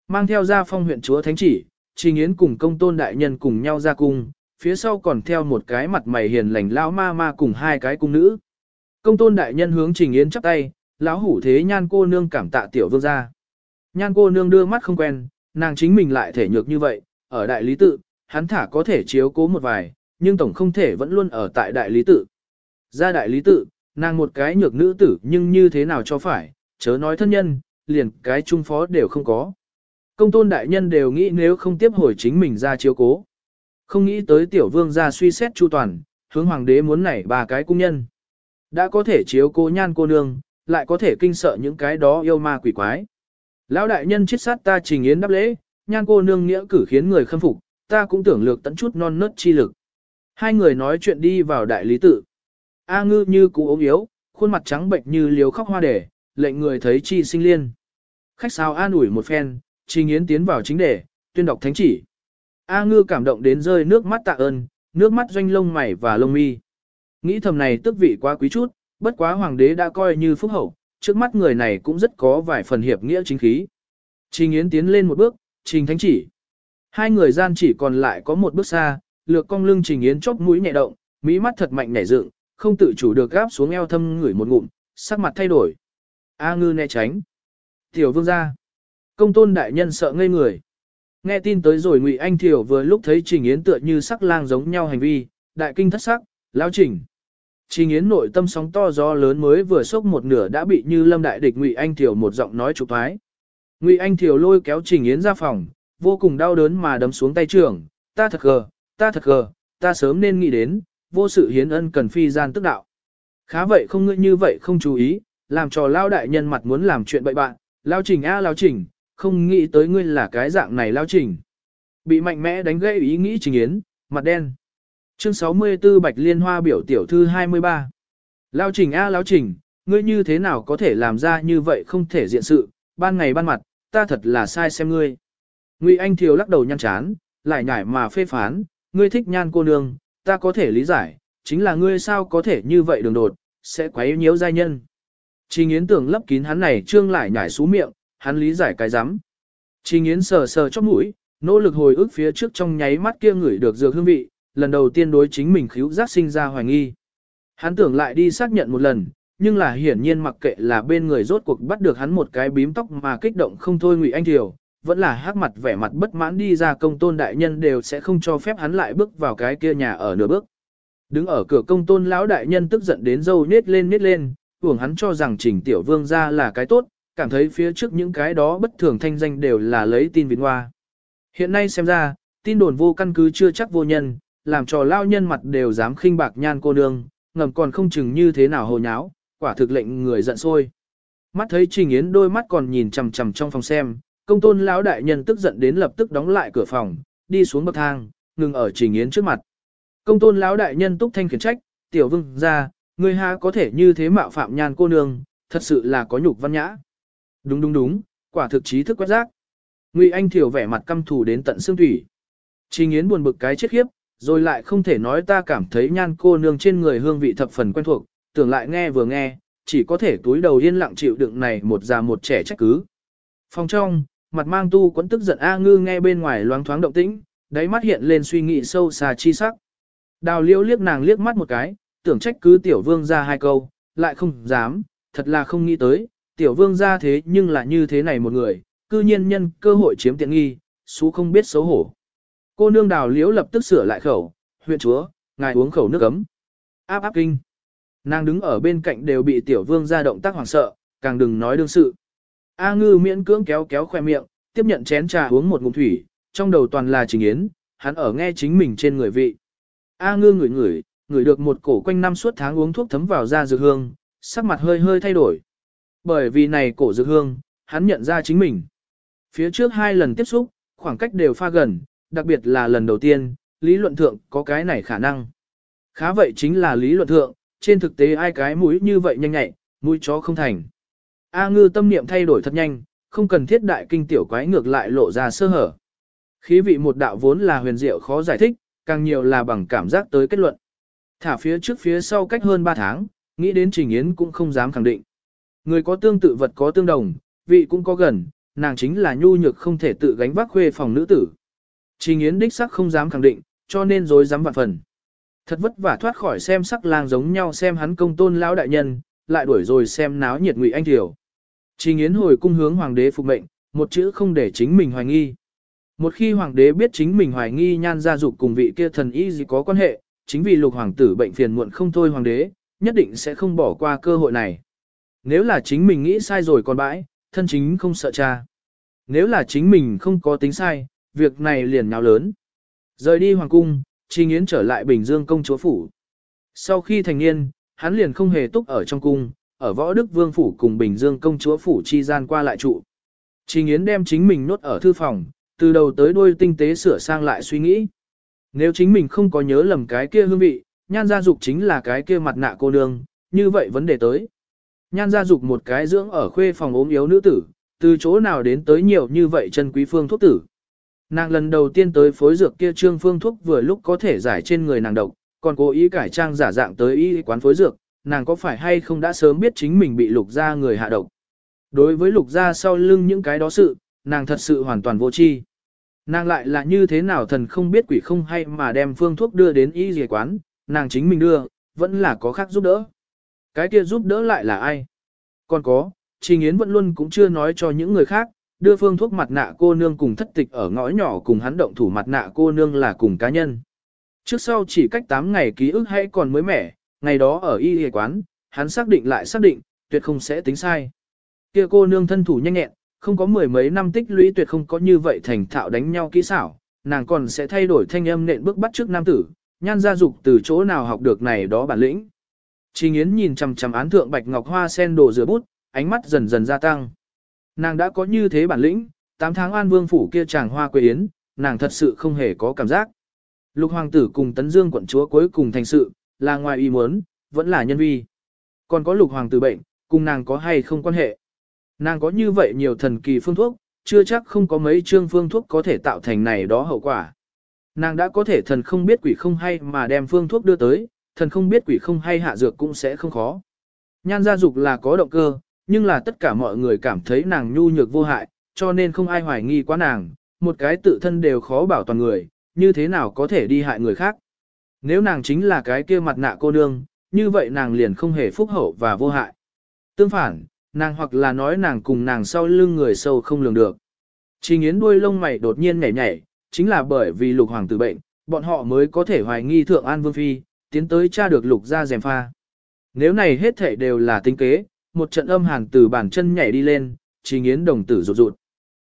Mang theo gia phong huyện chúa thánh chỉ, Chỉ Yến cùng công tôn đại nhân cùng nhau ra cung, phía sau còn theo một cái mặt mày hiền lành lão ma ma cùng hai cái cung nữ. Công tôn đại nhân hướng Trình Yến chắp tay, lão hủ thế nhan cô nương cảm tạ tiểu vương gia. Nhan cô nương đưa mắt không quen, nàng chính mình lại thể nhược như vậy, ở đại lý tự, hắn thả có thể chiếu cố một vài, nhưng tổng không thể vẫn luôn ở tại đại lý tự. Ra đại lý tự, nàng một cái nhược nữ tử nhưng như thế nào cho phải, chớ nói thân nhân, liền cái trung phó đều không có. Công tôn đại nhân đều nghĩ nếu không tiếp hồi chính mình ra chiếu cố. Không nghĩ tới tiểu vương ra suy xét chu toàn, hướng hoàng đế muốn nảy ba cái cung nhân. Đã có thể chiếu cố nhan cô nương, lại có thể kinh sợ những cái đó yêu ma quỷ quái. Lão đại nhân chết sát ta trình yến đáp lễ, nhan cô nương nghĩa cử khiến người khâm phục, ta cũng tưởng lược tận chút non nớt chi lực. Hai người nói chuyện đi vào đại lý tự. A ngư như cũ ốm yếu, khuôn mặt trắng bệnh như liều khóc hoa đề, lệnh người thấy chi sinh liên. Khách sao an ủi một phen, chi nghiến tiến vào chính đề, tuyên đọc thánh chỉ. A ngư cảm động đến rơi nước mắt tạ ơn, nước mắt doanh lông mày và lông mi. Nghĩ thầm này tức vị quá quý chút, bất quá hoàng đế đã coi như phúc hậu, trước mắt người này cũng rất có vài phần hiệp nghĩa chính khí. Trình Yến tiến lên một bước, Trình Thánh chỉ. Hai người gian chỉ còn lại có một bước xa, lược cong lưng Trình Yến chóp mũi nhẹ động, mỹ mắt thật mạnh nảy dựng, không tự chủ được gáp xuống eo thâm ngửi một ngụm, sắc mặt thay đổi. A ngư né tránh. Tiểu vương gia. Công tôn đại nhân sợ ngây người. Nghe tin tới rồi Ngụy Anh Thiểu vừa lúc thấy Trình Yến tựa như sắc lang giống nhau hành vi, đại kinh thất sắc, lão Trình. Trình Yến nội tâm sóng to gió lớn mới vừa sốc một nửa đã bị như lâm đại địch Ngụy Anh Thiểu một giọng nói trục thoái. Ngụy Anh Thiểu lôi kéo Trình Yến ra phòng, vô cùng đau đớn mà đấm xuống tay trưởng, ta thật gờ, ta thật gờ, ta sớm nên nghĩ đến, vô sự hiến ân cần phi gian tức đạo. Khá vậy không ngươi như vậy không chú ý, làm cho lao đại nhân mặt muốn làm chuyện bậy bạn, lao trình a lao trình, không nghĩ tới ngươi là cái dạng này lao trình. Bị mạnh mẽ đánh gãy ý nghĩ trình yến, mặt đen. Chương 64 Bạch Liên Hoa biểu tiểu thư 23. Lao trình a lao trình, ngươi như thế nào có thể làm ra như vậy không thể diện sự, ban ngày ban mặt, ta thật là sai xem ngươi. Ngụy Anh Thiều lắc đầu nhăn chán, lại nhải mà phê phán, ngươi thích nhan cô nương, ta có thể lý giải, chính là ngươi sao có thể như vậy đường đột, sẽ quấy nhiễu giai nhân. Trình Yến tưởng lấp kín hắn này trương lại nhảy xuống miệng, hắn lý giải cái rắm Trình Yến sờ sờ chóp mũi, nỗ lực hồi ức phía trước trong nháy mắt kia ngửi được dược hương vị, lần đầu tiên đối chính mình khíu giác sinh ra hoài nghi. Hắn tưởng lại đi xác nhận một lần, nhưng là hiển nhiên mặc kệ là bên người rốt cuộc bắt được hắn một cái bím tóc mà kích động không thôi Ngụy Anh Thiều, vẫn là hắc mặt vẻ mặt bất mãn đi ra công tôn đại nhân đều sẽ không cho phép hắn lại bước vào cái kia nhà ở nửa bước. Đứng ở cửa công tôn lão đại nhân tức giận đến dâu nết lên nết lên, tưởng hắn cho rằng trình tiểu vương ra là cái tốt, cảm thấy phía trước những cái đó bất thường thanh danh đều là lấy tin vịt hoa. Hiện nay xem ra, tin đồn vô căn cứ chưa chắc vô nhân, làm cho lao nhân mặt đều dám khinh bạc nhan cô nương, ngầm còn không chừng như thế nào hồ nháo, quả thực lệnh người giận sôi. Mắt thấy Trình Yến đôi mắt còn nhìn chằm chằm trong phòng xem, công tôn lão đại nhân tức giận đến lập tức đóng lại cửa phòng, đi xuống bậc thang, ngừng ở Trình Yến trước mặt. Công tôn lão đại nhân túc thanh khiển trách, tiểu vương ra, người ha có thể như thế mạo phạm nhan cô nương, thật sự là có nhục văn nhã. Đúng đúng đúng, quả thực trí thức quét giác. Ngụy Anh Thiểu vẻ mặt căm thù đến tận xương thủy. Trình Yến buồn bực cái chết khiếp, rồi lại không thể nói ta cảm thấy nhan cô nương trên người hương vị thập phần quen thuộc, tưởng lại nghe vừa nghe, chỉ có thể túi đầu yên lặng chịu đựng này một già một trẻ trách cứ. Phòng trong, mặt mang tu quẫn tức giận A ngư nghe bên ngoài loáng thoáng động tĩnh, đáy mắt hiện lên suy nghĩ sâu xa chi sắc. Đào liễu liếc nàng liếc mắt một cái, tưởng trách cứ tiểu vương ra hai câu, lại không dám, thật là không nghĩ tới, tiểu vương ra thế nhưng là như thế này một người, cư nhiên nhân cơ hội chiếm tiện nghi, xú không biết xấu hổ. Cô nương đào liễu lập tức sửa lại khẩu, huyện chúa, ngài uống khẩu nước ấm. Áp áp kinh. Nàng đứng ở bên cạnh đều bị tiểu vương ra động tác hoảng sợ, càng đừng nói đương sự. A ngư miễn cưỡng kéo kéo khoe miệng, tiếp nhận chén trà uống một ngụm thủy, trong đầu toàn là trình yến, hắn ở nghe chính mình trên người vị. A ngư ngửi ngửi, ngửi được một cổ quanh năm suốt tháng uống thuốc thấm vào da dược hương, sắc mặt hơi hơi thay đổi. Bởi vì này cổ dược hương, hắn nhận ra chính mình. Phía trước hai lần tiếp xúc, khoảng cách đều pha gần, đặc biệt là lần đầu tiên, lý luận thượng có cái này khả năng. Khá vậy chính là lý luận thượng, trên thực tế ai cái mũi như vậy nhanh nhạy, mũi chó không thành. A ngư tâm niệm thay đổi thật nhanh, không cần thiết đại kinh tiểu quái ngược lại lộ ra sơ hở. Khí vị một đạo vốn là huyền diệu khó giải thích, càng nhiều là bằng cảm giác tới kết luận. Thả phía trước phía sau cách hơn 3 tháng, nghĩ đến Trình Yến cũng không dám khẳng định. Người có tương tự vật có tương đồng, vị cũng có gần, nàng chính là nhu nhược không thể tự gánh vác khuê phòng nữ tử. Trình Yến đích sắc không dám khẳng định, cho nên dối dám vạn phần. Thật vất vả thoát khỏi xem sắc lang giống nhau xem hắn công tôn lão đại nhân, lại đuổi rồi xem náo nhiệt ngụy anh thiểu. Trình Yến hồi cung hướng hoàng đế phục mệnh, một chữ không để chính mình hoài nghi. Một khi hoàng đế biết chính mình hoài nghi nhan gia dục cùng vị kia thần y gì có quan hệ, chính vì lục hoàng tử bệnh phiền muộn không thôi hoàng đế, nhất định sẽ không bỏ qua cơ hội này. Nếu là chính mình nghĩ sai rồi còn bãi, thân chính không sợ cha. Nếu là chính mình không có tính sai, việc này liền nhào lớn. Rời đi hoàng cung, Trình Yến trở lại Bình Dương công chúa phủ. Sau khi thành niên, hắn liền không hề túc ở trong cung, ở võ đức vương phủ cùng Bình Dương công chúa phủ chi gian qua lại trụ. Trình Yến đem chính mình nốt ở thư phòng, từ đầu tới đuôi tinh tế sửa sang lại suy nghĩ. Nếu chính mình không có nhớ lầm cái kia hương vị, nhan gia dục chính là cái kia mặt nạ cô nương, như vậy vấn đề tới. Nhan gia dục một cái dưỡng ở khuê phòng ốm yếu nữ tử, từ chỗ nào đến tới nhiều như vậy chân quý phương thuốc tử. Nàng lần đầu tiên tới phối dược kia trương phương thuốc vừa lúc có thể giải trên người nàng độc, còn cố ý cải trang giả dạng tới y quán phối dược, nàng có phải hay không đã sớm biết chính mình bị lục gia người hạ độc. Đối với lục gia sau lưng những cái đó sự, nàng thật sự hoàn toàn vô tri. Nàng lại là như thế nào thần không biết quỷ không hay mà đem phương thuốc đưa đến y dì quán, nàng chính mình đưa, vẫn là có khác giúp đỡ. Cái kia giúp đỡ lại là ai? Còn có, Trình Yến vẫn luôn cũng chưa nói cho những người khác, đưa phương thuốc mặt nạ cô nương cùng thất tịch ở ngõ nhỏ cùng hắn động thủ mặt nạ cô nương là cùng cá nhân. Trước sau chỉ cách 8 ngày ký ức hay còn mới mẻ, ngày đó ở y y quán, hắn xác định lại xác định, tuyệt không sẽ tính sai. Kia cô nương thân thủ nhanh nhẹn, không có mười mấy năm tích lũy tuyệt không có như vậy thành thạo đánh nhau kỹ xảo, nàng còn sẽ thay đổi thanh âm nện bước bắt trước nam tử, nhan gia dục từ chỗ nào học được này đó bản lĩnh. Trình Yến nhìn chằm chằm án thượng bạch ngọc hoa sen đồ rửa bút, ánh mắt dần dần gia tăng. Nàng đã có như thế bản lĩnh, 8 tháng an vương phủ kia chàng hoa quê yến, nàng thật sự không hề có cảm giác. Lục hoàng tử cùng tấn dương quận chúa cuối cùng thành sự, là ngoài ý muốn, vẫn là nhân vi. Còn có lục hoàng tử bệnh, cùng nàng có hay không quan hệ. Nàng có như vậy nhiều thần kỳ phương thuốc, chưa chắc không có mấy chương phương thuốc có thể tạo thành này đó hậu quả. Nàng đã có thể thần không biết quỷ không hay mà đem phương thuốc đưa tới, thần không biết quỷ không hay hạ dược cũng sẽ không khó. Nhan gia dục là có động cơ, nhưng là tất cả mọi người cảm thấy nàng nhu nhược vô hại, cho nên không ai hoài nghi quá nàng, một cái tự thân đều khó bảo toàn người, như thế nào có thể đi hại người khác. Nếu nàng chính là cái kia mặt nạ cô nương, như vậy nàng liền không hề phúc hậu và vô hại. Tương phản, nàng hoặc là nói nàng cùng nàng sau lưng người sâu không lường được. Trình Yến đuôi lông mày đột nhiên nhảy nhảy, chính là bởi vì lục hoàng tử bệnh, bọn họ mới có thể hoài nghi thượng an vương phi, tiến tới tra được lục ra dèm pha. Nếu này hết thảy đều là tính kế, một trận âm hàn từ bàn chân nhảy đi lên, Trình Yến đồng tử rụt rụt.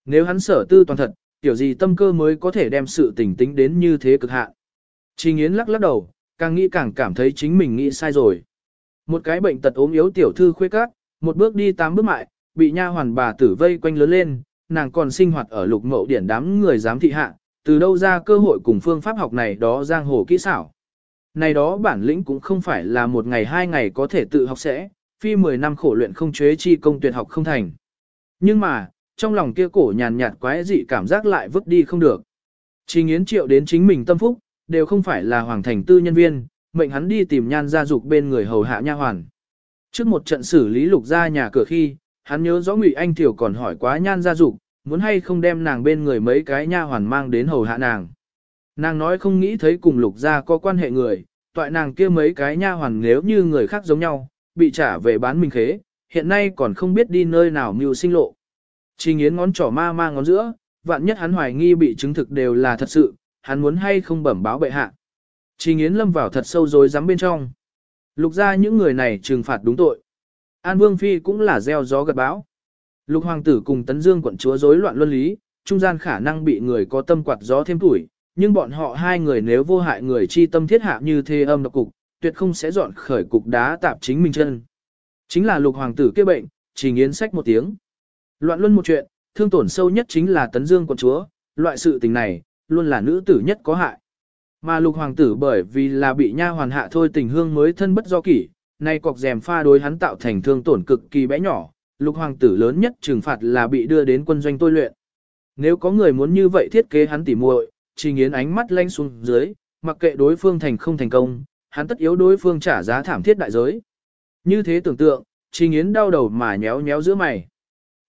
Nếu hắn sở tư toàn thật, kiểu gì tâm cơ mới có thể đem sự tình tính đến như thế cực hạn. Trình Yến lắc lắc đầu, càng nghĩ càng cảm thấy chính mình nghĩ sai rồi. Một cái bệnh tật ốm yếu tiểu thư khuê cát, một bước đi tám bước mại, bị nha hoàn bà tử vây quanh lớn lên, nàng còn sinh hoạt ở lục mậu điển đám người giám thị hạ, từ đâu ra cơ hội cùng phương pháp học này đó giang hồ kỹ xảo. Này đó bản lĩnh cũng không phải là một ngày hai ngày có thể tự học sẽ, phi 10 năm khổ luyện không chế chi công tuyệt học không thành. Nhưng mà, trong lòng kia cổ nhàn nhạt quái dị cảm giác lại vứt đi không được. Trình Yến triệu đến chính mình tâm phúc, đều không phải là hoàng thành tư nhân viên, mệnh hắn đi tìm nhan gia dục bên người hầu hạ nha hoàn. Trước một trận xử lý lục ra nhà cửa khi, hắn nhớ rõ Ngụy Anh Tiểu còn hỏi quá nhan gia dục, muốn hay không đem nàng bên người mấy cái nha hoàn mang đến hầu hạ nàng. Nàng nói không nghĩ thấy cùng lục gia có quan hệ người, toại nàng kia mấy cái nha hoàn nếu như người khác giống nhau, bị trả về bán mình khế, hiện nay còn không biết đi nơi nào mưu sinh lộ. Trình Yến ngón trỏ ma ma ngón giữa, vạn nhất hắn hoài nghi bị chứng thực đều là thật sự, hắn muốn hay không bẩm báo bệ hạ. Trình Yến lâm vào thật sâu rồi dám bên trong. Lục ra những người này trừng phạt đúng tội. An Vương Phi cũng là gieo gió gật báo. Lục Hoàng tử cùng Tấn Dương quận chúa rối loạn luân lý, trung gian khả năng bị người có tâm quạt gió thêm tuổi, nhưng bọn họ hai người nếu vô hại người chi tâm thiết hạ như thế âm độc cục, tuyệt không sẽ dọn khởi cục đá tạp chính mình chân. Chính là lục hoàng tử kia bệnh, chỉ nghiến sách một tiếng. Loạn luân một chuyện, thương tổn sâu nhất chính là tấn dương quận chúa, loại sự tình này, luôn là nữ tử nhất có hại. Mà lục hoàng tử bởi vì là bị nha hoàn hạ thôi tình hương mới thân bất do kỷ, nay cọc rèm pha đối hắn tạo thành thương tổn cực kỳ bé nhỏ, lục hoàng tử lớn nhất trừng phạt là bị đưa đến quân doanh tôi luyện. Nếu có người muốn như vậy thiết kế hắn tỉ muội, chỉ nghiến ánh mắt lanh xuống dưới, mặc kệ đối phương thành không thành công, hắn tất yếu đối phương trả giá thảm thiết đại giới. Như thế tưởng tượng, chỉ nghiến đau đầu mà nhéo nhéo giữa mày.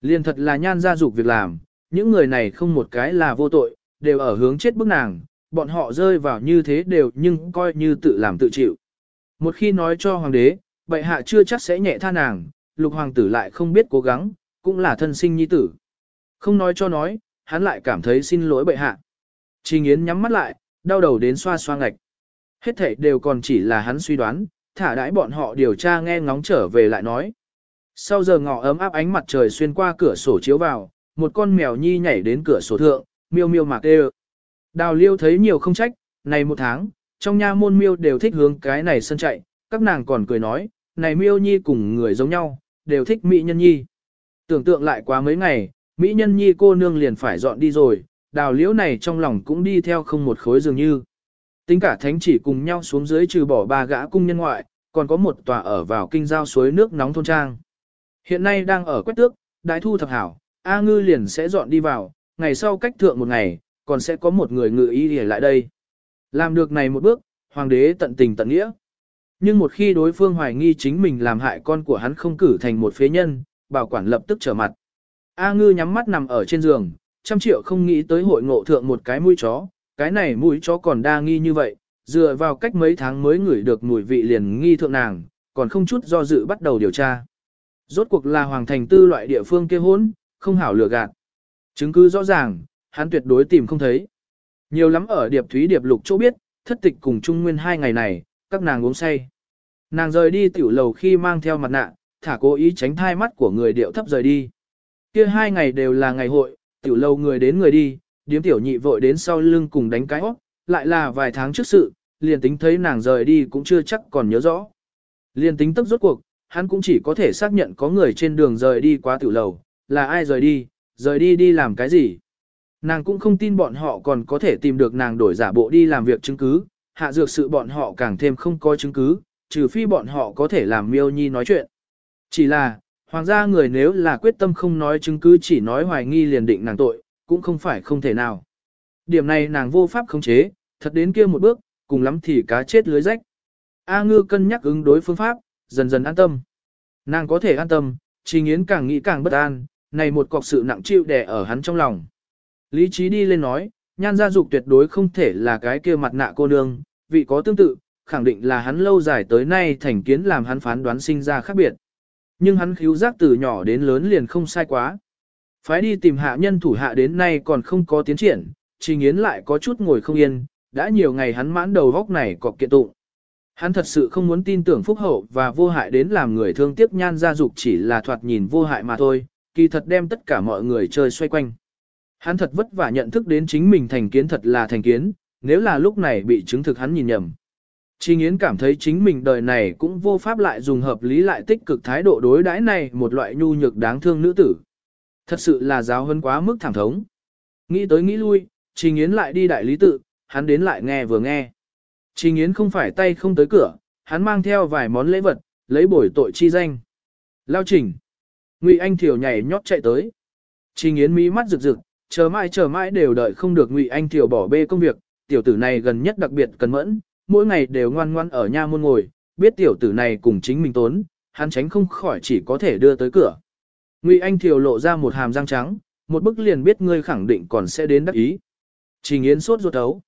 liền thật là nhan gia dục việc làm, những người này không một cái là vô tội, đều ở hướng chết bức nàng, bọn họ rơi vào như thế đều nhưng coi như tự làm tự chịu. Một khi nói cho hoàng đế, bệ hạ chưa chắc sẽ nhẹ tha nàng, lục hoàng tử lại không biết cố gắng, cũng là thân sinh nhi tử. Không nói cho nói, hắn lại cảm thấy xin lỗi bệ hạ. Trình Yến nhắm mắt lại, đau đầu đến xoa xoa ngạch. Hết thảy đều còn chỉ là hắn suy đoán, thả đãi bọn họ điều tra nghe ngóng trở về lại nói. Sau giờ ngọ ấm áp ánh mặt trời xuyên qua cửa sổ chiếu vào, một con mèo nhi nhảy đến cửa sổ thượng, miêu miêu mà kêu. Đào liêu thấy nhiều không trách, này một tháng, trong nha môn miêu đều thích hướng cái này sân chạy, các nàng còn cười nói, này miêu nhi cùng người giống nhau, đều thích mỹ nhân nhi. Tưởng tượng lại quá mấy ngày, mỹ nhân nhi cô nương liền phải dọn đi rồi, đào liễu này trong lòng cũng đi theo không một khối dường như. Tính cả thánh chỉ cùng nhau xuống dưới trừ bỏ ba gã cung nhân ngoại, còn có một tòa ở vào kinh giao suối nước nóng thôn trang. Hiện nay đang ở quét tước, đại thu thập hảo, A ngư liền sẽ dọn đi vào, ngày sau cách thượng một ngày, còn sẽ có một người ngự ý để lại đây. Làm được này một bước, hoàng đế tận tình tận nghĩa. Nhưng một khi đối phương hoài nghi chính mình làm hại con của hắn không cử thành một phế nhân, bảo quản lập tức trở mặt. A ngư nhắm mắt nằm ở trên giường, trăm triệu không nghĩ tới hội ngộ thượng một cái mũi chó, cái này mũi chó còn đa nghi như vậy, dựa vào cách mấy tháng mới ngửi được mùi vị liền nghi thượng nàng, còn không chút do dự bắt đầu điều tra. Rốt cuộc là hoàng thành tư loại địa phương kia hốn, không hảo lừa gạt. Chứng cứ rõ ràng, hắn tuyệt đối tìm không thấy. Nhiều lắm ở điệp thúy điệp lục chỗ biết, thất tịch cùng Trung Nguyên hai ngày này, các nàng uống say. Nàng rời đi tiểu lầu khi mang theo mặt nạ, thả cố ý tránh thai mắt của người điệu thấp rời đi. Kia hai ngày đều là ngày hội, tiểu lầu người đến người đi, điếm tiểu nhị vội đến sau lưng cùng đánh cái óc, lại là vài tháng trước sự, liền tính thấy nàng rời đi cũng chưa chắc còn nhớ rõ. Liền tính tức rốt cuộc, hắn cũng chỉ có thể xác nhận có người trên đường rời đi qua tiểu lầu, là ai rời đi, rời đi đi làm cái gì. Nàng cũng không tin bọn họ còn có thể tìm được nàng đổi giả bộ đi làm việc chứng cứ, hạ dược sự bọn họ càng thêm không có chứng cứ, trừ phi bọn họ có thể làm miêu nhi nói chuyện. Chỉ là, hoàng gia người nếu là quyết tâm không nói chứng cứ chỉ nói hoài nghi liền định nàng tội, cũng không phải không thể nào. Điểm này nàng vô pháp khống chế, thật đến kia một bước, cùng lắm thì cá chết lưới rách. A ngư cân nhắc ứng đối phương pháp, dần dần an tâm. Nàng có thể an tâm, Trình Yến càng nghĩ càng bất an, này một cọc sự nặng chịu đè ở hắn trong lòng. Lý trí đi lên nói, nhan gia dục tuyệt đối không thể là cái kia mặt nạ cô nương, vị có tương tự, khẳng định là hắn lâu dài tới nay thành kiến làm hắn phán đoán sinh ra khác biệt. Nhưng hắn khíu giác từ nhỏ đến lớn liền không sai quá. Phái đi tìm hạ nhân thủ hạ đến nay còn không có tiến triển, chỉ nghiến lại có chút ngồi không yên, đã nhiều ngày hắn mãn đầu góc này cọp kiện tụng. Hắn thật sự không muốn tin tưởng phúc hậu và vô hại đến làm người thương tiếc nhan gia dục chỉ là thoạt nhìn vô hại mà thôi, kỳ thật đem tất cả mọi người chơi xoay quanh. Hắn thật vất vả nhận thức đến chính mình thành kiến thật là thành kiến, nếu là lúc này bị chứng thực hắn nhìn nhầm. Trình Yến cảm thấy chính mình đời này cũng vô pháp lại dùng hợp lý lại tích cực thái độ đối đãi này một loại nhu nhược đáng thương nữ tử. Thật sự là giáo hơn quá mức thảm thống. Nghĩ tới nghĩ lui, Trình Yến lại đi đại lý tự, hắn đến lại nghe vừa nghe. Trình Yến không phải tay không tới cửa, hắn mang theo vài món lễ vật, lấy bồi tội chi danh. Lao trình. Ngụy Anh Thiều nhảy nhót chạy tới. Trình Yến mí mắt rực rực, chờ mãi chờ mãi đều đợi không được Ngụy Anh Thiều bỏ bê công việc, tiểu tử này gần nhất đặc biệt cần mẫn, mỗi ngày đều ngoan ngoan ở nhà môn ngồi, biết tiểu tử này cùng chính mình tốn, hắn tránh không khỏi chỉ có thể đưa tới cửa. Ngụy Anh Thiều lộ ra một hàm răng trắng, một bức liền biết ngươi khẳng định còn sẽ đến đắc ý. Trình Yến sốt ruột đấu,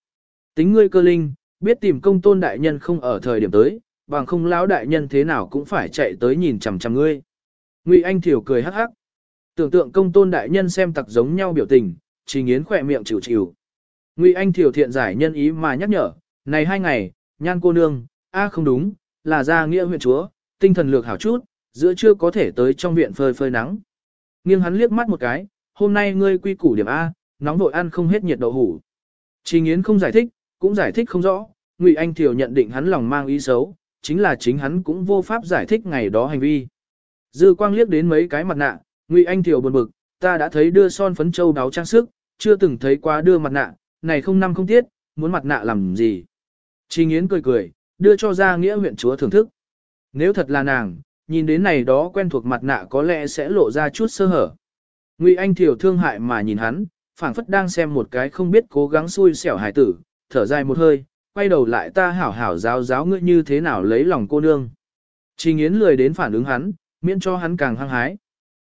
Tính ngươi cơ linh, biết tìm công tôn đại nhân không ở thời điểm tới, bằng không lão đại nhân thế nào cũng phải chạy tới nhìn chằm chằm ngươi. Ngụy Anh Thiểu cười hắc hắc. Tưởng tượng công tôn đại nhân xem tặc giống nhau biểu tình, Chỉ Yến khỏe miệng chịu chịu. Ngụy Anh Thiểu thiện giải nhân ý mà nhắc nhở, này hai ngày, nhan cô nương, a à không đúng, là ra nghĩa huyện chúa, tinh thần lược hảo chút, giữa trưa có thể tới trong viện phơi phơi nắng. Nghiêng hắn liếc mắt một cái, hôm nay ngươi quy củ điểm A, nóng vội ăn không hết nhiệt đậu hủ. Chỉ Yến không giải thích, cũng giải thích không rõ, Ngụy Anh Thiều nhận định hắn lòng mang ý xấu, chính là chính hắn cũng vô pháp giải thích ngày đó hành vi. Dư quang liếc đến mấy cái mặt nạ, Ngụy Anh Thiều buồn bực, ta đã thấy đưa son phấn châu đáo trang sức, chưa từng thấy quá đưa mặt nạ, này không năm không tiết, muốn mặt nạ làm gì. Trình Yến cười cười, đưa cho ra nghĩa huyện chúa thưởng thức. Nếu thật là nàng, nhìn đến này đó quen thuộc mặt nạ có lẽ sẽ lộ ra chút sơ hở. Ngụy Anh Thiều thương hại mà nhìn hắn, phảng phất đang xem một cái không biết cố gắng xui xẻo hài tử, thở dài một hơi, quay đầu lại ta hảo hảo giáo giáo ngươi như thế nào lấy lòng cô nương. Trình Yến lười đến phản ứng hắn, miễn cho hắn càng hăng hái.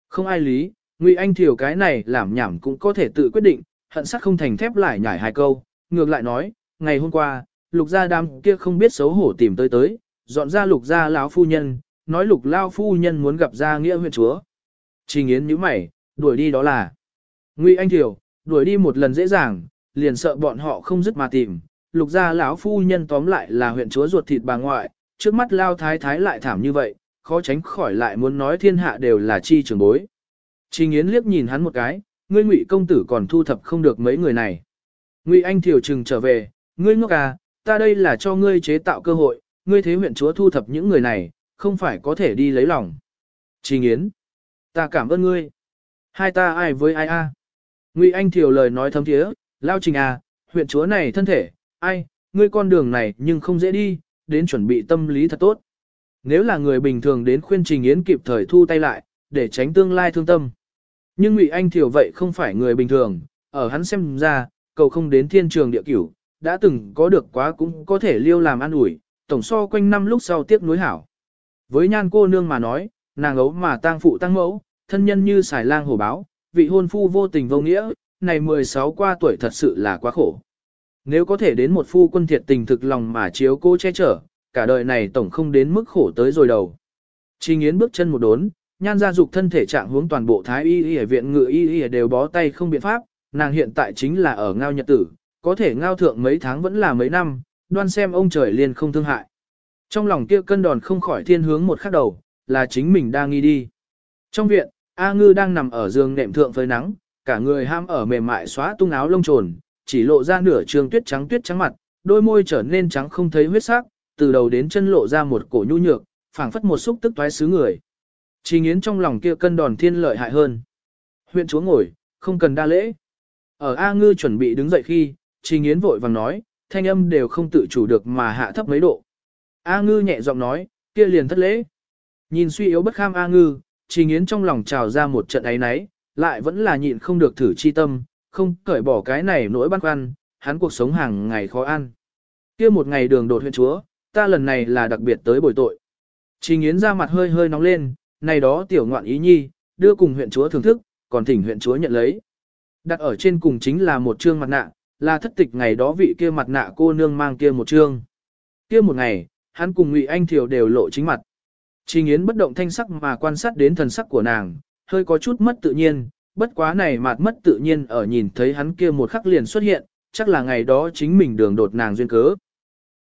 Không ai lý, Ngụy Anh Thiều cái này làm nhảm cũng có thể tự quyết định, hận sắc không thành thép lại nhảy hai câu, ngược lại nói, ngày hôm qua, lục gia đám kia không biết xấu hổ tìm tới tới, dọn ra lục gia lão phu nhân, nói lục lao phu nhân muốn gặp gia nghĩa huyện chúa. Trình Yến nhíu mày, đuổi đi đó là. Ngụy Anh Thiều, đuổi đi một lần dễ dàng, liền sợ bọn họ không dứt mà tìm. Lục gia lão phu nhân tóm lại là huyện chúa ruột thịt bà ngoại, trước mắt lao thái thái lại thảm như vậy, khó tránh khỏi lại muốn nói thiên hạ đều là chi trường bối. Trình Yến liếc nhìn hắn một cái, ngươi Ngụy công tử còn thu thập không được mấy người này. Ngụy Anh Thiều trừng trở về, ngươi ngốc à, ta đây là cho ngươi chế tạo cơ hội, ngươi thế huyện chúa thu thập những người này, không phải có thể đi lấy lòng. Trình Yến, ta cảm ơn ngươi. Hai ta ai với ai a? Ngụy Anh Thiều lời nói thấm thiế, lao trình à, huyện chúa này thân thể, ai, ngươi con đường này nhưng không dễ đi, đến chuẩn bị tâm lý thật tốt. Nếu là người bình thường đến khuyên Trình Yến kịp thời thu tay lại, để tránh tương lai thương tâm. Nhưng Ngụy Anh thiểu vậy không phải người bình thường, ở hắn xem ra, cầu không đến thiên trường địa cửu, đã từng có được quá cũng có thể liêu làm ăn ủi, tổng so quanh năm lúc sau tiếc nuối hảo. Với nhan cô nương mà nói, nàng ấu mà tang phụ tăng mẫu, thân nhân như xài lang hổ báo, vị hôn phu vô tình vô nghĩa, này 16 qua tuổi thật sự là quá khổ. Nếu có thể đến một phu quân thiệt tình thực lòng mà chiếu cô che chở, cả đời này tổng không đến mức khổ tới rồi đầu. Trình Yến bước chân một đốn, nhan gia dục thân thể trạng hướng toàn bộ thái y y viện ngự y y đều bó tay không biện pháp, nàng hiện tại chính là ở ngao nhật tử, có thể ngao thượng mấy tháng vẫn là mấy năm, đoan xem ông trời liền không thương hại. Trong lòng kia cân đòn không khỏi thiên hướng một khắc đầu, là chính mình đang nghi đi. Trong viện, A Ngư đang nằm ở giường nệm thượng với nắng, cả người ham ở mềm mại xóa tung áo lông trồn, chỉ lộ ra nửa trường tuyết trắng tuyết trắng mặt, đôi môi trở nên trắng không thấy huyết sắc, từ đầu đến chân lộ ra một cổ nhu nhược, phảng phất một xúc tức toái xứ người. Chỉ nghiến trong lòng kia cân đòn thiên lợi hại hơn. Huyện chúa ngồi, không cần đa lễ. Ở A Ngư chuẩn bị đứng dậy khi, chỉ nghiến vội vàng nói, thanh âm đều không tự chủ được mà hạ thấp mấy độ. A Ngư nhẹ giọng nói, kia liền thất lễ. Nhìn suy yếu bất kham A Ngư, chỉ nghiến trong lòng trào ra một trận ấy náy, lại vẫn là nhịn không được thử chi tâm, không cởi bỏ cái này nỗi băn khoăn, hắn cuộc sống hàng ngày khó ăn. Kia một ngày đường đột huyện chúa, ta lần này là đặc biệt tới bồi tội. Trình Yến ra mặt hơi hơi nóng lên, này đó tiểu ngoạn ý nhi, đưa cùng huyện chúa thưởng thức, còn thỉnh huyện chúa nhận lấy. Đặt ở trên cùng chính là một trương mặt nạ, là thất tịch ngày đó vị kia mặt nạ cô nương mang kia một trương. Kia một ngày, hắn cùng Ngụy Anh Thiều đều lộ chính mặt. Trình Yến bất động thanh sắc mà quan sát đến thần sắc của nàng, hơi có chút mất tự nhiên, bất quá này mạt mất tự nhiên ở nhìn thấy hắn kia một khắc liền xuất hiện, chắc là ngày đó chính mình đường đột nàng duyên cớ.